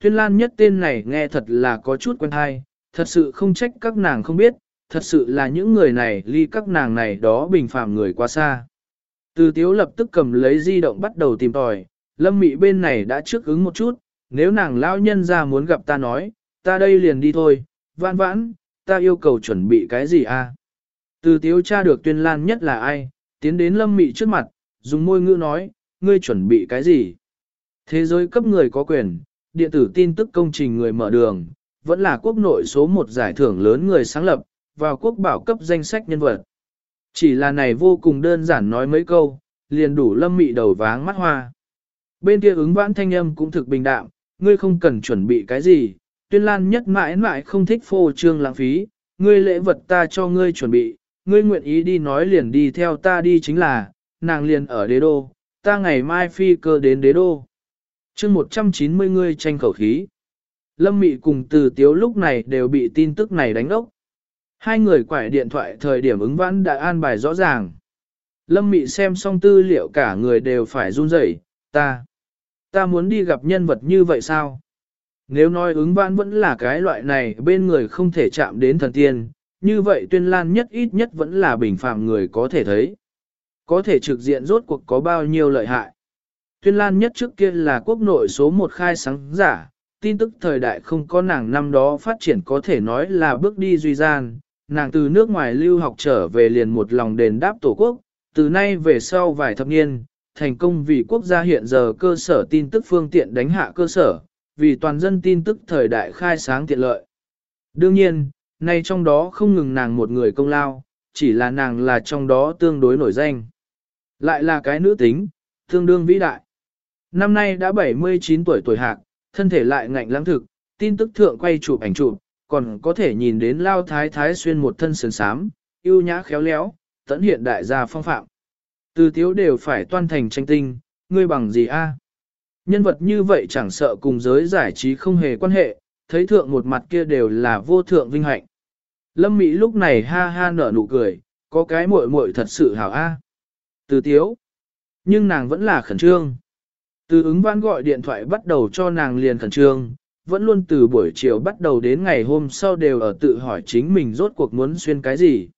Tuyên Lan nhất tên này nghe thật là có chút quen hay, thật sự không trách các nàng không biết, thật sự là những người này ly các nàng này đó bình phàm người quá xa. Từ tiếu lập tức cầm lấy di động bắt đầu tìm tòi, Lâm mị bên này đã trước ứng một chút, nếu nàng lão nhân ra muốn gặp ta nói, ta đây liền đi thôi, vãn vãn, ta yêu cầu chuẩn bị cái gì a? À? Từ tiếu tra được tuyên lan nhất là ai, tiến đến lâm mị trước mặt, dùng môi ngữ nói, ngươi chuẩn bị cái gì? Thế giới cấp người có quyền, điện tử tin tức công trình người mở đường, vẫn là quốc nội số một giải thưởng lớn người sáng lập, vào quốc bảo cấp danh sách nhân vật. Chỉ là này vô cùng đơn giản nói mấy câu, liền đủ lâm mị đầu váng mắt hoa. Bên kia ứng vãn thanh âm cũng thực bình đạm, ngươi không cần chuẩn bị cái gì, tuyên lan nhất mãi mãi không thích phô trương lãng phí, ngươi lễ vật ta cho ngươi chuẩn bị, ngươi nguyện ý đi nói liền đi theo ta đi chính là, nàng liền ở đế đô, ta ngày mai phi cơ đến đế đô chương 190 ngươi tranh khẩu khí. Lâm Mị cùng từ tiếu lúc này đều bị tin tức này đánh ốc. Hai người quải điện thoại thời điểm ứng vãn đã an bài rõ ràng. Lâm Mị xem xong tư liệu cả người đều phải run rẩy, ta, ta muốn đi gặp nhân vật như vậy sao? Nếu nói ứng vãn vẫn là cái loại này bên người không thể chạm đến thần tiên, như vậy tuyên lan nhất ít nhất vẫn là bình phạm người có thể thấy. Có thể trực diện rốt cuộc có bao nhiêu lợi hại. Tuyên lan nhất trước kia là quốc nội số một khai sáng giả, tin tức thời đại không có nàng năm đó phát triển có thể nói là bước đi duy gian, nàng từ nước ngoài lưu học trở về liền một lòng đền đáp tổ quốc, từ nay về sau vài thập niên, thành công vì quốc gia hiện giờ cơ sở tin tức phương tiện đánh hạ cơ sở, vì toàn dân tin tức thời đại khai sáng tiện lợi. Đương nhiên, nay trong đó không ngừng nàng một người công lao, chỉ là nàng là trong đó tương đối nổi danh. Lại là cái nữ tính, tương đương vĩ đại. Năm nay đã 79 tuổi tuổi hạc, thân thể lại ngạnh lãng thực, tin tức thượng quay chụp ảnh chụp, còn có thể nhìn đến lao thái thái xuyên một thân sườn sám, yêu nhã khéo léo, tận hiện đại gia phong phạm. Từ tiếu đều phải toan thành tranh tinh, ngươi bằng gì a? Nhân vật như vậy chẳng sợ cùng giới giải trí không hề quan hệ, thấy thượng một mặt kia đều là vô thượng vinh hạnh. Lâm Mỹ lúc này ha ha nở nụ cười, có cái muội muội thật sự hảo a. Từ tiếu. Nhưng nàng vẫn là khẩn trương. Từ ứng vãn gọi điện thoại bắt đầu cho nàng liền khẩn trương, vẫn luôn từ buổi chiều bắt đầu đến ngày hôm sau đều ở tự hỏi chính mình rốt cuộc muốn xuyên cái gì.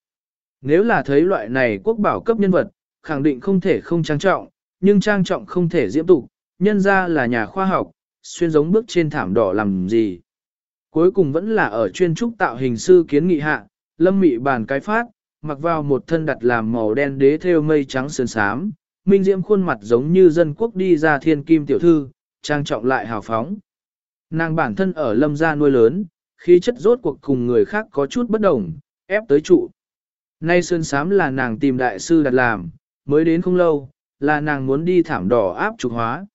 Nếu là thấy loại này quốc bảo cấp nhân vật, khẳng định không thể không trang trọng, nhưng trang trọng không thể diễm tục, nhân ra là nhà khoa học, xuyên giống bước trên thảm đỏ làm gì. Cuối cùng vẫn là ở chuyên trúc tạo hình sư kiến nghị hạ, lâm mị bàn cái phát, mặc vào một thân đặt làm màu đen đế theo mây trắng sơn sám, minh diễm khuôn mặt giống như dân quốc đi ra thiên kim tiểu thư, trang trọng lại hào phóng. Nàng bản thân ở lâm gia nuôi lớn, khí chất rốt cuộc cùng người khác có chút bất đồng, ép tới trụ. Nay sơn sám là nàng tìm đại sư đặt làm, mới đến không lâu, là nàng muốn đi thảm đỏ áp trục hóa.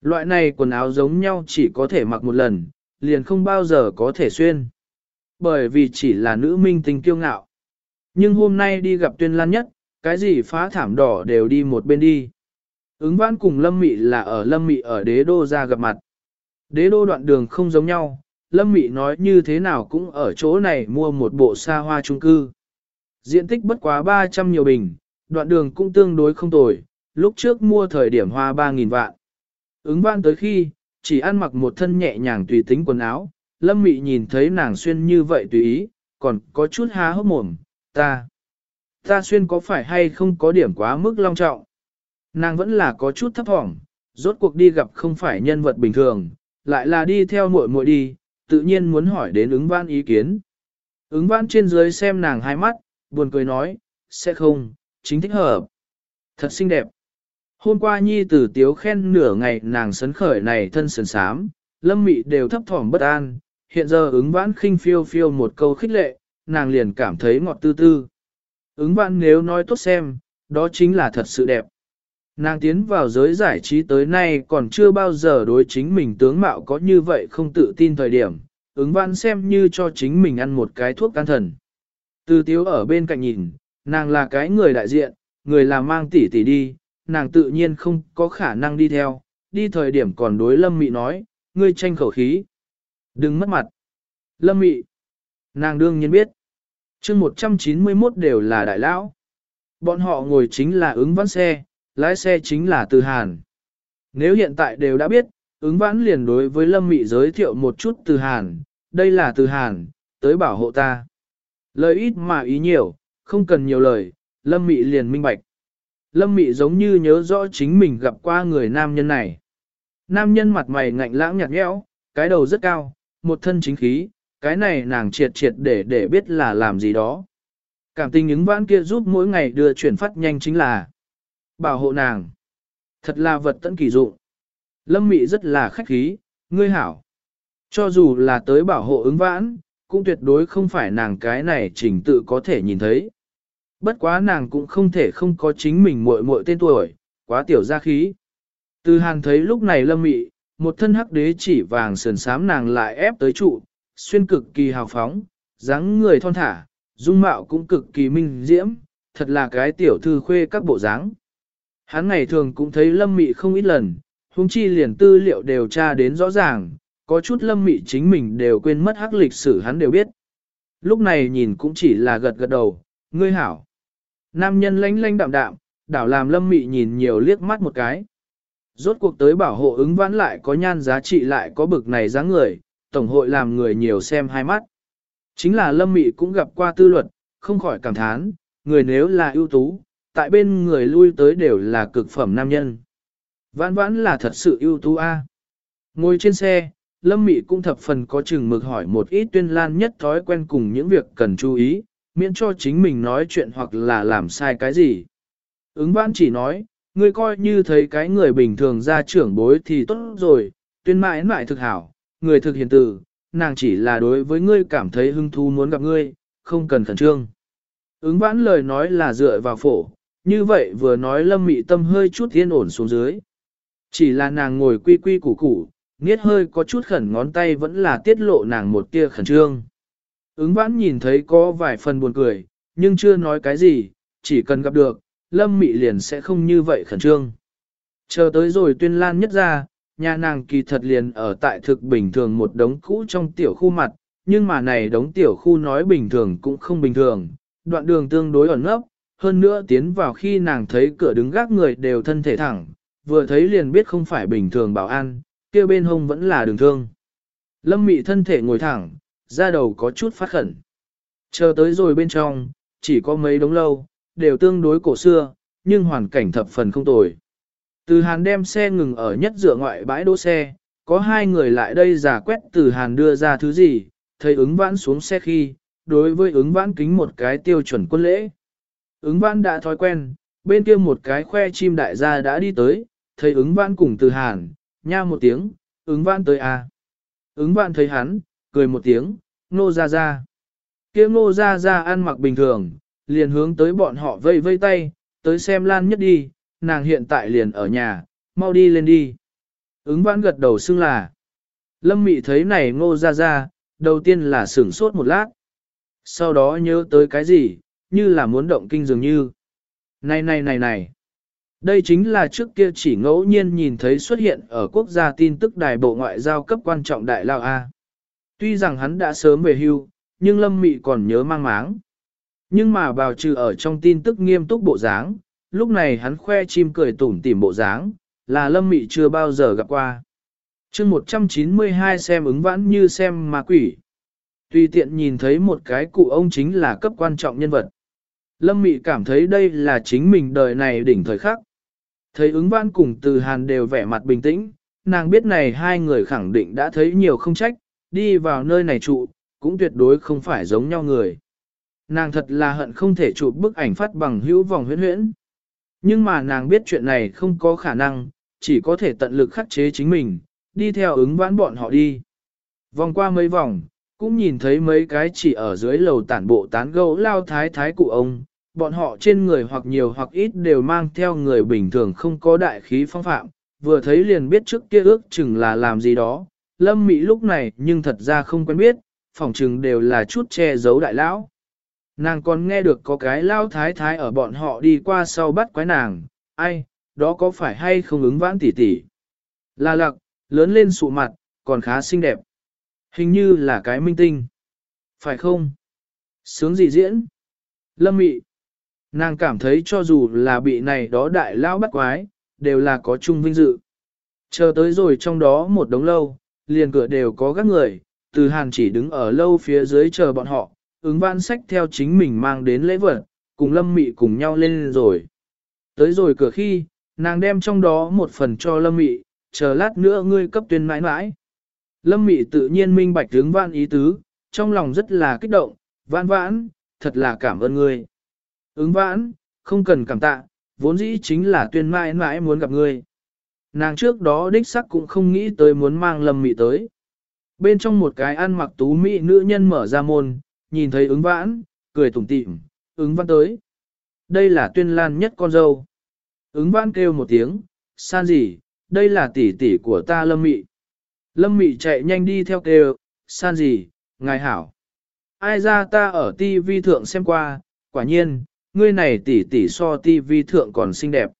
Loại này quần áo giống nhau chỉ có thể mặc một lần, liền không bao giờ có thể xuyên. Bởi vì chỉ là nữ minh tình kiêu ngạo. Nhưng hôm nay đi gặp tuyên lan nhất, cái gì phá thảm đỏ đều đi một bên đi. Ứng vãn cùng Lâm Mị là ở Lâm Mị ở đế đô ra gặp mặt. Đế đô đoạn đường không giống nhau, Lâm Mị nói như thế nào cũng ở chỗ này mua một bộ xa hoa chung cư. Diện tích bất quá 300 nhiều bình, đoạn đường cũng tương đối không tồi, lúc trước mua thời điểm hoa 3.000 vạn. Ứng vãn tới khi, chỉ ăn mặc một thân nhẹ nhàng tùy tính quần áo, Lâm Mị nhìn thấy nàng xuyên như vậy tùy ý, còn có chút há hốc mồm, ta. Ta xuyên có phải hay không có điểm quá mức long trọng? Nàng vẫn là có chút thấp thỏm, rốt cuộc đi gặp không phải nhân vật bình thường, lại là đi theo muội muội đi, tự nhiên muốn hỏi đến ứng văn ý kiến. Ứng văn trên dưới xem nàng hai mắt, buồn cười nói, sẽ không, chính thích hợp. Thật xinh đẹp. Hôm qua nhi tử tiếu khen nửa ngày nàng sấn khởi này thân sần sám, lâm mị đều thấp thỏm bất an, hiện giờ ứng vãn khinh phiêu phiêu một câu khích lệ, nàng liền cảm thấy ngọt tư tư. Ứng vãn nếu nói tốt xem, đó chính là thật sự đẹp. Nàng tiến vào giới giải trí tới nay còn chưa bao giờ đối chính mình tướng mạo có như vậy không tự tin thời điểm, ứng vãn xem như cho chính mình ăn một cái thuốc can thần. Từ tiếu ở bên cạnh nhìn, nàng là cái người đại diện, người làm mang tỷ tỷ đi, nàng tự nhiên không có khả năng đi theo, đi thời điểm còn đối lâm mị nói, ngươi tranh khẩu khí. Đừng mất mặt. Lâm mị. Nàng đương nhiên biết chương 191 đều là đại lão. Bọn họ ngồi chính là ứng vãn xe, lái xe chính là từ Hàn. Nếu hiện tại đều đã biết, ứng vãn liền đối với Lâm Mị giới thiệu một chút từ Hàn, đây là từ Hàn, tới bảo hộ ta. Lời ít mà ý nhiều, không cần nhiều lời, Lâm Mị liền minh bạch. Lâm Mị giống như nhớ rõ chính mình gặp qua người nam nhân này. Nam nhân mặt mày ngạnh lãng nhạt nhẽo, cái đầu rất cao, một thân chính khí, cái này nàng triệt triệt để để biết là làm gì đó. Cảm tình ứng vãn kia giúp mỗi ngày đưa chuyển phát nhanh chính là bảo hộ nàng. Thật là vật tận kỳ dụng. Lâm Mị rất là khách khí, ngươi hảo. Cho dù là tới bảo hộ ứng vãn, cũng tuyệt đối không phải nàng cái này trình tự có thể nhìn thấy. Bất quá nàng cũng không thể không có chính mình muội muội tên tuổi, quá tiểu gia khí. Từ hàn thấy lúc này lâm mị, một thân hắc đế chỉ vàng sườn sám nàng lại ép tới trụ, xuyên cực kỳ hào phóng, dáng người thon thả, dung mạo cũng cực kỳ minh diễm, thật là cái tiểu thư khuê các bộ dáng. Hắn ngày thường cũng thấy lâm mị không ít lần, huống chi liền tư liệu đều tra đến rõ ràng, có chút lâm mị chính mình đều quên mất hắc lịch sử hắn đều biết. Lúc này nhìn cũng chỉ là gật gật đầu, ngươi hảo. Nam nhân lánh lánh đạm đạm, đảo làm lâm mị nhìn nhiều liếc mắt một cái. Rốt cuộc tới bảo hộ ứng vãn lại có nhan giá trị lại có bực này dáng người, tổng hội làm người nhiều xem hai mắt. Chính là lâm mị cũng gặp qua tư luật, không khỏi cảm thán, người nếu là ưu tú, tại bên người lui tới đều là cực phẩm nam nhân. Vãn vãn là thật sự ưu tú a. Ngồi trên xe, Lâm Mị cũng thập phần có chừng mực hỏi một ít tuyên lan nhất thói quen cùng những việc cần chú ý, miễn cho chính mình nói chuyện hoặc là làm sai cái gì. Ứng vãn chỉ nói, ngươi coi như thấy cái người bình thường ra trưởng bối thì tốt rồi, tuyên mãi mãi thực hảo, người thực hiện tử, nàng chỉ là đối với ngươi cảm thấy hứng thú muốn gặp ngươi, không cần khẩn trương. Ứng vãn lời nói là dựa vào phổ, như vậy vừa nói lâm mị tâm hơi chút yên ổn xuống dưới. Chỉ là nàng ngồi quy quy củ củ, nghiết hơi có chút khẩn ngón tay vẫn là tiết lộ nàng một tia khẩn trương. Ứng vãn nhìn thấy có vài phần buồn cười, nhưng chưa nói cái gì, chỉ cần gặp được, lâm mị liền sẽ không như vậy khẩn trương. Chờ tới rồi tuyên lan nhất ra, nhà nàng kỳ thật liền ở tại thực bình thường một đống cũ trong tiểu khu mặt, nhưng mà này đống tiểu khu nói bình thường cũng không bình thường, đoạn đường tương đối ẩn nấp, hơn nữa tiến vào khi nàng thấy cửa đứng gác người đều thân thể thẳng, vừa thấy liền biết không phải bình thường bảo an, kia bên hông vẫn là đường thương. Lâm mị thân thể ngồi thẳng, da đầu có chút phát khẩn. Chờ tới rồi bên trong, chỉ có mấy đống lâu, đều tương đối cổ xưa, nhưng hoàn cảnh thập phần không tồi. Từ Hàn đem xe ngừng ở nhất dựa ngoại bãi đỗ xe, có hai người lại đây giả quét từ Hàn đưa ra thứ gì, thấy ứng vãn xuống xe khi, đối với ứng vãn kính một cái tiêu chuẩn quân lễ. Ứng vãn đã thói quen, bên kia một cái khoe chim đại gia đã đi tới, thấy ứng vãn cùng từ Hàn, nha một tiếng, ứng vãn tới à. Ứng vãn thấy hắn, cười một tiếng, nô ra ra. kia nô ra ra ăn mặc bình thường, liền hướng tới bọn họ vây vây tay, tới xem Lan Nhất đi, nàng hiện tại liền ở nhà, mau đi lên đi. Ứng vãn gật đầu xưng là. Lâm Mị thấy này ngô ra ra, đầu tiên là sửng sốt một lát. Sau đó nhớ tới cái gì, như là muốn động kinh dường như. Này này này này. Đây chính là trước kia chỉ ngẫu nhiên nhìn thấy xuất hiện ở quốc gia tin tức đài bộ ngoại giao cấp quan trọng đại lao A. Tuy rằng hắn đã sớm về hưu, nhưng Lâm Mị còn nhớ mang máng. Nhưng mà bào trừ ở trong tin tức nghiêm túc bộ dáng, lúc này hắn khoe chim cười tủm tỉm bộ dáng, là Lâm Mị chưa bao giờ gặp qua. chương 192 xem ứng vãn như xem ma quỷ. Tùy tiện nhìn thấy một cái cụ ông chính là cấp quan trọng nhân vật. Lâm Mị cảm thấy đây là chính mình đời này đỉnh thời khắc. Thấy ứng vãn cùng từ hàn đều vẻ mặt bình tĩnh, nàng biết này hai người khẳng định đã thấy nhiều không trách, đi vào nơi này trụ, cũng tuyệt đối không phải giống nhau người. Nàng thật là hận không thể chụp bức ảnh phát bằng hữu vòng huyễn huyễn. Nhưng mà nàng biết chuyện này không có khả năng, chỉ có thể tận lực khắc chế chính mình, đi theo ứng vãn bọn họ đi. Vòng qua mấy vòng, cũng nhìn thấy mấy cái chỉ ở dưới lầu tản bộ tán gẫu lao thái thái cụ ông, bọn họ trên người hoặc nhiều hoặc ít đều mang theo người bình thường không có đại khí phong phạm, vừa thấy liền biết trước kia ước chừng là làm gì đó, lâm mỹ lúc này nhưng thật ra không quen biết, phòng chừng đều là chút che giấu đại lão. Nàng còn nghe được có cái lao thái thái ở bọn họ đi qua sau bắt quái nàng, ai, đó có phải hay không ứng vãn tỉ tỉ. Là lặc, lớn lên sụ mặt, còn khá xinh đẹp. Hình như là cái minh tinh. Phải không? Sướng gì diễn? Lâm mị. Nàng cảm thấy cho dù là bị này đó đại lao bắt quái, đều là có chung vinh dự. Chờ tới rồi trong đó một đống lâu, liền cửa đều có các người, từ hàn chỉ đứng ở lâu phía dưới chờ bọn họ, ứng Vãn sách theo chính mình mang đến lễ vật, cùng lâm mị cùng nhau lên rồi. Tới rồi cửa khi, nàng đem trong đó một phần cho lâm mị, chờ lát nữa ngươi cấp tuyên mãi mãi. Lâm mị tự nhiên minh bạch tướng vãn ý tứ, trong lòng rất là kích động, vãn vãn, thật là cảm ơn ngươi. Ứng vãn, không cần cảm tạ, vốn dĩ chính là tuyên mãi mãi muốn gặp ngươi. Nàng trước đó đích sắc cũng không nghĩ tới muốn mang lâm mị tới. Bên trong một cái ăn mặc tú mỹ nữ nhân mở ra môn, nhìn thấy ứng vãn, cười tủm tỉm, ứng vãn tới. Đây là tuyên lan nhất con dâu. Ứng vãn kêu một tiếng, san gì, đây là tỷ tỷ của ta lâm mị. Lâm mị chạy nhanh đi theo kêu, san gì, ngài hảo. Ai ra ta ở TV thượng xem qua, quả nhiên, ngươi này tỷ tỷ so TV thượng còn xinh đẹp.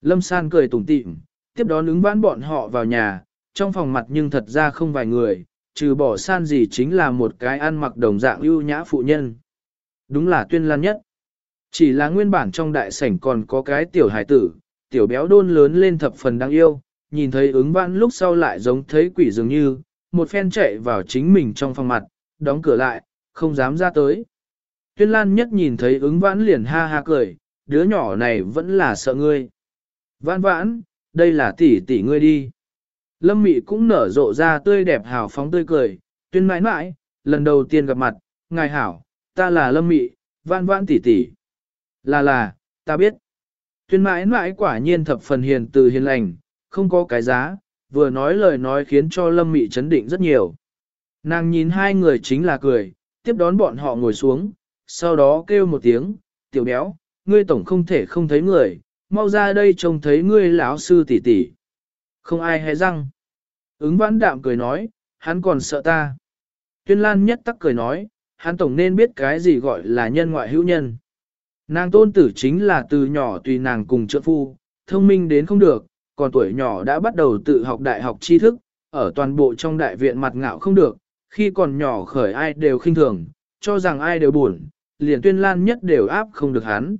Lâm san cười tủm tỉm, tiếp đó ứng vãn bọn họ vào nhà, trong phòng mặt nhưng thật ra không vài người, trừ bỏ san gì chính là một cái ăn mặc đồng dạng ưu nhã phụ nhân. Đúng là tuyên lan nhất. Chỉ là nguyên bản trong đại sảnh còn có cái tiểu hải tử, tiểu béo đôn lớn lên thập phần đáng yêu, nhìn thấy ứng vãn lúc sau lại giống thấy quỷ dường như, một phen chạy vào chính mình trong phòng mặt, đóng cửa lại, không dám ra tới. Tuyên Lan nhất nhìn thấy ứng vãn liền ha ha cười, đứa nhỏ này vẫn là sợ ngươi. Vãn vãn, đây là tỷ tỷ ngươi đi. Lâm Mị cũng nở rộ ra tươi đẹp hào phóng tươi cười, tuyên mãi mãi, lần đầu tiên gặp mặt, ngài hảo, ta là Lâm Mị, vãn vãn tỷ tỷ. Là là, ta biết. Tuyên mãi mãi quả nhiên thập phần hiền từ hiền lành, không có cái giá, vừa nói lời nói khiến cho Lâm Mị chấn định rất nhiều. Nàng nhìn hai người chính là cười, tiếp đón bọn họ ngồi xuống, sau đó kêu một tiếng, tiểu béo, ngươi tổng không thể không thấy người, mau ra đây trông thấy ngươi lão sư tỷ tỷ. Không ai hé răng. Ứng vãn đạm cười nói, hắn còn sợ ta. Tuyên lan nhất tắc cười nói, hắn tổng nên biết cái gì gọi là nhân ngoại hữu nhân. Nàng tôn tử chính là từ nhỏ tùy nàng cùng trợ phu, thông minh đến không được, còn tuổi nhỏ đã bắt đầu tự học đại học tri thức, ở toàn bộ trong đại viện mặt ngạo không được, khi còn nhỏ khởi ai đều khinh thường, cho rằng ai đều buồn, liền tuyên lan nhất đều áp không được hắn.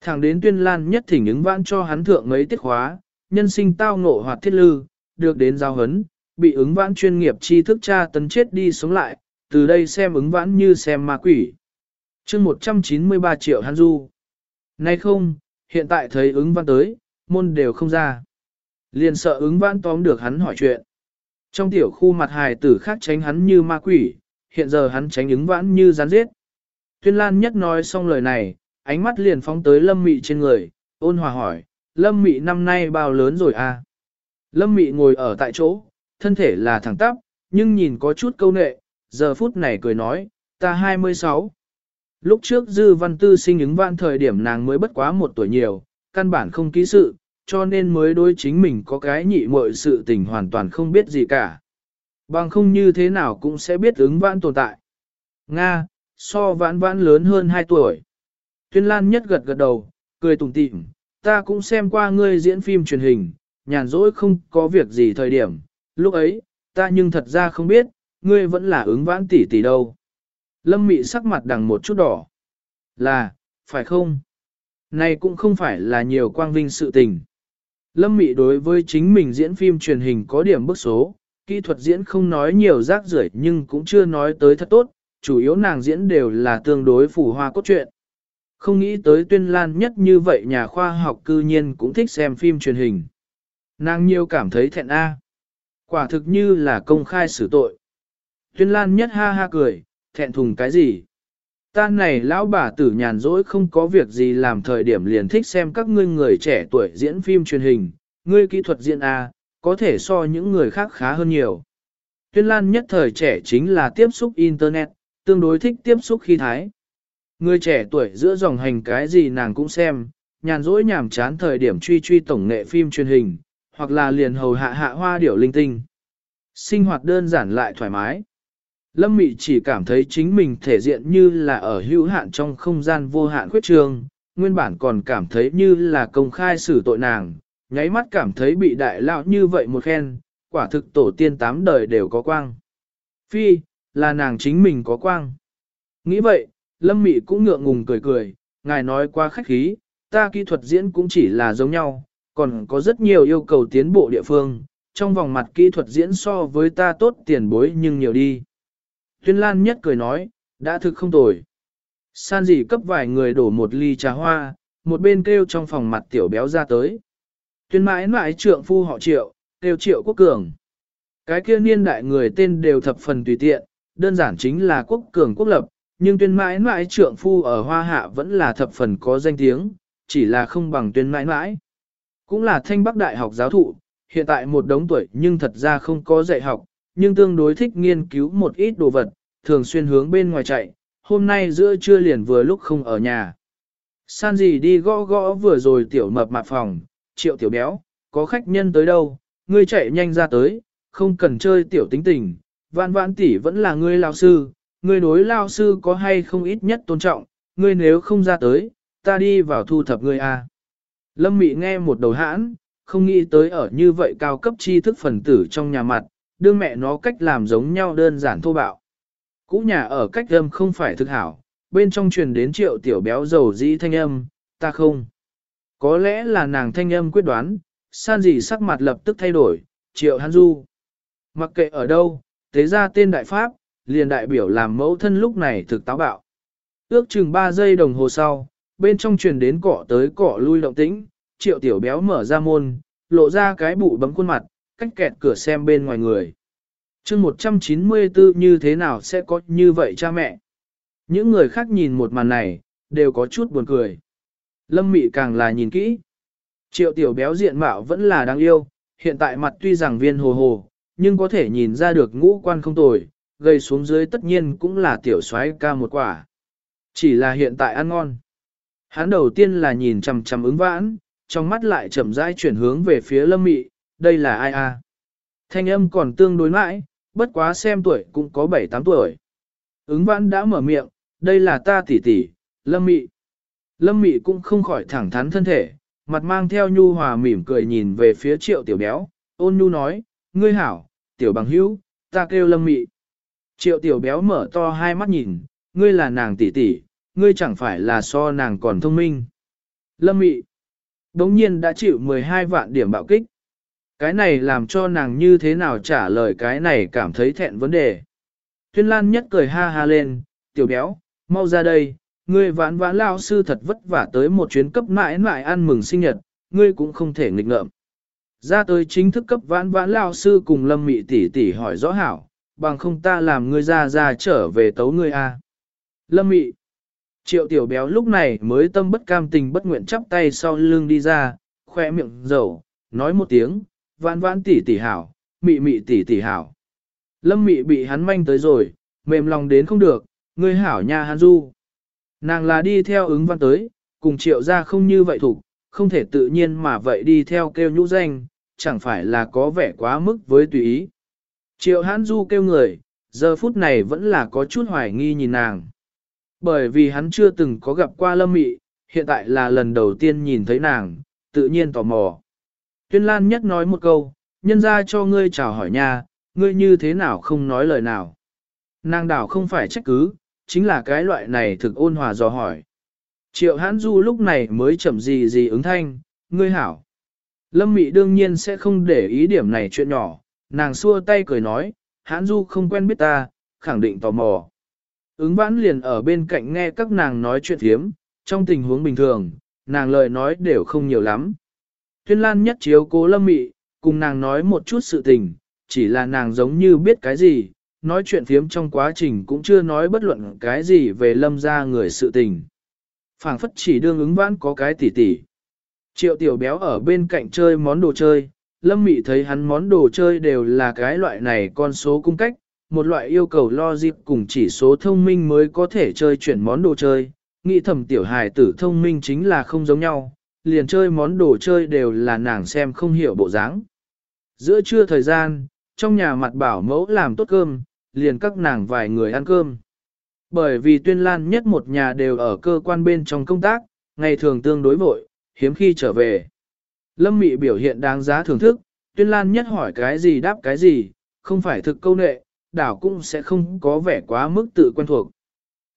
Thẳng đến tuyên lan nhất thỉnh ứng vãn cho hắn thượng mấy tiết khóa, nhân sinh tao ngộ hoạt thiết lư, được đến giao hấn, bị ứng vãn chuyên nghiệp tri thức tra tấn chết đi sống lại, từ đây xem ứng vãn như xem ma quỷ. chương 193 triệu hắn du. Nay không, hiện tại thấy ứng vãn tới, môn đều không ra. Liền sợ ứng vãn tóm được hắn hỏi chuyện. Trong tiểu khu mặt hài tử khác tránh hắn như ma quỷ, hiện giờ hắn tránh ứng vãn như rắn giết. Tuyên Lan nhất nói xong lời này, ánh mắt liền phóng tới Lâm Mị trên người, ôn hòa hỏi, Lâm Mị năm nay bao lớn rồi à? Lâm Mị ngồi ở tại chỗ, thân thể là thẳng tắp, nhưng nhìn có chút câu nệ, giờ phút này cười nói, ta 26. Lúc trước Dư Văn Tư sinh ứng vãn thời điểm nàng mới bất quá một tuổi nhiều, căn bản không ký sự, cho nên mới đối chính mình có cái nhị muội sự tình hoàn toàn không biết gì cả. Bằng không như thế nào cũng sẽ biết ứng vãn tồn tại. Nga, so vãn vãn lớn hơn 2 tuổi. Tuyên Lan nhất gật gật đầu, cười tủm tỉm, ta cũng xem qua ngươi diễn phim truyền hình, nhàn rỗi không có việc gì thời điểm, lúc ấy, ta nhưng thật ra không biết, ngươi vẫn là ứng vãn tỷ tỷ đâu. Lâm mị sắc mặt đằng một chút đỏ. Là, phải không? Này cũng không phải là nhiều quang vinh sự tình. Lâm Mị đối với chính mình diễn phim truyền hình có điểm bức số, kỹ thuật diễn không nói nhiều rác rưởi nhưng cũng chưa nói tới thật tốt, chủ yếu nàng diễn đều là tương đối phủ hoa cốt truyện. Không nghĩ tới tuyên lan nhất như vậy nhà khoa học cư nhiên cũng thích xem phim truyền hình. Nàng nhiều cảm thấy thẹn a. Quả thực như là công khai xử tội. Tuyên lan nhất ha ha cười, thẹn thùng cái gì? Ta này lão bà tử nhàn rỗi không có việc gì làm thời điểm liền thích xem các ngươi người trẻ tuổi diễn phim truyền hình, ngươi kỹ thuật diễn A, có thể so những người khác khá hơn nhiều. Tuyên Lan nhất thời trẻ chính là tiếp xúc Internet, tương đối thích tiếp xúc khi thái. Người trẻ tuổi giữa dòng hành cái gì nàng cũng xem, nhàn rỗi nhảm chán thời điểm truy truy tổng nghệ phim truyền hình, hoặc là liền hầu hạ hạ hoa điểu linh tinh. Sinh hoạt đơn giản lại thoải mái. Lâm Mị chỉ cảm thấy chính mình thể diện như là ở hữu hạn trong không gian vô hạn khuyết trường, nguyên bản còn cảm thấy như là công khai xử tội nàng, nháy mắt cảm thấy bị đại lão như vậy một khen, quả thực tổ tiên tám đời đều có quang. Phi, là nàng chính mình có quang. Nghĩ vậy, Lâm Mị cũng ngượng ngùng cười cười, ngài nói qua khách khí, ta kỹ thuật diễn cũng chỉ là giống nhau, còn có rất nhiều yêu cầu tiến bộ địa phương, trong vòng mặt kỹ thuật diễn so với ta tốt tiền bối nhưng nhiều đi. Tuyên Lan nhất cười nói, đã thực không tồi. San dì cấp vài người đổ một ly trà hoa, một bên kêu trong phòng mặt tiểu béo ra tới. Tuyên mãi mãi trượng phu họ triệu, kêu triệu quốc cường. Cái kia niên đại người tên đều thập phần tùy tiện, đơn giản chính là quốc cường quốc lập, nhưng tuyên mãi mãi trượng phu ở hoa hạ vẫn là thập phần có danh tiếng, chỉ là không bằng tuyên mãi mãi. Cũng là thanh bắc đại học giáo thụ, hiện tại một đống tuổi nhưng thật ra không có dạy học, nhưng tương đối thích nghiên cứu một ít đồ vật, thường xuyên hướng bên ngoài chạy, hôm nay giữa trưa liền vừa lúc không ở nhà. San gì đi gõ gõ vừa rồi tiểu mập mạp phòng, triệu tiểu béo, có khách nhân tới đâu, ngươi chạy nhanh ra tới, không cần chơi tiểu tính tình, vạn vạn tỷ vẫn là ngươi lao sư, ngươi đối lao sư có hay không ít nhất tôn trọng, ngươi nếu không ra tới, ta đi vào thu thập ngươi a. Lâm Mị nghe một đầu hãn, không nghĩ tới ở như vậy cao cấp tri thức phần tử trong nhà mặt, đương mẹ nó cách làm giống nhau đơn giản thô bạo. Cũ nhà ở cách âm không phải thực hảo, bên trong truyền đến triệu tiểu béo dầu dĩ thanh âm, ta không. Có lẽ là nàng thanh âm quyết đoán, san gì sắc mặt lập tức thay đổi, triệu hắn du. Mặc kệ ở đâu, thế ra tên đại pháp, liền đại biểu làm mẫu thân lúc này thực táo bạo. Ước chừng 3 giây đồng hồ sau, bên trong truyền đến cỏ tới cỏ lui động tĩnh, triệu tiểu béo mở ra môn, lộ ra cái bụ bấm khuôn mặt, cách kẹt cửa xem bên ngoài người. chương 194 như thế nào sẽ có như vậy cha mẹ? Những người khác nhìn một màn này, đều có chút buồn cười. Lâm mị càng là nhìn kỹ. Triệu tiểu béo diện mạo vẫn là đáng yêu, hiện tại mặt tuy rằng viên hồ hồ, nhưng có thể nhìn ra được ngũ quan không tồi, gây xuống dưới tất nhiên cũng là tiểu soái ca một quả. Chỉ là hiện tại ăn ngon. Hắn đầu tiên là nhìn chằm chằm ứng vãn, trong mắt lại chậm rãi chuyển hướng về phía lâm mị, đây là ai a? Thanh âm còn tương đối mãi, bất quá xem tuổi cũng có 7-8 tuổi. Ứng vãn đã mở miệng, đây là ta tỷ tỷ, lâm mị. Lâm mị cũng không khỏi thẳng thắn thân thể, mặt mang theo nhu hòa mỉm cười nhìn về phía triệu tiểu béo, ôn nhu nói, ngươi hảo, tiểu bằng hữu, ta kêu lâm mị. Triệu tiểu béo mở to hai mắt nhìn, ngươi là nàng tỷ tỷ, ngươi chẳng phải là so nàng còn thông minh. Lâm mị, đống nhiên đã chịu 12 vạn điểm bạo kích. Cái này làm cho nàng như thế nào trả lời cái này cảm thấy thẹn vấn đề. Thuyên Lan nhất cười ha ha lên, tiểu béo, mau ra đây, ngươi vãn vãn lao sư thật vất vả tới một chuyến cấp mãi mãi ăn mừng sinh nhật, ngươi cũng không thể nghịch ngợm. Ra tới chính thức cấp vãn vãn lao sư cùng lâm mị tỷ tỷ hỏi rõ hảo, bằng không ta làm ngươi ra ra trở về tấu ngươi a. Lâm mị. Triệu tiểu béo lúc này mới tâm bất cam tình bất nguyện chắp tay sau lưng đi ra, khoe miệng dầu, nói một tiếng, vãn vãn tỷ tỷ hảo, mị mị tỷ tỷ hảo. Lâm mị bị hắn manh tới rồi, mềm lòng đến không được, ngươi hảo nha hắn du. Nàng là đi theo ứng văn tới, cùng triệu ra không như vậy thủ, không thể tự nhiên mà vậy đi theo kêu nhũ danh, chẳng phải là có vẻ quá mức với tùy ý. Triệu hãn du kêu người, giờ phút này vẫn là có chút hoài nghi nhìn nàng. Bởi vì hắn chưa từng có gặp qua lâm mị, hiện tại là lần đầu tiên nhìn thấy nàng, tự nhiên tò mò. Tuyên Lan nhất nói một câu, nhân ra cho ngươi chào hỏi nha, ngươi như thế nào không nói lời nào. Nàng đảo không phải trách cứ, chính là cái loại này thực ôn hòa dò hỏi. Triệu hãn du lúc này mới chậm gì gì ứng thanh, ngươi hảo. Lâm Mị đương nhiên sẽ không để ý điểm này chuyện nhỏ, nàng xua tay cười nói, hãn du không quen biết ta, khẳng định tò mò. Ứng vãn liền ở bên cạnh nghe các nàng nói chuyện thiếm, trong tình huống bình thường, nàng lời nói đều không nhiều lắm. Tuyên Lan nhất chiếu cố Lâm Mị, cùng nàng nói một chút sự tình, chỉ là nàng giống như biết cái gì, nói chuyện phiếm trong quá trình cũng chưa nói bất luận cái gì về Lâm ra người sự tình. phảng phất chỉ đương ứng vãn có cái tỉ tỉ. Triệu tiểu béo ở bên cạnh chơi món đồ chơi, Lâm Mị thấy hắn món đồ chơi đều là cái loại này con số cung cách, một loại yêu cầu lo dịp cùng chỉ số thông minh mới có thể chơi chuyển món đồ chơi. Nghĩ thầm tiểu hài tử thông minh chính là không giống nhau, liền chơi món đồ chơi đều là nàng xem không hiểu bộ dáng. Giữa trưa thời gian, trong nhà mặt bảo mẫu làm tốt cơm, liền các nàng vài người ăn cơm. Bởi vì tuyên lan nhất một nhà đều ở cơ quan bên trong công tác, ngày thường tương đối vội, hiếm khi trở về. Lâm Mị biểu hiện đáng giá thưởng thức, tuyên lan nhất hỏi cái gì đáp cái gì, không phải thực câu nệ, đảo cũng sẽ không có vẻ quá mức tự quen thuộc.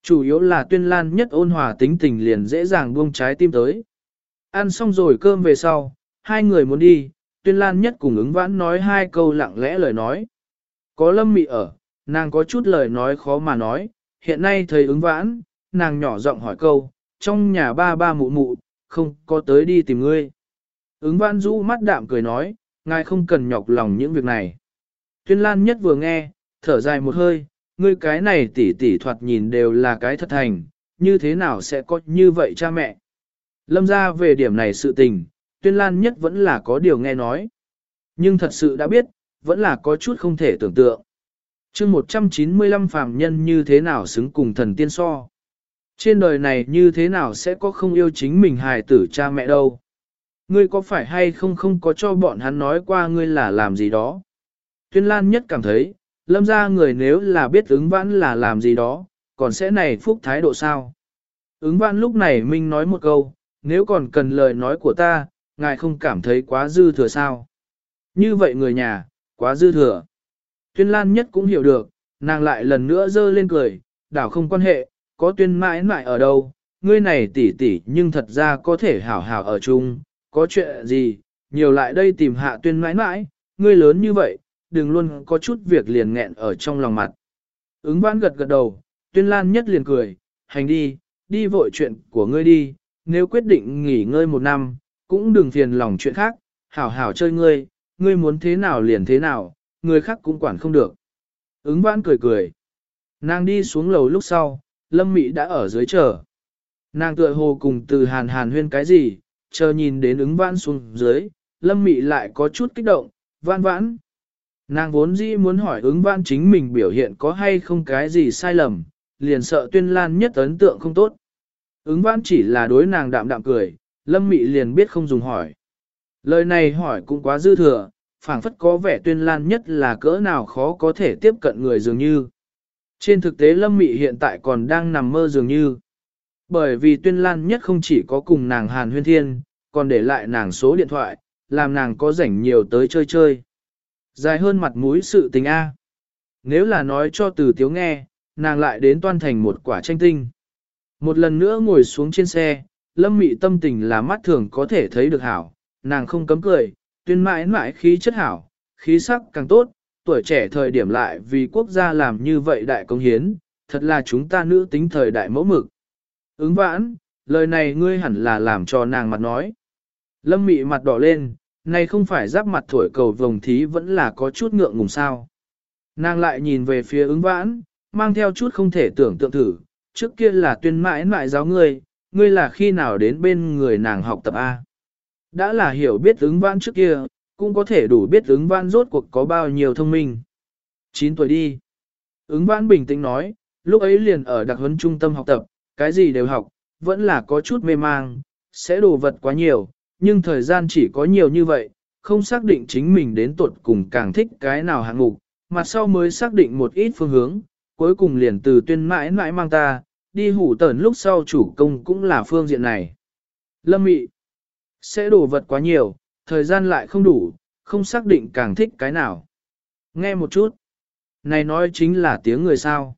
Chủ yếu là tuyên lan nhất ôn hòa tính tình liền dễ dàng buông trái tim tới. Ăn xong rồi cơm về sau, hai người muốn đi, tuyên lan nhất cùng ứng vãn nói hai câu lặng lẽ lời nói. Có lâm mị ở, nàng có chút lời nói khó mà nói, hiện nay thấy ứng vãn, nàng nhỏ giọng hỏi câu, trong nhà ba ba mụ mụ, không có tới đi tìm ngươi. Ứng văn du mắt đạm cười nói, ngài không cần nhọc lòng những việc này. Tuyên Lan nhất vừa nghe, thở dài một hơi, ngươi cái này tỉ tỉ thoạt nhìn đều là cái thật thành, như thế nào sẽ có như vậy cha mẹ. Lâm ra về điểm này sự tình, Tuyên Lan nhất vẫn là có điều nghe nói. Nhưng thật sự đã biết, vẫn là có chút không thể tưởng tượng. chương 195 phàm nhân như thế nào xứng cùng thần tiên so. Trên đời này như thế nào sẽ có không yêu chính mình hài tử cha mẹ đâu. Ngươi có phải hay không không có cho bọn hắn nói qua ngươi là làm gì đó. Tuyên Lan nhất cảm thấy, lâm ra người nếu là biết ứng vãn là làm gì đó, còn sẽ này phúc thái độ sao. Ứng vãn lúc này Minh nói một câu, nếu còn cần lời nói của ta, ngài không cảm thấy quá dư thừa sao. Như vậy người nhà, quá dư thừa. Tuyên Lan nhất cũng hiểu được, nàng lại lần nữa dơ lên cười, đảo không quan hệ, có tuyên mãi mãi ở đâu, ngươi này tỉ tỉ nhưng thật ra có thể hảo hảo ở chung, có chuyện gì, nhiều lại đây tìm hạ tuyên mãi mãi, ngươi lớn như vậy, đừng luôn có chút việc liền nghẹn ở trong lòng mặt. Ứng vãn gật gật đầu, tuyên lan nhất liền cười, hành đi, đi vội chuyện của ngươi đi, nếu quyết định nghỉ ngơi một năm, cũng đừng phiền lòng chuyện khác, hảo hảo chơi ngươi, ngươi muốn thế nào liền thế nào, người khác cũng quản không được. Ứng vãn cười cười. Nàng đi xuống lầu lúc sau, Lâm Mị đã ở dưới chờ. Nàng tựa hồ cùng từ hàn hàn huyên cái gì, chờ nhìn đến ứng vãn xuống dưới, Lâm Mị lại có chút kích động, vãn vãn. Nàng vốn dĩ muốn hỏi ứng vãn chính mình biểu hiện có hay không cái gì sai lầm, liền sợ tuyên lan nhất ấn tượng không tốt. Ứng vãn chỉ là đối nàng đạm đạm cười, Lâm Mị liền biết không dùng hỏi. Lời này hỏi cũng quá dư thừa, phảng phất có vẻ tuyên lan nhất là cỡ nào khó có thể tiếp cận người dường như. Trên thực tế Lâm Mị hiện tại còn đang nằm mơ dường như. Bởi vì tuyên lan nhất không chỉ có cùng nàng Hàn Huyên Thiên, còn để lại nàng số điện thoại, làm nàng có rảnh nhiều tới chơi chơi. Dài hơn mặt mũi sự tình A. Nếu là nói cho từ tiếu nghe, nàng lại đến toan thành một quả tranh tinh. Một lần nữa ngồi xuống trên xe, lâm mị tâm tình là mắt thường có thể thấy được hảo, nàng không cấm cười, tuyên mãi mãi khí chất hảo, khí sắc càng tốt, tuổi trẻ thời điểm lại vì quốc gia làm như vậy đại công hiến, thật là chúng ta nữ tính thời đại mẫu mực. Ứng vãn, lời này ngươi hẳn là làm cho nàng mặt nói. Lâm mị mặt đỏ lên, này không phải giáp mặt thổi cầu vồng thí vẫn là có chút ngượng ngùng sao. Nàng lại nhìn về phía ứng vãn, mang theo chút không thể tưởng tượng thử, trước kia là tuyên mãi mãi giáo ngươi, ngươi là khi nào đến bên người nàng học tập A. Đã là hiểu biết ứng vãn trước kia, cũng có thể đủ biết ứng vãn rốt cuộc có bao nhiêu thông minh. 9 tuổi đi. Ứng vãn bình tĩnh nói, lúc ấy liền ở đặc huấn trung tâm học tập, cái gì đều học, vẫn là có chút mê mang, sẽ đồ vật quá nhiều, nhưng thời gian chỉ có nhiều như vậy, không xác định chính mình đến tuột cùng càng thích cái nào hạng mục, mặt sau mới xác định một ít phương hướng, cuối cùng liền từ tuyên mãi mãi mang ta, đi hủ tẩn lúc sau chủ công cũng là phương diện này. Lâm mị, sẽ đổ vật quá nhiều, thời gian lại không đủ, không xác định càng thích cái nào. Nghe một chút, này nói chính là tiếng người sao.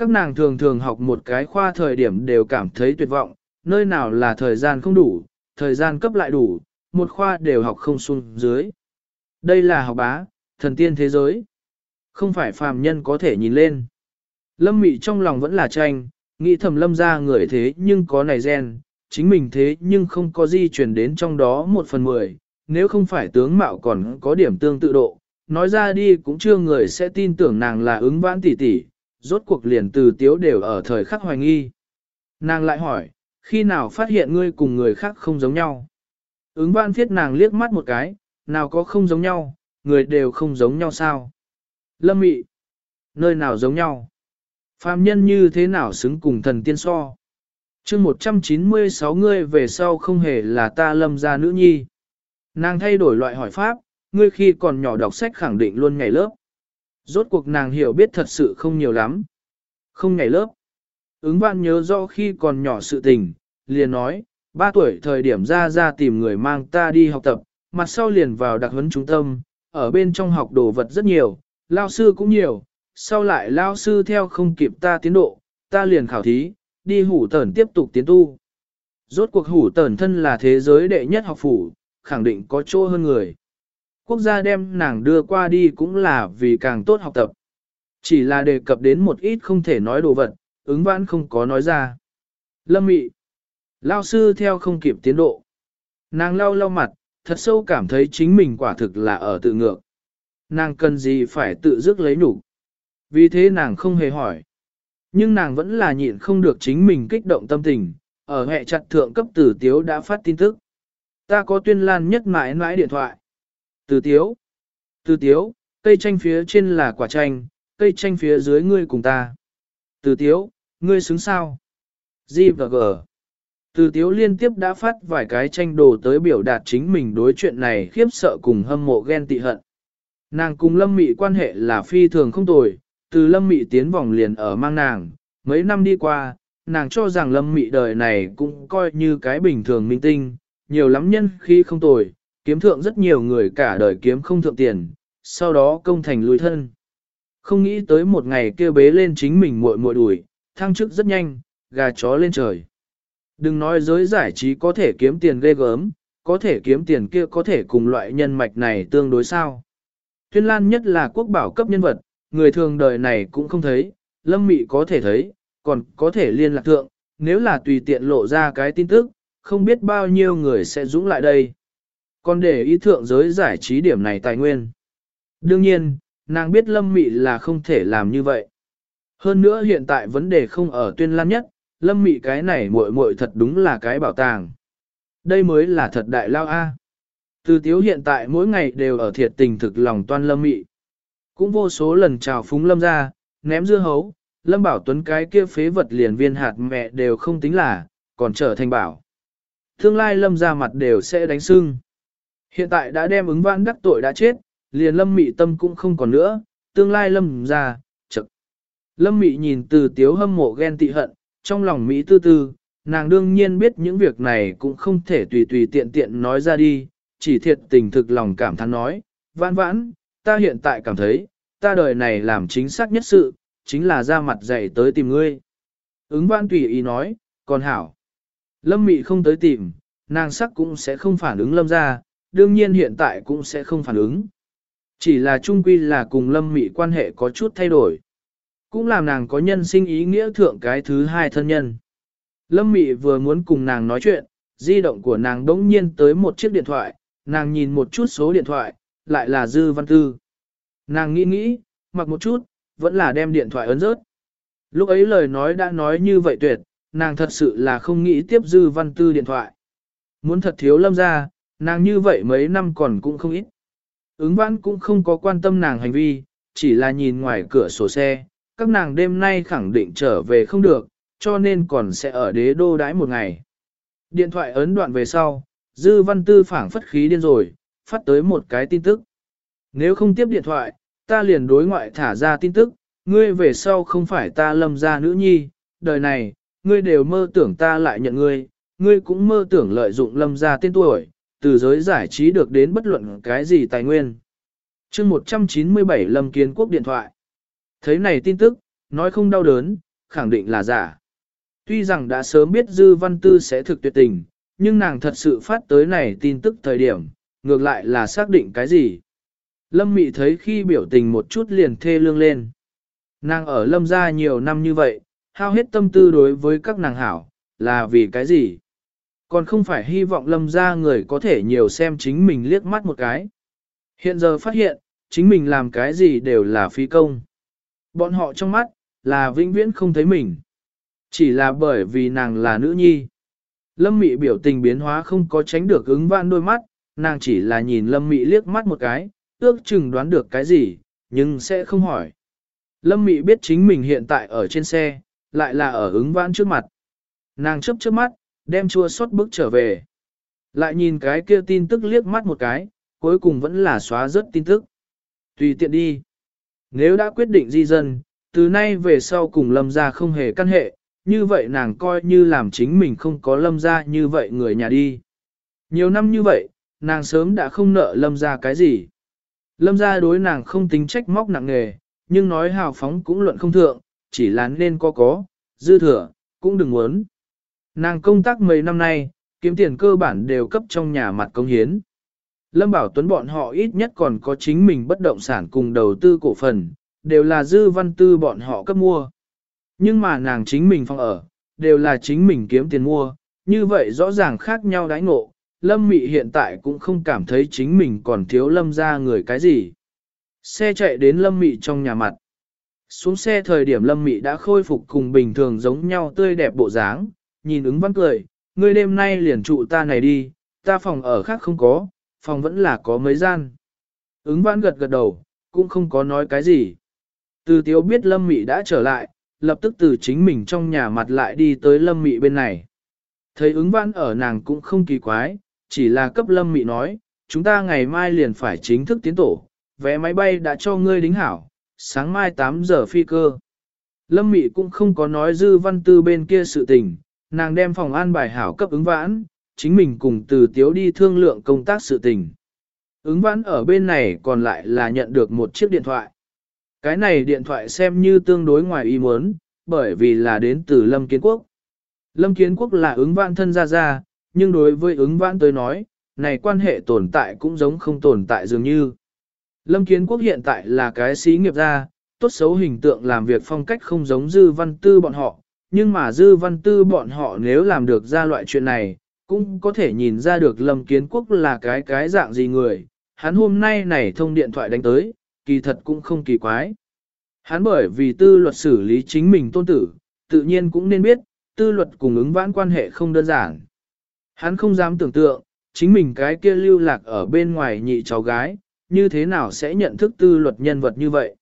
Các nàng thường thường học một cái khoa thời điểm đều cảm thấy tuyệt vọng, nơi nào là thời gian không đủ, thời gian cấp lại đủ, một khoa đều học không xuống dưới. Đây là học bá, thần tiên thế giới. Không phải phàm nhân có thể nhìn lên. Lâm mị trong lòng vẫn là tranh, nghĩ thầm lâm ra người thế nhưng có này gen, chính mình thế nhưng không có di chuyển đến trong đó một phần mười, nếu không phải tướng mạo còn có điểm tương tự độ, nói ra đi cũng chưa người sẽ tin tưởng nàng là ứng vãn tỷ tỷ, rốt cuộc liền từ tiếu đều ở thời khắc hoài nghi. Nàng lại hỏi, khi nào phát hiện ngươi cùng người khác không giống nhau? Ứng văn phiết nàng liếc mắt một cái, nào có không giống nhau, người đều không giống nhau sao? Lâm mị, nơi nào giống nhau? Phàm nhân như thế nào xứng cùng thần tiên so? chương 196 ngươi về sau không hề là ta lâm gia nữ nhi. Nàng thay đổi loại hỏi pháp, ngươi khi còn nhỏ đọc sách khẳng định luôn ngày lớp. Rốt cuộc nàng hiểu biết thật sự không nhiều lắm. Không ngày lớp. Ứng văn nhớ rõ khi còn nhỏ sự tình, liền nói, ba tuổi thời điểm ra ra tìm người mang ta đi học tập, mặt sau liền vào đặc huấn trung tâm, ở bên trong học đồ vật rất nhiều, lao sư cũng nhiều, sau lại lao sư theo không kịp ta tiến độ, ta liền khảo thí, đi hủ tẩn tiếp tục tiến tu. Rốt cuộc hủ tẩn thân là thế giới đệ nhất học phủ, khẳng định có chỗ hơn người. Quốc gia đem nàng đưa qua đi cũng là vì càng tốt học tập. Chỉ là đề cập đến một ít không thể nói đồ vật, ứng vãn không có nói ra. Lâm mị. Lao sư theo không kịp tiến độ. Nàng lau lau mặt, thật sâu cảm thấy chính mình quả thực là ở tự ngược. Nàng cần gì phải tự dứt lấy nhục Vì thế nàng không hề hỏi. Nhưng nàng vẫn là nhịn không được chính mình kích động tâm tình, ở hệ chặt thượng cấp tử tiếu đã phát tin tức. Ta có tuyên lan nhất mãi mãi điện thoại. Từ tiếu. Từ tiếu, cây chanh phía trên là quả chanh, cây chanh phía dưới ngươi cùng ta. Từ tiếu, ngươi xứng sao? G và G. Từ tiếu liên tiếp đã phát vài cái tranh đồ tới biểu đạt chính mình đối chuyện này khiếp sợ cùng hâm mộ ghen tị hận. Nàng cùng lâm mị quan hệ là phi thường không tồi, từ lâm mị tiến vòng liền ở mang nàng, mấy năm đi qua, nàng cho rằng lâm mị đời này cũng coi như cái bình thường minh tinh, nhiều lắm nhân khi không tồi, kiếm thượng rất nhiều người cả đời kiếm không thượng tiền, sau đó công thành lùi thân. Không nghĩ tới một ngày kêu bế lên chính mình muội muội đuổi, thăng chức rất nhanh, gà chó lên trời. Đừng nói giới giải trí có thể kiếm tiền ghê gớm, có thể kiếm tiền kia có thể cùng loại nhân mạch này tương đối sao. Tuyên Lan nhất là quốc bảo cấp nhân vật, người thường đời này cũng không thấy, lâm mị có thể thấy, còn có thể liên lạc thượng, nếu là tùy tiện lộ ra cái tin tức, không biết bao nhiêu người sẽ dũng lại đây. Còn để ý thượng giới giải trí điểm này tài nguyên. Đương nhiên, nàng biết lâm mị là không thể làm như vậy. Hơn nữa hiện tại vấn đề không ở tuyên lan nhất, lâm mị cái này muội muội thật đúng là cái bảo tàng. Đây mới là thật đại lao A. Từ tiếu hiện tại mỗi ngày đều ở thiệt tình thực lòng toan lâm mị. Cũng vô số lần chào phúng lâm ra, ném dưa hấu, lâm bảo tuấn cái kia phế vật liền viên hạt mẹ đều không tính là, còn trở thành bảo. Tương lai lâm ra mặt đều sẽ đánh sưng. Hiện tại đã đem ứng vãn đắc tội đã chết, liền lâm mị tâm cũng không còn nữa, tương lai lâm ra, chật. Lâm mị nhìn từ tiếu hâm mộ ghen tị hận, trong lòng Mỹ tư tư, nàng đương nhiên biết những việc này cũng không thể tùy tùy tiện tiện nói ra đi, chỉ thiệt tình thực lòng cảm thán nói, vãn vãn, ta hiện tại cảm thấy, ta đời này làm chính xác nhất sự, chính là ra mặt dạy tới tìm ngươi. Ứng vãn tùy ý nói, còn hảo. Lâm mị không tới tìm, nàng sắc cũng sẽ không phản ứng lâm ra, đương nhiên hiện tại cũng sẽ không phản ứng. Chỉ là trung quy là cùng lâm mị quan hệ có chút thay đổi. Cũng làm nàng có nhân sinh ý nghĩa thượng cái thứ hai thân nhân. Lâm Mị vừa muốn cùng nàng nói chuyện, di động của nàng đống nhiên tới một chiếc điện thoại, nàng nhìn một chút số điện thoại, lại là Dư Văn Tư. Nàng nghĩ nghĩ, mặc một chút, vẫn là đem điện thoại ấn rớt. Lúc ấy lời nói đã nói như vậy tuyệt, nàng thật sự là không nghĩ tiếp Dư Văn Tư điện thoại. Muốn thật thiếu lâm ra, nàng như vậy mấy năm còn cũng không ít. Ứng vãn cũng không có quan tâm nàng hành vi, chỉ là nhìn ngoài cửa sổ xe, các nàng đêm nay khẳng định trở về không được, cho nên còn sẽ ở đế đô đãi một ngày. Điện thoại ấn đoạn về sau, Dư Văn Tư phảng phất khí điên rồi, phát tới một cái tin tức. Nếu không tiếp điện thoại, ta liền đối ngoại thả ra tin tức, ngươi về sau không phải ta lâm ra nữ nhi, đời này, ngươi đều mơ tưởng ta lại nhận ngươi, ngươi cũng mơ tưởng lợi dụng lâm ra tên tuổi, từ giới giải trí được đến bất luận cái gì tài nguyên. chương 197 Lâm Kiến Quốc điện thoại. Thấy này tin tức, nói không đau đớn, khẳng định là giả. Tuy rằng đã sớm biết Dư Văn Tư sẽ thực tuyệt tình, nhưng nàng thật sự phát tới này tin tức thời điểm, ngược lại là xác định cái gì. Lâm Mị thấy khi biểu tình một chút liền thê lương lên. Nàng ở Lâm gia nhiều năm như vậy, hao hết tâm tư đối với các nàng hảo, là vì cái gì? Còn không phải hy vọng Lâm gia người có thể nhiều xem chính mình liếc mắt một cái. Hiện giờ phát hiện, chính mình làm cái gì đều là phí công. Bọn họ trong mắt, là vĩnh viễn không thấy mình. Chỉ là bởi vì nàng là nữ nhi. Lâm mị biểu tình biến hóa không có tránh được ứng vãn đôi mắt, nàng chỉ là nhìn lâm mị liếc mắt một cái, ước chừng đoán được cái gì, nhưng sẽ không hỏi. Lâm mị biết chính mình hiện tại ở trên xe, lại là ở ứng vãn trước mặt. Nàng chấp trước mắt, đem chua xót bước trở về. Lại nhìn cái kia tin tức liếc mắt một cái, cuối cùng vẫn là xóa rớt tin tức. Tùy tiện đi. Nếu đã quyết định di dân, từ nay về sau cùng lâm gia không hề căn hệ, như vậy nàng coi như làm chính mình không có lâm gia như vậy người nhà đi. Nhiều năm như vậy, nàng sớm đã không nợ lâm gia cái gì. Lâm gia đối nàng không tính trách móc nặng nề, nhưng nói hào phóng cũng luận không thượng, chỉ là nên có có, dư thừa, cũng đừng muốn. Nàng công tác mấy năm nay, kiếm tiền cơ bản đều cấp trong nhà mặt công hiến. Lâm Bảo Tuấn bọn họ ít nhất còn có chính mình bất động sản cùng đầu tư cổ phần, đều là dư văn tư bọn họ cấp mua. Nhưng mà nàng chính mình phòng ở, đều là chính mình kiếm tiền mua, như vậy rõ ràng khác nhau đãi ngộ, lâm mị hiện tại cũng không cảm thấy chính mình còn thiếu lâm ra người cái gì. Xe chạy đến lâm mị trong nhà mặt. Xuống xe thời điểm lâm mị đã khôi phục cùng bình thường giống nhau tươi đẹp bộ dáng, nhìn ứng văn cười, ngươi đêm nay liền trụ ta này đi, ta phòng ở khác không có, phòng vẫn là có mấy gian. Ứng văn gật gật đầu, cũng không có nói cái gì. Từ tiếu biết lâm mị đã trở lại, lập tức từ chính mình trong nhà mặt lại đi tới lâm mị bên này. Thấy ứng văn ở nàng cũng không kỳ quái, chỉ là cấp lâm mị nói, chúng ta ngày mai liền phải chính thức tiến tổ, vé máy bay đã cho ngươi đính hảo, sáng mai 8 giờ phi cơ. Lâm mị cũng không có nói dư văn tư bên kia sự tình, nàng đem phòng an bài hảo cấp ứng vãn, chính mình cùng từ tiếu đi thương lượng công tác sự tình. Ứng vãn ở bên này còn lại là nhận được một chiếc điện thoại. Cái này điện thoại xem như tương đối ngoài ý muốn, bởi vì là đến từ Lâm Kiến Quốc. Lâm Kiến Quốc là ứng vãn thân ra ra, nhưng đối với ứng vãn tới nói, này quan hệ tồn tại cũng giống không tồn tại dường như. Lâm Kiến Quốc hiện tại là cái sĩ nghiệp gia, tốt xấu hình tượng làm việc phong cách không giống Dư Văn Tư bọn họ, nhưng mà Dư Văn Tư bọn họ nếu làm được ra loại chuyện này, cũng có thể nhìn ra được Lâm Kiến Quốc là cái cái dạng gì người. Hắn hôm nay này thông điện thoại đánh tới, kỳ thật cũng không kỳ quái. Hắn bởi vì tư luật xử lý chính mình tôn tử, tự nhiên cũng nên biết, tư luật cùng ứng vãn quan hệ không đơn giản. Hắn không dám tưởng tượng, chính mình cái kia lưu lạc ở bên ngoài nhị cháu gái, như thế nào sẽ nhận thức tư luật nhân vật như vậy.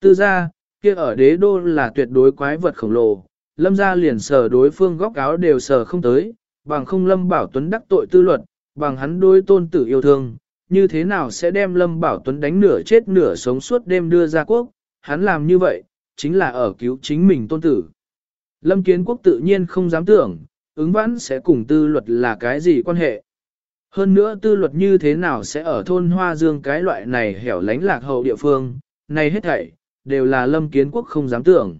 Tư gia, kia ở đế đô là tuyệt đối quái vật khổng lồ, lâm gia liền sờ đối phương góc áo đều sờ không tới, bằng không lâm bảo tuấn đắc tội tư luật, bằng hắn đối tôn tử yêu thương, như thế nào sẽ đem lâm bảo tuấn đánh nửa chết nửa sống suốt đêm đưa ra quốc, hắn làm như vậy, chính là ở cứu chính mình tôn tử. Lâm kiến quốc tự nhiên không dám tưởng, ứng vãn sẽ cùng tư luật là cái gì quan hệ. Hơn nữa tư luật như thế nào sẽ ở thôn Hoa Dương cái loại này hẻo lánh lạc hậu địa phương, này hết thảy, đều là lâm kiến quốc không dám tưởng.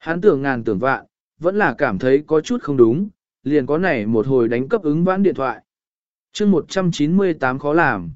Hắn tưởng ngàn tưởng vạn, vẫn là cảm thấy có chút không đúng, liền có này một hồi đánh cấp ứng vãn điện thoại. chương 198 khó làm.